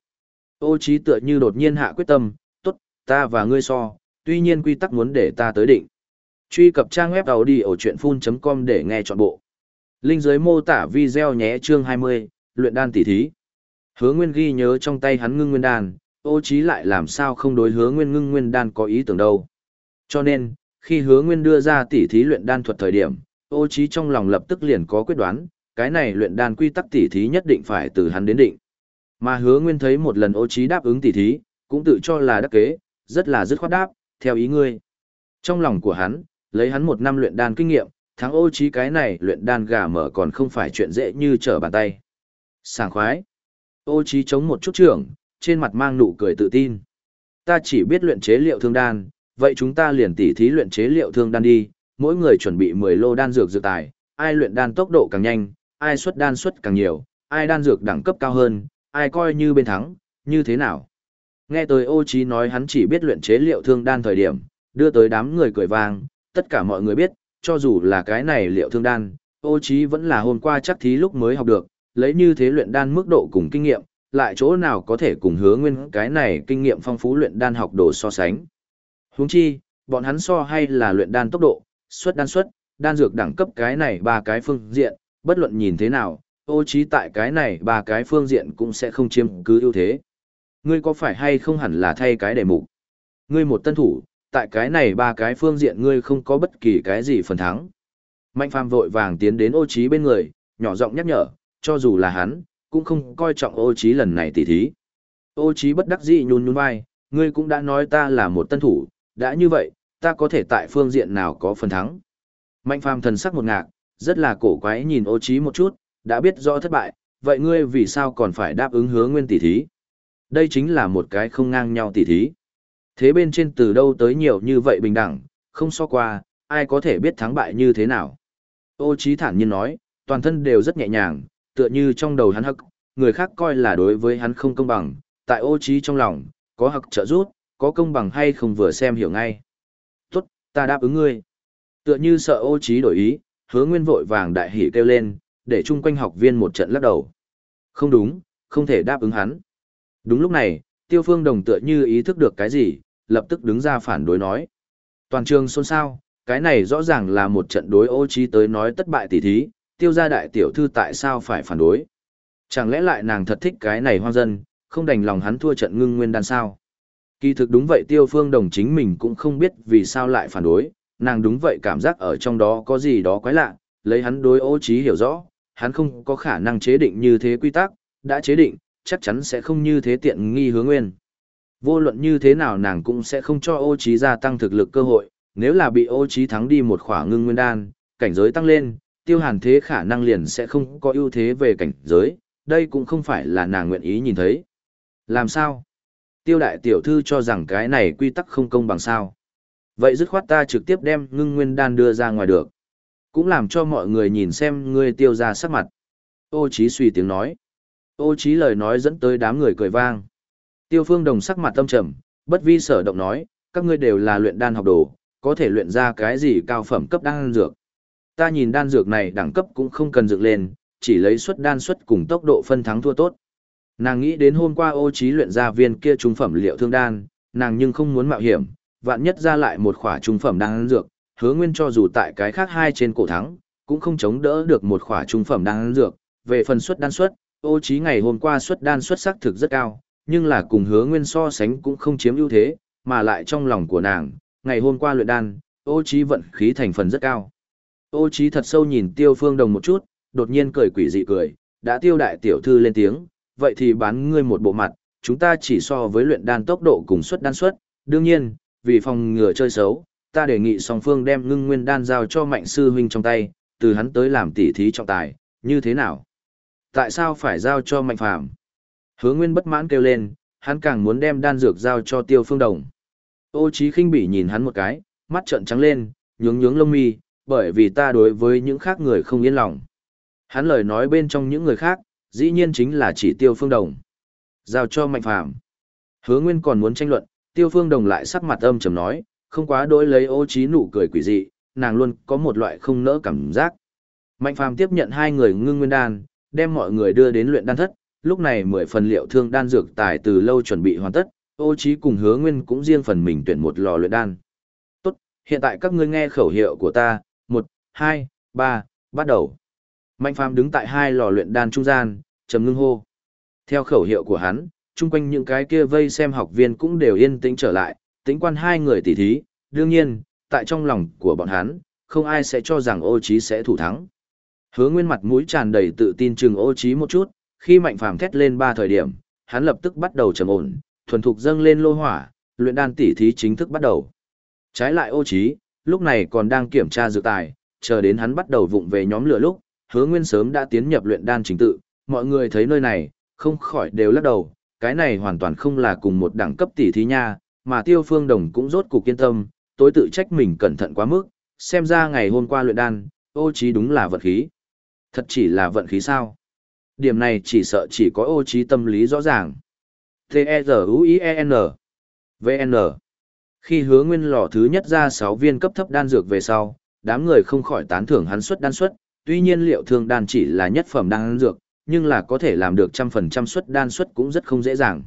Ô trí tựa như đột nhiên hạ quyết tâm, tốt, ta và ngươi so, tuy nhiên quy tắc muốn để ta tới định. Truy cập trang web đầu đi ở chuyện full.com để nghe trọn bộ. Linh dưới mô tả video nhé chương 20, luyện đan tỷ thí. Hứa Nguyên ghi nhớ trong tay hắn ngưng nguyên đan, ô trí lại làm sao không đối hứa Nguyên ngưng nguyên đan có ý tưởng đâu. Cho nên, khi hứa Nguyên đưa ra tỷ thí luyện đan thuật thời điểm, ô trí trong lòng lập tức liền có quyết đoán, cái này luyện đan quy tắc tỷ thí nhất định phải từ hắn đến định. Mà hứa Nguyên thấy một lần ô trí đáp ứng tỷ thí, cũng tự cho là đắc kế, rất là dứt khoát đáp, theo ý ngươi. Trong lòng của hắn, lấy hắn một năm luyện đan kinh nghiệm, thắng ô trí cái này luyện đan gà mở còn không phải chuyện dễ như trở bàn tay. Sảng khoái. Ô trí chống một chút trưởng, trên mặt mang nụ cười tự tin. Ta chỉ biết luyện chế liệu thương đan, vậy chúng ta liền tỉ thí luyện chế liệu thương đan đi, mỗi người chuẩn bị 10 lô đan dược dược tài, ai luyện đan tốc độ càng nhanh, ai xuất đan xuất càng nhiều, ai đan dược đẳng cấp cao hơn, ai coi như bên thắng, như thế nào. Nghe tới ô Chí nói hắn chỉ biết luyện chế liệu thương đan thời điểm, đưa tới đám người cười vang, tất cả mọi người biết, cho dù là cái này liệu thương đan, ô Chí vẫn là hôm qua chắc thí lúc mới học được, lấy như thế luyện đan mức độ cùng kinh nghiệm, lại chỗ nào có thể cùng hứa nguyên cái này kinh nghiệm phong phú luyện đan học đồ so sánh. Huống chi, bọn hắn so hay là luyện đan tốc độ, xuất đan xuất, đan dược đẳng cấp cái này ba cái phương diện, bất luận nhìn thế nào, ô trí tại cái này ba cái phương diện cũng sẽ không chiếm cứ ưu thế. Ngươi có phải hay không hẳn là thay cái đề mục? Ngươi một tân thủ, tại cái này ba cái phương diện ngươi không có bất kỳ cái gì phần thắng. Mạnh phàm vội vàng tiến đến ô trí bên người, nhỏ giọng nhắc nhở, cho dù là hắn, cũng không coi trọng ô trí lần này tỉ thí. Ô trí bất đắc dĩ nhún nhún vai, ngươi cũng đã nói ta là một tân thủ, đã như vậy, ta có thể tại phương diện nào có phần thắng. Mạnh phàm thần sắc một ngạc, rất là cổ quái nhìn ô trí một chút, đã biết rõ thất bại, vậy ngươi vì sao còn phải đáp ứng hứa nguyên tỷ thí? Đây chính là một cái không ngang nhau tỷ thí. Thế bên trên từ đâu tới nhiều như vậy bình đẳng, không so qua, ai có thể biết thắng bại như thế nào. Ô trí thản nhiên nói, toàn thân đều rất nhẹ nhàng, tựa như trong đầu hắn hắc, người khác coi là đối với hắn không công bằng, tại ô trí trong lòng, có hắc trợ giúp, có công bằng hay không vừa xem hiểu ngay. Tốt, ta đáp ứng ngươi. Tựa như sợ ô trí đổi ý, hứa nguyên vội vàng đại hỉ kêu lên, để chung quanh học viên một trận lắc đầu. Không đúng, không thể đáp ứng hắn. Đúng lúc này, tiêu phương đồng tựa như ý thức được cái gì, lập tức đứng ra phản đối nói. Toàn trường xôn xao, cái này rõ ràng là một trận đối ô trí tới nói tất bại tỷ thí, tiêu gia đại tiểu thư tại sao phải phản đối. Chẳng lẽ lại nàng thật thích cái này hoang dân, không đành lòng hắn thua trận ngưng nguyên đan sao? Kỳ thực đúng vậy tiêu phương đồng chính mình cũng không biết vì sao lại phản đối, nàng đúng vậy cảm giác ở trong đó có gì đó quái lạ, lấy hắn đối ô trí hiểu rõ, hắn không có khả năng chế định như thế quy tắc, đã chế định, chắc chắn sẽ không như thế tiện nghi hướng nguyên. Vô luận như thế nào nàng cũng sẽ không cho ô trí gia tăng thực lực cơ hội, nếu là bị ô trí thắng đi một khỏa ngưng nguyên đan, cảnh giới tăng lên, tiêu hàn thế khả năng liền sẽ không có ưu thế về cảnh giới, đây cũng không phải là nàng nguyện ý nhìn thấy. Làm sao? Tiêu đại tiểu thư cho rằng cái này quy tắc không công bằng sao. Vậy dứt khoát ta trực tiếp đem ngưng nguyên đan đưa ra ngoài được. Cũng làm cho mọi người nhìn xem ngươi tiêu ra sắc mặt. Ô trí suy tiếng nói. Ô trí lời nói dẫn tới đám người cười vang. Tiêu phương đồng sắc mặt tâm trầm, bất vi sở động nói, các ngươi đều là luyện đan học đồ, có thể luyện ra cái gì cao phẩm cấp đan dược. Ta nhìn đan dược này đẳng cấp cũng không cần dựng lên, chỉ lấy suất đan suất cùng tốc độ phân thắng thua tốt. Nàng nghĩ đến hôm qua ô trí luyện ra viên kia trung phẩm liệu thương đan, nàng nhưng không muốn mạo hiểm, vạn nhất ra lại một khỏa trung phẩm đan dược, hứa nguyên cho dù tại cái khác hai trên cổ thắng, cũng không chống đỡ được một khỏa trung phẩm đan dược. Về phần suất đan suất, ô trí ngày hôm qua suất đan suất sắc thực rất cao, nhưng là cùng hứa nguyên so sánh cũng không chiếm ưu thế, mà lại trong lòng của nàng, ngày hôm qua luyện đan, ô trí vận khí thành phần rất cao. Ô trí thật sâu nhìn tiêu phương đồng một chút, đột nhiên cười quỷ dị cười, đã tiêu đại tiểu thư lên tiếng, vậy thì bán ngươi một bộ mặt, chúng ta chỉ so với luyện đan tốc độ cùng suất đan suất, đương nhiên, vì phòng ngừa chơi xấu, ta đề nghị song phương đem ngưng nguyên đan giao cho mạnh sư huynh trong tay, từ hắn tới làm tỉ thí trọng tài, như thế nào? Tại sao phải giao cho mạnh phàm? Hứa nguyên bất mãn kêu lên, hắn càng muốn đem đan dược giao cho tiêu phương đồng. Ô trí khinh bỉ nhìn hắn một cái, mắt trợn trắng lên, nhướng nhướng lông mi, bởi vì ta đối với những khác người không yên lòng. Hắn lời nói bên trong những người khác, dĩ nhiên chính là chỉ tiêu phương đồng. Giao cho mạnh phàm. Hứa nguyên còn muốn tranh luận, tiêu phương đồng lại sắc mặt âm trầm nói, không quá đối lấy ô trí nụ cười quỷ dị, nàng luôn có một loại không nỡ cảm giác. Mạnh phàm tiếp nhận hai người ngưng nguyên đan, đem mọi người đưa đến luyện đan thất, lúc này mười phần liệu thương đan dược tài từ lâu chuẩn bị hoàn tất, ô trí cùng hứa nguyên cũng riêng phần mình tuyển một lò luyện đan. Tốt, hiện tại các ngươi nghe khẩu hiệu của ta, một, hai, ba, bắt đầu. Mạnh phàm đứng tại hai lò luyện đan trung gian, trầm ngưng hô. Theo khẩu hiệu của hắn, chung quanh những cái kia vây xem học viên cũng đều yên tĩnh trở lại, tính quan hai người tỉ thí, đương nhiên, tại trong lòng của bọn hắn, không ai sẽ cho rằng ô trí sẽ thủ thắng. Hứa nguyên mặt mũi tràn đầy tự tin chừng ô trí một chút, khi mạnh phàm thét lên ba thời điểm, hắn lập tức bắt đầu trầm ổn, thuần thục dâng lên lô hỏa, luyện đan tỉ thí chính thức bắt đầu. Trái lại ô trí, lúc này còn đang kiểm tra dự tài, chờ đến hắn bắt đầu vụng về nhóm lửa lúc, hứa nguyên sớm đã tiến nhập luyện đan trình tự, mọi người thấy nơi này, không khỏi đều lắc đầu, cái này hoàn toàn không là cùng một đẳng cấp tỷ thí nha, mà tiêu phương đồng cũng rốt cục kiên tâm, tối tự trách mình cẩn thận quá mức, xem ra ngày hôm qua luyện đan, ô trí đúng là vận khí. Thật chỉ là vận khí sao? Điểm này chỉ sợ chỉ có ô trí tâm lý rõ ràng. T-E-Z-U-I-E-N V-N Khi hứa nguyên lò thứ nhất ra 6 viên cấp thấp đan dược về sau, đám người không khỏi tán thưởng hắn xuất đan xuất, tuy nhiên liệu thương đan chỉ là nhất phẩm đan dược, nhưng là có thể làm được trăm phần trăm xuất đan xuất cũng rất không dễ dàng.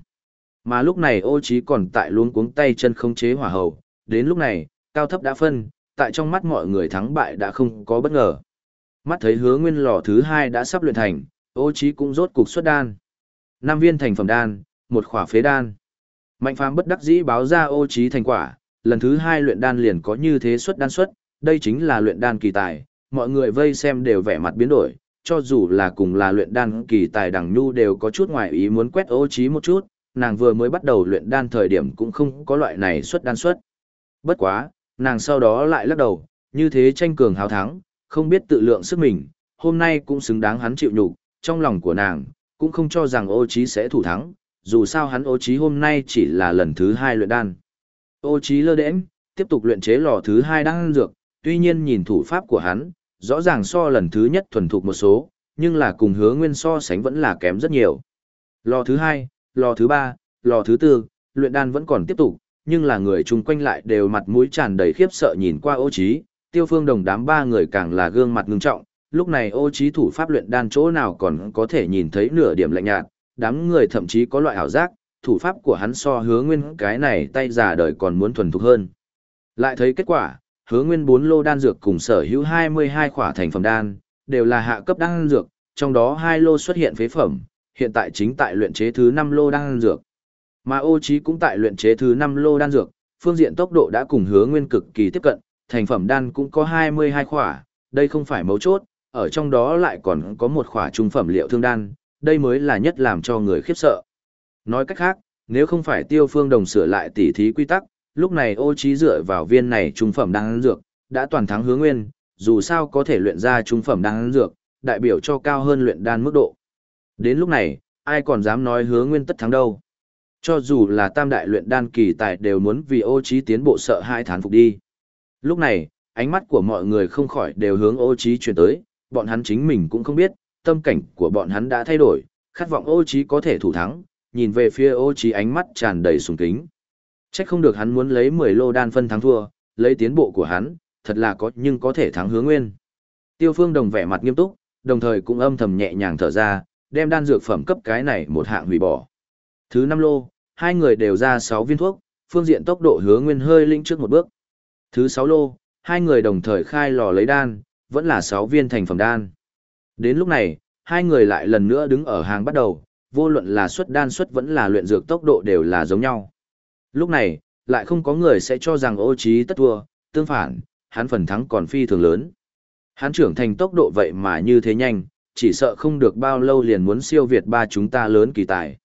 Mà lúc này ô trí còn tại luống cuống tay chân không chế hỏa hầu, đến lúc này, cao thấp đã phân, tại trong mắt mọi người thắng bại đã không có bất ngờ. Mắt thấy hứa nguyên lò thứ hai đã sắp luyện thành, ô trí cũng rốt cục xuất đan. Năm viên thành phẩm đan, một khỏa phế đan. Mạnh phàm bất đắc dĩ báo ra ô trí thành quả, lần thứ hai luyện đan liền có như thế xuất đan xuất, đây chính là luyện đan kỳ tài, mọi người vây xem đều vẻ mặt biến đổi, cho dù là cùng là luyện đan kỳ tài đằng nhu đều có chút ngoài ý muốn quét ô trí một chút, nàng vừa mới bắt đầu luyện đan thời điểm cũng không có loại này xuất đan xuất. Bất quá, nàng sau đó lại lắc đầu, như thế tranh cường hào thắng, không biết tự lượng sức mình, hôm nay cũng xứng đáng hắn chịu nhục, trong lòng của nàng, cũng không cho rằng ô trí sẽ thủ thắng, dù sao hắn ô trí hôm nay chỉ là lần thứ hai luyện đan. Ô trí lơ đễnh, tiếp tục luyện chế lò thứ hai đan dược, tuy nhiên nhìn thủ pháp của hắn, rõ ràng so lần thứ nhất thuần thục một số, nhưng là cùng hứa nguyên so sánh vẫn là kém rất nhiều. Lò thứ hai, lò thứ ba, lò thứ tư, luyện đan vẫn còn tiếp tục, nhưng là người chung quanh lại đều mặt mũi tràn đầy khiếp sợ nhìn qua ô trí, tiêu phương đồng đám ba người càng là gương mặt ngưng trọng, lúc này ô trí thủ pháp luyện đan chỗ nào còn có thể nhìn thấy nửa điểm lạnh nhạt, đám người thậm chí có loại ảo giác, thủ pháp của hắn so hứa nguyên cái này tay già đời còn muốn thuần thục hơn. Lại thấy kết quả, hứa nguyên bốn lô đan dược cùng sở hữu 22 khỏa thành phẩm đan, đều là hạ cấp đan dược, trong đó hai lô xuất hiện phế phẩm, hiện tại chính tại luyện chế thứ 5 lô đan dược. Mà ô trí cũng tại luyện chế thứ 5 lô đan dược, phương diện tốc độ đã cùng hứa nguyên cực kỳ tiếp cận, thành phẩm đan cũng có 22 khỏa, đây không phải mấu chốt, ở trong đó lại còn có một khỏa trung phẩm liệu thương đan, đây mới là nhất làm cho người khiếp sợ. Nói cách khác, nếu không phải tiêu phương đồng sửa lại tỉ thí quy tắc, lúc này ô trí dựa vào viên này trung phẩm đan dược, đã toàn thắng hứa nguyên, dù sao có thể luyện ra trung phẩm đan dược, đại biểu cho cao hơn luyện đan mức độ. Đến lúc này, ai còn dám nói hứa nguyên tất thắng đâu. Cho dù là tam đại luyện đan kỳ tài đều muốn vì ô trí tiến bộ sợ hai thán phục đi. Lúc này, ánh mắt của mọi người không khỏi đều hướng ô trí chuyển tới, bọn hắn chính mình cũng không biết, tâm cảnh của bọn hắn đã thay đổi, khát vọng ô trí có thể thủ thắng, nhìn về phía ô trí ánh mắt tràn đầy sùng kính. Chắc không được hắn muốn lấy 10 lô đan phân thắng thua, lấy tiến bộ của hắn, thật là có nhưng có thể thắng hướng nguyên. Tiêu phương đồng vẻ mặt nghiêm túc, đồng thời cũng âm thầm nhẹ nhàng thở ra, đem đan dược phẩm cấp cái này một hạng hủy bỏ. Thứ 5 lô, hai người đều ra 6 viên thuốc, phương diện tốc độ hứa nguyên hơi linh trước một bước. Thứ 6 lô, hai người đồng thời khai lò lấy đan, vẫn là 6 viên thành phẩm đan. Đến lúc này, hai người lại lần nữa đứng ở hàng bắt đầu, vô luận là xuất đan xuất vẫn là luyện dược tốc độ đều là giống nhau. Lúc này, lại không có người sẽ cho rằng ô trí tất thua, tương phản, hắn phần thắng còn phi thường lớn. Hắn trưởng thành tốc độ vậy mà như thế nhanh, chỉ sợ không được bao lâu liền muốn siêu việt ba chúng ta lớn kỳ tài.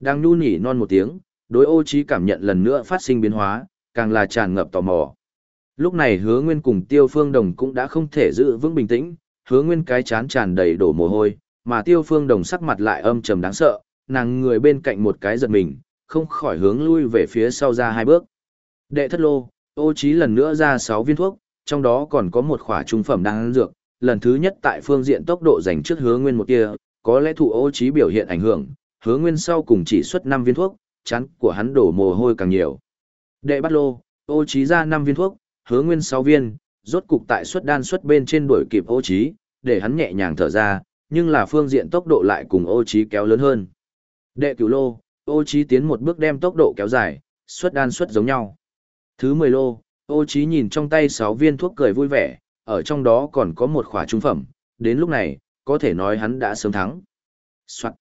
Đang nu nhỉ non một tiếng, đối ô trí cảm nhận lần nữa phát sinh biến hóa, càng là tràn ngập tò mò. Lúc này hứa nguyên cùng tiêu phương đồng cũng đã không thể giữ vững bình tĩnh, hứa nguyên cái chán tràn đầy đổ mồ hôi, mà tiêu phương đồng sắc mặt lại âm trầm đáng sợ, nàng người bên cạnh một cái giật mình, không khỏi hướng lui về phía sau ra hai bước. Đệ thất lô, ô trí lần nữa ra sáu viên thuốc, trong đó còn có một khỏa trung phẩm đang dược, lần thứ nhất tại phương diện tốc độ giành trước hứa nguyên một tia, có lẽ thủ ô trí biểu hiện ảnh hưởng, hứa nguyên sau cùng chỉ xuất 5 viên thuốc, chán của hắn đổ mồ hôi càng nhiều. Đệ bắt lô, ô trí ra 5 viên thuốc, hứa nguyên 6 viên, rốt cục tại xuất đan xuất bên trên đuổi kịp ô trí, để hắn nhẹ nhàng thở ra, nhưng là phương diện tốc độ lại cùng ô trí kéo lớn hơn. Đệ cửu lô, ô trí tiến một bước đem tốc độ kéo dài, xuất đan xuất giống nhau. Thứ 10 lô, ô trí nhìn trong tay 6 viên thuốc cười vui vẻ, ở trong đó còn có một khỏa trung phẩm, đến lúc này, có thể nói hắn đã sớm thắng. Soạn.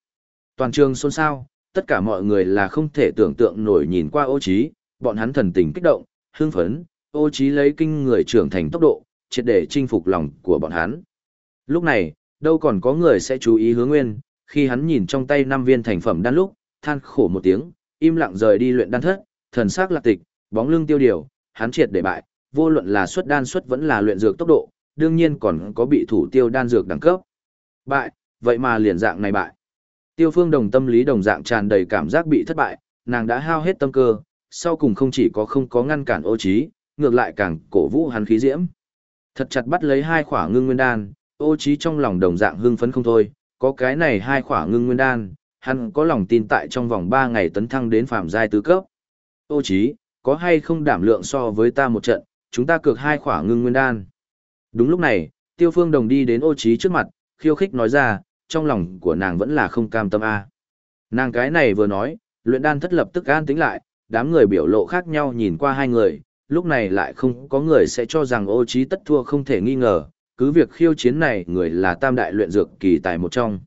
Toàn trường xôn xao, tất cả mọi người là không thể tưởng tượng nổi nhìn qua ô trí, bọn hắn thần tình kích động, hưng phấn, ô trí lấy kinh người trưởng thành tốc độ, triệt để chinh phục lòng của bọn hắn. Lúc này, đâu còn có người sẽ chú ý hướng nguyên, khi hắn nhìn trong tay năm viên thành phẩm đan lúc, than khổ một tiếng, im lặng rời đi luyện đan thất, thần sắc lạc tịch, bóng lưng tiêu điều, hắn triệt để bại, vô luận là xuất đan xuất vẫn là luyện dược tốc độ, đương nhiên còn có bị thủ tiêu đan dược đẳng cấp. Bại, vậy mà liền dạng này bại. Tiêu phương đồng tâm lý đồng dạng tràn đầy cảm giác bị thất bại, nàng đã hao hết tâm cơ, sau cùng không chỉ có không có ngăn cản ô trí, ngược lại càng cổ vũ hắn khí diễm. Thật chặt bắt lấy hai khỏa ngưng nguyên đan, ô trí trong lòng đồng dạng hưng phấn không thôi, có cái này hai khỏa ngưng nguyên đan, hắn có lòng tin tại trong vòng 3 ngày tấn thăng đến phạm giai tứ cấp. Ô Chí, có hay không đảm lượng so với ta một trận, chúng ta cược hai khỏa ngưng nguyên đan. Đúng lúc này, tiêu phương đồng đi đến ô Chí trước mặt, khiêu khích nói ra, trong lòng của nàng vẫn là không cam tâm a. Nàng cái này vừa nói, luyện đan thất lập tức an tĩnh lại, đám người biểu lộ khác nhau nhìn qua hai người, lúc này lại không có người sẽ cho rằng ô trí tất thua không thể nghi ngờ, cứ việc khiêu chiến này người là tam đại luyện dược kỳ tài một trong.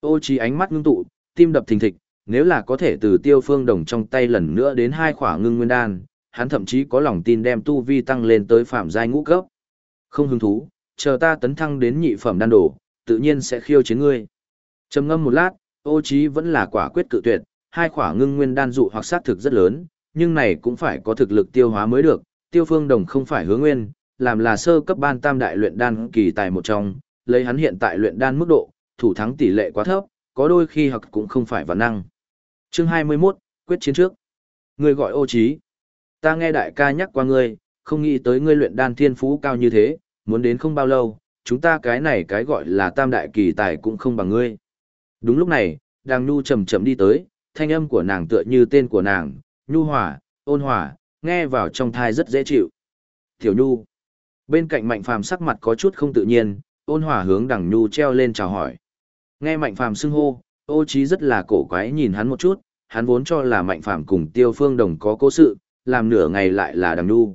Ô trí ánh mắt ngưng tụ, tim đập thình thịch, nếu là có thể từ tiêu phương đồng trong tay lần nữa đến hai khỏa ngưng nguyên đan, hắn thậm chí có lòng tin đem tu vi tăng lên tới phạm giai ngũ cấp. Không hứng thú, chờ ta tấn thăng đến nhị phẩm đan đổ tự nhiên sẽ khiêu chiến ngươi. Trầm ngâm một lát, ô trí vẫn là quả quyết cự tuyệt, hai khỏa ngưng nguyên đan dụ hoặc sát thực rất lớn, nhưng này cũng phải có thực lực tiêu hóa mới được, tiêu phương đồng không phải hướng nguyên, làm là sơ cấp ban tam đại luyện đan kỳ tài một trong, lấy hắn hiện tại luyện đan mức độ, thủ thắng tỷ lệ quá thấp, có đôi khi học cũng không phải văn năng. Chương 21, quyết chiến trước. Ngươi gọi ô trí. Ta nghe đại ca nhắc qua ngươi, không nghĩ tới ngươi luyện đan thiên phú cao như thế, muốn đến không bao lâu, chúng ta cái này cái gọi là tam đại kỳ tài cũng không bằng ngươi. Đúng lúc này, đàng nhu chậm chậm đi tới, thanh âm của nàng tựa như tên của nàng, nhu hòa, ôn hòa, nghe vào trong thai rất dễ chịu. Tiểu nhu. Bên cạnh mạnh phàm sắc mặt có chút không tự nhiên, ôn hòa hướng đằng nhu treo lên chào hỏi. Nghe mạnh phàm xưng hô, ô Chí rất là cổ quái nhìn hắn một chút, hắn vốn cho là mạnh phàm cùng tiêu phương đồng có cố sự, làm nửa ngày lại là đằng nhu.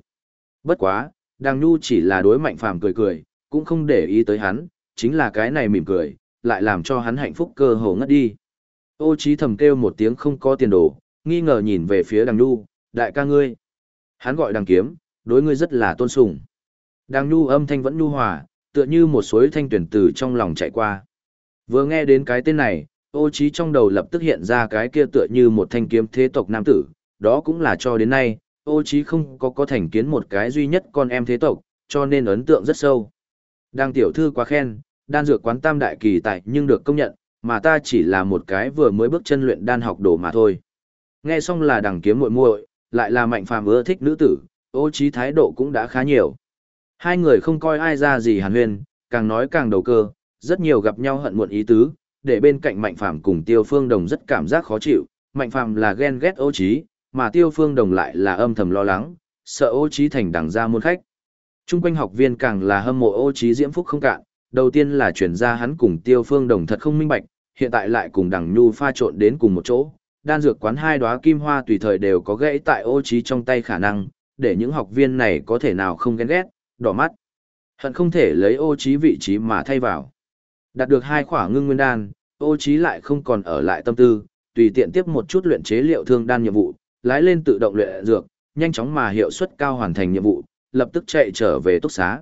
Bất quá, đằng nhu chỉ là đối mạnh phàm cười cười, cũng không để ý tới hắn, chính là cái này mỉm cười, lại làm cho hắn hạnh phúc cơ hồ ngất đi. Ô Chí thầm kêu một tiếng không có tiền đồ, nghi ngờ nhìn về phía đằng nhu, đại ca ngươi. Hắn gọi đằng kiếm, đối ngươi rất là tôn sùng. Đằng nhu âm thanh vẫn nhu hòa, tựa như một suối thanh tuyển từ trong lòng chạy qua. Vừa nghe đến cái tên này, ô trí trong đầu lập tức hiện ra cái kia tựa như một thanh kiếm thế tộc nam tử, đó cũng là cho đến nay, ô trí không có có thành kiến một cái duy nhất con em thế tộc, cho nên ấn tượng rất sâu. Đang tiểu thư quá khen, đan dược quán tam đại kỳ tại nhưng được công nhận, mà ta chỉ là một cái vừa mới bước chân luyện đan học đồ mà thôi. Nghe xong là đằng kiếm muội muội, lại là mạnh phàm ưa thích nữ tử, ô trí thái độ cũng đã khá nhiều. Hai người không coi ai ra gì hàn huyên, càng nói càng đầu cơ, rất nhiều gặp nhau hận muộn ý tứ, để bên cạnh mạnh phàm cùng tiêu phương đồng rất cảm giác khó chịu, mạnh phàm là ghen ghét ô trí, mà tiêu phương đồng lại là âm thầm lo lắng, sợ ô trí thành đẳng ra môn khách. Trung quanh học viên càng là hâm mộ ô trí diễm phúc không cạn, đầu tiên là chuyển ra hắn cùng tiêu phương đồng thật không minh bạch, hiện tại lại cùng đằng nhu pha trộn đến cùng một chỗ. Đan dược quán hai đóa kim hoa tùy thời đều có gãy tại ô trí trong tay khả năng, để những học viên này có thể nào không ghen ghét, đỏ mắt. Hận không thể lấy ô trí vị trí mà thay vào. Đạt được hai khỏa ngưng nguyên đan, ô trí lại không còn ở lại tâm tư, tùy tiện tiếp một chút luyện chế liệu thương đan nhiệm vụ, lái lên tự động luyện dược, nhanh chóng mà hiệu suất cao hoàn thành nhiệm vụ, lập tức chạy trở về túc xá.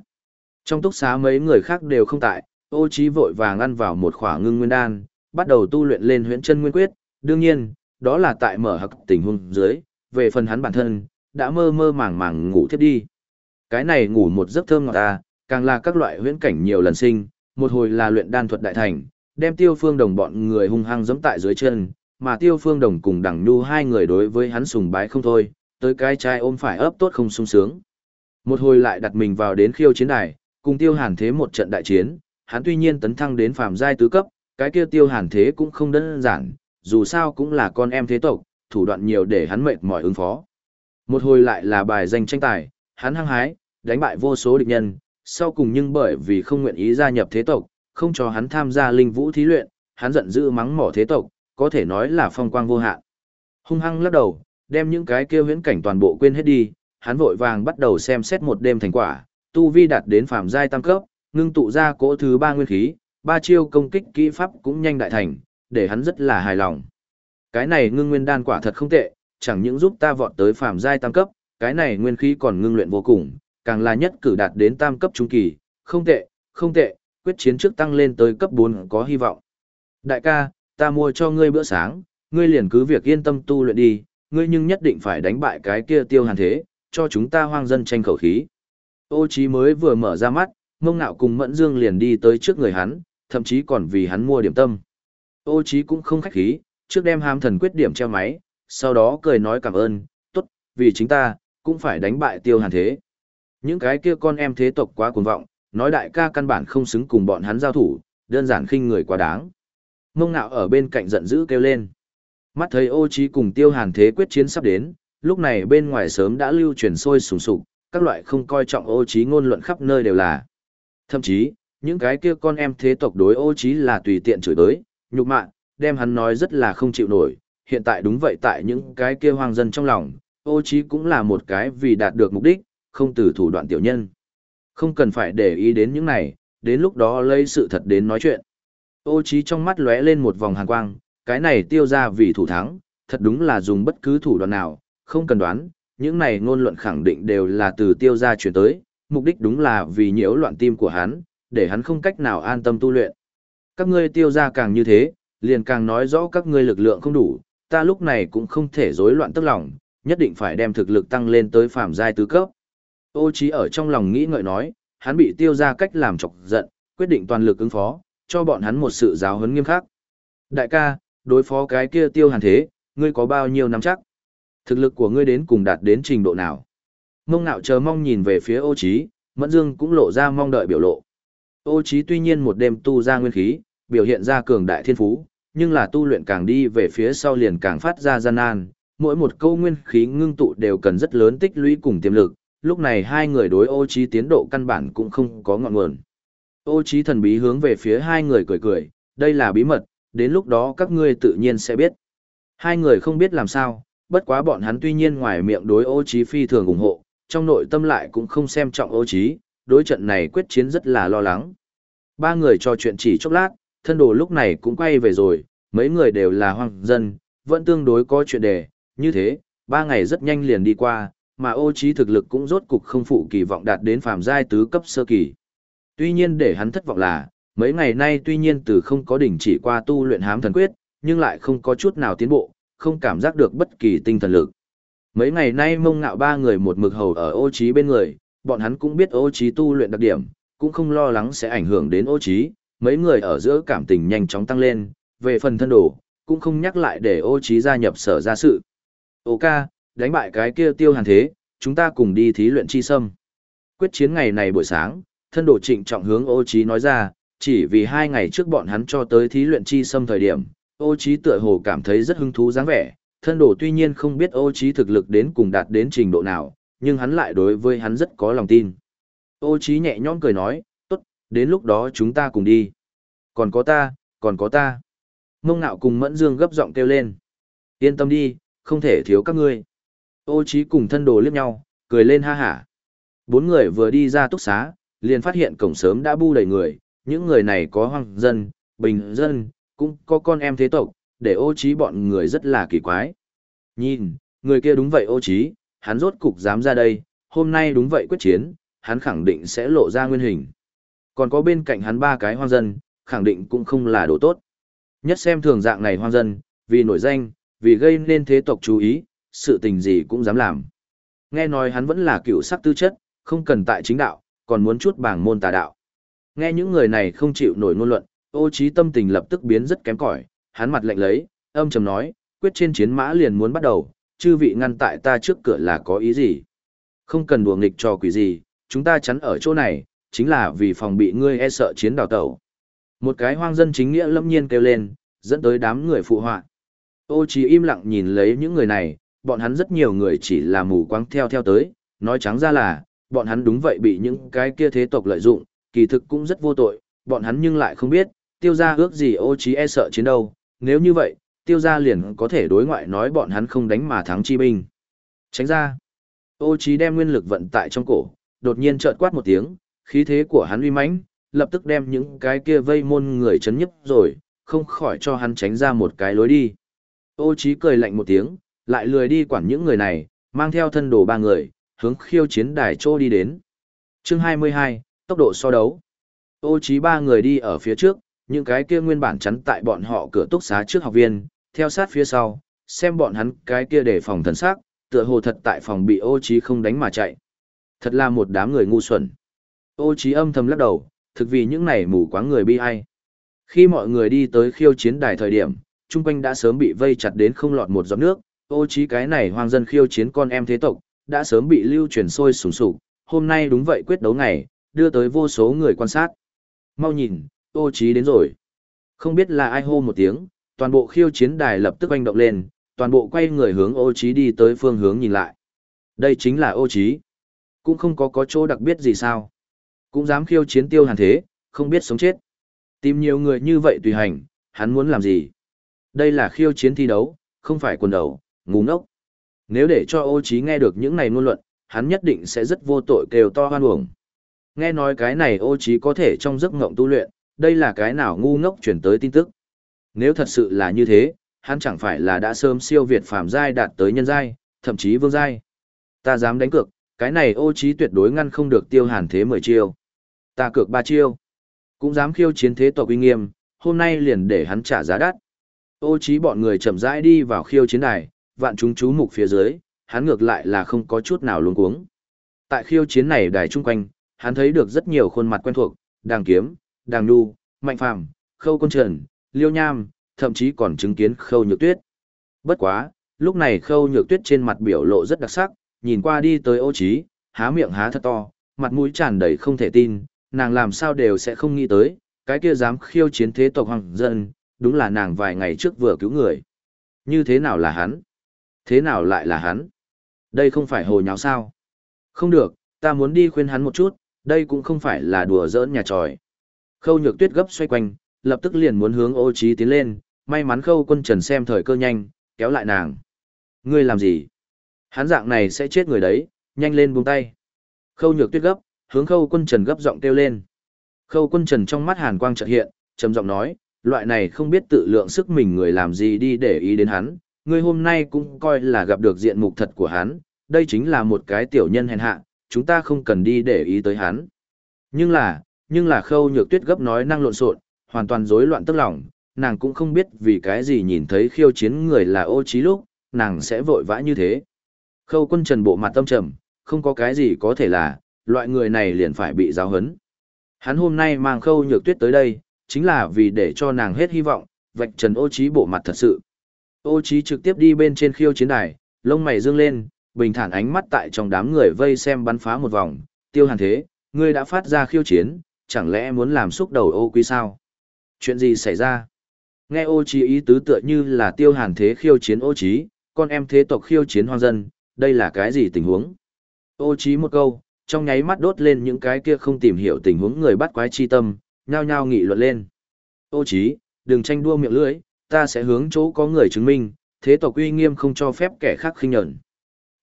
Trong túc xá mấy người khác đều không tại, ô trí vội vàng ăn vào một khỏa ngưng nguyên đan, bắt đầu tu luyện lên huyễn chân nguyên quyết, đương nhiên, đó là tại mở hặc tình huống dưới, về phần hắn bản thân, đã mơ mơ màng màng ngủ thiếp đi. Cái này ngủ một giấc thơm ngọt ta, càng là các loại huyễn cảnh nhiều lần sinh, một hồi là luyện đan thuật đại thành, đem tiêu phương đồng bọn người hung hăng giẫm tại dưới chân, mà tiêu phương đồng cùng đẳng nhu hai người đối với hắn sùng bái không thôi, tới cái trai ôm phải ấp tốt không sung sướng. Một hồi lại đặt mình vào đến khiêu chiến đài, cùng tiêu hàn thế một trận đại chiến, hắn tuy nhiên tấn thăng đến phàm giai tứ cấp, cái kia tiêu hàn thế cũng không đơn giản, dù sao cũng là con em thế tộc, thủ đoạn nhiều để hắn mệt mỏi ứng phó. Một hồi lại là bài danh tranh tài, hắn hăng hái, đánh bại vô số địch nhân, sau cùng nhưng bởi vì không nguyện ý gia nhập thế tộc, không cho hắn tham gia linh vũ thí luyện, hắn giận dữ mắng mỏ thế tộc, có thể nói là phong quang vô hạn. Hung hăng lắc đầu, đem những cái kia huyễn cảnh toàn bộ quên hết đi, hắn vội vàng bắt đầu xem xét một đêm thành quả, tu vi đạt đến phàm giai tam cấp, ngưng tụ ra cỗ thứ ba nguyên khí, ba chiêu công kích kỹ pháp cũng nhanh đại thành, để hắn rất là hài lòng. Cái này ngưng nguyên đan quả thật không tệ, chẳng những giúp ta vọt tới phàm giai tam cấp, cái này nguyên khí còn ngưng luyện vô cùng, càng là nhất cử đạt đến tam cấp trung kỳ, không tệ, không tệ, quyết chiến trước tăng lên tới cấp 4 có hy vọng. Đại ca, ta mua cho ngươi bữa sáng, ngươi liền cứ việc yên tâm tu luyện đi, ngươi nhưng nhất định phải đánh bại cái kia tiêu hàn thế, cho chúng ta hoang dân tranh khẩu khí. Ô Chí mới vừa mở ra mắt, mông ngạo cùng Mẫn Dương liền đi tới trước người hắn, thậm chí còn vì hắn mua điểm tâm. Ô Chí cũng không khách khí, trước đem ham thần quyết điểm treo máy, sau đó cười nói cảm ơn, tốt, vì chính ta, cũng phải đánh bại tiêu hàn thế. Những cái kia con em thế tộc quá cuồng vọng, nói đại ca căn bản không xứng cùng bọn hắn giao thủ, đơn giản khinh người quá đáng. Mông ngạo ở bên cạnh giận dữ kêu lên. Mắt thấy ô trí cùng tiêu hàn thế quyết chiến sắp đến, lúc này bên ngoài sớm đã lưu truyền sôi sùng sục, các loại không coi trọng ô trí ngôn luận khắp nơi đều là. Thậm chí, những cái kia con em thế tộc đối ô trí là tùy tiện chửi tới, nhục mạ, đem hắn nói rất là không chịu nổi. Hiện tại đúng vậy tại những cái kia hoang dân trong lòng, ô trí cũng là một cái vì đạt được mục đích, không từ thủ đoạn tiểu nhân. Không cần phải để ý đến những này, đến lúc đó lấy sự thật đến nói chuyện. Ô trí trong mắt lóe lên một vòng hàn quang, cái này tiêu ra vì thủ thắng, thật đúng là dùng bất cứ thủ đoạn nào, không cần đoán, những này ngôn luận khẳng định đều là từ tiêu ra chuyển tới, mục đích đúng là vì nhiễu loạn tim của hắn, để hắn không cách nào an tâm tu luyện. Các ngươi tiêu ra càng như thế, liền càng nói rõ các ngươi lực lượng không đủ, ta lúc này cũng không thể rối loạn tức lòng, nhất định phải đem thực lực tăng lên tới phạm giai tứ cấp. Ô Chí ở trong lòng nghĩ ngợi nói, hắn bị tiêu ra cách làm chọc giận, quyết định toàn lực ứng phó, cho bọn hắn một sự giáo huấn nghiêm khắc. Đại ca, đối phó cái kia tiêu hàn thế, ngươi có bao nhiêu nắm chắc? Thực lực của ngươi đến cùng đạt đến trình độ nào? Mông nạo chờ mong nhìn về phía ô Chí, mẫn dương cũng lộ ra mong đợi biểu lộ. Ô Chí tuy nhiên một đêm tu ra nguyên khí, biểu hiện ra cường đại thiên phú, nhưng là tu luyện càng đi về phía sau liền càng phát ra gian nan, mỗi một câu nguyên khí ngưng tụ đều cần rất lớn tích lũy cùng tiềm lực, lúc này hai người đối ô trí tiến độ căn bản cũng không có ngọn nguồn. Ô trí thần bí hướng về phía hai người cười cười, đây là bí mật, đến lúc đó các ngươi tự nhiên sẽ biết. Hai người không biết làm sao, bất quá bọn hắn tuy nhiên ngoài miệng đối ô trí phi thường ủng hộ, trong nội tâm lại cũng không xem trọng ô trí, đối trận này quyết chiến rất là lo lắng. Ba người trò chuyện chỉ chốc lát, thân đồ lúc này cũng quay về rồi, mấy người đều là hoang dân, vẫn tương đối có chuyện đề, như thế, ba ngày rất nhanh liền đi qua, mà ô trí thực lực cũng rốt cục không phụ kỳ vọng đạt đến phàm giai tứ cấp sơ kỳ. Tuy nhiên để hắn thất vọng là, mấy ngày nay tuy nhiên từ không có đỉnh chỉ qua tu luyện hám thần quyết, nhưng lại không có chút nào tiến bộ, không cảm giác được bất kỳ tinh thần lực. Mấy ngày nay mông ngạo ba người một mực hầu ở ô trí bên người, bọn hắn cũng biết ô trí tu luyện đặc điểm, cũng không lo lắng sẽ ảnh hưởng đến ô trí, mấy người ở giữa cảm tình nhanh chóng tăng lên, về phần thân đồ, cũng không nhắc lại để ô trí gia nhập sở gia sự. Ô ca, đánh bại cái kia tiêu hàn thế, chúng ta cùng đi thí luyện chi sâm. Quyết chiến ngày này buổi sáng, thân đồ trịnh trọng hướng ô trí nói ra, chỉ vì hai ngày trước bọn hắn cho tới thí luyện chi sâm thời điểm, ô trí tựa hồ cảm thấy rất hứng thú dáng vẻ, thân đồ tuy nhiên không biết ô trí thực lực đến cùng đạt đến trình độ nào, nhưng hắn lại đối với hắn rất có lòng tin. Ô trí nhẹ nhõm cười nói, tốt, đến lúc đó chúng ta cùng đi. Còn có ta, còn có ta. Mông ngạo cùng mẫn dương gấp giọng kêu lên. Yên tâm đi, không thể thiếu các ngươi. Ô Chí cùng thân đồ liếc nhau, cười lên ha hả. Bốn người vừa đi ra túc xá, liền phát hiện cổng sớm đã bu đầy người, những người này có hoang dân, bình dân, cũng có con em thế tộc, để ô Chí bọn người rất là kỳ quái. Nhìn, người kia đúng vậy ô Chí, hắn rốt cục dám ra đây, hôm nay đúng vậy quyết chiến, hắn khẳng định sẽ lộ ra nguyên hình. Còn có bên cạnh hắn ba cái hoang dân, khẳng định cũng không là đồ tốt. Nhất xem thường dạng này hoang dân, vì nổi danh, vì gây nên thế tộc chú ý, sự tình gì cũng dám làm. Nghe nói hắn vẫn là cựu sắc tư chất, không cần tại chính đạo, còn muốn chút bảng môn tà đạo. Nghe những người này không chịu nổi ngôn luận, ô trí tâm tình lập tức biến rất kém cỏi, hắn mặt lạnh lấy, âm trầm nói, quyết trên chiến mã liền muốn bắt đầu, chư vị ngăn tại ta trước cửa là có ý gì? Không cần đùa nghịch trò quỷ gì, chúng ta chắn ở chỗ này, chính là vì phòng bị ngươi e sợ chiến đào tẩu. Một cái hoang dân chính nghĩa lâm nhiên kêu lên, dẫn tới đám người phụ họa. Ô trí im lặng nhìn lấy những người này, bọn hắn rất nhiều người chỉ là mù quáng theo theo tới, nói trắng ra là, bọn hắn đúng vậy bị những cái kia thế tộc lợi dụng, kỳ thực cũng rất vô tội, bọn hắn nhưng lại không biết, tiêu gia ước gì ô trí e sợ chiến đâu, nếu như vậy, tiêu gia liền có thể đối ngoại nói bọn hắn không đánh mà thắng chi binh. Tránh ra, ô trí đem nguyên lực vận tại trong cổ, đột nhiên chợt quát một tiếng, khí thế của hắn uy mãnh, lập tức đem những cái kia vây môn người chấn nhấp rồi, không khỏi cho hắn tránh ra một cái lối đi. Ô trí cười lạnh một tiếng, lại lười đi quản những người này, mang theo thân đồ ba người, hướng khiêu chiến đài trô đi đến. Chương 22, tốc độ so đấu. Ô trí ba người đi ở phía trước, những cái kia nguyên bản chắn tại bọn họ cửa túc xá trước học viên, theo sát phía sau, xem bọn hắn cái kia để phòng thần sắc, tựa hồ thật tại phòng bị ô trí không đánh mà chạy. Thật là một đám người ngu xuẩn. Ô trí âm thầm lắc đầu, thực vì những này mù quáng người bi ai. Khi mọi người đi tới khiêu chiến đài thời điểm, trung quanh đã sớm bị vây chặt đến không lọt một giọt nước, ô trí cái này hoang dân khiêu chiến con em thế tộc, đã sớm bị lưu truyền sôi sùng sục, hôm nay đúng vậy quyết đấu ngày, đưa tới vô số người quan sát. Mau nhìn, ô trí đến rồi. Không biết là ai hô một tiếng, toàn bộ khiêu chiến đài lập tức oanh động lên, toàn bộ quay người hướng ô trí đi tới phương hướng nhìn lại. Đây chính là ô trí. Cũng không có có chỗ đặc biệt gì sao. Cũng dám khiêu chiến tiêu hàn thế, không biết sống chết. Tìm nhiều người như vậy tùy hành, hắn muốn làm gì? Đây là khiêu chiến thi đấu, không phải quần đầu, ngu ngốc. Nếu để cho ô Chí nghe được những này ngôn luận, hắn nhất định sẽ rất vô tội kêu to hoan uổng. Nghe nói cái này ô Chí có thể trong giấc ngộng tu luyện, đây là cái nào ngu ngốc chuyển tới tin tức. Nếu thật sự là như thế, hắn chẳng phải là đã sớm siêu việt phàm giai đạt tới nhân giai, thậm chí vương giai. Ta dám đánh cược, cái này ô Chí tuyệt đối ngăn không được tiêu hàn thế mười chiêu. Ta cược ba chiêu. Cũng dám khiêu chiến thế tộc uy nghiêm, hôm nay liền để hắn trả giá đắt. Ô Chí bọn người chậm rãi đi vào khiêu chiến đài, vạn chúng chú mục phía dưới, hắn ngược lại là không có chút nào luống cuống. Tại khiêu chiến này đài chung quanh, hắn thấy được rất nhiều khuôn mặt quen thuộc, đàng kiếm, đàng nu, mạnh phàm, khâu quân trần, liêu nham, thậm chí còn chứng kiến khâu nhược tuyết. Bất quá, lúc này khâu nhược tuyết trên mặt biểu lộ rất đặc sắc, nhìn qua đi tới ô Chí, há miệng há thật to, mặt mũi tràn đầy không thể tin, nàng làm sao đều sẽ không nghĩ tới, cái kia dám khiêu chiến thế tộc hoàng dân, đúng là nàng vài ngày trước vừa cứu người. Như thế nào là hắn? Thế nào lại là hắn? Đây không phải hồ nháo sao? Không được, ta muốn đi khuyên hắn một chút, đây cũng không phải là đùa giỡn nhà tròi. Khâu nhược tuyết gấp xoay quanh, lập tức liền muốn hướng ô trí tiến lên, may mắn khâu quân trần xem thời cơ nhanh, kéo lại nàng. Ngươi làm gì? Hắn dạng này sẽ chết người đấy, nhanh lên buông tay. Khâu nhược tuyết gấp, hướng khâu quân trần gấp giọng kêu lên. Khâu quân trần trong mắt hàn quang chợt hiện, trầm giọng nói, loại này không biết tự lượng sức mình người làm gì đi để ý đến hắn, ngươi hôm nay cũng coi là gặp được diện mục thật của hắn, đây chính là một cái tiểu nhân hèn hạ, chúng ta không cần đi để ý tới hắn. Nhưng là, nhưng là khâu nhược tuyết gấp nói năng lộn xộn, hoàn toàn rối loạn tức lòng, nàng cũng không biết vì cái gì nhìn thấy khiêu chiến người là ô trí lúc, nàng sẽ vội vã như thế. Khâu quân trần bộ mặt tâm trầm, không có cái gì có thể là, loại người này liền phải bị giáo hấn. Hắn hôm nay mang khâu nhược tuyết tới đây, chính là vì để cho nàng hết hy vọng, vạch trần ô trí bộ mặt thật sự. Ô Chí trực tiếp đi bên trên khiêu chiến đài, lông mày dương lên, bình thản ánh mắt tại trong đám người vây xem bắn phá một vòng, tiêu hàn thế, ngươi đã phát ra khiêu chiến, chẳng lẽ muốn làm xúc đầu ô quý sao? Chuyện gì xảy ra? Nghe ô Chí ý tứ tựa như là tiêu hàn thế khiêu chiến ô Chí, con em thế tộc khiêu chiến hoang dân, đây là cái gì tình huống? Ô Chí một câu, trong nháy mắt đốt lên những cái kia không tìm hiểu tình huống người bắt quái chi tâm, nhao nhao nghị luận lên. Ô Chí, đừng tranh đua miệng lưỡi, ta sẽ hướng chỗ có người chứng minh, thế tộc uy nghiêm không cho phép kẻ khác khinh nhẫn.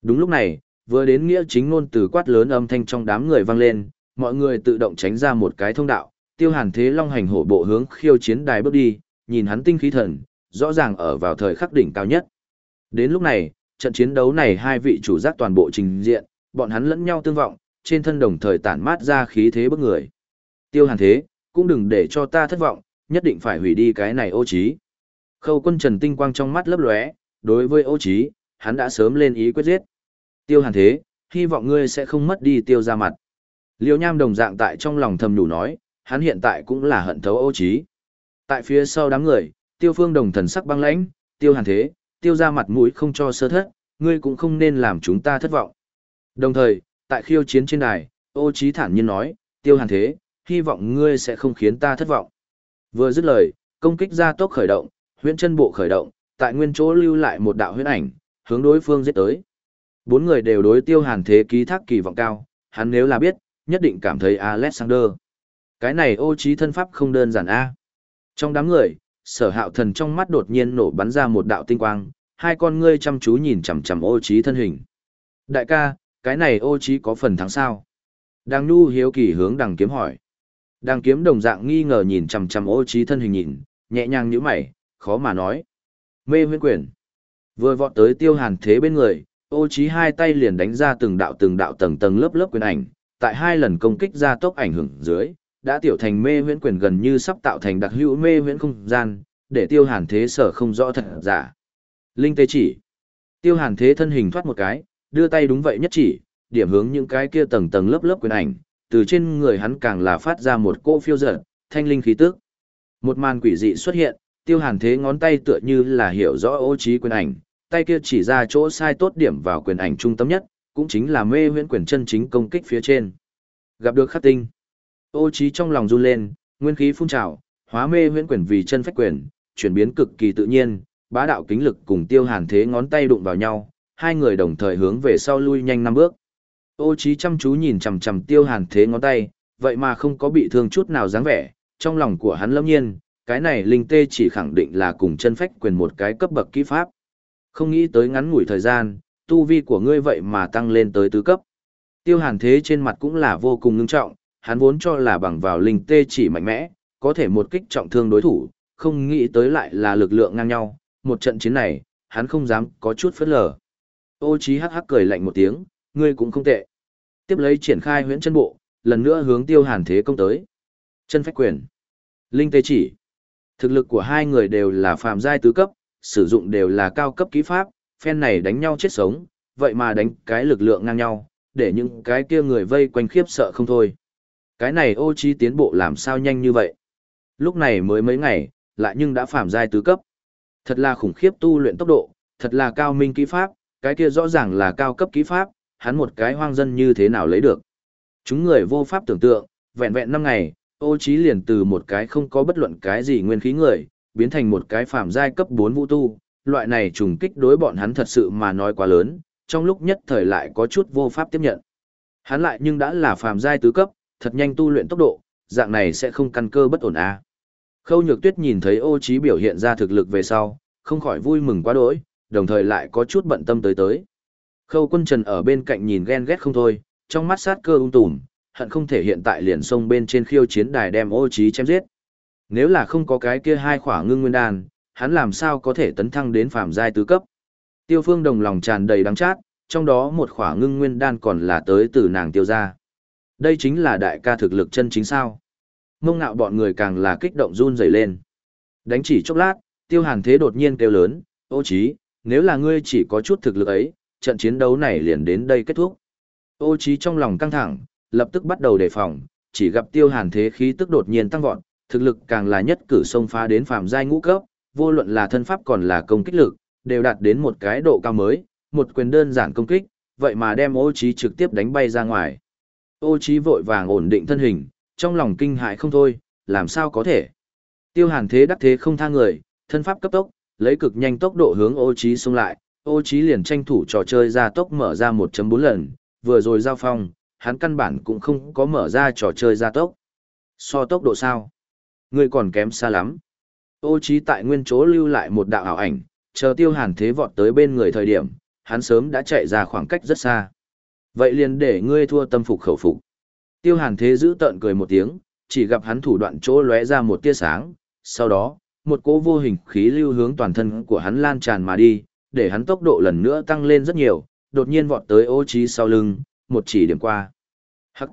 Đúng lúc này, vừa đến nghĩa chính ngôn từ quát lớn âm thanh trong đám người vang lên, mọi người tự động tránh ra một cái thông đạo, tiêu hàn thế long hành hổ bộ hướng khiêu chiến đài bước đi, nhìn hắn tinh khí thần, rõ ràng ở vào thời khắc đỉnh cao nhất. Đến lúc này, trận chiến đấu này hai vị chủ giác toàn bộ trình diện, bọn hắn lẫn nhau tương vọng, trên thân đồng thời tản mát ra khí thế bức người. Tiêu hàn thế, cũng đừng để cho ta thất vọng, nhất định phải hủy đi cái này ô trí. Khâu quân trần tinh quang trong mắt lấp lóe, đối với ô Chí, hắn đã sớm lên ý quyết giết. Tiêu hàn thế, hy vọng ngươi sẽ không mất đi tiêu ra mặt. Liêu nham đồng dạng tại trong lòng thầm đủ nói, hắn hiện tại cũng là hận thấu ô Chí. Tại phía sau đám người, tiêu phương đồng thần sắc băng lãnh, tiêu hàn thế, tiêu ra mặt mũi không cho sơ thất, ngươi cũng không nên làm chúng ta thất vọng. Đồng thời, tại khiêu chiến trên đài, ô Chí thản nhiên nói, tiêu hàn thế, hy vọng ngươi sẽ không khiến ta thất vọng. Vừa dứt lời, công kích ra tốc khởi động, huyễn chân bộ khởi động, tại nguyên chỗ lưu lại một đạo huyễn ảnh, hướng đối phương giết tới. Bốn người đều đối tiêu hàn thế ký thác kỳ vọng cao, hắn nếu là biết, nhất định cảm thấy Alexander. Cái này ô trí thân pháp không đơn giản a. Trong đám người, sở hạo thần trong mắt đột nhiên nổ bắn ra một đạo tinh quang, hai con ngươi chăm chú nhìn chằm chằm ô trí thân hình. Đại ca, cái này ô trí có phần thắng sao? Đang nu hiếu kỳ hướng đằng kiếm hỏi. Đằng kiếm đồng dạng nghi ngờ nhìn chằm chằm ô trí thân hình nhìn, nhẹ nhàng nhíu mày, khó mà nói. Mê huyễn quyền. Vừa vọt tới tiêu hàn thế bên người, ô trí hai tay liền đánh ra từng đạo từng đạo tầng tầng lớp lớp quyền ảnh, tại hai lần công kích ra tốc ảnh hưởng dưới, đã tiểu thành mê huyễn quyền gần như sắp tạo thành đặc hữu mê huyễn không gian, để tiêu hàn thế sở không rõ thật giả. Linh tê chỉ. Tiêu hàn thế thân hình thoát một cái, đưa tay đúng vậy nhất chỉ, điểm hướng những cái kia tầng tầng lớp lớp quyền ảnh, từ trên người hắn càng là phát ra một cỗ phiêu dở, thanh linh khí tức. Một màn quỷ dị xuất hiện, tiêu hàn thế ngón tay tựa như là hiểu rõ ô trí quyền ảnh, tay kia chỉ ra chỗ sai tốt điểm vào quyền ảnh trung tâm nhất, cũng chính là mê huyễn quyền chân chính công kích phía trên. Gặp được khắc tinh. Ô trí trong lòng run lên, nguyên khí phun trào, hóa mê huyễn quyền vì chân phách quyền, chuyển biến cực kỳ tự nhiên, bá đạo kính lực cùng tiêu hàn thế ngón tay đụng vào nhau, hai người đồng thời hướng về sau lui nhanh năm bước. Ô trí chăm chú nhìn chằm chằm tiêu hàn thế ngón tay, vậy mà không có bị thương chút nào dáng vẻ, trong lòng của hắn lâm nhiên, cái này linh tê chỉ khẳng định là cùng chân phách quyền một cái cấp bậc kỹ pháp. Không nghĩ tới ngắn ngủi thời gian, tu vi của ngươi vậy mà tăng lên tới tứ cấp. Tiêu hàn thế trên mặt cũng là vô cùng ngưng trọng, hắn vốn cho là bằng vào linh tê chỉ mạnh mẽ, có thể một kích trọng thương đối thủ, không nghĩ tới lại là lực lượng ngang nhau, một trận chiến này, hắn không dám có chút phớt lờ. Ô Chí hắc hắc cười lạnh một tiếng, ngươi cũng không tệ. Tiếp lấy triển khai huyễn chân bộ, lần nữa hướng Tiêu Hàn Thế công tới. Chân phách quyền, linh tê chỉ. Thực lực của hai người đều là phàm giai tứ cấp, sử dụng đều là cao cấp kỹ pháp, phen này đánh nhau chết sống, vậy mà đánh cái lực lượng ngang nhau, để những cái kia người vây quanh khiếp sợ không thôi. Cái này ô Chi tiến bộ làm sao nhanh như vậy? Lúc này mới mấy ngày, lại nhưng đã phàm giai tứ cấp. Thật là khủng khiếp tu luyện tốc độ, thật là cao minh kỹ pháp, cái kia rõ ràng là cao cấp kỹ pháp, hắn một cái hoang dân như thế nào lấy được. Chúng người vô pháp tưởng tượng, vẹn vẹn năm ngày, ô trí liền từ một cái không có bất luận cái gì nguyên khí người, biến thành một cái phàm giai cấp 4 vũ tu, loại này trùng kích đối bọn hắn thật sự mà nói quá lớn, trong lúc nhất thời lại có chút vô pháp tiếp nhận. Hắn lại nhưng đã là phàm giai tứ cấp, thật nhanh tu luyện tốc độ, dạng này sẽ không căn cơ bất ổn à. Khâu Nhược Tuyết nhìn thấy ô Chí biểu hiện ra thực lực về sau, không khỏi vui mừng quá đỗi, đồng thời lại có chút bận tâm tới tới. Khâu quân trần ở bên cạnh nhìn ghen ghét không thôi, trong mắt sát cơ ung tùm, hận không thể hiện tại liền sông bên trên khiêu chiến đài đem ô trí chém giết. Nếu là không có cái kia hai khỏa ngưng nguyên đan, hắn làm sao có thể tấn thăng đến phàm giai tứ cấp. Tiêu phương đồng lòng tràn đầy đắng chát, trong đó một khỏa ngưng nguyên đan còn là tới từ nàng tiêu gia. Đây chính là đại ca thực lực chân chính sao. Mông ngạo bọn người càng là kích động run rẩy lên. Đánh chỉ chốc lát, tiêu hàn thế đột nhiên kêu lớn, ô trí, nếu là ngươi chỉ có chút thực lực ấy, trận chiến đấu này liền đến đây kết thúc. Ô trí trong lòng căng thẳng, lập tức bắt đầu đề phòng, chỉ gặp tiêu hàn thế khí tức đột nhiên tăng vọt, thực lực càng là nhất cử xông phá đến phàm giai ngũ cấp, vô luận là thân pháp còn là công kích lực, đều đạt đến một cái độ cao mới, một quyền đơn giản công kích, vậy mà đem ô trí trực tiếp đánh bay ra ngoài. Ô trí vội vàng ổn định thân hình, trong lòng kinh hãi không thôi, làm sao có thể. Tiêu hàn thế đắc thế không tha người, thân pháp cấp tốc, lấy cực nhanh tốc độ hướng ô trí xông lại, ô trí liền tranh thủ trò chơi ra tốc mở ra 1.4 lần, vừa rồi giao phong, hắn căn bản cũng không có mở ra trò chơi gia tốc. So tốc độ sao? Người còn kém xa lắm. Ô trí tại nguyên chỗ lưu lại một đạo ảo ảnh, chờ tiêu hàn thế vọt tới bên người thời điểm, hắn sớm đã chạy ra khoảng cách rất xa. Vậy liền để ngươi thua tâm phục khẩu phục. Tiêu hàn thế giữ tợn cười một tiếng, chỉ gặp hắn thủ đoạn chỗ lóe ra một tia sáng, sau đó, một cỗ vô hình khí lưu hướng toàn thân của hắn lan tràn mà đi, để hắn tốc độ lần nữa tăng lên rất nhiều, đột nhiên vọt tới ô trí sau lưng, một chỉ điểm qua. Hắc!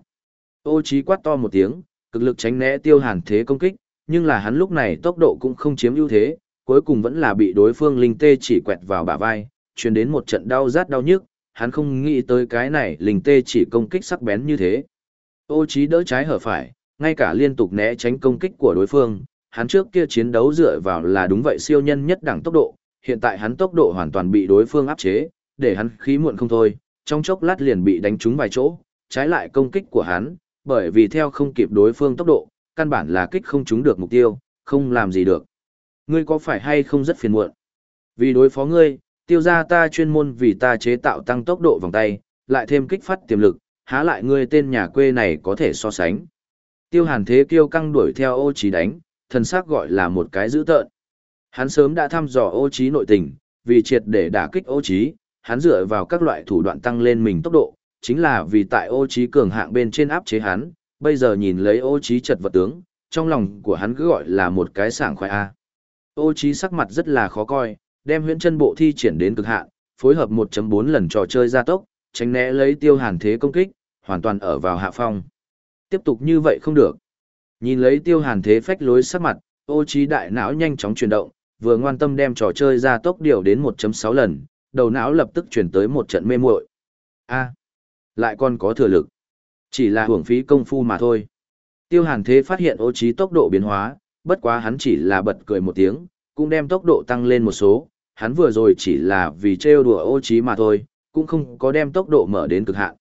Ô Chí quát to một tiếng, cực lực tránh né tiêu hàn thế công kích, nhưng là hắn lúc này tốc độ cũng không chiếm ưu thế, cuối cùng vẫn là bị đối phương linh tê chỉ quẹt vào bả vai, truyền đến một trận đau rát đau nhức, hắn không nghĩ tới cái này linh tê chỉ công kích sắc bén như thế. Ô Chí đỡ trái hở phải, ngay cả liên tục né tránh công kích của đối phương, hắn trước kia chiến đấu dựa vào là đúng vậy siêu nhân nhất đẳng tốc độ, hiện tại hắn tốc độ hoàn toàn bị đối phương áp chế, để hắn khí muộn không thôi, trong chốc lát liền bị đánh trúng vài chỗ, trái lại công kích của hắn, bởi vì theo không kịp đối phương tốc độ, căn bản là kích không trúng được mục tiêu, không làm gì được. Ngươi có phải hay không rất phiền muộn? Vì đối phó ngươi, tiêu gia ta chuyên môn vì ta chế tạo tăng tốc độ vòng tay, lại thêm kích phát tiềm lực, há lại ngươi tên nhà quê này có thể so sánh. Tiêu hàn thế kiêu căng đuổi theo ô trí đánh, thần sắc gọi là một cái dữ tợn. Hắn sớm đã thăm dò ô trí nội tình, vì triệt để đả kích ô trí, hắn dựa vào các loại thủ đoạn tăng lên mình tốc độ, chính là vì tại ô trí cường hạng bên trên áp chế hắn, bây giờ nhìn lấy ô trí chật vật tướng, trong lòng của hắn cứ gọi là một cái sảng khoái a. Ô trí sắc mặt rất là khó coi, đem huyễn chân bộ thi triển đến cực hạn, phối hợp 1.4 lần trò chơi gia tốc, tránh né lấy tiêu hàn thế công kích, hoàn toàn ở vào hạ phong. Tiếp tục như vậy không được. Nhìn lấy tiêu hàn thế phách lối sắc mặt, ô trí đại não nhanh chóng chuyển động, vừa ngoan tâm đem trò chơi gia tốc điều đến 1.6 lần, đầu não lập tức chuyển tới một trận mê muội. A, lại còn có thừa lực. Chỉ là hưởng phí công phu mà thôi. Tiêu hàn thế phát hiện ô trí tốc độ biến hóa, bất quá hắn chỉ là bật cười một tiếng, cũng đem tốc độ tăng lên một số, hắn vừa rồi chỉ là vì trêu đùa ô trí mà thôi, cũng không có đem tốc độ mở đến cực hạn.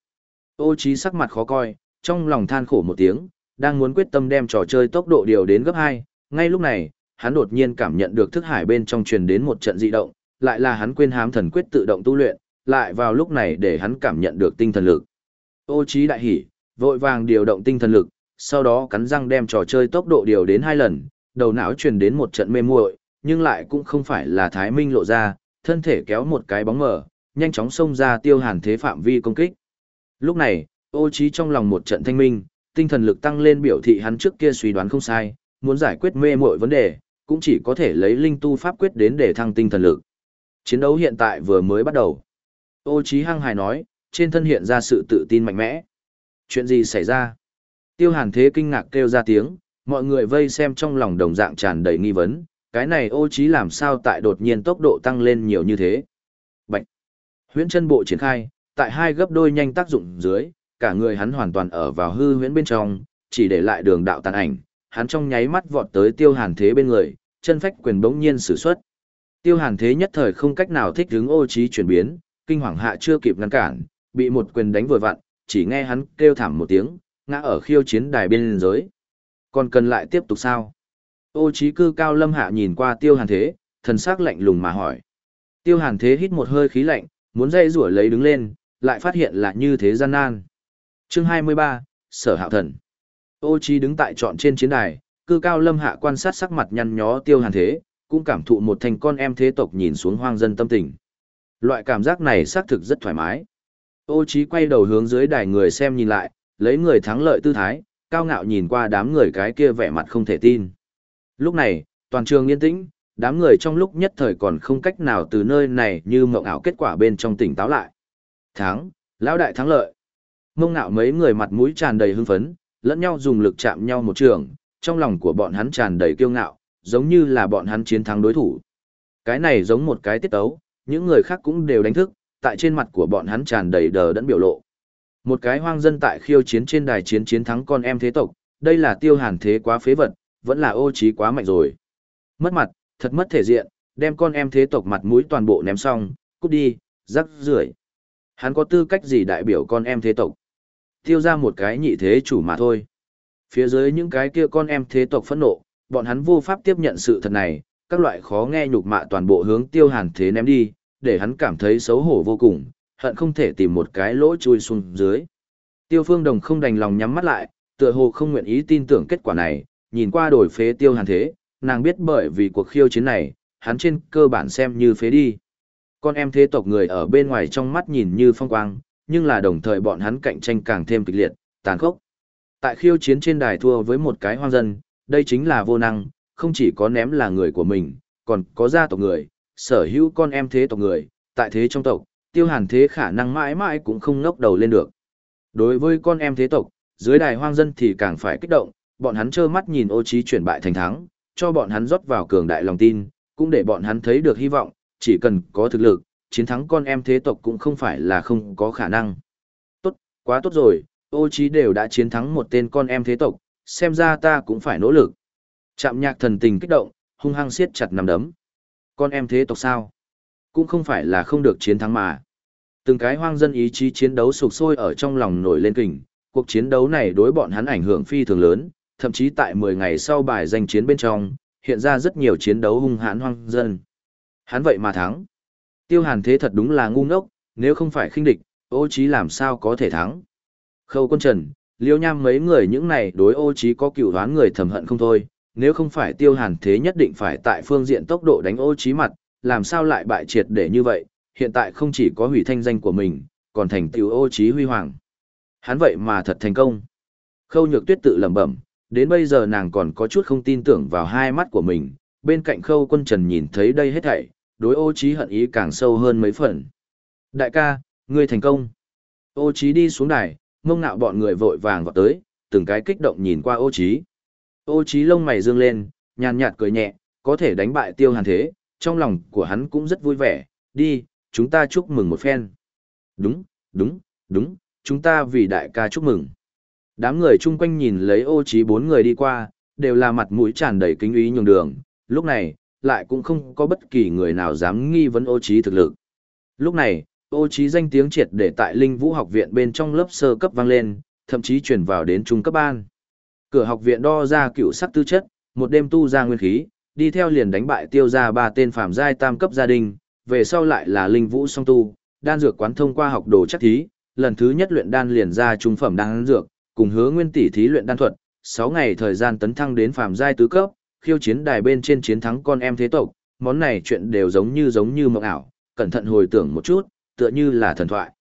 Ô trí sắc mặt khó coi, trong lòng than khổ một tiếng, đang muốn quyết tâm đem trò chơi tốc độ điều đến gấp 2, ngay lúc này, hắn đột nhiên cảm nhận được thức hải bên trong truyền đến một trận dị động, lại là hắn quên hám thần quyết tự động tu luyện, lại vào lúc này để hắn cảm nhận được tinh thần lực. Ô trí đại hỉ, vội vàng điều động tinh thần lực, sau đó cắn răng đem trò chơi tốc độ điều đến hai lần, đầu não truyền đến một trận mê muội, nhưng lại cũng không phải là Thái Minh lộ ra, thân thể kéo một cái bóng mở, nhanh chóng xông ra tiêu hàn thế phạm vi công kích. Lúc này, ô trí trong lòng một trận thanh minh, tinh thần lực tăng lên biểu thị hắn trước kia suy đoán không sai, muốn giải quyết mê muội vấn đề, cũng chỉ có thể lấy linh tu pháp quyết đến để thăng tinh thần lực. Chiến đấu hiện tại vừa mới bắt đầu. Ô trí hăng hài nói, trên thân hiện ra sự tự tin mạnh mẽ. Chuyện gì xảy ra? Tiêu hàn thế kinh ngạc kêu ra tiếng, mọi người vây xem trong lòng đồng dạng tràn đầy nghi vấn, cái này ô trí làm sao tại đột nhiên tốc độ tăng lên nhiều như thế. Bạch! Huyễn chân bộ triển khai, tại hai gấp đôi nhanh tác dụng dưới, cả người hắn hoàn toàn ở vào hư huyễn bên trong, chỉ để lại đường đạo tàn ảnh, hắn trong nháy mắt vọt tới tiêu hàn thế bên người, chân phách quyền bỗng nhiên sử xuất. Tiêu hàn thế nhất thời không cách nào thích ứng ô trí chuyển biến, kinh hoàng hạ chưa kịp ngăn cản, bị một quyền đánh vừa vặn, chỉ nghe hắn kêu thảm một tiếng, ngã ở khiêu chiến đài bên giới. Còn cần lại tiếp tục sao? Ô trí cư cao lâm hạ nhìn qua tiêu hàn thế, thần sắc lạnh lùng mà hỏi. Tiêu hàn thế hít một hơi khí lạnh, muốn dây rủa lấy đứng lên, lại phát hiện là như thế gian nan. Chương 23, Sở Hạo Thần. Ô trí đứng tại trọn trên chiến đài, cư cao lâm hạ quan sát sắc mặt nhăn nhó tiêu hàn thế, cũng cảm thụ một thành con em thế tộc nhìn xuống hoang dân tâm tình. Loại cảm giác này xác thực rất thoải mái. Ô trí quay đầu hướng dưới đài người xem nhìn lại, lấy người thắng lợi tư thái, cao ngạo nhìn qua đám người cái kia vẻ mặt không thể tin. Lúc này, toàn trường yên tĩnh, đám người trong lúc nhất thời còn không cách nào từ nơi này như mộng ảo kết quả bên trong tỉnh táo lại. Thắng, lão đại thắng lợi. Mông ngạo mấy người mặt mũi tràn đầy hưng phấn, lẫn nhau dùng lực chạm nhau một trường, trong lòng của bọn hắn tràn đầy kiêu ngạo, giống như là bọn hắn chiến thắng đối thủ. Cái này giống một cái tiết tấu, những người khác cũng đều đánh thức, tại trên mặt của bọn hắn tràn đầy đờ đẫn biểu lộ. Một cái hoang dân tại khiêu chiến trên đài chiến chiến thắng con em thế tộc, đây là tiêu hàn thế quá phế vật, vẫn là ô trí quá mạnh rồi. Mất mặt, thật mất thể diện, đem con em thế tộc mặt mũi toàn bộ ném xong, cút đi, rắc rưởi. Hắn có tư cách gì đại biểu con em thế tộc? Tiêu ra một cái nhị thế chủ mà thôi. Phía dưới những cái kia con em thế tộc phẫn nộ, bọn hắn vô pháp tiếp nhận sự thật này, các loại khó nghe nhục mạ toàn bộ hướng tiêu hàn thế ném đi, để hắn cảm thấy xấu hổ vô cùng, hận không thể tìm một cái lỗ chui xuống dưới. Tiêu phương đồng không đành lòng nhắm mắt lại, tựa hồ không nguyện ý tin tưởng kết quả này, nhìn qua đổi phế tiêu hàn thế, nàng biết bởi vì cuộc khiêu chiến này, hắn trên cơ bản xem như phế đi. Con em thế tộc người ở bên ngoài trong mắt nhìn như phong quang, nhưng là đồng thời bọn hắn cạnh tranh càng thêm kịch liệt, tàn khốc. Tại khiêu chiến trên đài thua với một cái hoang dân, đây chính là vô năng, không chỉ có ném là người của mình, còn có gia tộc người, sở hữu con em thế tộc người, tại thế trong tộc, tiêu hàn thế khả năng mãi mãi cũng không ngóc đầu lên được. Đối với con em thế tộc, dưới đài hoang dân thì càng phải kích động, bọn hắn trơ mắt nhìn ô trí chuyển bại thành thắng, cho bọn hắn rót vào cường đại lòng tin, cũng để bọn hắn thấy được hy vọng, chỉ cần có thực lực, chiến thắng con em thế tộc cũng không phải là không có khả năng. Tốt, quá tốt rồi, ô trí đều đã chiến thắng một tên con em thế tộc, xem ra ta cũng phải nỗ lực. Chạm nhạc thần tình kích động, hung hăng siết chặt nằm đấm. Con em thế tộc sao? Cũng không phải là không được chiến thắng mà. Từng cái hoang dân ý chí chiến đấu sục sôi ở trong lòng nổi lên kình, cuộc chiến đấu này đối bọn hắn ảnh hưởng phi thường lớn, thậm chí tại 10 ngày sau bài danh chiến bên trong, hiện ra rất nhiều chiến đấu hung hãn hoang dân. Hắn vậy mà thắng. Tiêu hàn thế thật đúng là ngu ngốc, nếu không phải khinh địch, ô trí làm sao có thể thắng. Khâu quân trần, liêu nham mấy người những này đối ô trí có cựu đoán người thầm hận không thôi, nếu không phải tiêu hàn thế nhất định phải tại phương diện tốc độ đánh ô trí mặt, làm sao lại bại triệt để như vậy, hiện tại không chỉ có hủy thanh danh của mình, còn thành tiểu ô trí huy hoàng. Hắn vậy mà thật thành công. Khâu nhược tuyết tự lẩm bẩm, đến bây giờ nàng còn có chút không tin tưởng vào hai mắt của mình, bên cạnh khâu quân trần nhìn thấy đây hết thảy, đối ô trí hận ý càng sâu hơn mấy phần. Đại ca, ngươi thành công. Ô trí đi xuống đài, mông nạo bọn người vội vàng vào tới, từng cái kích động nhìn qua ô trí. Ô trí lông mày dương lên, nhàn nhạt cười nhẹ, có thể đánh bại tiêu hàn thế, trong lòng của hắn cũng rất vui vẻ, đi, chúng ta chúc mừng một phen. Đúng, đúng, đúng, chúng ta vì đại ca chúc mừng. Đám người chung quanh nhìn lấy ô trí bốn người đi qua, đều là mặt mũi tràn đầy kính ý nhường đường, lúc này, lại cũng không có bất kỳ người nào dám nghi vấn ô trí thực lực. Lúc này, ô trí danh tiếng triệt để tại Linh Vũ học viện bên trong lớp sơ cấp vang lên, thậm chí truyền vào đến trung cấp ban. Cửa học viện đo ra cựu sắc tư chất, một đêm tu ra nguyên khí, đi theo liền đánh bại tiêu ra ba tên phàm giai tam cấp gia đình, về sau lại là Linh Vũ song tu, đan dược quán thông qua học đồ chắc thí, lần thứ nhất luyện đan liền ra trung phẩm đan dược, cùng hứa nguyên tỷ thí luyện đan thuật, 6 ngày thời gian tấn thăng đến phàm giai tứ cấp, khiêu chiến đài bên trên chiến thắng con em thế tộc, món này chuyện đều giống như giống như mộng ảo, cẩn thận hồi tưởng một chút, tựa như là thần thoại.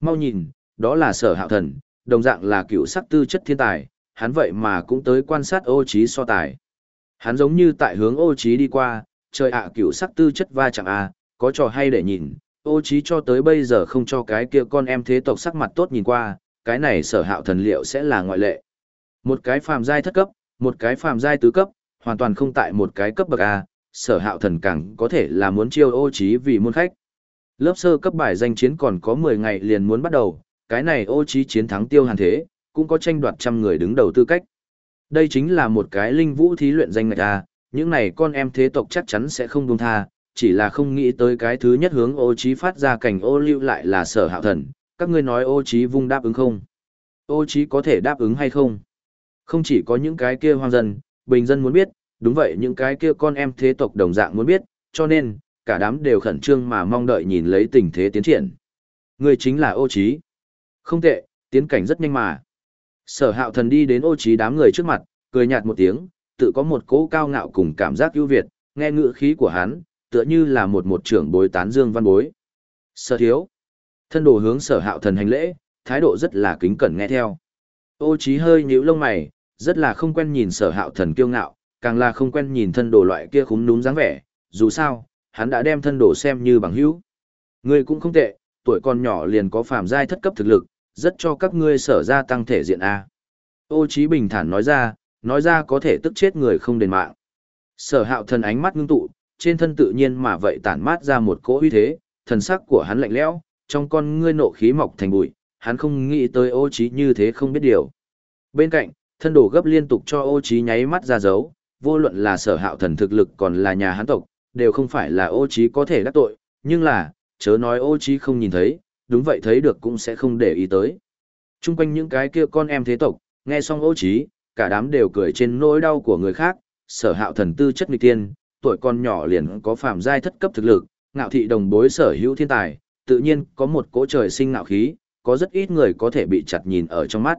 Mau nhìn, đó là sở hạo thần, đồng dạng là cựu sắc tư chất thiên tài, hắn vậy mà cũng tới quan sát ô trí so tài. Hắn giống như tại hướng ô trí đi qua, trời ạ cựu sắc tư chất va chẳng a, à, có trò hay để nhìn, ô trí cho tới bây giờ không cho cái kia con em thế tộc sắc mặt tốt nhìn qua, cái này sở hạo thần liệu sẽ là ngoại lệ. Một cái phàm giai thất cấp, một cái phàm giai tứ cấp, hoàn toàn không tại một cái cấp bậc A, sở hạo thần càng có thể là muốn chiêu ô trí vì môn khách. Lớp sơ cấp bài danh chiến còn có 10 ngày liền muốn bắt đầu, cái này ô trí chiến thắng tiêu hàn thế, cũng có tranh đoạt trăm người đứng đầu tư cách. Đây chính là một cái linh vũ thí luyện danh ngạch à? những này con em thế tộc chắc chắn sẽ không buông tha, chỉ là không nghĩ tới cái thứ nhất hướng ô trí phát ra cảnh ô lưu lại là sở hạo thần, các ngươi nói ô trí vung đáp ứng không? Ô trí có thể đáp ứng hay không? Không chỉ có những cái kia hoang dân, bình dân muốn biết, đúng vậy những cái kia con em thế tộc đồng dạng muốn biết, cho nên, cả đám đều khẩn trương mà mong đợi nhìn lấy tình thế tiến triển. Người chính là ô trí. Không tệ, tiến cảnh rất nhanh mà. Sở hạo thần đi đến ô trí đám người trước mặt, cười nhạt một tiếng, tự có một cỗ cao ngạo cùng cảm giác ưu việt, nghe ngữ khí của hắn, tựa như là một một trưởng bối tán dương văn bối. Sở thiếu. Thân đồ hướng sở hạo thần hành lễ, thái độ rất là kính cẩn nghe theo. Ô trí hơi nhíu lông mày, rất là không quen nhìn sở hạo thần kiêu ngạo, càng là không quen nhìn thân đồ loại kia khúm núm dáng vẻ, dù sao, hắn đã đem thân đồ xem như bằng hữu. Ngươi cũng không tệ, tuổi còn nhỏ liền có phàm giai thất cấp thực lực, rất cho các ngươi sở ra tăng thể diện A. Ô Chí bình thản nói ra, nói ra có thể tức chết người không đền mạng. Sở hạo thần ánh mắt ngưng tụ, trên thân tự nhiên mà vậy tản mát ra một cỗ uy thế, thần sắc của hắn lạnh lẽo, trong con ngươi nộ khí mọc thành bụi, hắn không nghĩ tới ô Chí như thế không biết điều. Bên cạnh, thân đồ gấp liên tục cho ô Chí nháy mắt ra dấu, vô luận là sở hạo thần thực lực còn là nhà hắn tộc, đều không phải là ô trí có thể đắc tội, nhưng là, chớ nói ô trí không nhìn thấy, đúng vậy thấy được cũng sẽ không để ý tới. Trung quanh những cái kia con em thế tộc, nghe xong ô trí, cả đám đều cười trên nỗi đau của người khác, sở hạo thần tư chất nghịch tiên, tuổi con nhỏ liền có phạm giai thất cấp thực lực, ngạo thị đồng bối sở hữu thiên tài, tự nhiên có một cỗ trời sinh ngạo khí, có rất ít người có thể bị chặt nhìn ở trong mắt.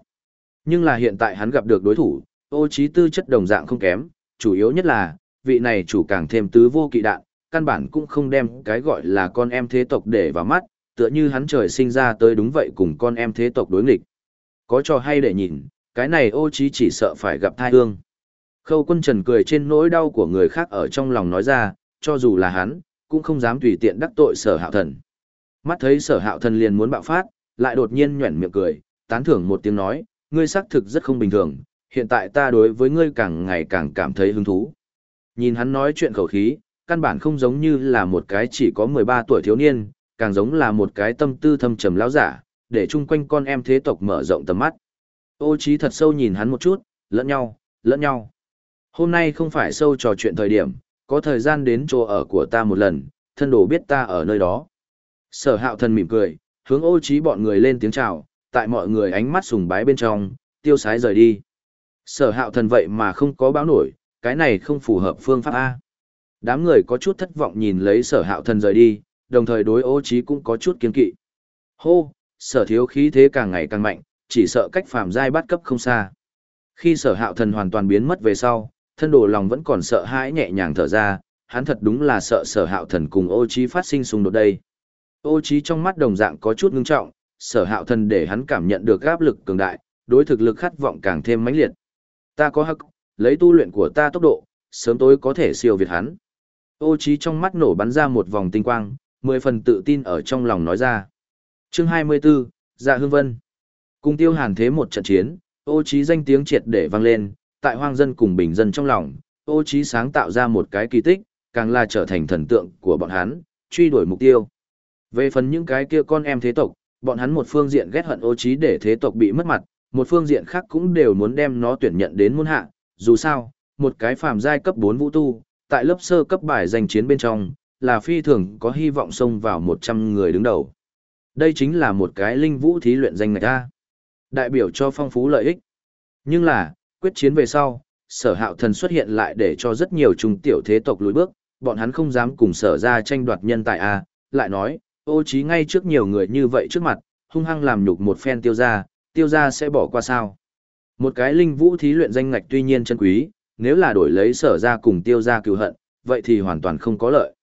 Nhưng là hiện tại hắn gặp được đối thủ, ô trí tư chất đồng dạng không kém, chủ yếu nhất là, vị này chủ càng thêm tứ vô kỵ đạn, căn bản cũng không đem cái gọi là con em thế tộc để vào mắt, tựa như hắn trời sinh ra tới đúng vậy cùng con em thế tộc đối nghịch. Có trò hay để nhìn, cái này ô trí chỉ sợ phải gặp thai hương. Khâu quân trần cười trên nỗi đau của người khác ở trong lòng nói ra, cho dù là hắn, cũng không dám tùy tiện đắc tội sở hạo thần. Mắt thấy sở hạo thần liền muốn bạo phát, lại đột nhiên nhuẩn miệng cười, tán thưởng một tiếng nói, ngươi xác thực rất không bình thường, hiện tại ta đối với ngươi càng ngày càng cảm thấy hứng thú. Nhìn hắn nói chuyện khẩu khí, căn bản không giống như là một cái chỉ có 13 tuổi thiếu niên, càng giống là một cái tâm tư thâm trầm lão giả, để chung quanh con em thế tộc mở rộng tầm mắt. Ô trí thật sâu nhìn hắn một chút, lẫn nhau, lẫn nhau. Hôm nay không phải sâu trò chuyện thời điểm, có thời gian đến chỗ ở của ta một lần, thân đồ biết ta ở nơi đó. Sở hạo thần mỉm cười, hướng ô trí bọn người lên tiếng chào, tại mọi người ánh mắt sùng bái bên trong, tiêu sái rời đi. Sở hạo thần vậy mà không có báo nổi, cái này không phù hợp phương pháp A. Đám người có chút thất vọng nhìn lấy sở hạo thần rời đi, đồng thời đối ô trí cũng có chút kiên kỵ. Hô, sở thiếu khí thế càng ngày càng mạnh, chỉ sợ cách phàm giai bắt cấp không xa. Khi sở hạo thần hoàn toàn biến mất về sau, thân đồ lòng vẫn còn sợ hãi nhẹ nhàng thở ra, hắn thật đúng là sợ sở hạo thần cùng ô trí phát sinh xung đột đây. Ô trí trong mắt đồng dạng có chút ngưng trọng, sở hạo thần để hắn cảm nhận được áp lực cường đại, đối thực lực khát vọng càng thêm mãnh liệt. Ta có hắc, lấy tu luyện của ta tốc độ, sớm tối có thể siêu việt hắn. Ô trí trong mắt nổ bắn ra một vòng tinh quang, mười phần tự tin ở trong lòng nói ra. Chương 24, Dạ Hương Vân. Cùng tiêu hàn thế một trận chiến, ô trí danh tiếng triệt để vang lên, tại hoang dân cùng bình dân trong lòng, ô trí sáng tạo ra một cái kỳ tích, càng là trở thành thần tượng của bọn hắn, truy đuổi mục tiêu. Về phần những cái kia con em thế tộc, bọn hắn một phương diện ghét hận ô trí để thế tộc bị mất mặt, một phương diện khác cũng đều muốn đem nó tuyển nhận đến môn hạ, dù sao, một cái phàm giai cấp 4 vũ tu, tại lớp sơ cấp bài danh chiến bên trong, là phi thường có hy vọng xông vào 100 người đứng đầu. Đây chính là một cái linh vũ thí luyện danh ngạch A. Đại biểu cho phong phú lợi ích. Nhưng là, quyết chiến về sau, sở hạo thần xuất hiện lại để cho rất nhiều trung tiểu thế tộc lùi bước, bọn hắn không dám cùng sở ra tranh đoạt nhân tài A, lại nói, ô trí ngay trước nhiều người như vậy trước mặt, hung hăng làm nhục một phen tiêu gia, tiêu gia sẽ bỏ qua sao. Một cái linh vũ thí luyện danh ngạch tuy nhiên chân quý, nếu là đổi lấy sở ra cùng tiêu gia cựu hận, vậy thì hoàn toàn không có lợi.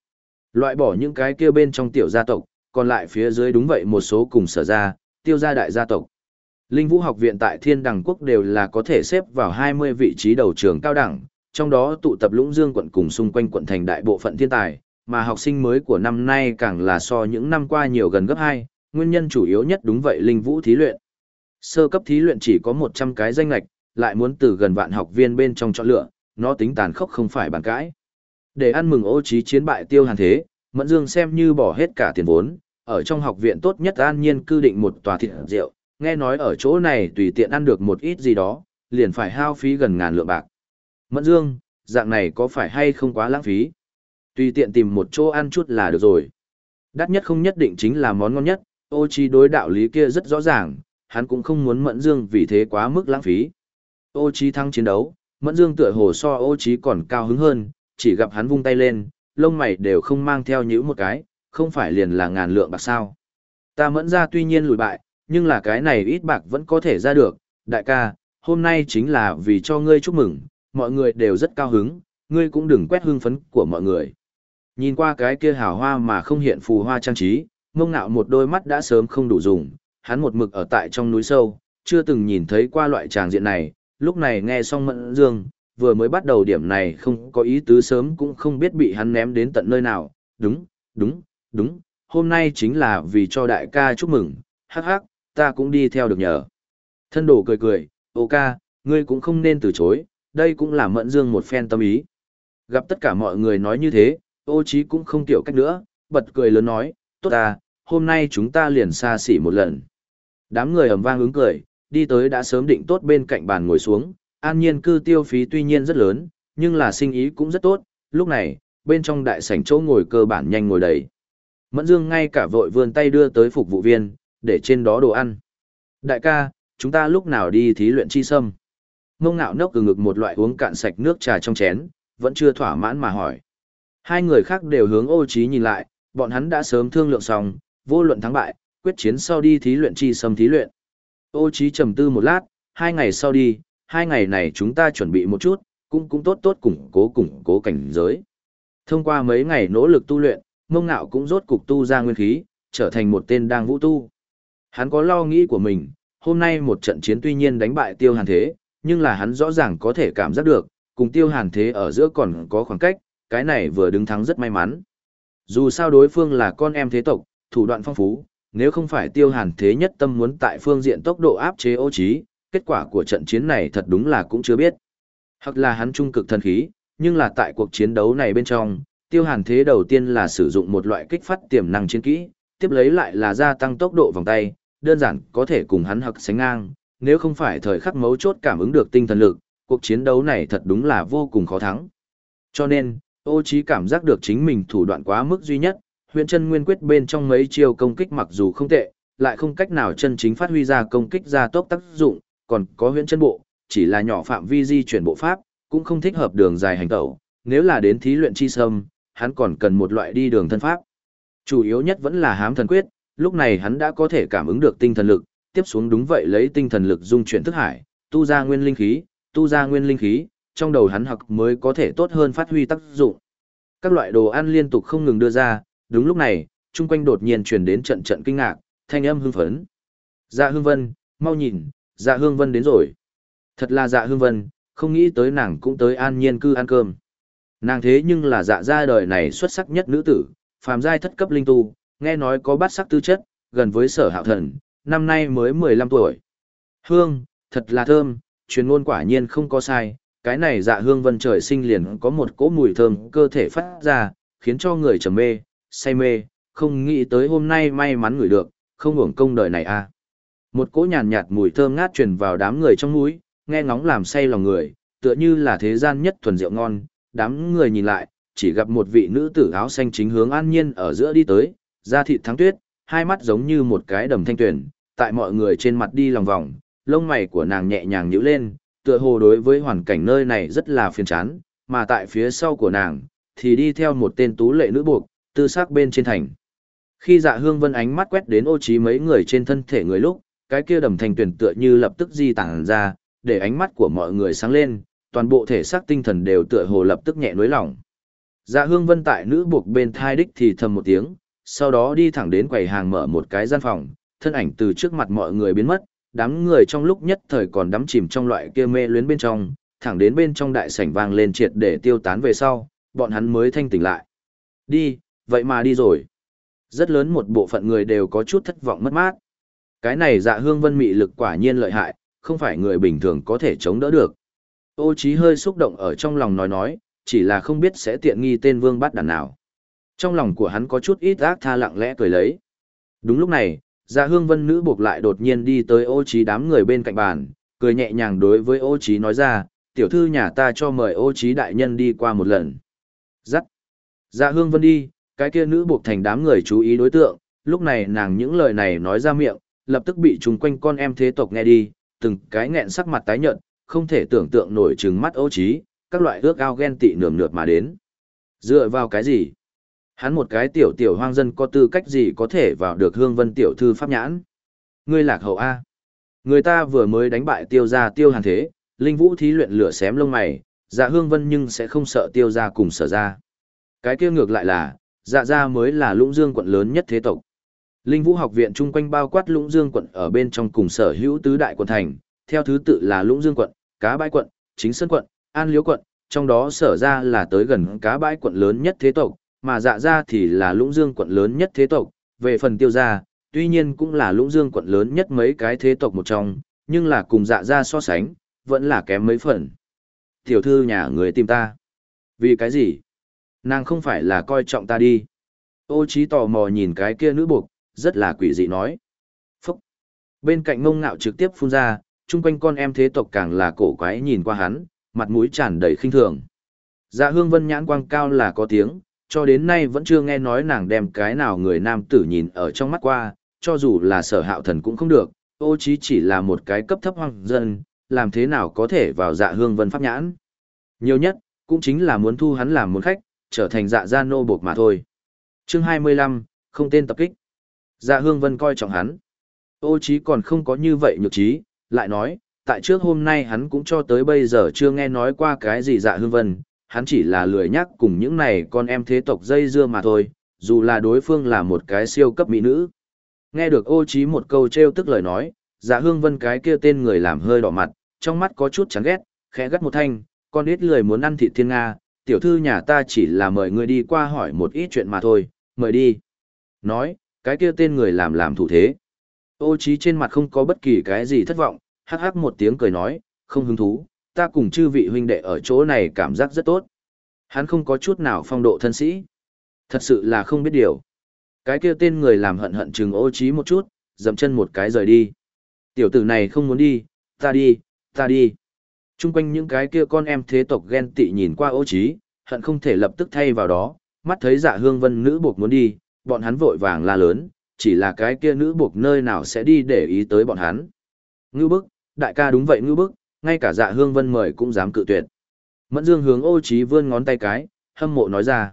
Loại bỏ những cái kia bên trong tiểu gia tộc, còn lại phía dưới đúng vậy một số cùng sở ra, tiêu gia đại gia tộc. Linh vũ học viện tại thiên đẳng quốc đều là có thể xếp vào 20 vị trí đầu trường cao đẳng, trong đó tụ tập lũng dương quận cùng xung quanh quận thành đại bộ phận thiên tài, mà học sinh mới của năm nay càng là so những năm qua nhiều gần gấp 2, nguyên nhân chủ yếu nhất đúng vậy linh vũ thí luyện. Sơ cấp thí luyện chỉ có 100 cái danh lạch, lại muốn từ gần vạn học viên bên trong chọn lựa, nó tính tàn khốc không phải bàn cãi. Để ăn mừng ô trí chiến bại tiêu hàn thế, Mẫn Dương xem như bỏ hết cả tiền vốn, ở trong học viện tốt nhất an nhiên cư định một tòa thịt rượu, nghe nói ở chỗ này tùy tiện ăn được một ít gì đó, liền phải hao phí gần ngàn lượng bạc. Mẫn Dương, dạng này có phải hay không quá lãng phí? Tùy tiện tìm một chỗ ăn chút là được rồi. Đắt nhất không nhất định chính là món ngon nhất, ô trí đối đạo lý kia rất rõ ràng, hắn cũng không muốn Mẫn Dương vì thế quá mức lãng phí. Ô trí thắng chiến đấu, Mẫn Dương tựa hồ so ô trí còn cao hứng hơn, chỉ gặp hắn vung tay lên, lông mày đều không mang theo nhữ một cái, không phải liền là ngàn lượng bạc sao. Ta mẫn ra tuy nhiên lùi bại, nhưng là cái này ít bạc vẫn có thể ra được, đại ca, hôm nay chính là vì cho ngươi chúc mừng, mọi người đều rất cao hứng, ngươi cũng đừng quét hương phấn của mọi người. Nhìn qua cái kia hào hoa mà không hiện phù hoa trang trí, mông nạo một đôi mắt đã sớm không đủ dùng, hắn một mực ở tại trong núi sâu, chưa từng nhìn thấy qua loại tràng diện này, lúc này nghe xong mẫn dương, vừa mới bắt đầu điểm này không có ý tứ sớm cũng không biết bị hắn ném đến tận nơi nào, đúng, đúng, đúng, hôm nay chính là vì cho đại ca chúc mừng, hắc hắc, ta cũng đi theo được nhờ. Thân Đổ cười cười, ô ca, ngươi cũng không nên từ chối, đây cũng là mẫn dương một phen tâm ý. Gặp tất cả mọi người nói như thế, ô chí cũng không tiểu cách nữa, bật cười lớn nói, tốt à, hôm nay chúng ta liền xa xỉ một lần. Đám người ầm vang ứng cười, đi tới đã sớm định tốt bên cạnh bàn ngồi xuống, an nhiên cư tiêu phí tuy nhiên rất lớn, nhưng là sinh ý cũng rất tốt, lúc này, bên trong đại sảnh chỗ ngồi cơ bản nhanh ngồi đầy. Mẫn Dương ngay cả vội vươn tay đưa tới phục vụ viên, để trên đó đồ ăn. Đại ca, chúng ta lúc nào đi thí luyện chi sâm? Mông ngạo nốc từ ngực một loại uống cạn sạch nước trà trong chén, vẫn chưa thỏa mãn mà hỏi. Hai người khác đều hướng ô trí nhìn lại, bọn hắn đã sớm thương lượng xong, vô luận thắng bại, quyết chiến sau đi thí luyện chi xâm thí luyện. Ô trí trầm tư một lát, hai ngày sau đi, hai ngày này chúng ta chuẩn bị một chút, cũng cũng tốt tốt củng cố củng cố cảnh giới. Thông qua mấy ngày nỗ lực tu luyện, mông ngạo cũng rốt cục tu ra nguyên khí, trở thành một tên đang vũ tu. Hắn có lo nghĩ của mình, hôm nay một trận chiến tuy nhiên đánh bại tiêu hàn thế, nhưng là hắn rõ ràng có thể cảm giác được, cùng tiêu hàn thế ở giữa còn có khoảng cách, cái này vừa đứng thắng rất may mắn. Dù sao đối phương là con em thế tộc, thủ đoạn phong phú, nếu không phải tiêu hàn thế nhất tâm muốn tại phương diện tốc độ áp chế ô trí, kết quả của trận chiến này thật đúng là cũng chưa biết. Hoặc là hắn trung cực thần khí, nhưng là tại cuộc chiến đấu này bên trong, tiêu hàn thế đầu tiên là sử dụng một loại kích phát tiềm năng chiến kỹ, tiếp lấy lại là gia tăng tốc độ vòng tay, đơn giản có thể cùng hắn hoặc sánh ngang, nếu không phải thời khắc mấu chốt cảm ứng được tinh thần lực, cuộc chiến đấu này thật đúng là vô cùng khó thắng. Cho nên, ô trí cảm giác được chính mình thủ đoạn quá mức duy nhất, huyện chân nguyên quyết bên trong mấy chiêu công kích mặc dù không tệ, lại không cách nào chân chính phát huy ra công kích ra tốc tác dụng, còn có huyện chân bộ, chỉ là nhỏ phạm vi di chuyển bộ pháp, cũng không thích hợp đường dài hành tẩu, nếu là đến thí luyện chi sâm, hắn còn cần một loại đi đường thân pháp. Chủ yếu nhất vẫn là hám thần quyết, lúc này hắn đã có thể cảm ứng được tinh thần lực, tiếp xuống đúng vậy lấy tinh thần lực dung chuyển thức hải, tu ra nguyên linh khí, tu ra nguyên linh khí, trong đầu hắn học mới có thể tốt hơn phát huy tác dụng. Các loại đồ ăn liên tục không ngừng đưa ra, đúng lúc này, chung quanh đột nhiên truyền đến trận trận kinh ngạc, thanh âm hưng phấn. Dạ Hương Vân, mau nhìn, Dạ Hương Vân đến rồi. Thật là Dạ Hương Vân, không nghĩ tới nàng cũng tới an nhiên cư ăn cơm. Nàng thế nhưng là dạ gia đời này xuất sắc nhất nữ tử, phàm giai thất cấp linh tu, nghe nói có bát sắc tư chất, gần với sở hạo thần, năm nay mới 15 tuổi. Hương, thật là thơm, truyền ngôn quả nhiên không có sai, cái này dạ hương vân trời sinh liền có một cỗ mùi thơm cơ thể phát ra, khiến cho người trầm mê, say mê, không nghĩ tới hôm nay may mắn ngửi được, không hưởng công đời này a. À. Một cỗ nhàn nhạt, mùi thơm ngát truyền vào đám người trong mũi, nghe ngóng làm say lòng người, tựa như là thế gian nhất thuần rượu ngon, đám người nhìn lại, chỉ gặp một vị nữ tử áo xanh chính hướng an nhiên ở giữa đi tới, da thịt thắng tuyết, hai mắt giống như một cái đầm thanh tuyển, tại mọi người trên mặt đi lòng vòng, lông mày của nàng nhẹ nhàng nhíu lên, tựa hồ đối với hoàn cảnh nơi này rất là phiền chán, mà tại phía sau của nàng, thì đi theo một tên tú lệ nữ buộc, tư sắc bên trên thành. Khi dạ hương vân ánh mắt quét đến ô trí mấy người trên thân thể người lúc, cái kia đầm thành tuyển tựa như lập tức di tản ra, để ánh mắt của mọi người sáng lên, toàn bộ thể xác tinh thần đều tựa hồ lập tức nhẹ nối lòng. Dạ hương vân tại nữ buộc bên thai đích thì thầm một tiếng, sau đó đi thẳng đến quầy hàng mở một cái gian phòng, thân ảnh từ trước mặt mọi người biến mất, đám người trong lúc nhất thời còn đắm chìm trong loại kia mê luyến bên trong, thẳng đến bên trong đại sảnh vang lên triệt để tiêu tán về sau, bọn hắn mới thanh tỉnh lại. Đi, vậy mà đi rồi. Rất lớn một bộ phận người đều có chút thất vọng mất mát. Cái này dạ hương vân mị lực quả nhiên lợi hại, không phải người bình thường có thể chống đỡ được. Ô Chí hơi xúc động ở trong lòng nói nói, chỉ là không biết sẽ tiện nghi tên vương bắt đàn nào. Trong lòng của hắn có chút ít ác tha lặng lẽ cười lấy. Đúng lúc này, Dạ Hương Vân nữ buộc lại đột nhiên đi tới Ô Chí đám người bên cạnh bàn, cười nhẹ nhàng đối với Ô Chí nói ra, tiểu thư nhà ta cho mời Ô Chí đại nhân đi qua một lần. Dắt. Dạ Hương Vân đi, cái kia nữ buộc thành đám người chú ý đối tượng, lúc này nàng những lời này nói ra miệng, lập tức bị chúng quanh con em thế tộc nghe đi, từng cái nghẹn sắc mặt tái nhợt, không thể tưởng tượng nổi trừng mắt ô trí, các loại ước ao ghen tị nườm nượp mà đến. Dựa vào cái gì? Hắn một cái tiểu tiểu hoang dân có tư cách gì có thể vào được hương vân tiểu thư pháp nhãn? Ngươi lạc hậu A. Người ta vừa mới đánh bại tiêu gia tiêu hàn thế, linh vũ thí luyện lửa xém lông mày, dạ hương vân nhưng sẽ không sợ tiêu gia cùng sở ra. Cái kia ngược lại là, dạ gia mới là lũng dương quận lớn nhất thế tộc. Linh vũ học viện chung quanh bao quát lũng dương quận ở bên trong cùng sở hữu tứ đại quận thành, theo thứ tự là lũng dương quận, cá bãi quận, chính sơn quận, an liễu quận, trong đó sở ra là tới gần cá bãi quận lớn nhất thế tộc, mà dạ ra thì là lũng dương quận lớn nhất thế tộc, về phần tiêu gia, tuy nhiên cũng là lũng dương quận lớn nhất mấy cái thế tộc một trong, nhưng là cùng dạ ra so sánh, vẫn là kém mấy phần. Tiểu thư nhà người tìm ta. Vì cái gì? Nàng không phải là coi trọng ta đi. Ô trí tò mò nhìn cái kia nữ buộc, rất là quỷ dị nói. Phúc! Bên cạnh ngông ngạo trực tiếp phun ra, chung quanh con em thế tộc càng là cổ quái nhìn qua hắn, mặt mũi tràn đầy khinh thường. Dạ hương vân nhãn quang cao là có tiếng, cho đến nay vẫn chưa nghe nói nàng đem cái nào người nam tử nhìn ở trong mắt qua, cho dù là sở hạo thần cũng không được, ô chí chỉ là một cái cấp thấp hoang dân, làm thế nào có thể vào dạ hương vân pháp nhãn. Nhiều nhất, cũng chính là muốn thu hắn làm muốn khách, trở thành dạ gia nô buộc mà thôi. Chương 25, không tên tập kích. Dạ hương vân coi trọng hắn. Ô chí còn không có như vậy nhược trí, lại nói, tại trước hôm nay hắn cũng cho tới bây giờ chưa nghe nói qua cái gì dạ hương vân, hắn chỉ là lười nhắc cùng những này con em thế tộc dây dưa mà thôi, dù là đối phương là một cái siêu cấp mỹ nữ. Nghe được ô trí một câu treo tức lời nói, dạ hương vân cái kia tên người làm hơi đỏ mặt, trong mắt có chút chán ghét, khẽ gắt một thanh, con ít lười muốn ăn thịt thiên Nga, tiểu thư nhà ta chỉ là mời người đi qua hỏi một ít chuyện mà thôi, mời đi. Nói, cái kia tên người làm làm thủ thế. Ô trí trên mặt không có bất kỳ cái gì thất vọng, hắc hắc một tiếng cười nói, không hứng thú, ta cùng chư vị huynh đệ ở chỗ này cảm giác rất tốt. Hắn không có chút nào phong độ thân sĩ. Thật sự là không biết điều. Cái kia tên người làm hận hận chừng ô trí một chút, dậm chân một cái rời đi. Tiểu tử này không muốn đi, ta đi, ta đi. Trung quanh những cái kia con em thế tộc ghen tị nhìn qua ô trí, hận không thể lập tức thay vào đó, mắt thấy dạ hương vân nữ buộc muốn đi, bọn hắn vội vàng la lớn, chỉ là cái kia nữ buộc nơi nào sẽ đi để ý tới bọn hắn. Ngư bức, đại ca đúng vậy ngư bức, ngay cả dạ hương vân mời cũng dám cự tuyệt. Mẫn dương hướng ô trí vươn ngón tay cái, hâm mộ nói ra.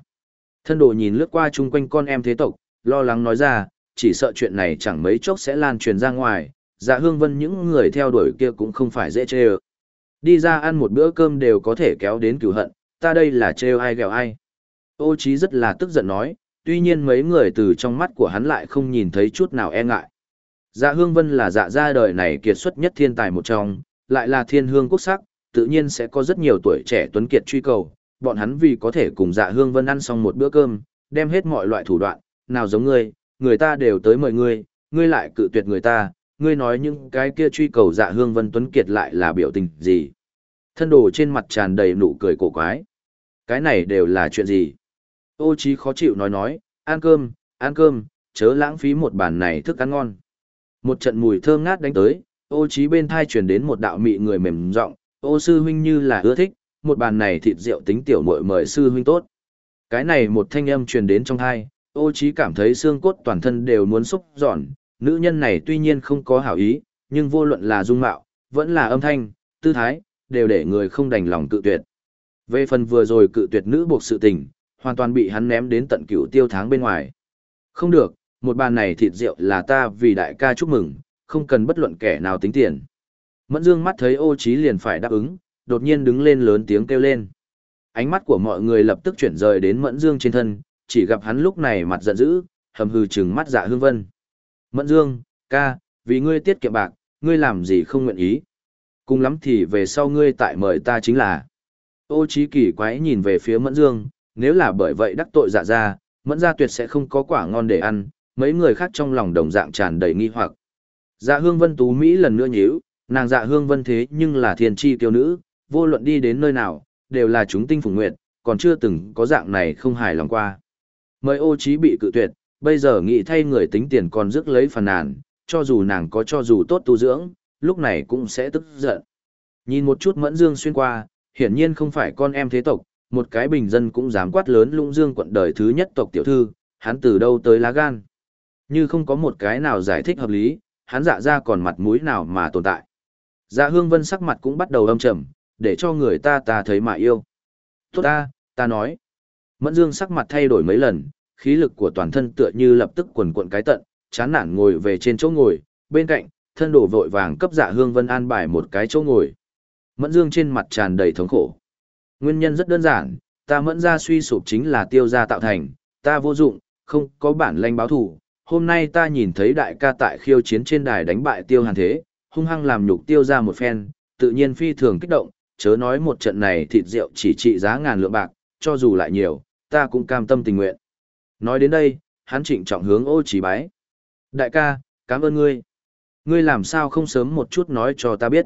Thân đồ nhìn lướt qua chung quanh con em thế tộc, lo lắng nói ra, chỉ sợ chuyện này chẳng mấy chốc sẽ lan truyền ra ngoài, dạ hương vân những người theo đuổi kia cũng không phải dễ chơi. Đi ra ăn một bữa cơm đều có thể kéo đến cửu hận, ta đây là trêu ai ghẹo ai. Ô Chí rất là tức giận nói, tuy nhiên mấy người từ trong mắt của hắn lại không nhìn thấy chút nào e ngại. Dạ hương vân là dạ gia đời này kiệt xuất nhất thiên tài một trong, lại là thiên hương quốc sắc, tự nhiên sẽ có rất nhiều tuổi trẻ tuấn kiệt truy cầu, bọn hắn vì có thể cùng dạ hương vân ăn xong một bữa cơm, đem hết mọi loại thủ đoạn, nào giống ngươi, người ta đều tới mời ngươi, ngươi lại cự tuyệt người ta, ngươi nói những cái kia truy cầu dạ hương vân tuấn kiệt lại là biểu tình gì. Thân đồ trên mặt tràn đầy nụ cười cổ quái. Cái này đều là chuyện gì? Ô chí khó chịu nói nói, ăn cơm, ăn cơm, chớ lãng phí một bàn này thức ăn ngon. Một trận mùi thơm ngát đánh tới, ô chí bên thai truyền đến một đạo mị người mềm giọng, ô sư huynh như là ưa thích, một bàn này thịt rượu tính tiểu muội mời sư huynh tốt. Cái này một thanh âm truyền đến trong thai, ô chí cảm thấy xương cốt toàn thân đều muốn xúc giòn, nữ nhân này tuy nhiên không có hảo ý, nhưng vô luận là dung mạo, vẫn là âm thanh, tư thái, đều để người không đành lòng cự tuyệt. Về phần vừa rồi cự tuyệt nữ buộc sự tình, hoàn toàn bị hắn ném đến tận cửu tiêu tháng bên ngoài. Không được, một bàn này thịt rượu là ta vì đại ca chúc mừng, không cần bất luận kẻ nào tính tiền. Mẫn dương mắt thấy ô Chí liền phải đáp ứng, đột nhiên đứng lên lớn tiếng kêu lên. Ánh mắt của mọi người lập tức chuyển rời đến mẫn dương trên thân, chỉ gặp hắn lúc này mặt giận dữ, hầm hừ trừng mắt dạ hương vân. Mẫn dương, ca, vì ngươi tiết kiệm bạc, ngươi làm gì không nguyện ý. Cùng lắm thì về sau ngươi tại mời ta chính là. Ô trí kỳ quái nhìn về phía mẫn dương, nếu là bởi vậy đắc tội dạ ra, mẫn gia tuyệt sẽ không có quả ngon để ăn, mấy người khác trong lòng đồng dạng tràn đầy nghi hoặc. Dạ hương vân tú Mỹ lần nữa nhíu, nàng dạ hương vân thế nhưng là thiên tri tiểu nữ, vô luận đi đến nơi nào, đều là chúng tinh phùng nguyệt, còn chưa từng có dạng này không hài lòng qua. Mời ô trí bị cự tuyệt, bây giờ nghĩ thay người tính tiền còn rước lấy phần nàn, cho dù nàng có cho dù tốt tu dưỡng, lúc này cũng sẽ tức giận. Nhìn một chút mẫn dương xuyên qua, hiển nhiên không phải con em thế tộc, một cái bình dân cũng dám quát lớn lũng dương quận đời thứ nhất tộc tiểu thư, hắn từ đâu tới lá gan. Như không có một cái nào giải thích hợp lý, hắn dạ ra còn mặt mũi nào mà tồn tại. Dạ hương vân sắc mặt cũng bắt đầu âm trầm, để cho người ta ta thấy mà yêu. Tốt ta, ta nói. Mẫn dương sắc mặt thay đổi mấy lần, khí lực của toàn thân tựa như lập tức quần cuộn cái tận, chán nản ngồi về trên chỗ ngồi, bên cạnh, thân đổ vội vàng cấp dạ hương vân an bài một cái chỗ ngồi. Mẫn dương trên mặt tràn đầy thống khổ. Nguyên nhân rất đơn giản, ta mẫn ra suy sụp chính là tiêu gia tạo thành, ta vô dụng, không có bản lanh báo thủ. Hôm nay ta nhìn thấy đại ca tại khiêu chiến trên đài đánh bại tiêu hàn thế, hung hăng làm nhục tiêu ra một phen, tự nhiên phi thường kích động, chớ nói một trận này thịt rượu chỉ trị giá ngàn lượng bạc, cho dù lại nhiều, ta cũng cam tâm tình nguyện. Nói đến đây, hắn trịnh trọng hướng ô chỉ bái. Đại ca, cảm ơn ngươi. Ngươi làm sao không sớm một chút nói cho ta biết.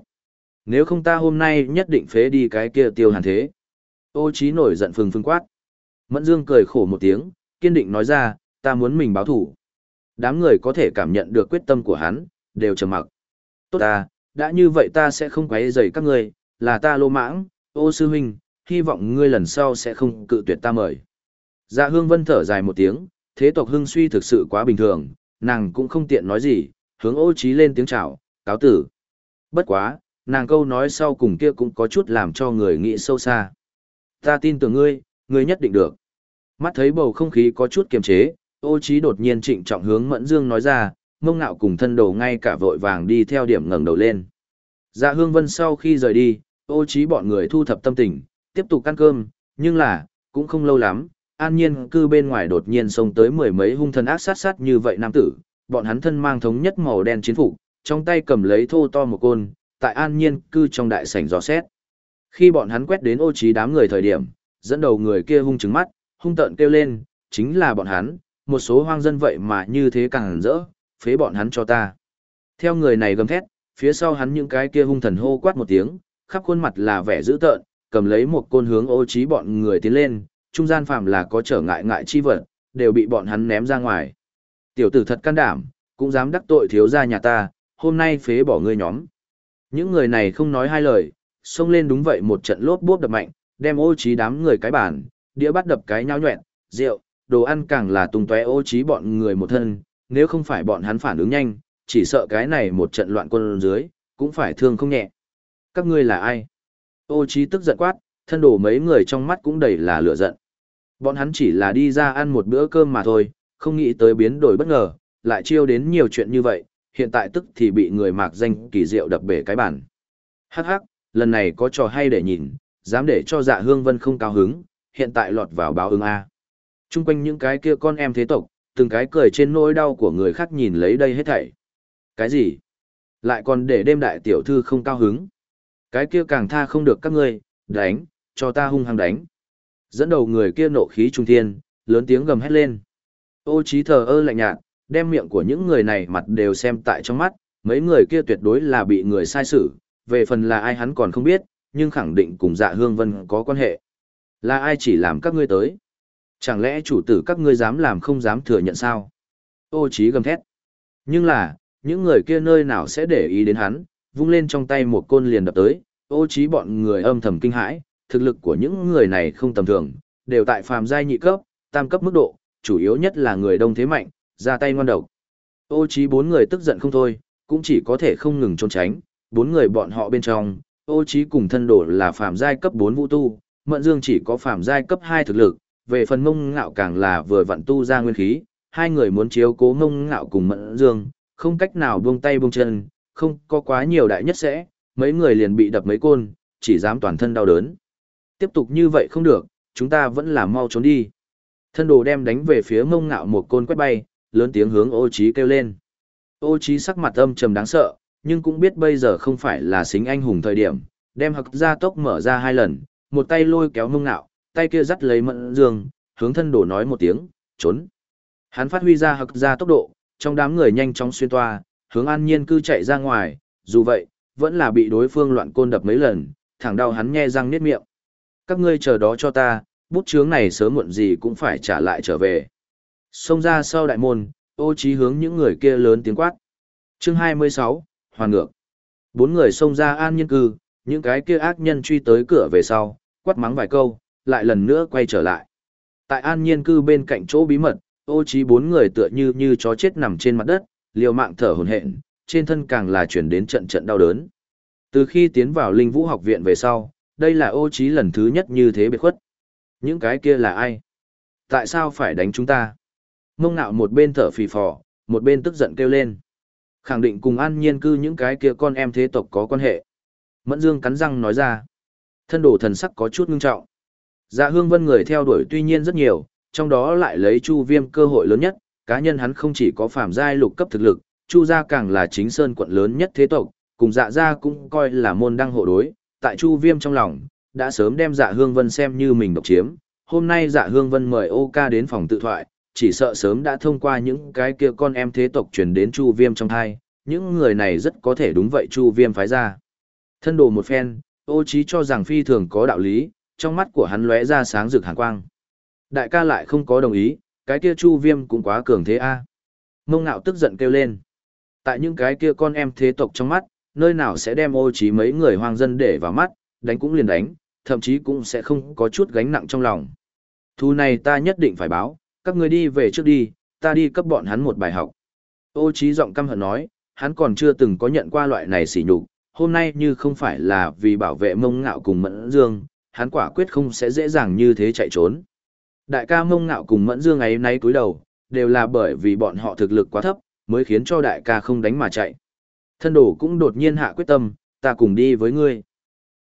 Nếu không ta hôm nay nhất định phế đi cái kia tiêu hàn thế. Ô chí nổi giận phừng phừng quát. Mẫn Dương cười khổ một tiếng, kiên định nói ra, ta muốn mình báo thủ. Đám người có thể cảm nhận được quyết tâm của hắn, đều trầm mặc. Tốt ta, đã như vậy ta sẽ không quấy rầy các ngươi, là ta lô mãng, ô sư huynh, hy vọng ngươi lần sau sẽ không cự tuyệt ta mời. Dạ hương vân thở dài một tiếng, thế tộc hưng suy thực sự quá bình thường, nàng cũng không tiện nói gì, hướng ô trí lên tiếng chào, cáo tử. Bất quá, nàng câu nói sau cùng kia cũng có chút làm cho người nghĩ sâu xa. Ta tin tưởng ngươi, ngươi nhất định được. Mắt thấy bầu không khí có chút kiềm chế, ô trí đột nhiên trịnh trọng hướng mẫn dương nói ra, mông ngạo cùng thân đầu ngay cả vội vàng đi theo điểm ngẩng đầu lên. Dạ hương vân sau khi rời đi, ô trí bọn người thu thập tâm tình, tiếp tục ăn cơm, nhưng là, cũng không lâu lắm, an nhiên cư bên ngoài đột nhiên xông tới mười mấy hung thần ác sát sát như vậy nam tử, bọn hắn thân mang thống nhất màu đen chiến phục, trong tay cầm lấy thô to một côn, tại an nhiên cư trong đại sảnh dò xét. Khi bọn hắn quét đến ô trí đám người thời điểm, dẫn đầu người kia hung trừng mắt, hung tợn kêu lên, chính là bọn hắn, một số hoang dân vậy mà như thế càng rỡ, phế bọn hắn cho ta. Theo người này gầm thét, phía sau hắn những cái kia hung thần hô quát một tiếng, khắp khuôn mặt là vẻ dữ tợn, cầm lấy một côn hướng ô trí bọn người tiến lên, trung gian phàm là có trở ngại ngại chi vật, đều bị bọn hắn ném ra ngoài. Tiểu tử thật can đảm, cũng dám đắc tội thiếu gia nhà ta, hôm nay phế bỏ ngươi nhóm. Những người này không nói hai lời, xông lên đúng vậy một trận lốp bốp đập mạnh, đem ô trí đám người cái bàn, đĩa bắt đập cái nhao nhuẹn, rượu, đồ ăn càng là tung tóe ô trí bọn người một thân, nếu không phải bọn hắn phản ứng nhanh, chỉ sợ cái này một trận loạn quân dưới, cũng phải thương không nhẹ. Các ngươi là ai? Ô trí tức giận quát, thân đổ mấy người trong mắt cũng đầy là lửa giận. Bọn hắn chỉ là đi ra ăn một bữa cơm mà thôi, không nghĩ tới biến đổi bất ngờ, lại chiêu đến nhiều chuyện như vậy, hiện tại tức thì bị người mạc danh kỳ diệu đập bể cái bản. Hắc hắc, lần này có trò hay để nhìn, dám để cho dạ hương vân không cao hứng, hiện tại lọt vào báo ứng A. Trung quanh những cái kia con em thế tộc, từng cái cười trên nỗi đau của người khác nhìn lấy đây hết thảy. Cái gì? Lại còn để đêm đại tiểu thư không cao hứng. Cái kia càng tha không được các ngươi, đánh, cho ta hung hăng đánh. Dẫn đầu người kia nộ khí trung thiên, lớn tiếng gầm hét lên. Ô trí thờ ơ lạnh nhạt, đem miệng của những người này mặt đều xem tại trong mắt, mấy người kia tuyệt đối là bị người sai xử, về phần là ai hắn còn không biết, nhưng khẳng định cùng dạ hương vân có quan hệ. Là ai chỉ làm các ngươi tới? Chẳng lẽ chủ tử các ngươi dám làm không dám thừa nhận sao? Ô trí gầm thét. Nhưng là, những người kia nơi nào sẽ để ý đến hắn, vung lên trong tay một côn liền đập tới, ô trí bọn người âm thầm kinh hãi, thực lực của những người này không tầm thường, đều tại phàm giai nhị cấp, tam cấp mức độ, chủ yếu nhất là người đông thế mạnh, ra tay ngoan độc. Ô trí bốn người tức giận không thôi, cũng chỉ có thể không ngừng trốn tránh, bốn người bọn họ bên trong, ô trí cùng thân đổ là phàm giai cấp 4 vũ tu, mận dương chỉ có phàm giai cấp 2 thực lực, về phần mông ngạo càng là vừa vận tu ra nguyên khí, hai người muốn chiếu cố mông ngạo cùng mận dương, không cách nào buông tay buông chân, không có quá nhiều đại nhất sẽ, mấy người liền bị đập mấy côn, chỉ dám toàn thân đau đớn. Tiếp tục như vậy không được, chúng ta vẫn là mau trốn đi. Thân đồ đem đánh về phía mông ngạo một côn quét bay, lớn tiếng hướng ô trí kêu lên. Ô trí sắc mặt âm trầm đáng sợ, nhưng cũng biết bây giờ không phải là xính anh hùng thời điểm, đem hực ra tốc mở ra hai lần, một tay lôi kéo mông ngạo, tay kia dắt lấy mận dương, hướng thân đồ nói một tiếng, trốn. Hắn phát huy ra hực ra tốc độ, trong đám người nhanh chóng xuyên toa, hướng an nhiên cư chạy ra ngoài, dù vậy, vẫn là bị đối phương loạn côn đập mấy lần, thẳng đau hắn nhe răng niết miệng. Các ngươi chờ đó cho ta, bút chướng này sớm muộn gì cũng phải trả lại trở về. Xông ra sau đại môn, ô trí hướng những người kia lớn tiếng quát. Chương 26, hoàn ngược. Bốn người xông ra an nhiên cư, những cái kia ác nhân truy tới cửa về sau, quát mắng vài câu, lại lần nữa quay trở lại. Tại an nhiên cư bên cạnh chỗ bí mật, ô trí bốn người tựa như như chó chết nằm trên mặt đất, liều mạng thở hổn hển, trên thân càng là chuyển đến trận trận đau đớn. Từ khi tiến vào linh vũ học viện về sau, đây là ô trí lần thứ nhất như thế biệt khuất. Những cái kia là ai? Tại sao phải đánh chúng ta? Mông nạo một bên thở phì phò, một bên tức giận kêu lên. Khẳng định cùng an nhiên cư những cái kia con em thế tộc có quan hệ. Mẫn Dương cắn răng nói ra. Thân đồ thần sắc có chút ngưng trọng. Dạ hương vân người theo đuổi tuy nhiên rất nhiều, trong đó lại lấy Chu Viêm cơ hội lớn nhất, cá nhân hắn không chỉ có phàm giai lục cấp thực lực, Chu gia càng là chính sơn quận lớn nhất thế tộc, cùng dạ gia cũng coi là môn đăng hộ đối, tại Chu Viêm trong lòng, đã sớm đem Dạ Hương Vân xem như mình độc chiếm. Hôm nay Dạ Hương Vân mời ô ca đến phòng tự thoại, chỉ sợ sớm đã thông qua những cái kia con em thế tộc truyền đến Chu Viêm trong thai, những người này rất có thể đúng vậy Chu Viêm phái ra. Thân đồ một phen, ô trí cho rằng phi thường có đạo lý, trong mắt của hắn lóe ra sáng rực hàn quang. Đại ca lại không có đồng ý, cái kia Chu Viêm cũng quá cường thế a. Mông Nạo tức giận kêu lên. Tại những cái kia con em thế tộc trong mắt, nơi nào sẽ đem ô trí mấy người hoang dân để vào mắt, đánh cũng liền đánh, thậm chí cũng sẽ không có chút gánh nặng trong lòng. Thu này ta nhất định phải báo, các ngươi đi về trước đi, ta đi cấp bọn hắn một bài học. Ô trí giọng căm hận nói, hắn còn chưa từng có nhận qua loại này sỉ nhục, hôm nay như không phải là vì bảo vệ mông ngạo cùng mẫn dương, hắn quả quyết không sẽ dễ dàng như thế chạy trốn. Đại ca mông ngạo cùng mẫn dương ấy nay cúi đầu, đều là bởi vì bọn họ thực lực quá thấp, mới khiến cho đại ca không đánh mà chạy. Thân đổ cũng đột nhiên hạ quyết tâm, ta cùng đi với ngươi.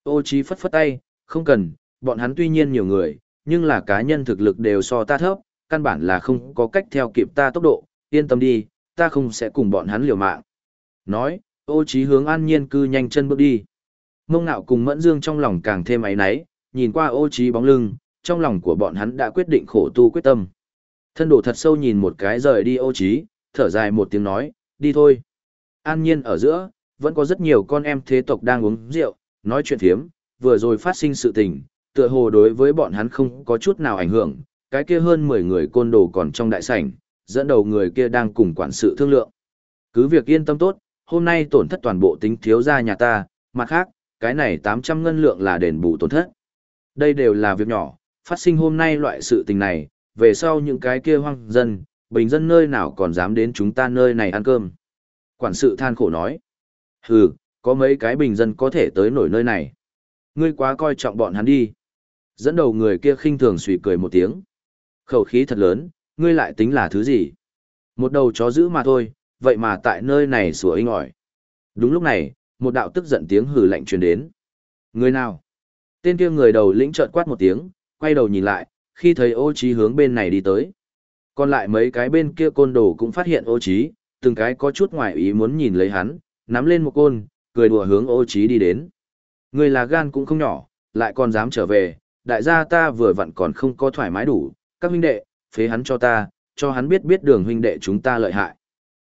Ô Chí phất phất tay, không cần, bọn hắn tuy nhiên nhiều người, nhưng là cá nhân thực lực đều so ta thấp, căn bản là không có cách theo kịp ta tốc độ, yên tâm đi, ta không sẽ cùng bọn hắn liều mạng. Nói, ô Chí hướng an nhiên cư nhanh chân bước đi. Mông nạo cùng mẫn dương trong lòng càng thêm ấy náy, nhìn qua ô Chí bóng lưng, trong lòng của bọn hắn đã quyết định khổ tu quyết tâm. Thân đổ thật sâu nhìn một cái rời đi ô Chí, thở dài một tiếng nói, đi thôi. An nhiên ở giữa, vẫn có rất nhiều con em thế tộc đang uống rượu, nói chuyện thiếm, vừa rồi phát sinh sự tình, tựa hồ đối với bọn hắn không có chút nào ảnh hưởng, cái kia hơn 10 người côn đồ còn trong đại sảnh, dẫn đầu người kia đang cùng quản sự thương lượng. Cứ việc yên tâm tốt, hôm nay tổn thất toàn bộ tính thiếu ra nhà ta, mặt khác, cái này 800 ngân lượng là đền bù tổn thất. Đây đều là việc nhỏ, phát sinh hôm nay loại sự tình này, về sau những cái kia hoang dân, bình dân nơi nào còn dám đến chúng ta nơi này ăn cơm. Quản sự than khổ nói, hừ, có mấy cái bình dân có thể tới nổi nơi này. Ngươi quá coi trọng bọn hắn đi. Dẫn đầu người kia khinh thường suy cười một tiếng. Khẩu khí thật lớn, ngươi lại tính là thứ gì? Một đầu chó giữ mà thôi, vậy mà tại nơi này sủa inh ỏi. Đúng lúc này, một đạo tức giận tiếng hừ lạnh truyền đến. Người nào? Tên kia người đầu lĩnh trợn quát một tiếng, quay đầu nhìn lại, khi thấy ô trí hướng bên này đi tới. Còn lại mấy cái bên kia côn đồ cũng phát hiện ô trí, từng cái có chút ngoài ý muốn nhìn lấy hắn, nắm lên một côn, cười đùa hướng ô trí đi đến. Người là gan cũng không nhỏ, lại còn dám trở về, đại gia ta vừa vặn còn không có thoải mái đủ, các huynh đệ, phế hắn cho ta, cho hắn biết biết đường huynh đệ chúng ta lợi hại.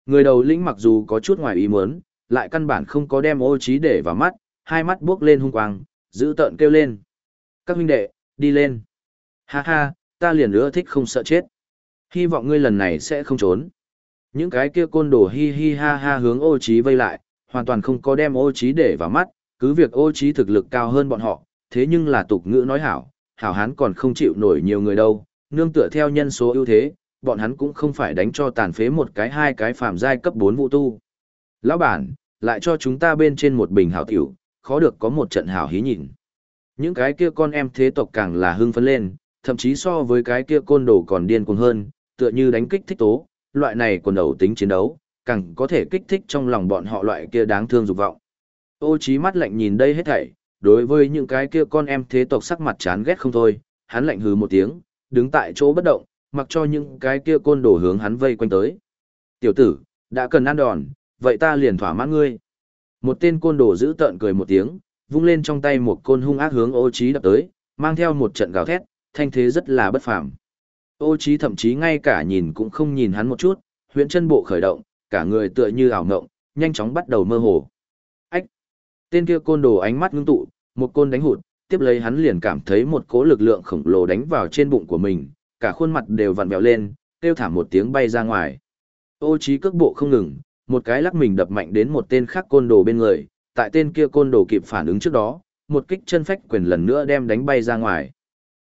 Người đầu lĩnh mặc dù có chút ngoài ý muốn, lại căn bản không có đem ô trí để vào mắt, hai mắt bước lên hung quang, giữ tợn kêu lên. Các huynh đệ, đi lên. Ha ha, ta liền nữa thích không sợ chết. Hy vọng ngươi lần này sẽ không trốn. Những cái kia côn đồ hi hi ha ha hướng ô trí vây lại, hoàn toàn không có đem ô trí để vào mắt, cứ việc ô trí thực lực cao hơn bọn họ, thế nhưng là tục ngữ nói hảo, hảo hán còn không chịu nổi nhiều người đâu, nương tựa theo nhân số ưu thế, bọn hắn cũng không phải đánh cho tàn phế một cái hai cái phàm giai cấp 4 vũ tu. Lão bản, lại cho chúng ta bên trên một bình hảo tiểu, khó được có một trận hảo hí nhìn. Những cái kia con em thế tộc càng là hưng phấn lên, thậm chí so với cái kia côn đồ còn điên cuồng hơn, tựa như đánh kích thích tố, loại này quần đầu tính chiến đấu, càng có thể kích thích trong lòng bọn họ loại kia đáng thương dục vọng. Ô trí mắt lạnh nhìn đây hết thảy, đối với những cái kia con em thế tộc sắc mặt chán ghét không thôi, hắn lạnh hừ một tiếng, đứng tại chỗ bất động, mặc cho những cái kia côn đồ hướng hắn vây quanh tới. Tiểu tử, đã cần ăn đòn, vậy ta liền thỏa mãn ngươi. Một tên côn đồ giữ tợn cười một tiếng, vung lên trong tay một côn hung ác hướng ô trí đập tới, mang theo một trận gào thét, thanh thế rất là bất phàm. Ô Chí thậm chí ngay cả nhìn cũng không nhìn hắn một chút, huyễn chân bộ khởi động, cả người tựa như ảo ngộng, nhanh chóng bắt đầu mơ hồ. Ách! Tên kia côn đồ ánh mắt ngưng tụ, một côn đánh hụt, tiếp lấy hắn liền cảm thấy một cỗ lực lượng khổng lồ đánh vào trên bụng của mình, cả khuôn mặt đều vặn vẹo lên, kêu thảm một tiếng bay ra ngoài. Ô Chí cước bộ không ngừng, một cái lắc mình đập mạnh đến một tên khác côn đồ bên người, tại tên kia côn đồ kịp phản ứng trước đó, một kích chân phách quyền lần nữa đem đánh bay ra ngoài.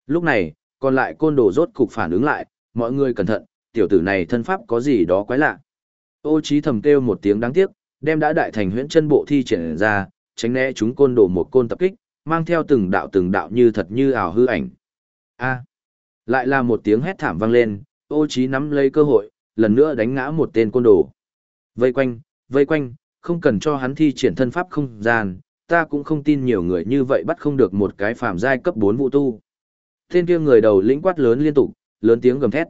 Lúc này, còn lại côn đồ rốt cục phản ứng lại, mọi người cẩn thận, tiểu tử này thân pháp có gì đó quái lạ. Ô trí thầm kêu một tiếng đáng tiếc, đem đã đại thành huyễn chân bộ thi triển ra, tránh né chúng côn đồ một côn tập kích, mang theo từng đạo từng đạo như thật như ảo hư ảnh. A. lại là một tiếng hét thảm vang lên, ô trí nắm lấy cơ hội, lần nữa đánh ngã một tên côn đồ. Vây quanh, vây quanh, không cần cho hắn thi triển thân pháp không gian, ta cũng không tin nhiều người như vậy bắt không được một cái phàm giai cấp 4 vũ tu. Tên kia người đầu lĩnh quát lớn liên tục, lớn tiếng gầm thét.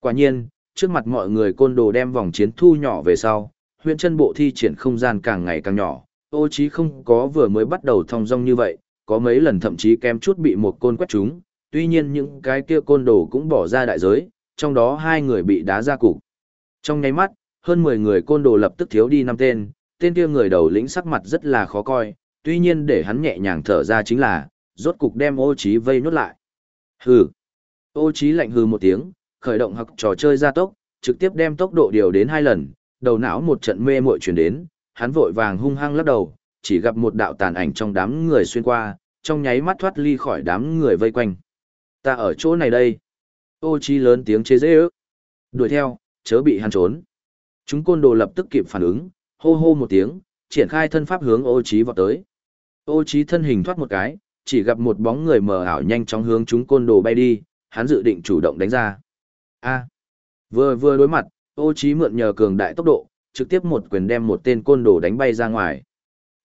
Quả nhiên, trước mặt mọi người côn đồ đem vòng chiến thu nhỏ về sau, huyện chân bộ thi triển không gian càng ngày càng nhỏ, ô chí không có vừa mới bắt đầu thong dong như vậy, có mấy lần thậm chí kém chút bị một côn quét trúng, tuy nhiên những cái kia côn đồ cũng bỏ ra đại giới, trong đó hai người bị đá ra cục. Trong nháy mắt, hơn 10 người côn đồ lập tức thiếu đi năm tên, tên kia người đầu lĩnh sắc mặt rất là khó coi, tuy nhiên để hắn nhẹ nhàng thở ra chính là, rốt cục đem ô chí vây nốt lại. Hừ. Ô chí lạnh hừ một tiếng, khởi động học trò chơi gia tốc, trực tiếp đem tốc độ điều đến hai lần, đầu não một trận mê muội chuyển đến, hắn vội vàng hung hăng lắc đầu, chỉ gặp một đạo tàn ảnh trong đám người xuyên qua, trong nháy mắt thoát ly khỏi đám người vây quanh. Ta ở chỗ này đây. Ô Chí lớn tiếng chế dễ ước. Đuổi theo, chớ bị hắn trốn. Chúng côn đồ lập tức kịp phản ứng, hô hô một tiếng, triển khai thân pháp hướng ô Chí vọt tới. Ô Chí thân hình thoát một cái, chỉ gặp một bóng người mờ ảo nhanh chóng hướng chúng côn đồ bay đi, hắn dự định chủ động đánh ra. A. Vừa vừa đối mặt, ô Chí mượn nhờ cường đại tốc độ, trực tiếp một quyền đem một tên côn đồ đánh bay ra ngoài.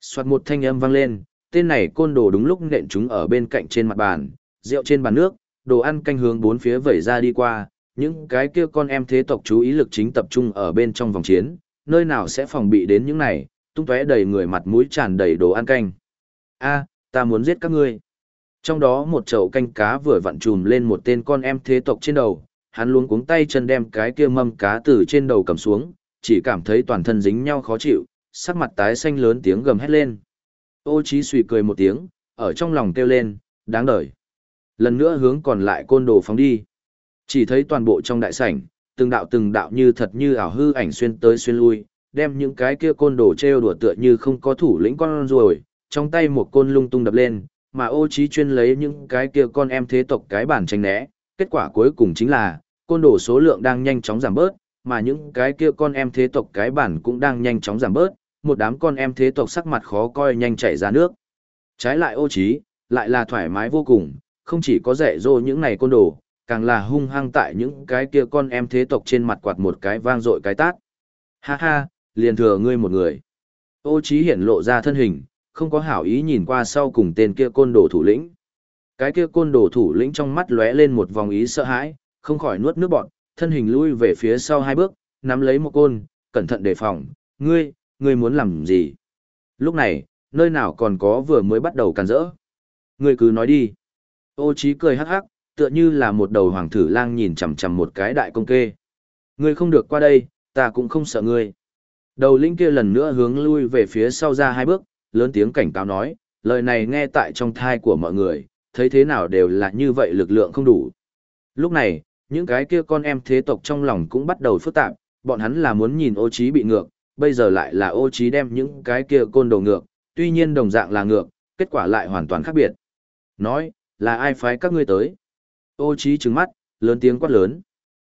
Soạt một thanh âm vang lên, tên này côn đồ đúng lúc nện chúng ở bên cạnh trên mặt bàn, rượu trên bàn nước, đồ ăn canh hướng bốn phía vẩy ra đi qua, những cái kia con em thế tộc chú ý lực chính tập trung ở bên trong vòng chiến, nơi nào sẽ phòng bị đến những này, tung tóe đầy người mặt mũi tràn đầy đồ ăn canh. A, ta muốn giết các ngươi. Trong đó một chậu canh cá vừa vặn trùm lên một tên con em thế tộc trên đầu, hắn luống cuống tay chân đem cái kia mâm cá từ trên đầu cầm xuống, chỉ cảm thấy toàn thân dính nhau khó chịu, sắc mặt tái xanh lớn tiếng gầm hét lên. Ô Chí suy cười một tiếng, ở trong lòng kêu lên, đáng đời. Lần nữa hướng còn lại côn đồ phóng đi. Chỉ thấy toàn bộ trong đại sảnh, từng đạo từng đạo như thật như ảo hư ảnh xuyên tới xuyên lui, đem những cái kia côn đồ treo đùa tựa như không có thủ lĩnh con rồi, trong tay một côn lung tung đập lên, mà ô trí chuyên lấy những cái kia con em thế tộc cái bản tranh né, kết quả cuối cùng chính là, côn đồ số lượng đang nhanh chóng giảm bớt, mà những cái kia con em thế tộc cái bản cũng đang nhanh chóng giảm bớt, một đám con em thế tộc sắc mặt khó coi nhanh chảy ra nước. Trái lại ô trí, lại là thoải mái vô cùng, không chỉ có rẻ rô những này côn đồ, càng là hung hăng tại những cái kia con em thế tộc trên mặt quạt một cái vang dội cái tát. Ha ha, liền thừa ngươi một người. Ô Chí hiển lộ ra thân hình, không có hảo ý nhìn qua sau cùng tên kia côn đồ thủ lĩnh. Cái kia côn đồ thủ lĩnh trong mắt lóe lên một vòng ý sợ hãi, không khỏi nuốt nước bọt, thân hình lui về phía sau hai bước, nắm lấy một côn, cẩn thận đề phòng, ngươi, ngươi muốn làm gì? Lúc này, nơi nào còn có vừa mới bắt đầu càn rỡ. Ngươi cứ nói đi. Ô Chí cười hắc hắc, tựa như là một đầu hoàng thử lang nhìn chằm chằm một cái đại công kê. Ngươi không được qua đây, ta cũng không sợ ngươi. Đầu linh kia lần nữa hướng lui về phía sau ra hai bước, lớn tiếng cảnh cáo nói, lời này nghe tại trong thai của mọi người, thấy thế nào đều là như vậy lực lượng không đủ. Lúc này, những cái kia con em thế tộc trong lòng cũng bắt đầu phức tạp, bọn hắn là muốn nhìn ô trí bị ngược, bây giờ lại là ô trí đem những cái kia côn đồ ngược, tuy nhiên đồng dạng là ngược, kết quả lại hoàn toàn khác biệt. Nói, là ai phái các ngươi tới? Ô trí trừng mắt, lớn tiếng quát lớn.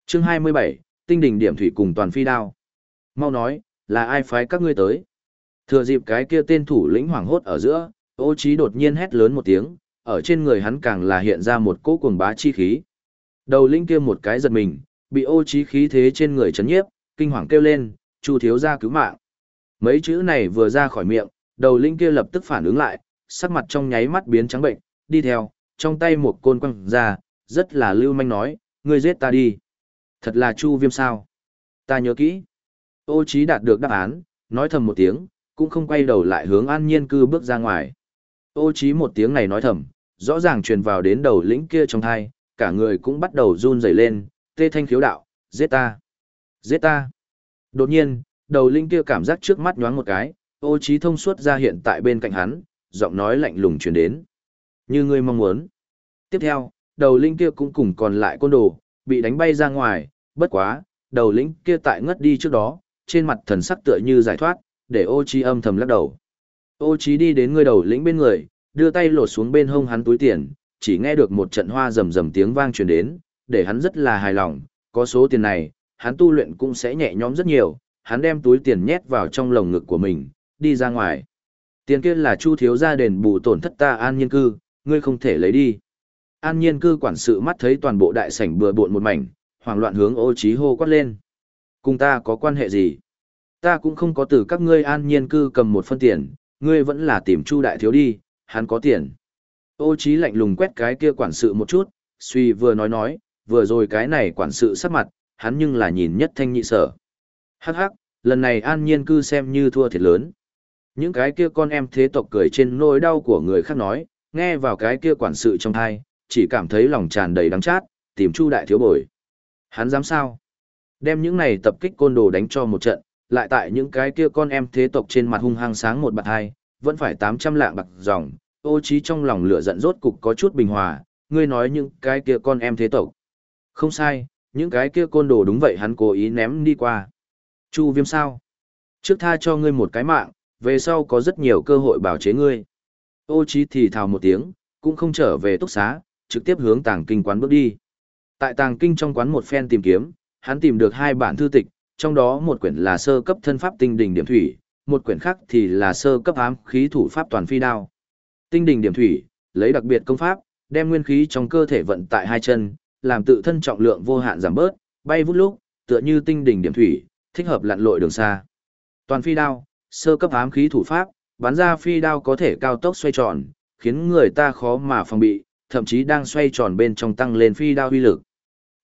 Chương 27, tinh đỉnh điểm thủy cùng toàn phi đao. Mau nói, là ai phái các ngươi tới? Thừa dịp cái kia tên thủ lĩnh hoảng hốt ở giữa, ô trí đột nhiên hét lớn một tiếng, ở trên người hắn càng là hiện ra một cỗ cuồng bá chi khí. Đầu linh kia một cái giật mình, bị ô trí khí thế trên người chấn nhiếp, kinh hoàng kêu lên, chu thiếu gia cứu mạng. Mấy chữ này vừa ra khỏi miệng, đầu linh kia lập tức phản ứng lại, sắc mặt trong nháy mắt biến trắng bệnh, đi theo, trong tay một côn quăng ra, rất là lưu manh nói, ngươi giết ta đi. Thật là chu viêm sao. Ta nhớ kỹ. Ô trí đạt được đáp án, nói thầm một tiếng, cũng không quay đầu lại hướng an nhiên cư bước ra ngoài. Ô trí một tiếng này nói thầm, rõ ràng truyền vào đến đầu lĩnh kia trong thai, cả người cũng bắt đầu run rẩy lên, tê thanh khiếu đạo, giết ta, giết ta. Đột nhiên, đầu lĩnh kia cảm giác trước mắt nhoáng một cái, ô trí thông suốt ra hiện tại bên cạnh hắn, giọng nói lạnh lùng truyền đến. Như ngươi mong muốn. Tiếp theo, đầu lĩnh kia cũng cùng còn lại côn đồ, bị đánh bay ra ngoài, bất quá, đầu lĩnh kia tại ngất đi trước đó, trên mặt thần sắc tựa như giải thoát, để ô Chi âm thầm lắc đầu. Ô Chi đi đến người đầu lĩnh bên người, đưa tay lột xuống bên hông hắn túi tiền, chỉ nghe được một trận hoa rầm rầm tiếng vang truyền đến, để hắn rất là hài lòng, có số tiền này, hắn tu luyện cũng sẽ nhẹ nhõm rất nhiều, hắn đem túi tiền nhét vào trong lồng ngực của mình, đi ra ngoài. Tiền kia là Chu thiếu gia đền bù tổn thất ta an nhiên cư, ngươi không thể lấy đi. An nhiên cư quản sự mắt thấy toàn bộ đại sảnh bừa bộn một mảnh, hoảng loạn hướng ô trí hô quát lên. Cùng ta có quan hệ gì? Ta cũng không có từ các ngươi an nhiên cư cầm một phân tiền, ngươi vẫn là tìm Chu đại thiếu đi, hắn có tiền. Ô trí lạnh lùng quét cái kia quản sự một chút, suy vừa nói nói, vừa rồi cái này quản sự sắc mặt, hắn nhưng là nhìn nhất thanh nhị sở. Hắc hắc, lần này an nhiên cư xem như thua thiệt lớn. Những cái kia con em thế tộc cười trên nỗi đau của người khác nói, nghe vào cái kia quản sự trong thai, chỉ cảm thấy lòng tràn đầy đắng chát, tìm Chu đại thiếu bồi. Hắn dám sao? Đem những này tập kích côn đồ đánh cho một trận, lại tại những cái kia con em thế tộc trên mặt hung hăng sáng một bạc hai, vẫn phải 800 lạng bạc dòng, ô trí trong lòng lửa giận rốt cục có chút bình hòa, ngươi nói những cái kia con em thế tộc. Không sai, những cái kia côn đồ đúng vậy hắn cố ý ném đi qua. Chu viêm sao? Trước tha cho ngươi một cái mạng, về sau có rất nhiều cơ hội bảo chế ngươi. Ô trí thì thào một tiếng, cũng không trở về túc xá, trực tiếp hướng tàng kinh quán bước đi. Tại tàng kinh trong quán một phen tìm kiếm, hắn tìm được hai bản thư tịch, trong đó một quyển là sơ cấp thân pháp tinh đỉnh điểm thủy, một quyển khác thì là sơ cấp ám khí thủ pháp toàn phi đao. Tinh đỉnh điểm thủy, lấy đặc biệt công pháp, đem nguyên khí trong cơ thể vận tại hai chân, làm tự thân trọng lượng vô hạn giảm bớt, bay vút lúc, tựa như tinh đỉnh điểm thủy, thích hợp lặn lội đường xa. Toàn phi đao, sơ cấp ám khí thủ pháp, bắn ra phi đao có thể cao tốc xoay tròn, khiến người ta khó mà phòng bị, thậm chí đang xoay tròn bên trong tăng lên phi đao uy lực.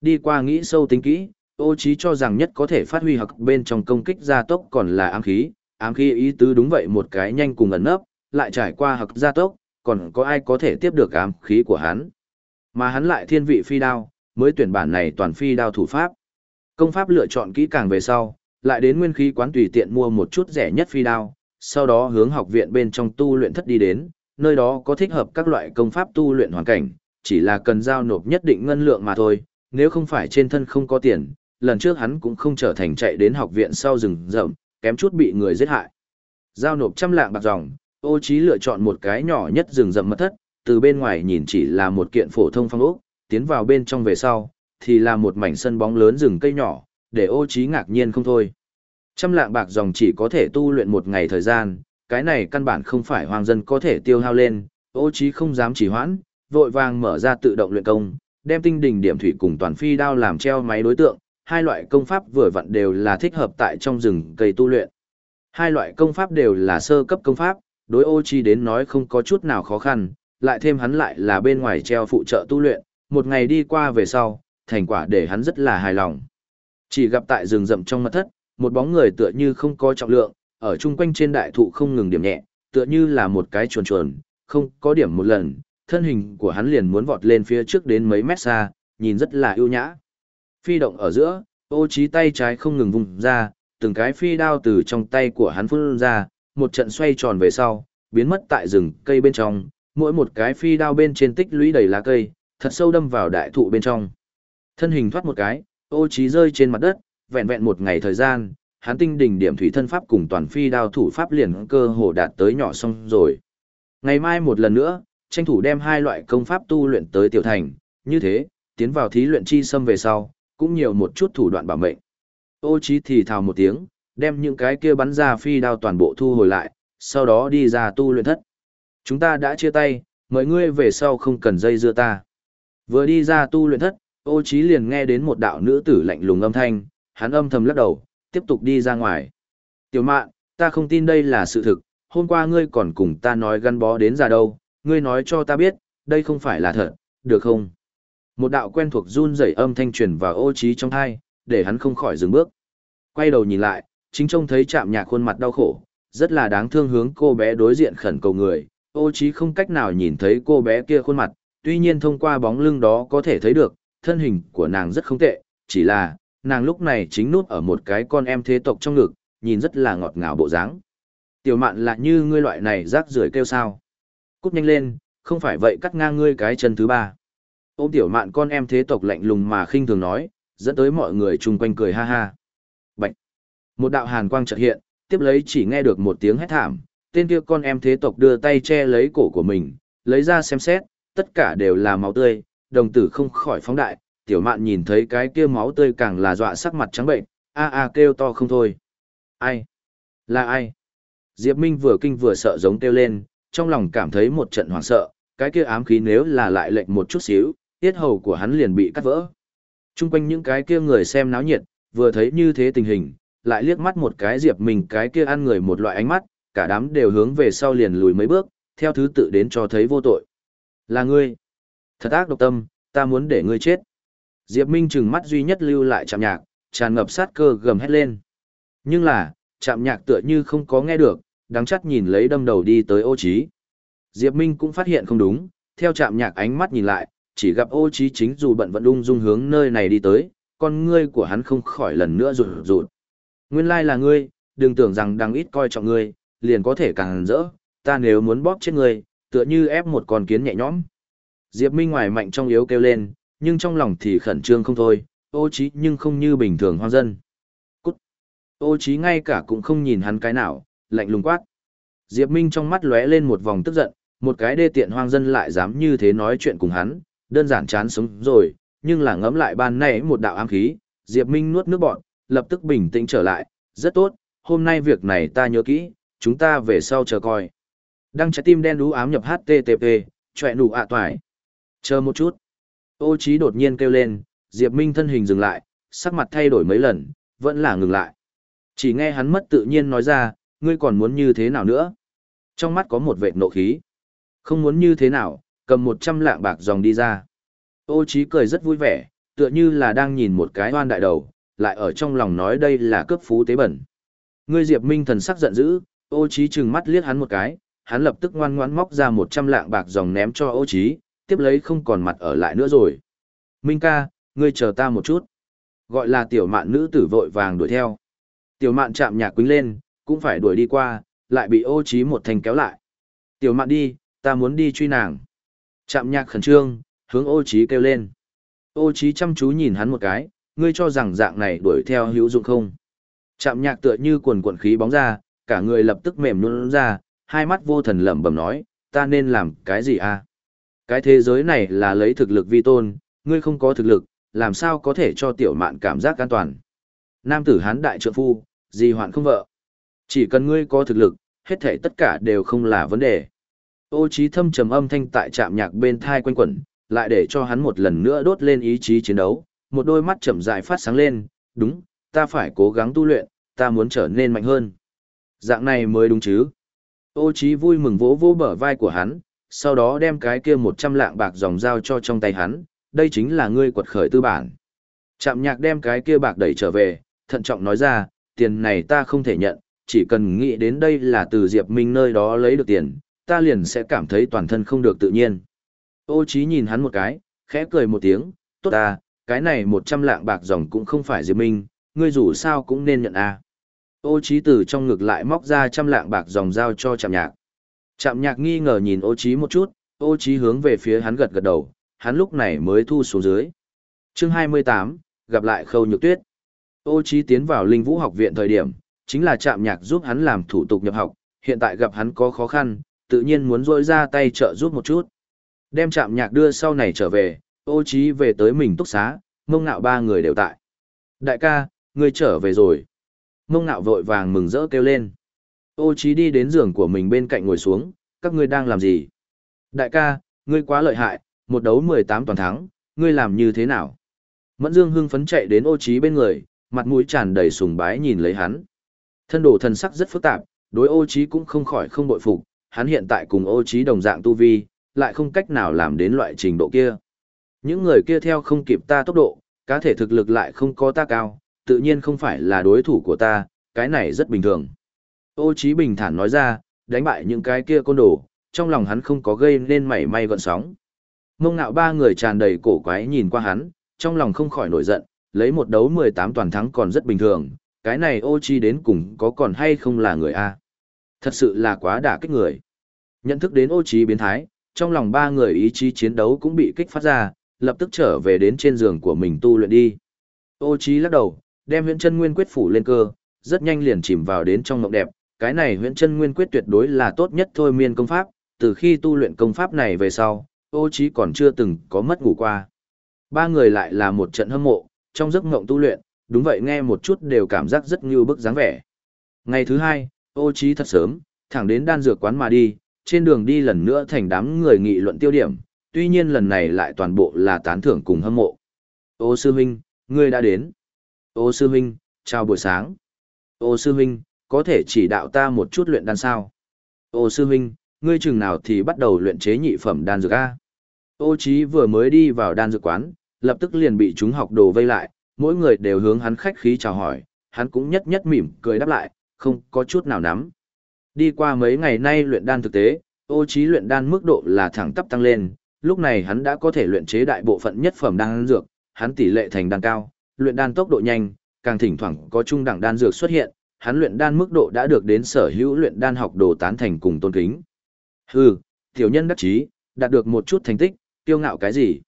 Đi qua nghĩ sâu tính kỹ, ô trí cho rằng nhất có thể phát huy hoặc bên trong công kích gia tốc còn là ám khí, ám khí ý tứ đúng vậy một cái nhanh cùng ẩn nấp, lại trải qua hoặc gia tốc, còn có ai có thể tiếp được ám khí của hắn. Mà hắn lại thiên vị phi đao, mới tuyển bản này toàn phi đao thủ pháp. Công pháp lựa chọn kỹ càng về sau, lại đến nguyên khí quán tùy tiện mua một chút rẻ nhất phi đao, sau đó hướng học viện bên trong tu luyện thất đi đến, nơi đó có thích hợp các loại công pháp tu luyện hoàn cảnh, chỉ là cần giao nộp nhất định ngân lượng mà thôi, nếu không phải trên thân không có tiền, lần trước hắn cũng không trở thành chạy đến học viện sau rừng rậm, kém chút bị người giết hại. Giao nộp trăm lạng bạc dòng, ô trí lựa chọn một cái nhỏ nhất rừng rậm mật thất, từ bên ngoài nhìn chỉ là một kiện phổ thông phong ốc, tiến vào bên trong về sau, thì là một mảnh sân bóng lớn rừng cây nhỏ, để ô trí ngạc nhiên không thôi. Trăm lạng bạc dòng chỉ có thể tu luyện một ngày thời gian, cái này căn bản không phải hoàng dân có thể tiêu hao lên, ô trí không dám chỉ hoãn, vội vàng mở ra tự động luyện công, đem tinh đỉnh điểm thủy cùng toàn phi đao làm treo máy đối tượng, hai loại công pháp vừa vặn đều là thích hợp tại trong rừng cây tu luyện. Hai loại công pháp đều là sơ cấp công pháp, đối ô chi đến nói không có chút nào khó khăn, lại thêm hắn lại là bên ngoài treo phụ trợ tu luyện, một ngày đi qua về sau, thành quả để hắn rất là hài lòng. Chỉ gặp tại rừng rậm trong mật thất, một bóng người tựa như không có trọng lượng, ở chung quanh trên đại thụ không ngừng điểm nhẹ, tựa như là một cái chuồn chuồn, không có điểm một lần, thân hình của hắn liền muốn vọt lên phía trước đến mấy mét xa, nhìn rất là ưu nhã. Phi động ở giữa, ô trí tay trái không ngừng vùng ra, từng cái phi đao từ trong tay của hắn phun ra, một trận xoay tròn về sau, biến mất tại rừng cây bên trong, mỗi một cái phi đao bên trên tích lũy đầy lá cây, thật sâu đâm vào đại thụ bên trong. Thân hình thoát một cái, ô trí rơi trên mặt đất, vẹn vẹn một ngày thời gian, hắn tinh đỉnh điểm thủy thân pháp cùng toàn phi đao thủ pháp liền cơ hồ đạt tới nhỏ xong rồi. Ngày mai một lần nữa, tranh thủ đem hai loại công pháp tu luyện tới tiểu thành, như thế, tiến vào thí luyện chi xâm về sau, cũng nhiều một chút thủ đoạn bảo mệnh. Ô Chí thì thào một tiếng, đem những cái kia bắn ra phi đao toàn bộ thu hồi lại, sau đó đi ra tu luyện thất. Chúng ta đã chia tay, mời ngươi về sau không cần dây dưa ta. Vừa đi ra tu luyện thất, ô Chí liền nghe đến một đạo nữ tử lạnh lùng âm thanh, hắn âm thầm lắc đầu, tiếp tục đi ra ngoài. Tiểu mạn, ta không tin đây là sự thực, hôm qua ngươi còn cùng ta nói gắn bó đến già đâu, ngươi nói cho ta biết, đây không phải là thật, được không? Một đạo quen thuộc run rẩy âm thanh truyền vào ô trí trong tai, để hắn không khỏi dừng bước. Quay đầu nhìn lại, chính trông thấy chạm nhạc khuôn mặt đau khổ, rất là đáng thương hướng cô bé đối diện khẩn cầu người, ô trí không cách nào nhìn thấy cô bé kia khuôn mặt, tuy nhiên thông qua bóng lưng đó có thể thấy được, thân hình của nàng rất không tệ, chỉ là, nàng lúc này chính nút ở một cái con em thế tộc trong ngực, nhìn rất là ngọt ngào bộ dáng. Tiểu mạn là như ngươi loại này rác rưởi kêu sao. Cút nhanh lên, không phải vậy cắt ngang ngươi cái chân thứ ba. Ôm tiểu mạn con em thế tộc lạnh lùng mà khinh thường nói, dẫn tới mọi người chung quanh cười ha ha. Bạch! Một đạo hàn quang chợt hiện, tiếp lấy chỉ nghe được một tiếng hét thảm, tên kia con em thế tộc đưa tay che lấy cổ của mình, lấy ra xem xét, tất cả đều là máu tươi, đồng tử không khỏi phóng đại, tiểu mạn nhìn thấy cái kia máu tươi càng là dọa sắc mặt trắng bệnh, a a kêu to không thôi. Ai? Là ai? Diệp Minh vừa kinh vừa sợ giống kêu lên, trong lòng cảm thấy một trận hoảng sợ, cái kia ám khí nếu là lại lệnh một chút xíu, tiết hầu của hắn liền bị cắt vỡ. Trung quanh những cái kia người xem náo nhiệt, vừa thấy như thế tình hình, lại liếc mắt một cái Diệp Minh cái kia ăn người một loại ánh mắt, cả đám đều hướng về sau liền lùi mấy bước, theo thứ tự đến cho thấy vô tội. Là ngươi. Thật ác độc tâm, ta muốn để ngươi chết. Diệp Minh trừng mắt duy nhất lưu lại chạm nhạc, tràn ngập sát cơ gầm hét lên. Nhưng là, chạm nhạc tựa như không có nghe được, đáng chắc nhìn lấy đâm đầu đi tới ô trí. Diệp Minh cũng phát hiện không đúng, theo chạm nhạc ánh mắt nhìn lại, chỉ gặp ô trí chính dù bận vẫn ung dung hướng nơi này đi tới, con ngươi của hắn không khỏi lần nữa rụt rụt. Nguyên lai là ngươi, đừng tưởng rằng đang ít coi trọng ngươi, liền có thể càng rỡ, ta nếu muốn bóp chết ngươi, tựa như ép một con kiến nhẹ nhõm. Diệp Minh ngoài mạnh trong yếu kêu lên, nhưng trong lòng thì khẩn trương không thôi, ô trí nhưng không như bình thường hoang dân. Cút! Ô trí ngay cả cũng không nhìn hắn cái nào, lạnh lùng quát. Diệp Minh trong mắt lóe lên một vòng tức giận, một cái đê tiện hoang dân lại dám như thế nói chuyện cùng hắn, đơn giản chán sống rồi, nhưng là ngẫm lại ban nãy một đạo ám khí, Diệp Minh nuốt nước bọt, lập tức bình tĩnh trở lại, rất tốt, hôm nay việc này ta nhớ kỹ, chúng ta về sau chờ coi. Đăng trái tim đen đú ám nhập HTTP, chọe nụ ạ toài. Chờ một chút. Ô Chí đột nhiên kêu lên, Diệp Minh thân hình dừng lại, sắc mặt thay đổi mấy lần, vẫn là ngừng lại. Chỉ nghe hắn mất tự nhiên nói ra, ngươi còn muốn như thế nào nữa? Trong mắt có một vệt nộ khí. Không muốn như thế nào, cầm một trăm lạng bạc dòng đi ra. Ô Chí cười rất vui vẻ, tựa như là đang nhìn một cái oan đại đầu, lại ở trong lòng nói đây là cướp phú tế bẩn. Ngươi Diệp Minh thần sắc giận dữ, ô Chí trừng mắt liếc hắn một cái, hắn lập tức ngoan ngoãn móc ra một trăm lạng bạc dòng ném cho ô Chí, tiếp lấy không còn mặt ở lại nữa rồi. Minh ca, ngươi chờ ta một chút. Gọi là tiểu mạn nữ tử vội vàng đuổi theo. Tiểu mạn chạm nhạc quính lên, cũng phải đuổi đi qua, lại bị ô Chí một thành kéo lại. Tiểu mạn đi, ta muốn đi truy nàng. Chạm nhạc khẩn trương, hướng ô trí kêu lên. Ô trí chăm chú nhìn hắn một cái, ngươi cho rằng dạng này đuổi theo hữu dụng không. Chạm nhạc tựa như quần quần khí bóng ra, cả người lập tức mềm nhũn ra, hai mắt vô thần lẩm bẩm nói, ta nên làm cái gì à? Cái thế giới này là lấy thực lực vi tôn, ngươi không có thực lực, làm sao có thể cho tiểu mạn cảm giác an toàn. Nam tử hán đại trượng phu, gì hoạn không vợ. Chỉ cần ngươi có thực lực, hết thể tất cả đều không là vấn đề. Ô trí thâm trầm âm thanh tại trạm nhạc bên thai quanh quẩn, lại để cho hắn một lần nữa đốt lên ý chí chiến đấu, một đôi mắt chậm rãi phát sáng lên, đúng, ta phải cố gắng tu luyện, ta muốn trở nên mạnh hơn. Dạng này mới đúng chứ. Ô Chí vui mừng vỗ vỗ bờ vai của hắn, sau đó đem cái kia 100 lạng bạc dòng dao cho trong tay hắn, đây chính là ngươi quật khởi tư bản. Trạm nhạc đem cái kia bạc đẩy trở về, thận trọng nói ra, tiền này ta không thể nhận, chỉ cần nghĩ đến đây là từ Diệp Minh nơi đó lấy được tiền, ta liền sẽ cảm thấy toàn thân không được tự nhiên. Ô Chí nhìn hắn một cái, khẽ cười một tiếng, tốt à, cái này 100 lạng bạc dòng cũng không phải Diệp Minh, ngươi dù sao cũng nên nhận à. Ô Chí từ trong ngực lại móc ra trăm lạng bạc dòng giao cho Trạm Nhạc. Trạm Nhạc nghi ngờ nhìn Ô Chí một chút, Ô Chí hướng về phía hắn gật gật đầu, hắn lúc này mới thu xuống dưới. Chương 28, gặp lại Khâu Nhược Tuyết. Ô Chí tiến vào Linh Vũ học viện thời điểm, chính là Trạm Nhạc giúp hắn làm thủ tục nhập học, hiện tại gặp hắn có khó khăn, tự nhiên muốn rỗi ra tay trợ giúp một chút. Đem chạm Nhạc đưa sau này trở về, Ô Chí về tới mình túc xá, mông ngạo ba người đều tại. Đại ca, ngươi trở về rồi mông ngạo vội vàng mừng rỡ kêu lên. Ô Chí đi đến giường của mình bên cạnh ngồi xuống, các ngươi đang làm gì? Đại ca, ngươi quá lợi hại, một đấu 18 toàn thắng, ngươi làm như thế nào? Mẫn Dương hưng phấn chạy đến ô Chí bên người, mặt mũi tràn đầy sùng bái nhìn lấy hắn. Thân đồ thần sắc rất phức tạp, đối ô Chí cũng không khỏi không bội phục, hắn hiện tại cùng ô Chí đồng dạng tu vi, lại không cách nào làm đến loại trình độ kia. Những người kia theo không kịp ta tốc độ, cá thể thực lực lại không có ta cao, tự nhiên không phải là đối thủ của ta, cái này rất bình thường. Ô Chí bình thản nói ra, đánh bại những cái kia côn đồ, trong lòng hắn không có gây nên mảy may gọn sóng. Mông ngạo ba người tràn đầy cổ quái nhìn qua hắn, trong lòng không khỏi nổi giận, lấy một đấu 18 toàn thắng còn rất bình thường, cái này ô Chi đến cùng có còn hay không là người A. Thật sự là quá đả kích người. Nhận thức đến ô trí biến thái, trong lòng ba người ý chí chiến đấu cũng bị kích phát ra, lập tức trở về đến trên giường của mình tu luyện đi. Ô trí lắc đầu, đem huyễn chân nguyên quyết phủ lên cơ, rất nhanh liền chìm vào đến trong mộng đẹp, cái này huyễn chân nguyên quyết tuyệt đối là tốt nhất thôi miên công pháp, từ khi tu luyện công pháp này về sau, ô trí còn chưa từng có mất ngủ qua. Ba người lại là một trận hâm mộ, trong giấc mộng tu luyện, đúng vậy nghe một chút đều cảm giác rất như bức dáng vẻ. Ngày thứ hai, ô Chí thật sớm, thẳng đến đan dược quán mà đi, trên đường đi lần nữa thành đám người nghị luận tiêu điểm, tuy nhiên lần này lại toàn bộ là tán thưởng cùng hâm mộ. Ô sư huynh, ngươi đã đến. Ô sư huynh, chào buổi sáng. Ô sư huynh, có thể chỉ đạo ta một chút luyện đan sao? Ô sư huynh, ngươi chừng nào thì bắt đầu luyện chế nhị phẩm đan dược A? Ô Chí vừa mới đi vào đan dược quán, lập tức liền bị chúng học đồ vây lại, mỗi người đều hướng hắn khách khí chào hỏi, hắn cũng nhất nhất mỉm cười đáp lại, không có chút nào nắm. Đi qua mấy ngày nay luyện đan thực tế, ô Chí luyện đan mức độ là thẳng tắp tăng lên, lúc này hắn đã có thể luyện chế đại bộ phận nhất phẩm đan dược, hắn tỷ lệ thành đan cao, luyện đan tốc độ nhanh, càng thỉnh thoảng có trung đẳng đan dược xuất hiện, hắn luyện đan mức độ đã được đến sở hữu luyện đan học đồ tán thành cùng tôn kính. Hừ, tiểu nhân đắc chí, đạt được một chút thành tích, tiêu ngạo cái gì?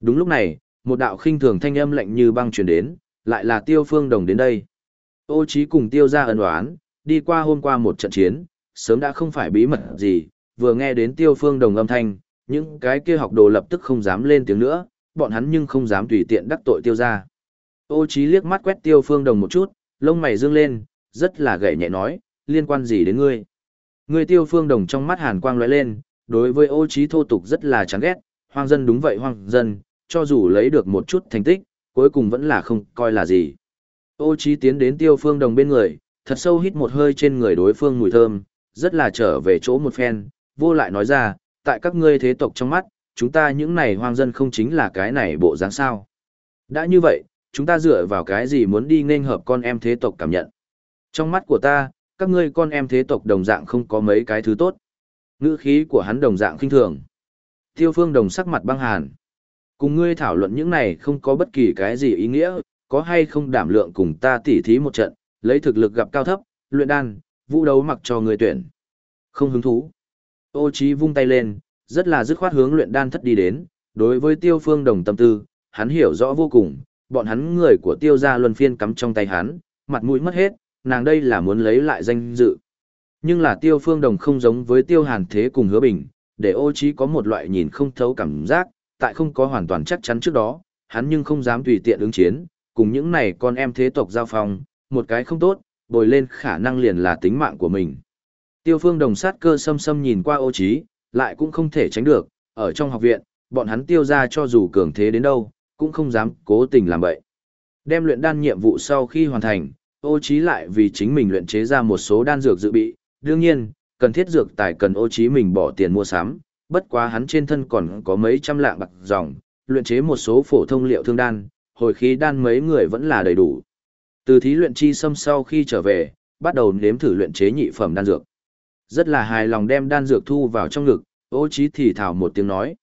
Đúng lúc này, một đạo khinh thường thanh âm lạnh như băng truyền đến, lại là Tiêu Phương Đồng đến đây. Ô Chí cùng Tiêu gia ân oán, đi qua hôm qua một trận chiến, sớm đã không phải bí mật gì, vừa nghe đến Tiêu Phương Đồng âm thanh, những cái kia học đồ lập tức không dám lên tiếng nữa, bọn hắn nhưng không dám tùy tiện đắc tội Tiêu gia. Ô Chí liếc mắt quét Tiêu Phương Đồng một chút, lông mày dương lên, rất là gậy nhẹ nói, liên quan gì đến ngươi? Ngươi Tiêu Phương Đồng trong mắt hàn quang lóe lên, đối với Ô Chí thô tục rất là chán ghét, hoang dân đúng vậy hoang dân, cho dù lấy được một chút thành tích, cuối cùng vẫn là không coi là gì. Ô Chí tiến đến Tiêu Phương Đồng bên người, thật sâu hít một hơi trên người đối phương mùi thơm, rất là trở về chỗ một phen, vô lại nói ra, tại các ngươi thế tộc trong mắt, chúng ta những này hoang dân không chính là cái này bộ dáng sao. Đã như vậy, chúng ta dựa vào cái gì muốn đi nên hợp con em thế tộc cảm nhận. Trong mắt của ta, các ngươi con em thế tộc đồng dạng không có mấy cái thứ tốt. Ngữ khí của hắn đồng dạng khinh thường. Tiêu phương đồng sắc mặt băng hàn. Cùng ngươi thảo luận những này không có bất kỳ cái gì ý nghĩa, có hay không đảm lượng cùng ta tỉ thí một trận, lấy thực lực gặp cao thấp, luyện đan, vũ đấu mặc cho người tuyển. Không hứng thú. Ô Chí vung tay lên, rất là dứt khoát hướng luyện đan thất đi đến, đối với tiêu phương đồng tâm tư, hắn hiểu rõ vô cùng, bọn hắn người của tiêu gia luân phiên cắm trong tay hắn, mặt mũi mất hết, nàng đây là muốn lấy lại danh dự. Nhưng là tiêu phương đồng không giống với tiêu hàn thế cùng hứa bình, để ô Chí có một loại nhìn không thấu cảm giác, tại không có hoàn toàn chắc chắn trước đó, hắn nhưng không dám tùy tiện ứng chiến, cùng những này con em thế tộc giao phong, một cái không tốt, bồi lên khả năng liền là tính mạng của mình. Tiêu phương đồng sát cơ xâm xâm nhìn qua ô trí, lại cũng không thể tránh được, ở trong học viện, bọn hắn tiêu ra cho dù cường thế đến đâu, cũng không dám cố tình làm vậy. Đem luyện đan nhiệm vụ sau khi hoàn thành, ô trí lại vì chính mình luyện chế ra một số đan dược dự bị, đương nhiên, cần thiết dược tài cần ô trí mình bỏ tiền mua sắm, bất quá hắn trên thân còn có mấy trăm lạng bạc dòng, luyện chế một số phổ thông liệu thương đan, hồi khí đan mấy người vẫn là đầy đủ. Từ thí luyện chi xâm sau khi trở về, bắt đầu nếm thử luyện chế nhị phẩm đan dược. Rất là hài lòng đem đan dược thu vào trong ngực, ô trí thì thảo một tiếng nói.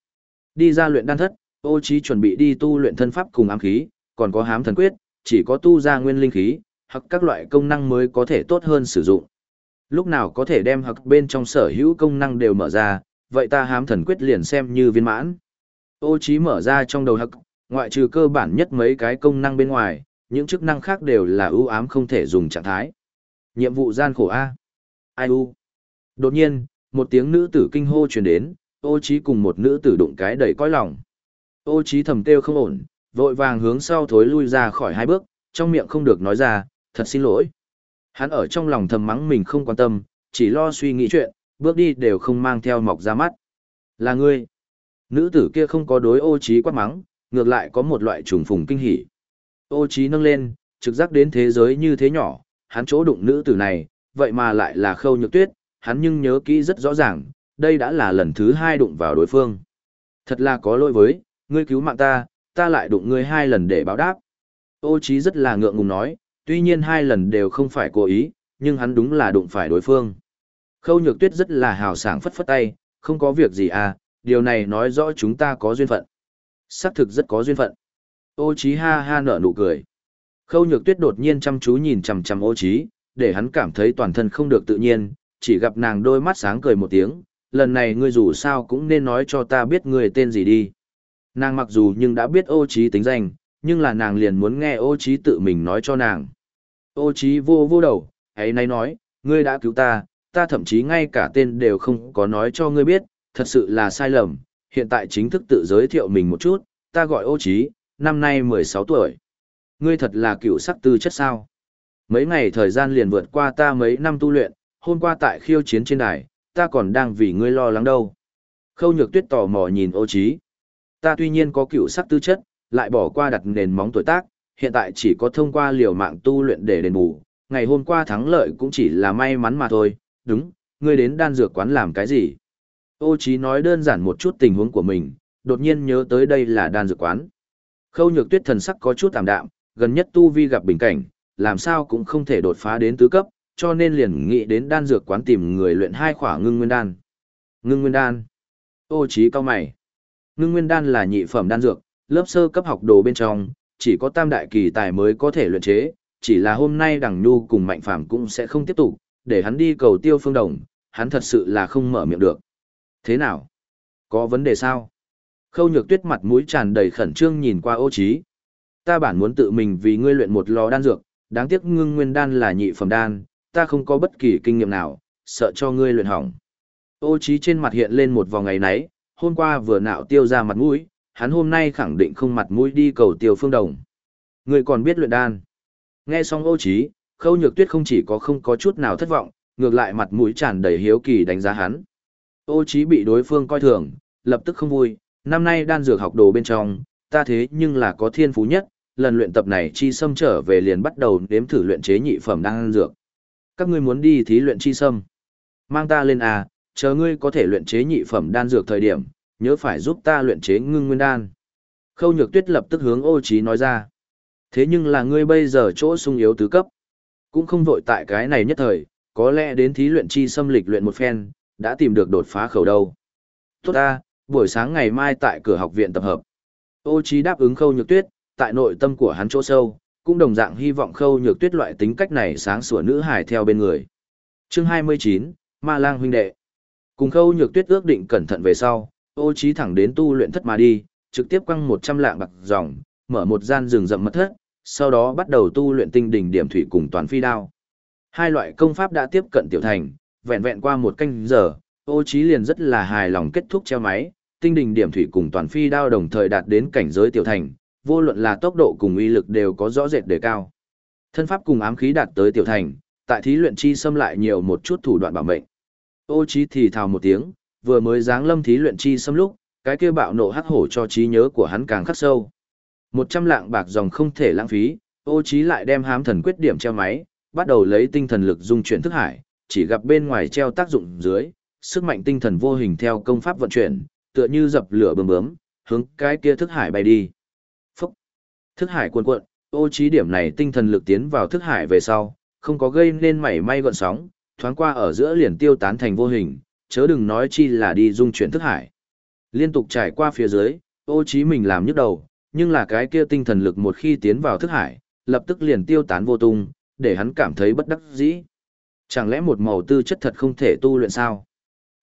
Đi ra luyện đan thất, ô trí chuẩn bị đi tu luyện thân pháp cùng ám khí, còn có hám thần quyết, chỉ có tu ra nguyên linh khí, hoặc các loại công năng mới có thể tốt hơn sử dụng. Lúc nào có thể đem hoặc bên trong sở hữu công năng đều mở ra, vậy ta hám thần quyết liền xem như viên mãn. Ô trí mở ra trong đầu hắc, ngoại trừ cơ bản nhất mấy cái công năng bên ngoài, những chức năng khác đều là ưu ám không thể dùng trạng thái. Nhiệm vụ gian khổ A. Ai u. Đột nhiên, một tiếng nữ tử kinh hô truyền đến, ô trí cùng một nữ tử đụng cái đầy cõi lòng. Ô trí thầm kêu không ổn, vội vàng hướng sau thối lui ra khỏi hai bước, trong miệng không được nói ra, thật xin lỗi. Hắn ở trong lòng thầm mắng mình không quan tâm, chỉ lo suy nghĩ chuyện, bước đi đều không mang theo mọc ra mắt. Là ngươi. Nữ tử kia không có đối ô trí quát mắng, ngược lại có một loại trùng phùng kinh hỉ. Ô trí nâng lên, trực giác đến thế giới như thế nhỏ, hắn chỗ đụng nữ tử này, vậy mà lại là khâu nhược tuyết, hắn nhưng nhớ kỹ rất rõ ràng, đây đã là lần thứ hai đụng vào đối phương. Thật là có lỗi với, ngươi cứu mạng ta, ta lại đụng ngươi hai lần để báo đáp. Ô trí rất là ngượng ngùng nói, tuy nhiên hai lần đều không phải cố ý, nhưng hắn đúng là đụng phải đối phương. Khâu nhược tuyết rất là hào sảng phất phất tay, không có việc gì à, điều này nói rõ chúng ta có duyên phận. Xác thực rất có duyên phận. Ô Chí ha ha nở nụ cười. Khâu nhược tuyết đột nhiên chăm chú nhìn chằm chằm ô Chí, để hắn cảm thấy toàn thân không được tự nhiên, chỉ gặp nàng đôi mắt sáng cười một tiếng, lần này ngươi dù sao cũng nên nói cho ta biết ngươi tên gì đi. Nàng mặc dù nhưng đã biết ô Chí tính danh, nhưng là nàng liền muốn nghe ô Chí tự mình nói cho nàng. Ô Chí vô vô đầu, ấy nay nói, ngươi đã cứu ta, ta thậm chí ngay cả tên đều không có nói cho ngươi biết, thật sự là sai lầm, hiện tại chính thức tự giới thiệu mình một chút, ta gọi ô Chí, năm nay 16 tuổi. Ngươi thật là cựu sắc tư chất sao. Mấy ngày thời gian liền vượt qua ta mấy năm tu luyện, hôm qua tại khiêu chiến trên đài, ta còn đang vì ngươi lo lắng đâu. Khâu nhược tuyết tò mò nhìn ô Chí, Ta tuy nhiên có cựu sắc tư chất, lại bỏ qua đặt nền móng tuổi tác, hiện tại chỉ có thông qua liều mạng tu luyện để đền bù. Ngày hôm qua thắng lợi cũng chỉ là may mắn mà thôi, đúng, ngươi đến đan dược quán làm cái gì? Ô Chí nói đơn giản một chút tình huống của mình, đột nhiên nhớ tới đây là đan dược quán. Khâu nhược tuyết thần sắc có chút tạm đạm, gần nhất tu vi gặp bình cảnh, làm sao cũng không thể đột phá đến tứ cấp, cho nên liền nghĩ đến đan dược quán tìm người luyện hai khỏa ngưng nguyên đan. Ngưng nguyên đan. Ô Chí cao mày. Ngưng nguyên đan là nhị phẩm đan dược, lớp sơ cấp học đồ bên trong, chỉ có tam đại kỳ tài mới có thể luyện chế, chỉ là hôm nay đằng nhu cùng mạnh phàm cũng sẽ không tiếp tục, để hắn đi cầu tiêu phương đồng, hắn thật sự là không mở miệng được. Thế nào? Có vấn đề sao? Khâu nhược tuyết mặt mũi tràn đầy khẩn trương nhìn qua ô trí. Ta bản muốn tự mình vì ngươi luyện một lò đan dược, đáng tiếc ngưng nguyên đan là nhị phẩm đan, ta không có bất kỳ kinh nghiệm nào, sợ cho ngươi luyện hỏng. Ô trí trên mặt hiện lên một vòng ngày nấy, hôm qua vừa nạo tiêu ra mặt mũi, hắn hôm nay khẳng định không mặt mũi đi cầu tiêu phương đồng. Ngươi còn biết luyện đan. Nghe xong ô trí, khâu nhược tuyết không chỉ có không có chút nào thất vọng, ngược lại mặt mũi tràn đầy hiếu kỳ đánh giá hắn. Ô Chí bị đối phương coi thường, lập tức không vui, năm nay đan dược học đồ bên trong, ta thế nhưng là có thiên phú nhất, lần luyện tập này chi sâm trở về liền bắt đầu nếm thử luyện chế nhị phẩm đan dược. Các ngươi muốn đi thí luyện chi sâm. Mang ta lên à, chờ ngươi có thể luyện chế nhị phẩm đan dược thời điểm, nhớ phải giúp ta luyện chế ngưng nguyên đan. Khâu nhược tuyết lập tức hướng ô Chí nói ra. Thế nhưng là ngươi bây giờ chỗ sung yếu tứ cấp. Cũng không vội tại cái này nhất thời, có lẽ đến thí luyện chi xâm lịch luyện một phen, đã tìm được đột phá khẩu đâu. Tốt ta, buổi sáng ngày mai tại cửa học viện tập hợp. Ô Chí đáp ứng Khâu Nhược Tuyết, tại nội tâm của hắn chỗ sâu, cũng đồng dạng hy vọng Khâu Nhược Tuyết loại tính cách này sáng sủa nữ hài theo bên người. Chương 29, Ma Lang huynh đệ. Cùng Khâu Nhược Tuyết ước định cẩn thận về sau, Ô Chí thẳng đến tu luyện thất mà đi, trực tiếp quăng 100 lạng bạc ròng, mở một gian rừng rậm mật thất, sau đó bắt đầu tu luyện tinh đỉnh điểm thủy cùng toàn phi đao. Hai loại công pháp đã tiếp cận tiểu thành, vẹn vẹn qua một canh giờ, ô trí liền rất là hài lòng kết thúc treo máy, tinh đỉnh điểm thủy cùng toàn phi đao đồng thời đạt đến cảnh giới tiểu thành, vô luận là tốc độ cùng uy lực đều có rõ rệt đề cao. Thân pháp cùng ám khí đạt tới tiểu thành, tại thí luyện chi xâm lại nhiều một chút thủ đoạn bảo mệnh. Ô trí thì thào một tiếng, vừa mới giáng lâm thí luyện chi xâm lúc, cái kia bạo nộ hắc hổ cho trí nhớ của hắn càng khắc sâu. Một trăm lạng bạc dòng không thể lãng phí, ô trí lại đem hám thần quyết điểm treo máy, bắt đầu lấy tinh thần lực dung chuyển thức hải, chỉ gặp bên ngoài treo tác dụng dưới, sức mạnh tinh thần vô hình theo công pháp vận chuyển, tựa như dập lửa bướm bướm, hướng cái kia thức hải bay đi. Phúc! Thức hải cuộn cuộn, ô trí điểm này tinh thần lực tiến vào thức hải về sau, không có gây nên mảy may gợn sóng, thoáng qua ở giữa liền tiêu tán thành vô hình, chớ đừng nói chi là đi dung chuyển thức hải. Liên tục trải qua phía dưới, ô trí mình làm nhức đầu, nhưng là cái kia tinh thần lực một khi tiến vào thức hải, lập tức liền tiêu tán vô tung, để hắn cảm thấy bất đắc dĩ. Chẳng lẽ một màu tư chất thật không thể tu luyện sao?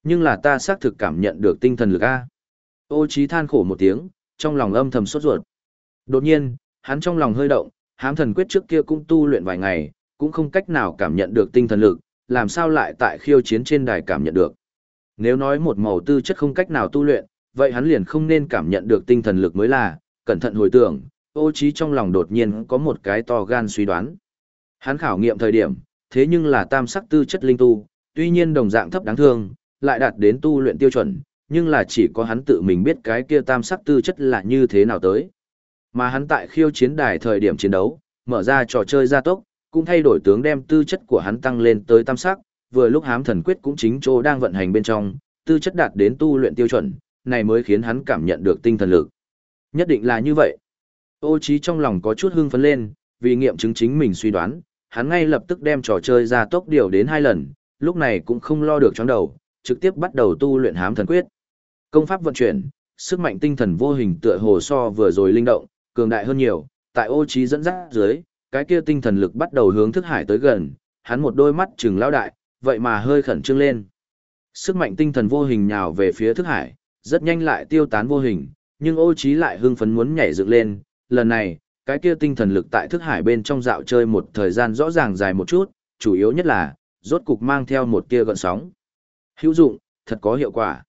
Nhưng là ta xác thực cảm nhận được tinh thần lực A. Ô trí than khổ một tiếng, trong lòng âm thầm sốt ruột. Đột nhiên, hắn trong lòng hơi động, hám thần quyết trước kia cũng tu luyện vài ngày, cũng không cách nào cảm nhận được tinh thần lực, làm sao lại tại khiêu chiến trên đài cảm nhận được. Nếu nói một màu tư chất không cách nào tu luyện, vậy hắn liền không nên cảm nhận được tinh thần lực mới là, cẩn thận hồi tưởng, ô trí trong lòng đột nhiên có một cái to gan suy đoán. Hắn khảo nghiệm thời điểm, thế nhưng là tam sắc tư chất linh tu, tuy nhiên đồng dạng thấp đáng thương, lại đạt đến tu luyện tiêu chuẩn, nhưng là chỉ có hắn tự mình biết cái kia tam sắc tư chất là như thế nào tới. Mà hắn tại khiêu chiến đài thời điểm chiến đấu, mở ra trò chơi gia tốc, cũng thay đổi tướng đem tư chất của hắn tăng lên tới tam sắc, vừa lúc hám thần quyết cũng chính chỗ đang vận hành bên trong, tư chất đạt đến tu luyện tiêu chuẩn, này mới khiến hắn cảm nhận được tinh thần lực. Nhất định là như vậy. Ô trí trong lòng có chút hưng phấn lên, vì nghiệm chứng chính mình suy đoán, hắn ngay lập tức đem trò chơi ra tốc điều đến hai lần, lúc này cũng không lo được chóng đầu, trực tiếp bắt đầu tu luyện hám thần quyết. Công pháp vận chuyển, sức mạnh tinh thần vô hình tựa hồ so vừa rồi linh động, cường đại hơn nhiều, tại ô trí dẫn dắt dưới, cái kia tinh thần lực bắt đầu hướng thức hải tới gần, hắn một đôi mắt trừng lao đại, vậy mà hơi khẩn trương lên. Sức mạnh tinh thần vô hình nhào về phía thức hải, rất nhanh lại tiêu tán vô hình, nhưng ô trí lại hưng phấn muốn nhảy dựng lên, lần này, cái kia tinh thần lực tại thức hải bên trong dạo chơi một thời gian rõ ràng dài một chút, chủ yếu nhất là, rốt cục mang theo một tia gợn sóng. Hữu dụng, thật có hiệu quả.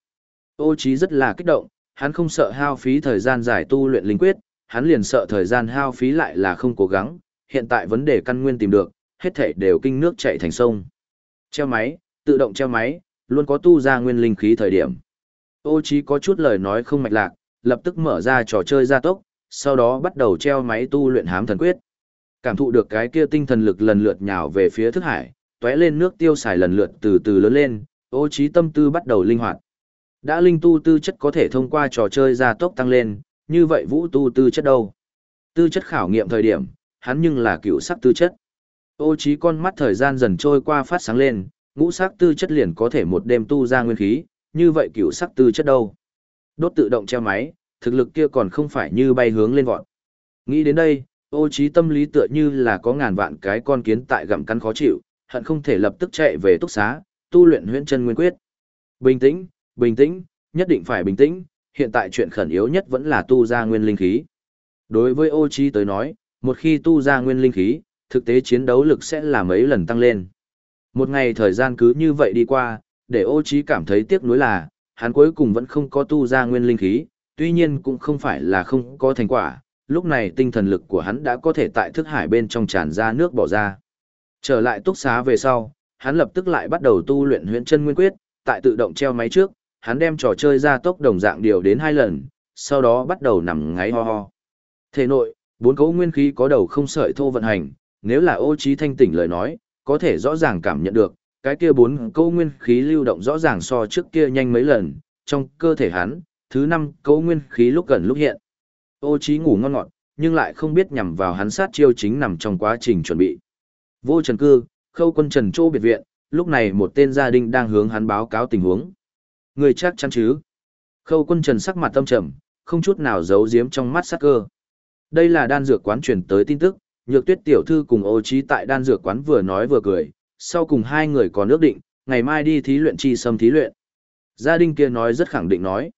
Ô trí rất là kích động, hắn không sợ hao phí thời gian dài tu luyện linh quyết, hắn liền sợ thời gian hao phí lại là không cố gắng, hiện tại vấn đề căn nguyên tìm được, hết thảy đều kinh nước chảy thành sông. Treo máy, tự động treo máy, luôn có tu ra nguyên linh khí thời điểm. Ô Chí có chút lời nói không mạch lạc, lập tức mở ra trò chơi gia tốc, sau đó bắt đầu treo máy tu luyện hám thần quyết. Cảm thụ được cái kia tinh thần lực lần lượt nhào về phía thức hải, tóe lên nước tiêu xài lần lượt từ từ lớn lên, ô trí tâm tư bắt đầu linh hoạt. Đã linh tu tư chất có thể thông qua trò chơi gia tốc tăng lên, như vậy vũ tu tư chất đâu? Tư chất khảo nghiệm thời điểm, hắn nhưng là cựu sắc tư chất. Ô trí con mắt thời gian dần trôi qua phát sáng lên, ngũ sắc tư chất liền có thể một đêm tu ra nguyên khí, như vậy cựu sắc tư chất đâu? Đốt tự động treo máy, thực lực kia còn không phải như bay hướng lên vọt. Nghĩ đến đây, ô trí tâm lý tựa như là có ngàn vạn cái con kiến tại gặm cắn khó chịu, hận không thể lập tức chạy về túc xá, tu luyện huyễn chân nguyên quyết. Bình tĩnh, bình tĩnh, nhất định phải bình tĩnh, hiện tại chuyện khẩn yếu nhất vẫn là tu ra nguyên linh khí. Đối với ô trí tới nói, một khi tu ra nguyên linh khí, thực tế chiến đấu lực sẽ là mấy lần tăng lên. Một ngày thời gian cứ như vậy đi qua, để ô trí cảm thấy tiếc nuối là, hắn cuối cùng vẫn không có tu ra nguyên linh khí, tuy nhiên cũng không phải là không có thành quả, lúc này tinh thần lực của hắn đã có thể tại thức hải bên trong tràn ra nước bỏ ra. Trở lại túc xá về sau, hắn lập tức lại bắt đầu tu luyện huyễn chân nguyên quyết, tại tự động treo máy trước, hắn đem trò chơi ra tốc đồng dạng điều đến hai lần, sau đó bắt đầu nằm ngáy ho ho. Thể nội, bốn cấu nguyên khí có đầu không sợi thô vận hành, nếu là ô trí thanh tỉnh lời nói, có thể rõ ràng cảm nhận được, cái kia bốn cấu nguyên khí lưu động rõ ràng so trước kia nhanh mấy lần, trong cơ thể hắn, thứ năm cấu nguyên khí lúc gần lúc hiện. Ô trí ngủ ngon ngọt, nhưng lại không biết nhằm vào hắn sát chiêu chính nằm trong quá trình chuẩn bị. Vô Trần Cư, Khâu Quân Trần Châu biệt viện, lúc này một tên gia đình đang hướng hắn báo cáo tình huống. Người chắc chắn chứ? Khâu Quân Trần sắc mặt tâm trầm, không chút nào giấu giếm trong mắt sắc cơ. Đây là đan dược quán truyền tới tin tức, nhược tuyết tiểu thư cùng ô trí tại đan dược quán vừa nói vừa cười, sau cùng hai người còn ước định, ngày mai đi thí luyện chi sâm thí luyện. Gia đình kia nói rất khẳng định nói.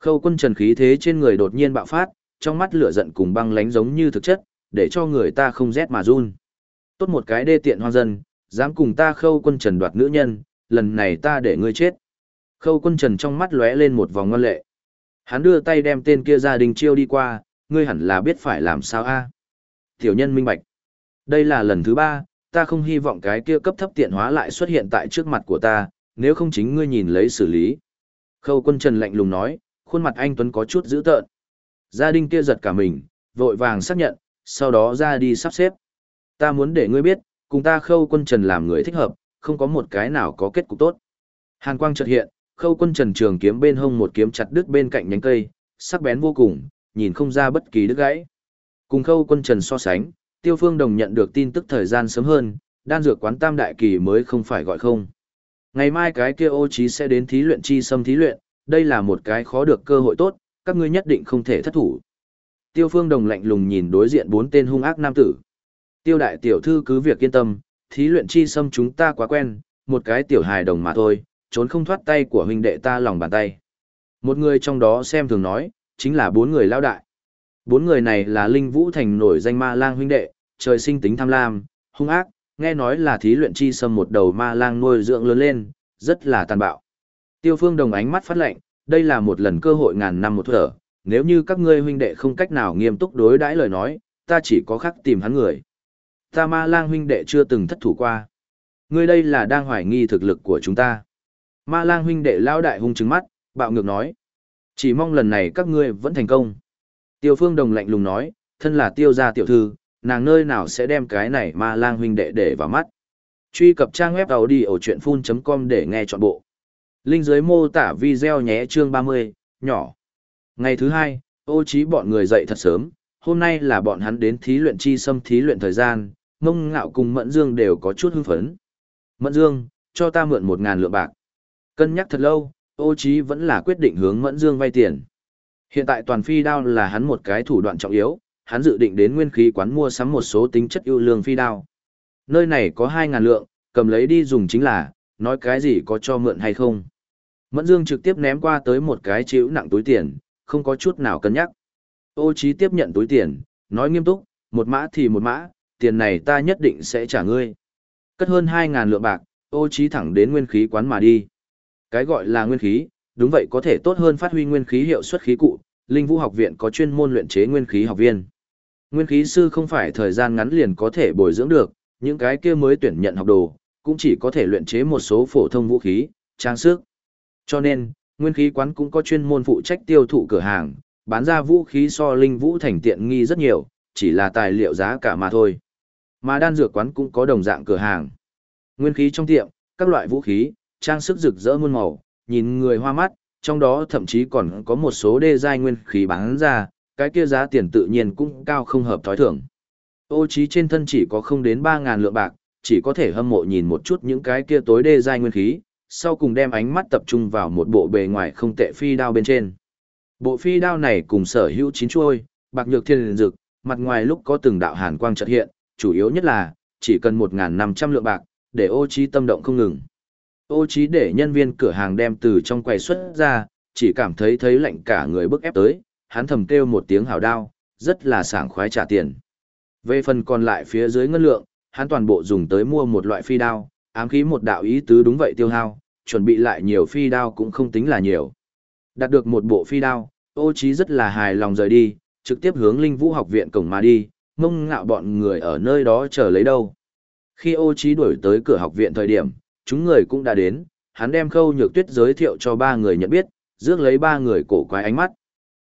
Khâu quân trần khí thế trên người đột nhiên bạo phát, trong mắt lửa giận cùng băng lánh giống như thực chất, để cho người ta không rét mà run. Tốt một cái đê tiện hoang dân, dám cùng ta khâu quân trần đoạt nữ nhân, lần này ta để ngươi chết. Khâu quân trần trong mắt lóe lên một vòng ngoan lệ. Hắn đưa tay đem tên kia gia đình chiêu đi qua, ngươi hẳn là biết phải làm sao a Tiểu nhân minh bạch. Đây là lần thứ ba, ta không hy vọng cái kia cấp thấp tiện hóa lại xuất hiện tại trước mặt của ta, nếu không chính ngươi nhìn lấy xử lý. Khâu quân trần lạnh lùng nói, khuôn mặt anh Tuấn có chút dữ tợn. Gia đình kia giật cả mình, vội vàng xác nhận, sau đó ra đi sắp xếp. Ta muốn để ngươi biết, cùng ta khâu quân trần làm người thích hợp, không có một cái nào có kết cục tốt. Hàn quang chợt hiện, khâu quân trần trường kiếm bên hông một kiếm chặt đứt bên cạnh nhánh cây, sắc bén vô cùng, nhìn không ra bất kỳ đứt gãy. Cùng khâu quân trần so sánh, tiêu phương đồng nhận được tin tức thời gian sớm hơn, đan dược quán tam đại kỳ mới không phải gọi không. Ngày mai cái kia ô trí sẽ đến thí luyện chi xâm thí luyện, đây là một cái khó được cơ hội tốt, các ngươi nhất định không thể thất thủ. Tiêu phương đồng lạnh lùng nhìn đối diện bốn tên hung ác nam tử. Tiêu đại tiểu thư cứ việc yên tâm, thí luyện chi xâm chúng ta quá quen, một cái tiểu hài đồng mà thôi, trốn không thoát tay của huynh đệ ta lòng bàn tay. Một người trong đó xem thường nói, chính là bốn người lao đại. Bốn người này là Linh Vũ Thành nổi danh ma lang huynh đệ, trời sinh tính tham lam, hung ác, nghe nói là thí luyện chi xâm một đầu ma lang nuôi dưỡng lớn lên, rất là tàn bạo. Tiêu phương đồng ánh mắt phát lệnh, đây là một lần cơ hội ngàn năm một thở, nếu như các ngươi huynh đệ không cách nào nghiêm túc đối đãi lời nói, ta chỉ có khắc tìm hắn người. Ta ma lang huynh đệ chưa từng thất thủ qua. Ngươi đây là đang hoài nghi thực lực của chúng ta. Ma lang huynh đệ lao đại hung trứng mắt, bạo ngược nói. Chỉ mong lần này các ngươi vẫn thành công. Tiêu phương đồng lạnh lùng nói, thân là tiêu gia tiểu thư, nàng nơi nào sẽ đem cái này ma lang huynh đệ để vào mắt. Truy cập trang web audio chuyện full.com để nghe trọn bộ. Linh dưới mô tả video nhé chương 30, nhỏ. Ngày thứ hai, ô trí bọn người dậy thật sớm, hôm nay là bọn hắn đến thí luyện chi xâm thí luyện thời gian, mông ngạo cùng Mẫn Dương đều có chút hưng phấn. Mẫn Dương, cho ta mượn một ngàn lượng bạc. Cân nhắc thật lâu, ô trí vẫn là quyết định hướng Mẫn Dương vay tiền. Hiện tại toàn phi đao là hắn một cái thủ đoạn trọng yếu, hắn dự định đến nguyên khí quán mua sắm một số tính chất ưu lương phi đao. Nơi này có 2.000 lượng, cầm lấy đi dùng chính là, nói cái gì có cho mượn hay không. Mẫn Dương trực tiếp ném qua tới một cái chiếu nặng túi tiền, không có chút nào cân nhắc. Ô Chí tiếp nhận túi tiền, nói nghiêm túc, một mã thì một mã, tiền này ta nhất định sẽ trả ngươi. Cất hơn 2.000 lượng bạc, ô Chí thẳng đến nguyên khí quán mà đi. Cái gọi là nguyên khí, đúng vậy có thể tốt hơn phát huy nguyên khí hiệu suất khí cụ, Linh Vũ học viện có chuyên môn luyện chế nguyên khí học viên. Nguyên khí sư không phải thời gian ngắn liền có thể bồi dưỡng được, những cái kia mới tuyển nhận học đồ, cũng chỉ có thể luyện chế một số phổ thông vũ khí, trang sức. Cho nên, nguyên khí quán cũng có chuyên môn phụ trách tiêu thụ cửa hàng, bán ra vũ khí so linh vũ thành tiện nghi rất nhiều, chỉ là tài liệu giá cả mà thôi. Mà đan dược quán cũng có đồng dạng cửa hàng. Nguyên khí trong tiệm, các loại vũ khí, trang sức rực rỡ muôn màu, nhìn người hoa mắt, trong đó thậm chí còn có một số đê giai nguyên khí bán ra, cái kia giá tiền tự nhiên cũng cao không hợp thói thường. Ô trí trên thân chỉ có không đến 3.000 lượng bạc, chỉ có thể hâm mộ nhìn một chút những cái kia tối đê giai nguyên khí, sau cùng đem ánh mắt tập trung vào một bộ bề ngoài không tệ phi đao bên trên. Bộ phi đao này cùng sở hữu chín chuôi, bạc nhược thiên liền dực, mặt ngoài lúc có từng đạo hàn quang chợt hiện, chủ yếu nhất là, chỉ cần 1.500 lượng bạc, để ô Chí tâm động không ngừng. Ô Chí để nhân viên cửa hàng đem từ trong quầy xuất ra, chỉ cảm thấy thấy lạnh cả người bức ép tới, hắn thầm kêu một tiếng hào đao, rất là sảng khoái trả tiền. Về phần còn lại phía dưới ngân lượng, hắn toàn bộ dùng tới mua một loại phi đao, ám khí một đạo ý tứ đúng vậy tiêu hao, chuẩn bị lại nhiều phi đao cũng không tính là nhiều. Đạt được một bộ phi đao, ô trí rất là hài lòng rời đi, trực tiếp hướng linh vũ học viện cổng mà đi, mông ngạo bọn người ở nơi đó chờ lấy đâu. Khi ô trí đuổi tới cửa học viện thời điểm, chúng người cũng đã đến, hắn đem khâu nhược tuyết giới thiệu cho ba người nhận biết, rước lấy ba người cổ quái ánh mắt.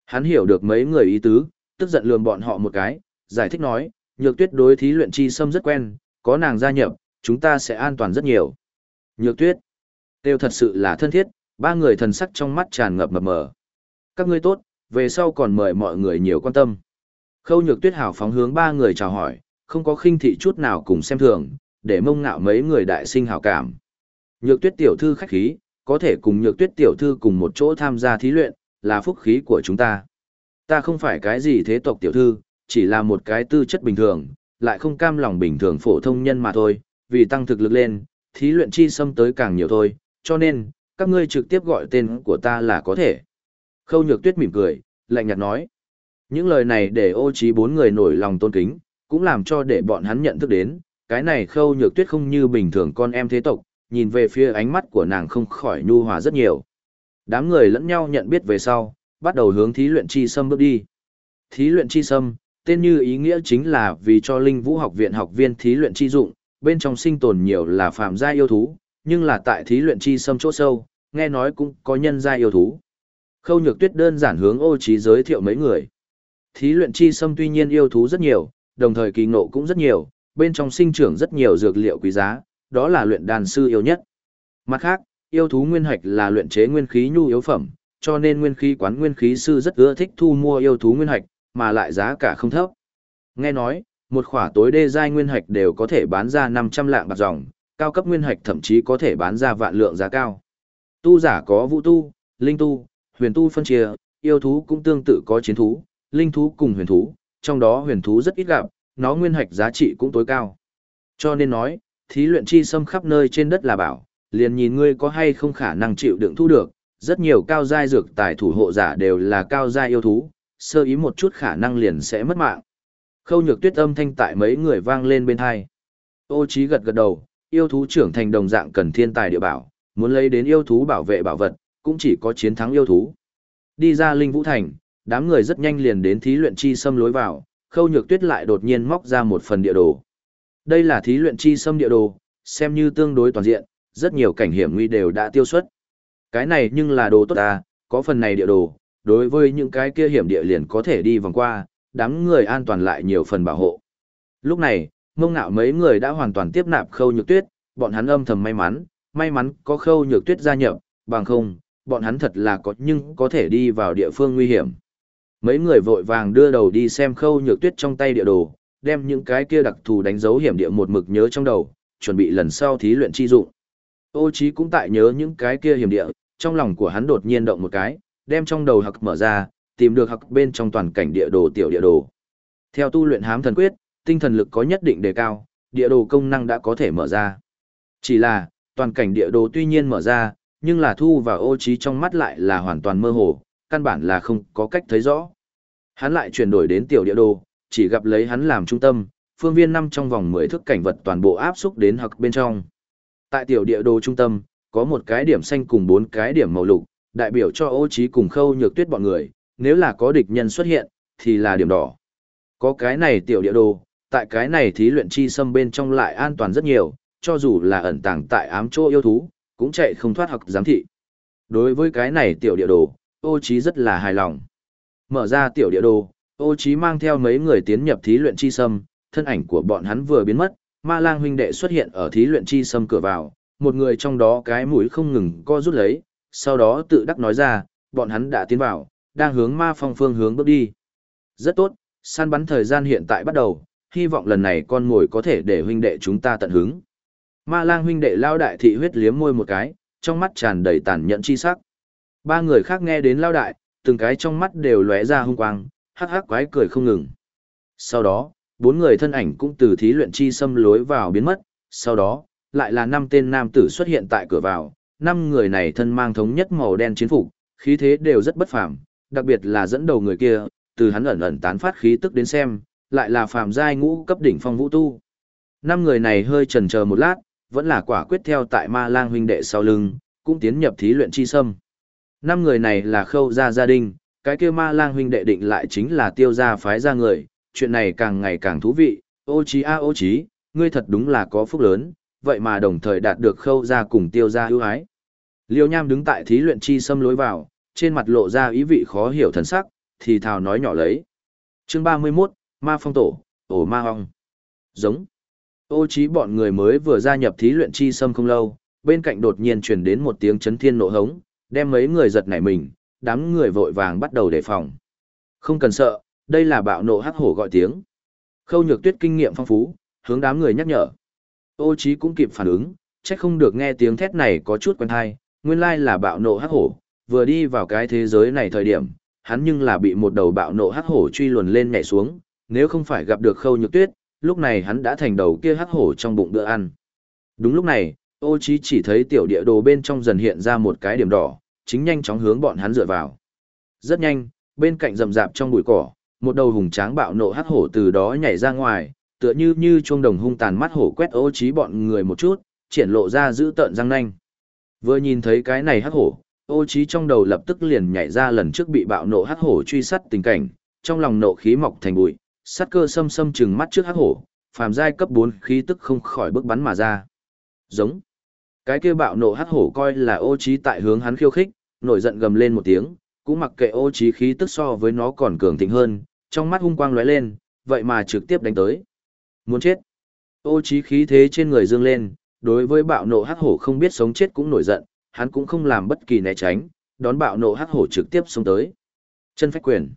Hắn hiểu được mấy người ý tứ, tức giận lườm bọn họ một cái, giải thích nói, nhược tuyết đối thí luyện chi sâm rất quen, có nàng gia nhập, chúng ta sẽ an toàn rất nhiều. Nhược tuyết, đều thật sự là thân thiết, ba người thần sắc trong mắt tràn ngập mập mờ. Các ngươi tốt, về sau còn mời mọi người nhiều quan tâm. Khâu nhược tuyết hào phóng hướng ba người chào hỏi, không có khinh thị chút nào cùng xem thường, để mông ngạo mấy người đại sinh hào cảm. Nhược tuyết tiểu thư khách khí, có thể cùng nhược tuyết tiểu thư cùng một chỗ tham gia thí luyện, là phúc khí của chúng ta. Ta không phải cái gì thế tộc tiểu thư, chỉ là một cái tư chất bình thường, lại không cam lòng bình thường phổ thông nhân mà thôi, vì tăng thực lực lên, thí luyện chi xâm tới càng nhiều thôi, cho nên, các ngươi trực tiếp gọi tên của ta là có thể. Khâu nhược tuyết mỉm cười, lạnh nhạt nói. Những lời này để ô trí bốn người nổi lòng tôn kính, cũng làm cho để bọn hắn nhận thức đến, cái này khâu nhược tuyết không như bình thường con em thế tộc, nhìn về phía ánh mắt của nàng không khỏi nhu hòa rất nhiều. Đám người lẫn nhau nhận biết về sau, bắt đầu hướng thí luyện chi sâm bước đi. Thí luyện chi sâm, tên như ý nghĩa chính là vì cho linh vũ học viện học viên thí luyện chi dụng, bên trong sinh tồn nhiều là phàm gia yêu thú, nhưng là tại thí luyện chi sâm chỗ sâu, nghe nói cũng có nhân gia yêu thú. Khâu nhược tuyết đơn giản hướng ô trí giới thiệu mấy người. Thí luyện chi sâm tuy nhiên yêu thú rất nhiều, đồng thời kỳ ngộ cũng rất nhiều, bên trong sinh trưởng rất nhiều dược liệu quý giá, đó là luyện đan sư yêu nhất. Mặt khác, yêu thú nguyên hạch là luyện chế nguyên khí nhu yếu phẩm, cho nên nguyên khí quán nguyên khí sư rất ưa thích thu mua yêu thú nguyên hạch, mà lại giá cả không thấp. Nghe nói, một khỏa tối đê giai nguyên hạch đều có thể bán ra 500 lạng bạc dòng, cao cấp nguyên hạch thậm chí có thể bán ra vạn lượng giá cao. Tu giả có vũ tu, linh tu, huyền tu phân chia, yêu thú cũng tương tự có chiến thú, linh thú cùng huyền thú, trong đó huyền thú rất ít gặp, nó nguyên hạch giá trị cũng tối cao. Cho nên nói, thí luyện chi xâm khắp nơi trên đất là bảo, liền nhìn ngươi có hay không khả năng chịu đựng thu được, rất nhiều cao giai dược tài thủ hộ giả đều là cao giai yêu thú, sơ ý một chút khả năng liền sẽ mất mạng. Khâu nhược tuyết âm thanh tại mấy người vang lên bên hai. Ô trí gật gật đầu, yêu thú trưởng thành đồng dạng cần thiên tài địa bảo, muốn lấy đến yêu thú bảo vệ bảo vật, cũng chỉ có chiến thắng yêu thú. Đi ra linh vũ thành, đám người rất nhanh liền đến thí luyện chi xâm lối vào, khâu nhược tuyết lại đột nhiên móc ra một phần địa đồ. Đây là thí luyện chi xâm địa đồ, xem như tương đối toàn diện, rất nhiều cảnh hiểm nguy đều đã tiêu xuất. Cái này nhưng là đồ tốt ta, có phần này địa đồ, đối với những cái kia hiểm địa liền có thể đi vòng qua, đám người an toàn lại nhiều phần bảo hộ. Lúc này, mông ngạo mấy người đã hoàn toàn tiếp nạp khâu nhược tuyết, bọn hắn âm thầm may mắn, may mắn có khâu nhược tuyết gia nhập, bằng không, bọn hắn thật là có nhưng có thể đi vào địa phương nguy hiểm. Mấy người vội vàng đưa đầu đi xem khâu nhược tuyết trong tay địa đồ, đem những cái kia đặc thù đánh dấu hiểm địa một mực nhớ trong đầu, chuẩn bị lần sau thí luyện chi dụng. Ô Chí cũng tại nhớ những cái kia hiểm địa, trong lòng của hắn đột nhiên động một cái, đem trong đầu hặc mở ra, tìm được học bên trong toàn cảnh địa đồ tiểu địa đồ. Theo tu luyện hám thần quyết, tinh thần lực có nhất định đề cao, địa đồ công năng đã có thể mở ra. Chỉ là, toàn cảnh địa đồ tuy nhiên mở ra, nhưng là thu vào ô trí trong mắt lại là hoàn toàn mơ hồ, căn bản là không có cách thấy rõ. Hắn lại chuyển đổi đến tiểu địa đồ, chỉ gặp lấy hắn làm trung tâm, phương viên năm trong vòng 10 thước cảnh vật toàn bộ áp xúc đến học bên trong. Tại tiểu địa đồ trung tâm, có một cái điểm xanh cùng bốn cái điểm màu lục, đại biểu cho ô trí cùng khâu nhược tuyết bọn người, nếu là có địch nhân xuất hiện, thì là điểm đỏ. Có cái này tiểu địa đồ, tại cái này thí luyện chi xâm bên trong lại an toàn rất nhiều, cho dù là ẩn tàng tại ám chỗ yêu thú, cũng chạy không thoát hoặc giám thị. Đối với cái này tiểu địa đồ, ô trí rất là hài lòng. Mở ra tiểu địa đồ, ô trí mang theo mấy người tiến nhập thí luyện chi sâm, thân ảnh của bọn hắn vừa biến mất, ma lang huynh đệ xuất hiện ở thí luyện chi sâm cửa vào, một người trong đó cái mũi không ngừng co rút lấy, sau đó tự đắc nói ra, bọn hắn đã tiến vào, đang hướng ma phong phương hướng bước đi. Rất tốt, săn bắn thời gian hiện tại bắt đầu, hy vọng lần này con ngồi có thể để huynh đệ chúng ta tận hứng. Ma lang huynh đệ lao đại thị huyết liếm môi một cái, trong mắt tràn đầy tàn nhẫn chi sắc. Ba người khác nghe đến lao đại, từng cái trong mắt đều lóe ra hung quang, hắc hắc quái cười không ngừng. Sau đó, bốn người thân ảnh cũng từ thí luyện chi xâm lối vào biến mất, sau đó, lại là năm tên nam tử xuất hiện tại cửa vào, năm người này thân mang thống nhất màu đen chiến phục, khí thế đều rất bất phàm, đặc biệt là dẫn đầu người kia, từ hắn ẩn ẩn tán phát khí tức đến xem, lại là phàm giai ngũ cấp đỉnh phong vũ tu. Năm người này hơi chần chờ một lát, vẫn là quả quyết theo tại Ma Lang huynh đệ sau lưng, cũng tiến nhập thí luyện chi sâm. Năm người này là khâu gia gia đình, cái kia Ma Lang huynh đệ định lại chính là tiêu gia phái gia người, chuyện này càng ngày càng thú vị, ô chí a ô chí, ngươi thật đúng là có phúc lớn, vậy mà đồng thời đạt được khâu gia cùng tiêu gia ưu ái. Liêu Nham đứng tại thí luyện chi sâm lối vào, trên mặt lộ ra ý vị khó hiểu thần sắc, thì thào nói nhỏ lấy. Chương 31, Ma Phong Tổ, Ổ Ma Hong. Giống. Ô trí bọn người mới vừa gia nhập thí luyện chi sâm không lâu, bên cạnh đột nhiên truyền đến một tiếng chấn thiên nộ hống, đem mấy người giật nảy mình, đám người vội vàng bắt đầu đề phòng. Không cần sợ, đây là bạo nộ hắc hổ gọi tiếng. Khâu nhược tuyết kinh nghiệm phong phú, hướng đám người nhắc nhở. Ô trí cũng kịp phản ứng, chắc không được nghe tiếng thét này có chút quen hay, nguyên lai là bạo nộ hắc hổ, vừa đi vào cái thế giới này thời điểm, hắn nhưng là bị một đầu bạo nộ hắc hổ truy luồn lên nhảy xuống, nếu không phải gặp được khâu nhược tuyết, lúc này hắn đã thành đầu kia hắc hổ trong bụng bữa ăn. Đúng lúc này, ô chí chỉ thấy tiểu địa đồ bên trong dần hiện ra một cái điểm đỏ, chính nhanh chóng hướng bọn hắn dựa vào. Rất nhanh, bên cạnh rậm rạp trong bụi cỏ, một đầu hùng tráng bạo nộ hắc hổ từ đó nhảy ra ngoài, tựa như như chuông đồng hung tàn mắt hổ quét ô chí bọn người một chút, triển lộ ra giữ tợn răng nanh. Vừa nhìn thấy cái này hắc hổ, ô trí trong đầu lập tức liền nhảy ra lần trước bị bạo nộ hắc hổ truy sát tình cảnh, trong lòng nộ khí mọc thành bụi, sát cơ xâm xâm chừng mắt trước hắc hổ, phàm giai cấp 4 khí tức không khỏi bước bắn mà ra. Giống. Cái kia bạo nộ hắc hổ coi là ô trí tại hướng hắn khiêu khích, nổi giận gầm lên một tiếng, cũng mặc kệ ô trí khí tức so với nó còn cường thịnh hơn, trong mắt hung quang lóe lên, vậy mà trực tiếp đánh tới. Muốn chết. Ô trí khí thế trên người dương lên, đối với bạo nộ hắc hổ không biết sống chết cũng nổi giận, hắn cũng không làm bất kỳ né tránh, đón bạo nộ hắc hổ trực tiếp xông tới. Chân phách quyền.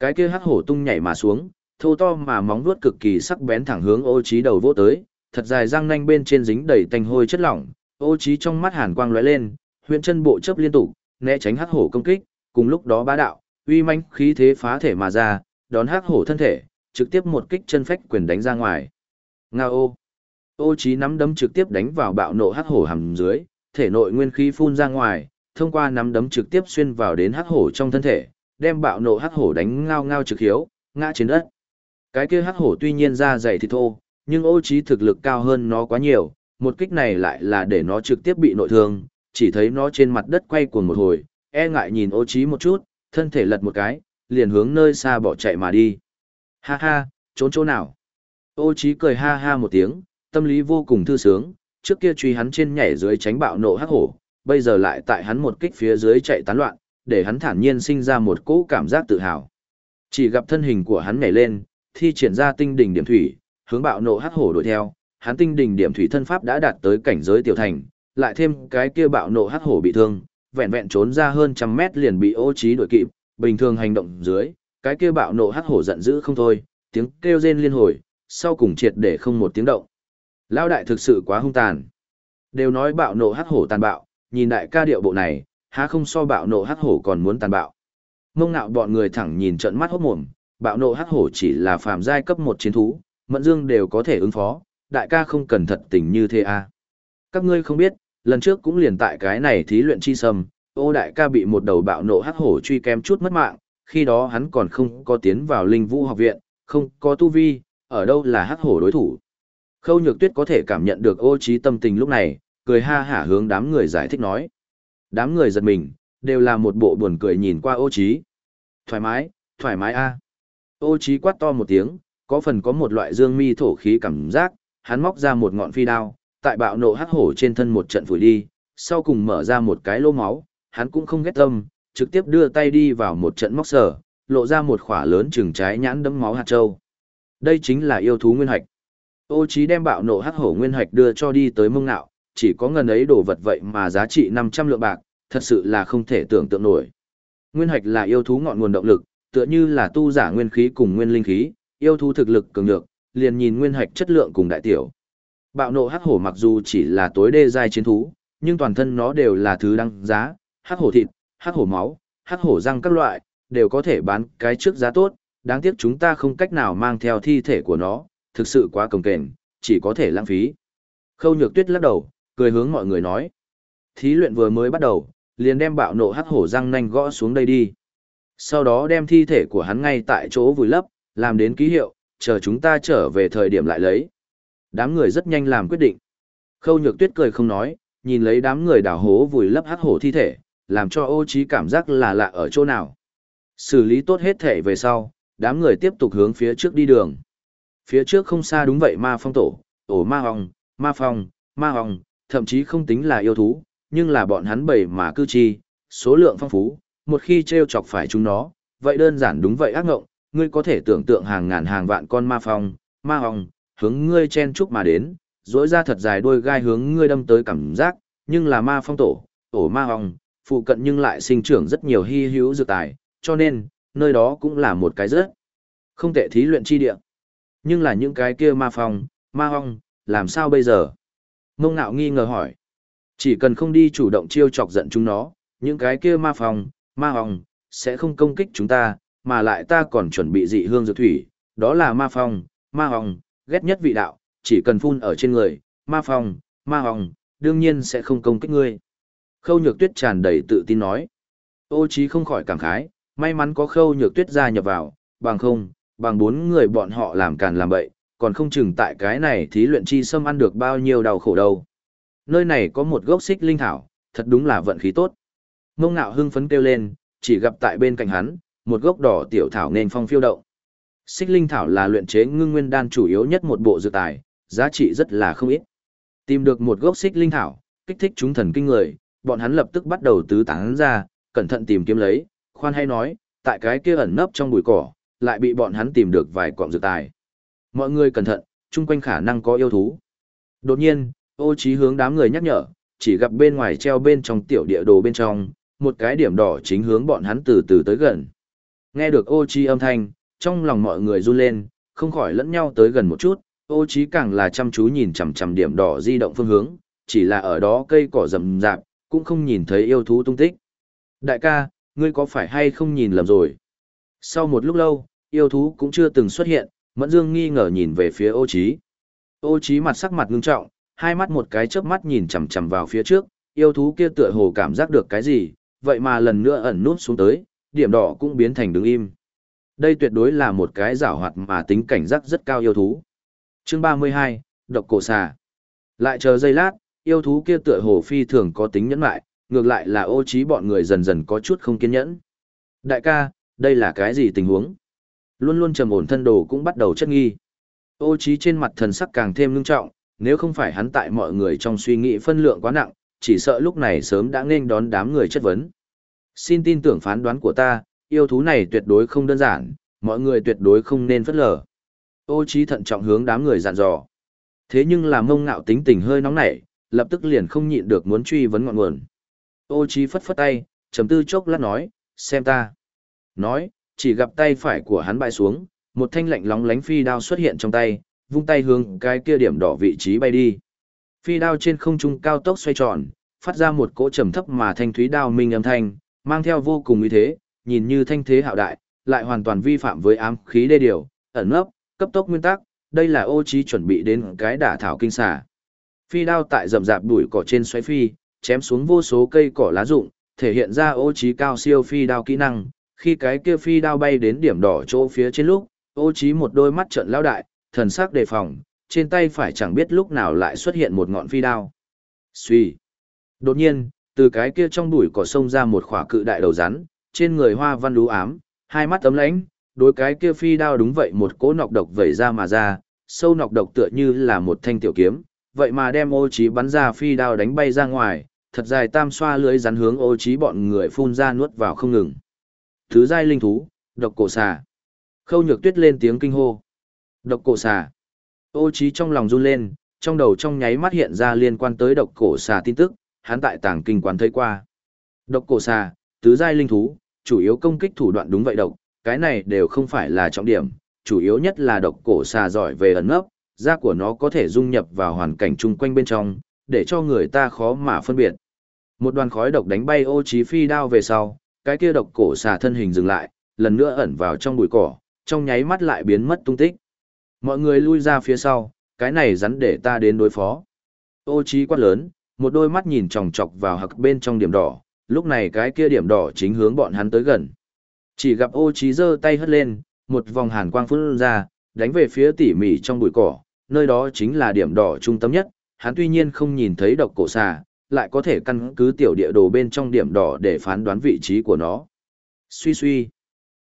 Cái kia hắc hổ tung nhảy mà xuống, thô to mà móng vuốt cực kỳ sắc bén thẳng hướng ô trí đầu vỗ tới, thật dài răng nanh bên trên dính đầy tanh hôi chất lỏng, ô trí trong mắt hàn quang lóe lên, huyền chân bộ chớp liên tục, né tránh hắc hổ công kích, cùng lúc đó bá đạo, uy manh khí thế phá thể mà ra, đón hắc hổ thân thể, trực tiếp một kích chân phách quyền đánh ra ngoài. Ngao ô. Ô trí nắm đấm trực tiếp đánh vào bạo nộ hắc hổ hầm dưới, thể nội nguyên khí phun ra ngoài, thông qua nắm đấm trực tiếp xuyên vào đến hắc hổ trong thân thể, đem bạo nộ hắc hổ đánh ngao ngao trực hiếu, ngã trên đất. Cái kia hắc hổ tuy nhiên ra dày thì thô, nhưng ô trí thực lực cao hơn nó quá nhiều, một kích này lại là để nó trực tiếp bị nội thương, chỉ thấy nó trên mặt đất quay cuồng một hồi, e ngại nhìn ô trí một chút, thân thể lật một cái, liền hướng nơi xa bỏ chạy mà đi. Ha ha, trốn chỗ nào? Ô trí cười ha ha một tiếng, tâm lý vô cùng thư sướng, trước kia truy hắn trên nhảy dưới tránh bạo nộ hắc hổ, bây giờ lại tại hắn một kích phía dưới chạy tán loạn, để hắn thản nhiên sinh ra một cỗ cảm giác tự hào. Chỉ gặp thân hình của hắn nhảy lên, thi triển ra tinh đỉnh điểm thủy, hướng bạo nộ hắc hổ đuổi theo, hắn tinh đỉnh điểm thủy thân pháp đã đạt tới cảnh giới tiểu thành, lại thêm cái kia bạo nộ hắc hổ bị thương, vẹn vẹn trốn ra hơn trăm mét liền bị ô trí đuổi kịp, bình thường hành động dưới, cái kia bạo nộ hắc hổ giận dữ không thôi, tiếng kêu rên liên hồi, sau cùng triệt để không một tiếng động. Lão đại thực sự quá hung tàn. Đều nói bạo nộ hắc hổ tàn bạo, nhìn đại ca điệu bộ này, há không so bạo nộ hắc hổ còn muốn tàn bạo. Mông nạo bọn người thẳng nhìn trận mắt hốt mồm, bạo nộ hắc hổ chỉ là phàm giai cấp một chiến thú, mẫn dương đều có thể ứng phó, đại ca không cần thật tình như thế à. Các ngươi không biết, lần trước cũng liền tại cái này thí luyện chi sâm, ô đại ca bị một đầu bạo nộ hắc hổ truy kém chút mất mạng, khi đó hắn còn không có tiến vào linh vũ học viện, không có tu vi, ở đâu là hắc hổ đối thủ. Khâu nhược tuyết có thể cảm nhận được ô trí tâm tình lúc này, cười ha hả hướng đám người giải thích nói. Đám người giật mình, đều là một bộ buồn cười nhìn qua ô trí. Thoải mái, thoải mái a. Ô trí quát to một tiếng, có phần có một loại dương mi thổ khí cảm giác, hắn móc ra một ngọn phi đao, tại bạo nộ hắc hổ trên thân một trận phủi đi, sau cùng mở ra một cái lô máu, hắn cũng không ghét tâm, trực tiếp đưa tay đi vào một trận móc sở, lộ ra một khỏa lớn chừng trái nhãn đấm máu hạt châu. Đây chính là yêu thú nguyên hạch. Ô Chí đem bạo nộ hắc hổ nguyên hạch đưa cho đi tới mông ngạo, chỉ có ngần ấy đồ vật vậy mà giá trị 500 lượng bạc, thật sự là không thể tưởng tượng nổi. Nguyên hạch là yêu thú ngọn nguồn động lực, tựa như là tu giả nguyên khí cùng nguyên linh khí, yêu thú thực lực cường nhược, liền nhìn nguyên hạch chất lượng cùng đại tiểu. Bạo nộ hắc hổ mặc dù chỉ là tối đê giai chiến thú, nhưng toàn thân nó đều là thứ đăng giá, hắc hổ thịt, hắc hổ máu, hắc hổ răng các loại, đều có thể bán cái trước giá tốt, đáng tiếc chúng ta không cách nào mang theo thi thể của nó, thực sự quá cồng kềnh, chỉ có thể lãng phí. Khâu nhược tuyết lắc đầu, cười hướng mọi người nói. Thí luyện vừa mới bắt đầu, liền đem bạo nộ hắc hổ răng nanh gõ xuống đây đi. Sau đó đem thi thể của hắn ngay tại chỗ vùi lấp, làm đến ký hiệu, chờ chúng ta trở về thời điểm lại lấy. Đám người rất nhanh làm quyết định. Khâu nhược tuyết cười không nói, nhìn lấy đám người đào hố vùi lấp hắc hổ thi thể, làm cho ô trí cảm giác là lạ ở chỗ nào. Xử lý tốt hết thể về sau, đám người tiếp tục hướng phía trước đi đường. Phía trước không xa đúng vậy ma phong tổ, ổ ma hồng, ma phong, ma hồng, thậm chí không tính là yêu thú, nhưng là bọn hắn bầy mà cư chi, số lượng phong phú, một khi treo chọc phải chúng nó, vậy đơn giản đúng vậy ác ngộng, ngươi có thể tưởng tượng hàng ngàn hàng vạn con ma phong, ma hồng, hướng ngươi chen chúc mà đến, dỗi ra thật dài đôi gai hướng ngươi đâm tới cảm giác, nhưng là ma phong tổ, ổ ma hồng, phụ cận nhưng lại sinh trưởng rất nhiều hy hữu dược tài, cho nên, nơi đó cũng là một cái rất không tệ thí luyện chi địa. Nhưng là những cái kia ma phong, ma hong, làm sao bây giờ? Mông ngạo nghi ngờ hỏi. Chỉ cần không đi chủ động chiêu chọc giận chúng nó, những cái kia ma phong, ma hong, sẽ không công kích chúng ta, mà lại ta còn chuẩn bị dị hương dược thủy, đó là ma phong, ma hong, ghét nhất vị đạo, chỉ cần phun ở trên người, ma phong, ma hong, đương nhiên sẽ không công kích ngươi. Khâu nhược tuyết tràn đầy tự tin nói. Ô trí không khỏi cảm khái, may mắn có khâu nhược tuyết gia nhập vào, bằng không, bằng bốn người bọn họ làm càn làm bậy, còn không chừng tại cái này thí luyện chi sâm ăn được bao nhiêu đau khổ đâu. Nơi này có một gốc xích linh thảo, thật đúng là vận khí tốt. Ngông ngạo hưng phấn kêu lên, chỉ gặp tại bên cạnh hắn, một gốc đỏ tiểu thảo nên phong phiêu động. Xích linh thảo là luyện chế ngưng nguyên đan chủ yếu nhất một bộ dược tài, giá trị rất là không ít. Tìm được một gốc xích linh thảo, kích thích chúng thần kinh người, bọn hắn lập tức bắt đầu tứ tán ra, cẩn thận tìm kiếm lấy, khoan hay nói, tại cái kia ẩn nấp trong bụi cỏ, lại bị bọn hắn tìm được vài quặng dược tài. Mọi người cẩn thận, chung quanh khả năng có yêu thú. Đột nhiên, ô trí hướng đám người nhắc nhở, chỉ gặp bên ngoài treo bên trong tiểu địa đồ bên trong, một cái điểm đỏ chính hướng bọn hắn từ từ tới gần. Nghe được ô trí âm thanh, trong lòng mọi người run lên, không khỏi lẫn nhau tới gần một chút, ô trí càng là chăm chú nhìn chằm chằm điểm đỏ di động phương hướng, chỉ là ở đó cây cỏ rậm rạp, cũng không nhìn thấy yêu thú tung tích. Đại ca, ngươi có phải hay không nhìn lầm rồi? Sau một lúc lâu, yêu thú cũng chưa từng xuất hiện, Mẫn Dương nghi ngờ nhìn về phía ô trí. Ô trí mặt sắc mặt ngưng trọng, hai mắt một cái chớp mắt nhìn chằm chằm vào phía trước, yêu thú kia tựa hồ cảm giác được cái gì, vậy mà lần nữa ẩn nút xuống tới, điểm đỏ cũng biến thành đứng im. Đây tuyệt đối là một cái giảo hoạt mà tính cảnh giác rất cao yêu thú. Chương 32, Độc Cổ Xà. Lại chờ giây lát, yêu thú kia tựa hồ phi thường có tính nhẫn lại, ngược lại là ô trí bọn người dần dần có chút không kiên nhẫn. Đại ca, đây là cái gì tình huống? Luôn luôn trầm ổn thân đồ cũng bắt đầu chất nghi. Ô trí trên mặt thần sắc càng thêm ngưng trọng, nếu không phải hắn tại mọi người trong suy nghĩ phân lượng quá nặng, chỉ sợ lúc này sớm đã nên đón đám người chất vấn. Xin tin tưởng phán đoán của ta, yêu thú này tuyệt đối không đơn giản, mọi người tuyệt đối không nên phất lờ. Ô trí thận trọng hướng đám người dặn dò. Thế nhưng là mông ngạo tính tình hơi nóng nảy, lập tức liền không nhịn được muốn truy vấn ngọn nguồn. Ô trí phất phất tay, trầm tư chốc lát nói, xem ta. Nói, chỉ gặp tay phải của hắn bại xuống, một thanh lạnh lóng lánh phi đao xuất hiện trong tay, vung tay hướng cái kia điểm đỏ vị trí bay đi. Phi đao trên không trung cao tốc xoay tròn, phát ra một cỗ trầm thấp mà thanh thúy đao minh âm thanh, mang theo vô cùng uy thế, nhìn như thanh thế hạo đại, lại hoàn toàn vi phạm với ám khí đê điều, ẩn nấp, cấp tốc nguyên tắc, đây là ô trí chuẩn bị đến cái đả thảo kinh xà. Phi đao tại rậm rạp đuổi cỏ trên xoáy phi, chém xuống vô số cây cỏ lá rụng, thể hiện ra ô trí cao siêu phi đao kỹ năng, khi cái kia phi đao bay đến điểm đỏ chỗ phía trên lúc, ô trí một đôi mắt trợn lao đại, thần sắc đề phòng, trên tay phải chẳng biết lúc nào lại xuất hiện một ngọn phi đao. Xuy. Đột nhiên, từ cái kia trong bụi cỏ sông ra một khỏa cự đại đầu rắn, trên người hoa văn lú ám, hai mắt ấm lãnh, đối cái kia phi đao đúng vậy một cỗ nọc độc vẩy ra mà ra, sâu nọc độc tựa như là một thanh tiểu kiếm, vậy mà đem ô trí bắn ra phi đao đánh bay ra ngoài, thật dài tam xoa lưới rắn hướng ô trí bọn người phun ra nuốt vào không ngừng. Thứ giai linh thú, độc cổ xà. Khâu nhược tuyết lên tiếng kinh hô. Độc cổ xà. Ô trí trong lòng run lên, trong đầu trong nháy mắt hiện ra liên quan tới độc cổ xà tin tức, hắn tại tàng kinh quán thấy qua. Độc cổ xà, tứ giai linh thú, chủ yếu công kích thủ đoạn đúng vậy độc, cái này đều không phải là trọng điểm, chủ yếu nhất là độc cổ xà giỏi về ẩn nấp, da của nó có thể dung nhập vào hoàn cảnh chung quanh bên trong, để cho người ta khó mà phân biệt. Một đoàn khói độc đánh bay ô trí phi đao về sau, cái kia độc cổ xà thân hình dừng lại, lần nữa ẩn vào trong bụi cỏ, trong nháy mắt lại biến mất tung tích. Mọi người lui ra phía sau, cái này rắn để ta đến đối phó. Ô trí quát lớn, một đôi mắt nhìn chòng chọc vào hặc bên trong điểm đỏ, lúc này cái kia điểm đỏ chính hướng bọn hắn tới gần. Chỉ gặp ô trí giơ tay hất lên, một vòng hàn quang phun ra, đánh về phía tỉ mỉ trong bụi cỏ, nơi đó chính là điểm đỏ trung tâm nhất, hắn tuy nhiên không nhìn thấy độc cổ xà, lại có thể căn cứ tiểu địa đồ bên trong điểm đỏ để phán đoán vị trí của nó. Suy suy,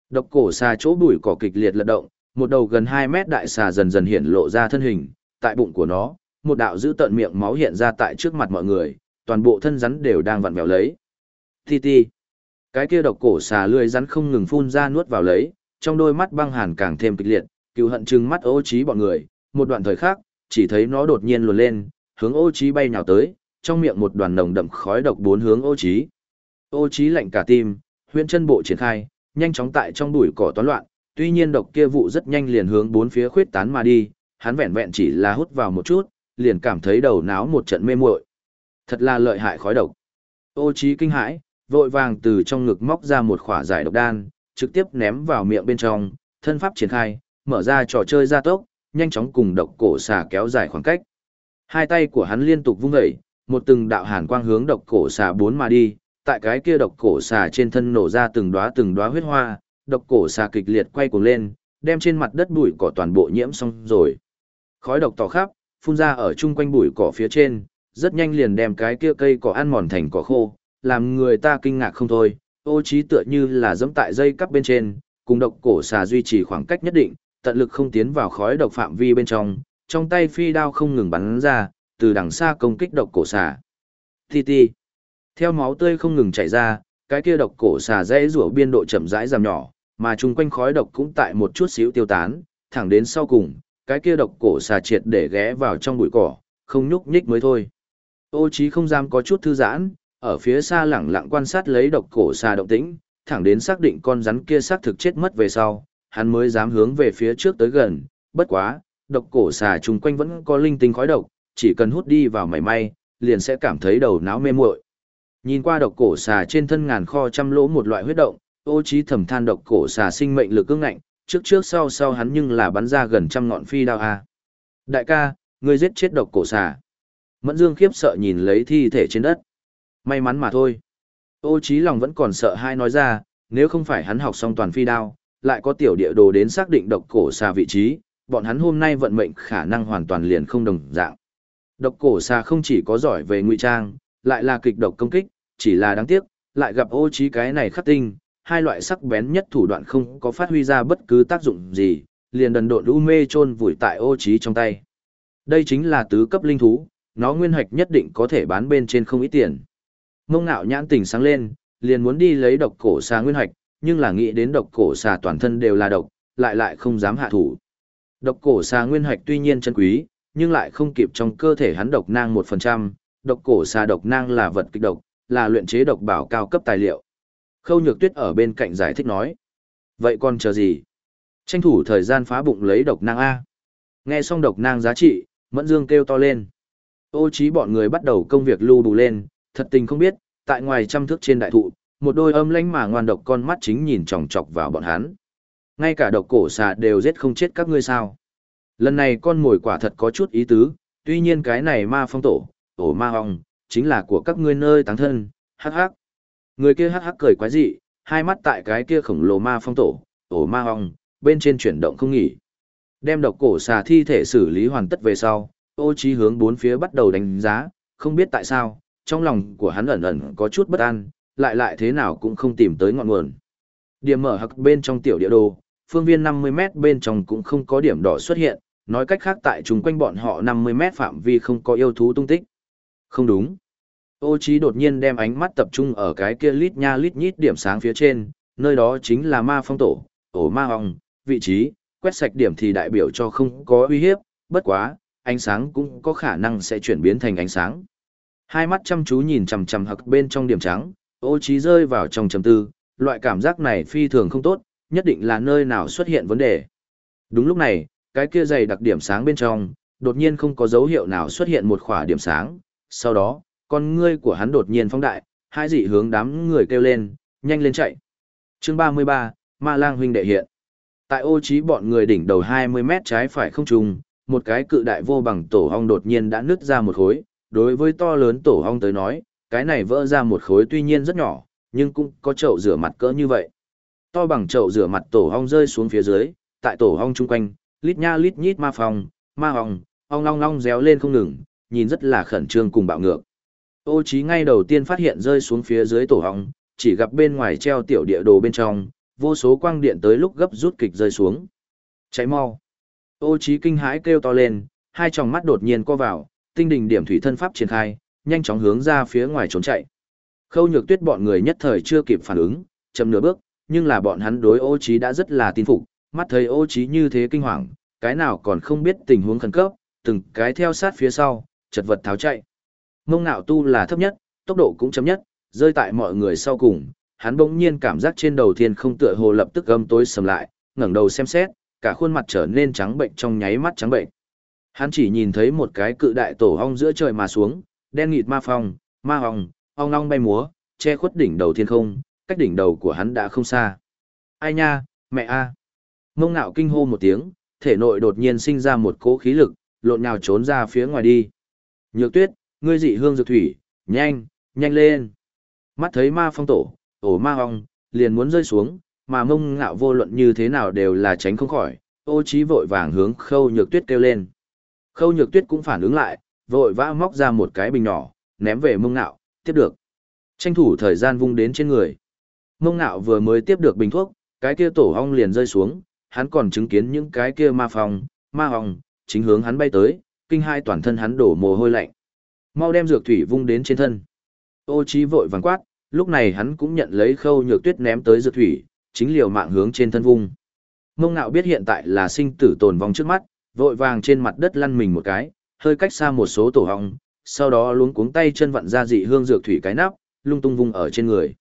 độc cổ xà chỗ bụi cỏ kịch liệt lật động, một đầu gần 2 mét đại xà dần dần hiện lộ ra thân hình, tại bụng của nó, một đạo dữ tận miệng máu hiện ra tại trước mặt mọi người, toàn bộ thân rắn đều đang vặn vẹo lấy. Ti ti. Cái kia độc cổ xà lươi rắn không ngừng phun ra nuốt vào lấy, trong đôi mắt băng hàn càng thêm kịch liệt, cừu hận trừng mắt ô trí bọn người, một đoạn thời khắc, chỉ thấy nó đột nhiên luồn lên, hướng ô trí bay nhào tới, trong miệng một đoàn nồng đậm khói độc bốn hướng ô trí. Ô trí lạnh cả tim, huyễn chân bộ triển khai, nhanh chóng tại trong bụi cỏ toán loạn, tuy nhiên độc kia vụ rất nhanh liền hướng bốn phía khuyết tán mà đi, hắn vẹn vẹn chỉ là hút vào một chút, liền cảm thấy đầu náo một trận mê muội. Thật là lợi hại khói độc. Ô trí kinh hãi, vội vàng từ trong ngực móc ra một khỏa giải độc đan, trực tiếp ném vào miệng bên trong, thân pháp triển khai, mở ra trò chơi gia tốc, nhanh chóng cùng độc cổ xà kéo dài khoảng cách. Hai tay của hắn liên tục vung dậy, một từng đạo hàn quang hướng độc cổ xà bốn mà đi, tại cái kia độc cổ xà trên thân nổ ra từng đóa từng đóa huyết hoa, độc cổ xà kịch liệt quay cuồng lên, đem trên mặt đất bụi cỏ toàn bộ nhiễm xong rồi. Khói độc tỏ khắp, phun ra ở chung quanh bụi cỏ phía trên, rất nhanh liền đem cái kia cây cỏ ăn mòn thành cỏ khô, làm người ta kinh ngạc không thôi. Ô trí tựa như là dẫm tại dây cắp bên trên, cùng độc cổ xà duy trì khoảng cách nhất định, tận lực không tiến vào khói độc phạm vi bên trong, trong tay phi đao không ngừng bắn ra, từ đằng xa công kích độc cổ xà. Ti ti. Theo máu tươi không ngừng chảy ra, cái kia độc cổ xà dễ rủa biên độ chậm rãi giảm nhỏ, mà chung quanh khói độc cũng tại một chút xíu tiêu tán, thẳng đến sau cùng, cái kia độc cổ xà triệt để ghé vào trong bụi cỏ, không nhúc nhích mới thôi. Ô Chí không dám có chút thư giãn, ở phía xa lẳng lặng quan sát lấy độc cổ xà động tĩnh, thẳng đến xác định con rắn kia xác thực chết mất về sau, hắn mới dám hướng về phía trước tới gần, bất quá, độc cổ xà chung quanh vẫn có linh tinh khói độc, chỉ cần hút đi vào mảy may, liền sẽ cảm thấy đầu não mê muội. Nhìn qua độc cổ xà trên thân ngàn kho trăm lỗ một loại huyết động, ô trí thầm than độc cổ xà sinh mệnh lực cứng ngạnh, trước trước sau sau hắn nhưng là bắn ra gần trăm ngọn phi đao a. Đại ca, ngươi giết chết độc cổ xà. Mẫn Dương khiếp sợ nhìn lấy thi thể trên đất. May mắn mà thôi. Ô trí lòng vẫn còn sợ hai nói ra, nếu không phải hắn học xong toàn phi đao, lại có tiểu địa đồ đến xác định độc cổ xà vị trí, bọn hắn hôm nay vận mệnh khả năng hoàn toàn liền không đồng dạng. Độc cổ xà không chỉ có giỏi về ngụy trang, lại là kịch độc công kích, chỉ là đáng tiếc, lại gặp ô trí cái này khắc tinh, hai loại sắc bén nhất thủ đoạn không có phát huy ra bất cứ tác dụng gì, liền đần độn u mê chôn vùi tại ô trí trong tay. Đây chính là tứ cấp linh thú, nó nguyên hạch nhất định có thể bán bên trên không ít tiền. Mông ngạo nhãn tỉnh sáng lên, liền muốn đi lấy độc cổ xà nguyên hạch, nhưng là nghĩ đến độc cổ xà toàn thân đều là độc, lại lại không dám hạ thủ. Độc cổ xà nguyên hạch tuy nhiên chân quý, nhưng lại không kịp trong cơ thể hắn độc nang 1%, độc cổ xà độc nang là vật kích độc, là luyện chế độc bảo cao cấp tài liệu. Khâu Nhược Tuyết ở bên cạnh giải thích nói. Vậy còn chờ gì? Tranh thủ thời gian phá bụng lấy độc nang A. Nghe xong độc nang giá trị, Mẫn Dương kêu to lên. Ô trí bọn người bắt đầu công việc lưu đủ lên, thật tình không biết, tại ngoài trăm thước trên đại thụ, một đôi âm lãnh mà ngoan độc con mắt chính nhìn chòng chọc vào bọn hắn. Ngay cả độc cổ xà đều giết không chết các ngươi sao. Lần này con mồi quả thật có chút ý tứ, tuy nhiên cái này ma phong tổ, tổ ma hong, chính là của các ngươi nơi táng thân, hắc hắc. Người kia hắc hắc cười quái dị, hai mắt tại cái kia khổng lồ ma phong tổ, tổ ma hong, bên trên chuyển động không nghỉ. Đem độc cổ xà thi thể xử lý hoàn tất về sau, ô trí hướng bốn phía bắt đầu đánh giá, không biết tại sao, trong lòng của hắn ẩn ẩn có chút bất an, lại lại thế nào cũng không tìm tới ngọn nguồn. Điểm mở hắc bên trong tiểu địa đồ, phương viên 50 mét bên trong cũng không có điểm đỏ xuất hiện, nói cách khác tại chúng quanh bọn họ 50 mét phạm vi không có yêu thú tung tích. Không đúng. Ô Chí đột nhiên đem ánh mắt tập trung ở cái kia lít nha lít nhít điểm sáng phía trên, nơi đó chính là ma phong tổ, ổ ma ong vị trí, quét sạch điểm thì đại biểu cho không có uy hiếp, bất quá, ánh sáng cũng có khả năng sẽ chuyển biến thành ánh sáng. Hai mắt chăm chú nhìn chằm chằm hặc bên trong điểm trắng, ô Chí rơi vào trong trầm tư, loại cảm giác này phi thường không tốt, nhất định là nơi nào xuất hiện vấn đề. Đúng lúc này, cái kia dày đặc điểm sáng bên trong, đột nhiên không có dấu hiệu nào xuất hiện một khỏa điểm sáng, sau đó, con ngươi của hắn đột nhiên phóng đại, hai dị hướng đám người kêu lên, nhanh lên chạy. Chương 33, Ma Lang huynh đệ hiện. Tại ô trí bọn người đỉnh đầu 20 mét trái phải không trùng, một cái cự đại vô bằng tổ ong đột nhiên đã nứt ra một khối, đối với to lớn tổ ong tới nói, cái này vỡ ra một khối tuy nhiên rất nhỏ, nhưng cũng có chậu rửa mặt cỡ như vậy. To bằng chậu rửa mặt tổ ong rơi xuống phía dưới, tại tổ ong chung quanh, lít nha lít nhít ma phòng, ma ong, ong long long réo lên không ngừng, nhìn rất là khẩn trương cùng bạo ngược. Ô trí ngay đầu tiên phát hiện rơi xuống phía dưới tổ ong, chỉ gặp bên ngoài treo tiểu địa đồ bên trong, vô số quang điện tới lúc gấp rút kịch rơi xuống. Cháy mau. Ô trí kinh hãi kêu to lên, hai tròng mắt đột nhiên co vào, tinh đình điểm thủy thân pháp triển khai, nhanh chóng hướng ra phía ngoài trốn chạy. Khâu nhược tuyết bọn người nhất thời chưa kịp phản ứng, chậm nửa bước, nhưng là bọn hắn đối ô trí đã rất là tin phục, mắt thấy ô trí như thế kinh hoàng, cái nào còn không biết tình huống khẩn cấp, từng cái theo sát phía sau, chật vật tháo chạy. Mông ngạo tu là thấp nhất, tốc độ cũng chấm nhất, rơi tại mọi người sau cùng, hắn bỗng nhiên cảm giác trên đầu thiên không tựa hồ lập tức âm tối sầm lại, ngẩng đầu xem xét, cả khuôn mặt trở nên trắng bệnh trong nháy mắt trắng bệnh. Hắn chỉ nhìn thấy một cái cự đại tổ ong giữa trời mà xuống, đen nghịt ma phong, ma ong, ong bay múa, che khuất đỉnh đầu thiên không, cách đỉnh đầu của hắn đã không xa. Ai nha, mẹ a! Mông ngạo kinh hô một tiếng, thể nội đột nhiên sinh ra một cỗ khí lực, lộn nhào trốn ra phía ngoài đi. Nhược tuyết, ngươi dị hương dược thủy, nhanh, nhanh lên. Mắt thấy ma phong tổ, ổ ma hong, liền muốn rơi xuống, mà mông ngạo vô luận như thế nào đều là tránh không khỏi, ô trí vội vàng hướng khâu nhược tuyết kêu lên. Khâu nhược tuyết cũng phản ứng lại, vội vã móc ra một cái bình nhỏ, ném về mông ngạo, tiếp được. Tranh thủ thời gian vung đến trên người. Mông ngạo vừa mới tiếp được bình thuốc, cái kia tổ hong liền rơi xuống, hắn còn chứng kiến những cái kia ma phong, ma hồng, chính hướng hắn bay tới, kinh hai toàn thân hắn đổ mồ hôi lạnh. Mau đem dược thủy vung đến trên thân. Ô Chí vội vàng quát, lúc này hắn cũng nhận lấy khâu nhược tuyết ném tới dược thủy, chính liều mạng hướng trên thân vung. Mông ngạo biết hiện tại là sinh tử tồn vong trước mắt, vội vàng trên mặt đất lăn mình một cái, hơi cách xa một số tổ hong, sau đó luống cuống tay chân vặn ra dị hương dược thủy cái nắp, lung tung vung ở trên người.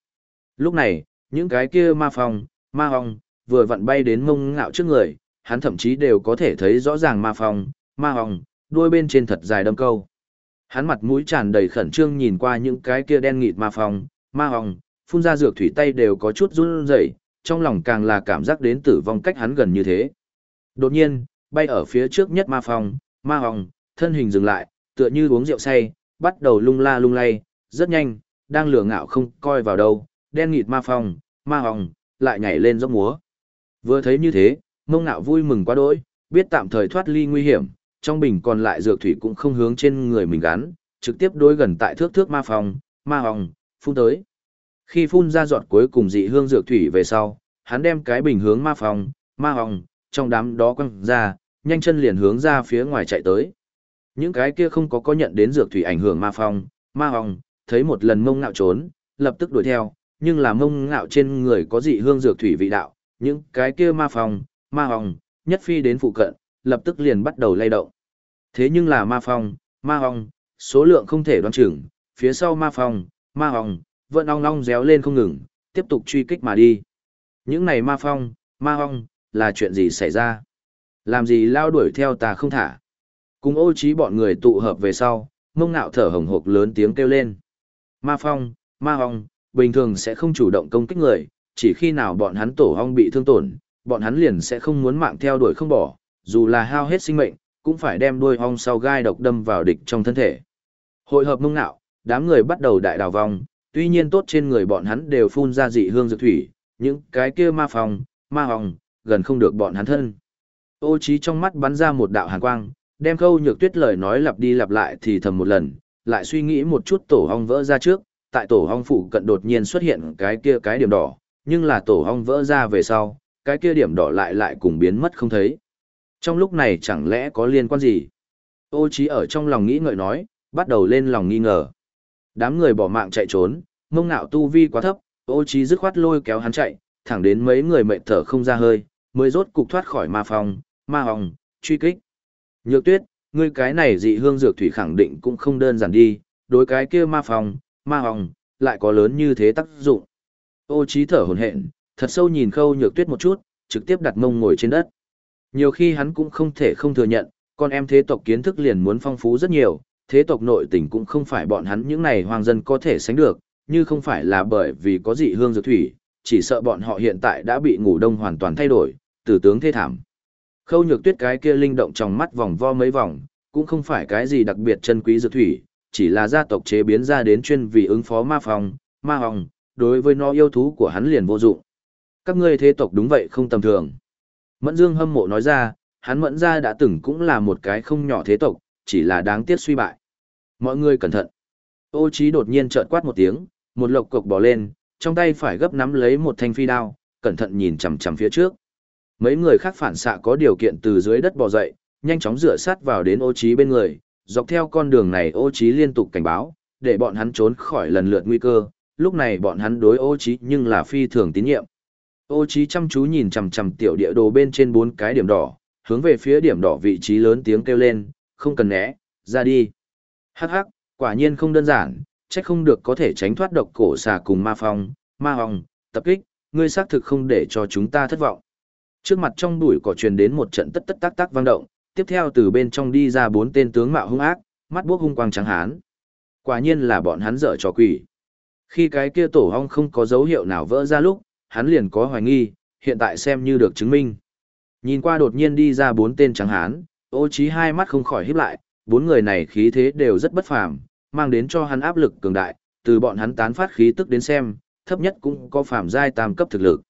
Lúc này, những cái kia ma phong, ma hong, vừa vặn bay đến mông ngạo trước người, hắn thậm chí đều có thể thấy rõ ràng ma phong, ma hồng, đuôi bên trên thật dài đâm câu. Hắn mặt mũi tràn đầy khẩn trương nhìn qua những cái kia đen nghịt ma phong, ma hồng, phun ra dược thủy tay đều có chút run rẩy, trong lòng càng là cảm giác đến tử vong cách hắn gần như thế. Đột nhiên, bay ở phía trước nhất ma phong, ma hồng, thân hình dừng lại, tựa như uống rượu say, bắt đầu lung la lung lay, rất nhanh, đang lừa ngạo không coi vào đâu, đen nghịt ma phong, ma hồng, lại nhảy lên dốc múa. Vừa thấy như thế, mông ngạo vui mừng quá đỗi, biết tạm thời thoát ly nguy hiểm, trong bình còn lại dược thủy cũng không hướng trên người mình gắn, trực tiếp đối gần tại thước thước ma phòng, ma hồng, phun tới. Khi phun ra giọt cuối cùng dị hương dược thủy về sau, hắn đem cái bình hướng ma phòng, ma hồng, trong đám đó quăng ra, nhanh chân liền hướng ra phía ngoài chạy tới. Những cái kia không có có nhận đến dược thủy ảnh hưởng ma phong, ma hồng, thấy một lần mông ngạo trốn, lập tức đuổi theo, nhưng là mông ngạo trên người có dị hương dược thủy vị đạo, những cái kia ma phong, ma hồng, nhất phi đến phụ cận, lập tức liền bắt đầu lay động. Thế nhưng là ma phong, ma hồng, số lượng không thể đoán chừng, phía sau ma phong, ma hồng, vẫn ong ong réo lên không ngừng, tiếp tục truy kích mà đi. Những này ma phong, ma hong, là chuyện gì xảy ra? Làm gì lao đuổi theo ta không thả? Cùng ô trí bọn người tụ hợp về sau, mông ngạo thở hồng hộc lớn tiếng kêu lên. Ma phong, ma hong, bình thường sẽ không chủ động công kích người, chỉ khi nào bọn hắn tổ hong bị thương tổn, bọn hắn liền sẽ không muốn mạng theo đuổi không bỏ, dù là hao hết sinh mệnh, cũng phải đem đuôi hong sau gai độc đâm vào địch trong thân thể. Hội hợp mông nạo, đám người bắt đầu đại đào vòng, tuy nhiên tốt trên người bọn hắn đều phun ra dị hương dược thủy, những cái kia ma phòng, ma hồng, gần không được bọn hắn thân. Ô trí trong mắt bắn ra một đạo hàn quang, đem khâu nhược tuyết lời nói lặp đi lặp lại thì thầm một lần, lại suy nghĩ một chút tổ hong vỡ ra trước, tại tổ hong phụ cận đột nhiên xuất hiện cái kia cái điểm đỏ, nhưng là tổ hong vỡ ra về sau, cái kia điểm đỏ lại lại cùng biến mất không thấy. Trong lúc này chẳng lẽ có liên quan gì? Ô trí ở trong lòng nghĩ ngợi nói, bắt đầu lên lòng nghi ngờ. Đám người bỏ mạng chạy trốn, mông ngạo tu vi quá thấp, ô trí dứt khoát lôi kéo hắn chạy, thẳng đến mấy người mệt thở không ra hơi, mới rốt cục thoát khỏi ma phòng ma hồng, truy kích. Nhược tuyết, ngươi cái này dị hương dược thủy khẳng định cũng không đơn giản đi, đối cái kia ma phòng ma hồng, lại có lớn như thế tác dụng. Ô trí thở hổn hển, thật sâu nhìn khâu nhược tuyết một chút, trực tiếp đặt mông ngồi trên đất. Nhiều khi hắn cũng không thể không thừa nhận, con em thế tộc kiến thức liền muốn phong phú rất nhiều, thế tộc nội tình cũng không phải bọn hắn những này hoàng dân có thể sánh được, như không phải là bởi vì có dị hương dược thủy, chỉ sợ bọn họ hiện tại đã bị ngủ đông hoàn toàn thay đổi, tử tướng thê thảm. Khâu nhược tuyết cái kia linh động trong mắt vòng vo mấy vòng, cũng không phải cái gì đặc biệt chân quý dược thủy, chỉ là gia tộc chế biến ra đến chuyên vì ứng phó ma phòng, ma hồng, đối với nó yêu thú của hắn liền vô dụng. Các ngươi thế tộc đúng vậy không tầm thường. Mẫn Dương hâm mộ nói ra, hắn mẫn Gia đã từng cũng là một cái không nhỏ thế tộc, chỉ là đáng tiếc suy bại. Mọi người cẩn thận. Ô Chí đột nhiên trợn quát một tiếng, một lộc cục bỏ lên, trong tay phải gấp nắm lấy một thanh phi đao, cẩn thận nhìn chằm chằm phía trước. Mấy người khác phản xạ có điều kiện từ dưới đất bò dậy, nhanh chóng dựa sát vào đến ô Chí bên người, dọc theo con đường này ô Chí liên tục cảnh báo, để bọn hắn trốn khỏi lần lượt nguy cơ, lúc này bọn hắn đối ô Chí nhưng là phi thường tín nhiệm. Ô Chí chăm chú nhìn chằm chằm tiểu địa đồ bên trên bốn cái điểm đỏ, hướng về phía điểm đỏ vị trí lớn tiếng kêu lên, không cần né, ra đi. Hắc hắc, quả nhiên không đơn giản, chắc không được có thể tránh thoát độc cổ xà cùng ma phong, ma hồng, tập kích, ngươi xác thực không để cho chúng ta thất vọng. Trước mặt trong bụi cỏ truyền đến một trận tất tất tác tác vang động, tiếp theo từ bên trong đi ra bốn tên tướng mạo hung ác, mắt buốc hung quang trắng hán. Quả nhiên là bọn hắn dở trò quỷ. Khi cái kia tổ hong không có dấu hiệu nào vỡ ra lúc, hắn liền có hoài nghi, hiện tại xem như được chứng minh. Nhìn qua đột nhiên đi ra bốn tên trắng hán, ô trí hai mắt không khỏi híp lại, bốn người này khí thế đều rất bất phàm, mang đến cho hắn áp lực cường đại, từ bọn hắn tán phát khí tức đến xem, thấp nhất cũng có phàm giai tam cấp thực lực.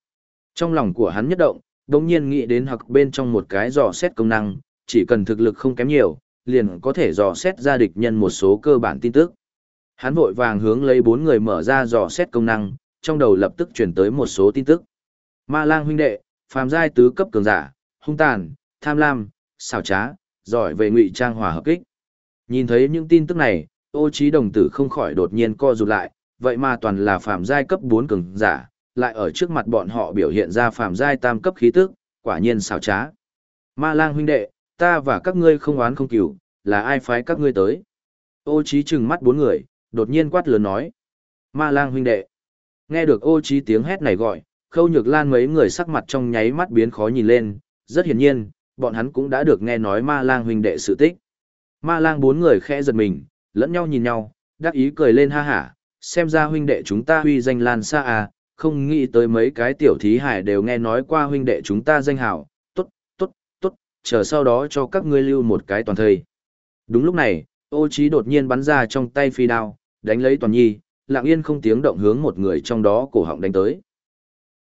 Trong lòng của hắn nhất động, đồng nhiên nghĩ đến hoặc bên trong một cái dò xét công năng, chỉ cần thực lực không kém nhiều, liền có thể dò xét ra địch nhân một số cơ bản tin tức. Hắn vội vàng hướng lấy bốn người mở ra dò xét công năng, trong đầu lập tức chuyển tới một số tin tức. Ma lang huynh đệ, phàm giai tứ cấp cường giả, hung tàn, tham lam, xảo trá, giỏi về ngụy trang hòa hợp kích. Nhìn thấy những tin tức này, ô trí đồng tử không khỏi đột nhiên co rụt lại, vậy mà toàn là phàm giai cấp 4 cường giả, lại ở trước mặt bọn họ biểu hiện ra phàm giai tam cấp khí tức, quả nhiên xảo trá. Ma lang huynh đệ, ta và các ngươi không oán không cửu, là ai phái các ngươi tới? Ô trí trừng mắt bốn người, đột nhiên quát lớn nói. Ma lang huynh đệ. Nghe được ô trí tiếng hét này gọi, khâu nhược lan mấy người sắc mặt trong nháy mắt biến khó nhìn lên, rất hiển nhiên, bọn hắn cũng đã được nghe nói ma lang huynh đệ sự tích. Ma lang bốn người khẽ giật mình, lẫn nhau nhìn nhau, đắc ý cười lên ha hả, xem ra huynh đệ chúng ta huy danh lan xa à, không nghĩ tới mấy cái tiểu thí hải đều nghe nói qua huynh đệ chúng ta danh hảo, tốt, tốt, tốt, chờ sau đó cho các ngươi lưu một cái toàn thời. Đúng lúc này, ô trí đột nhiên bắn ra trong tay phi đao, đánh lấy toàn nhi, lặng yên không tiếng động hướng một người trong đó cổ họng đánh tới.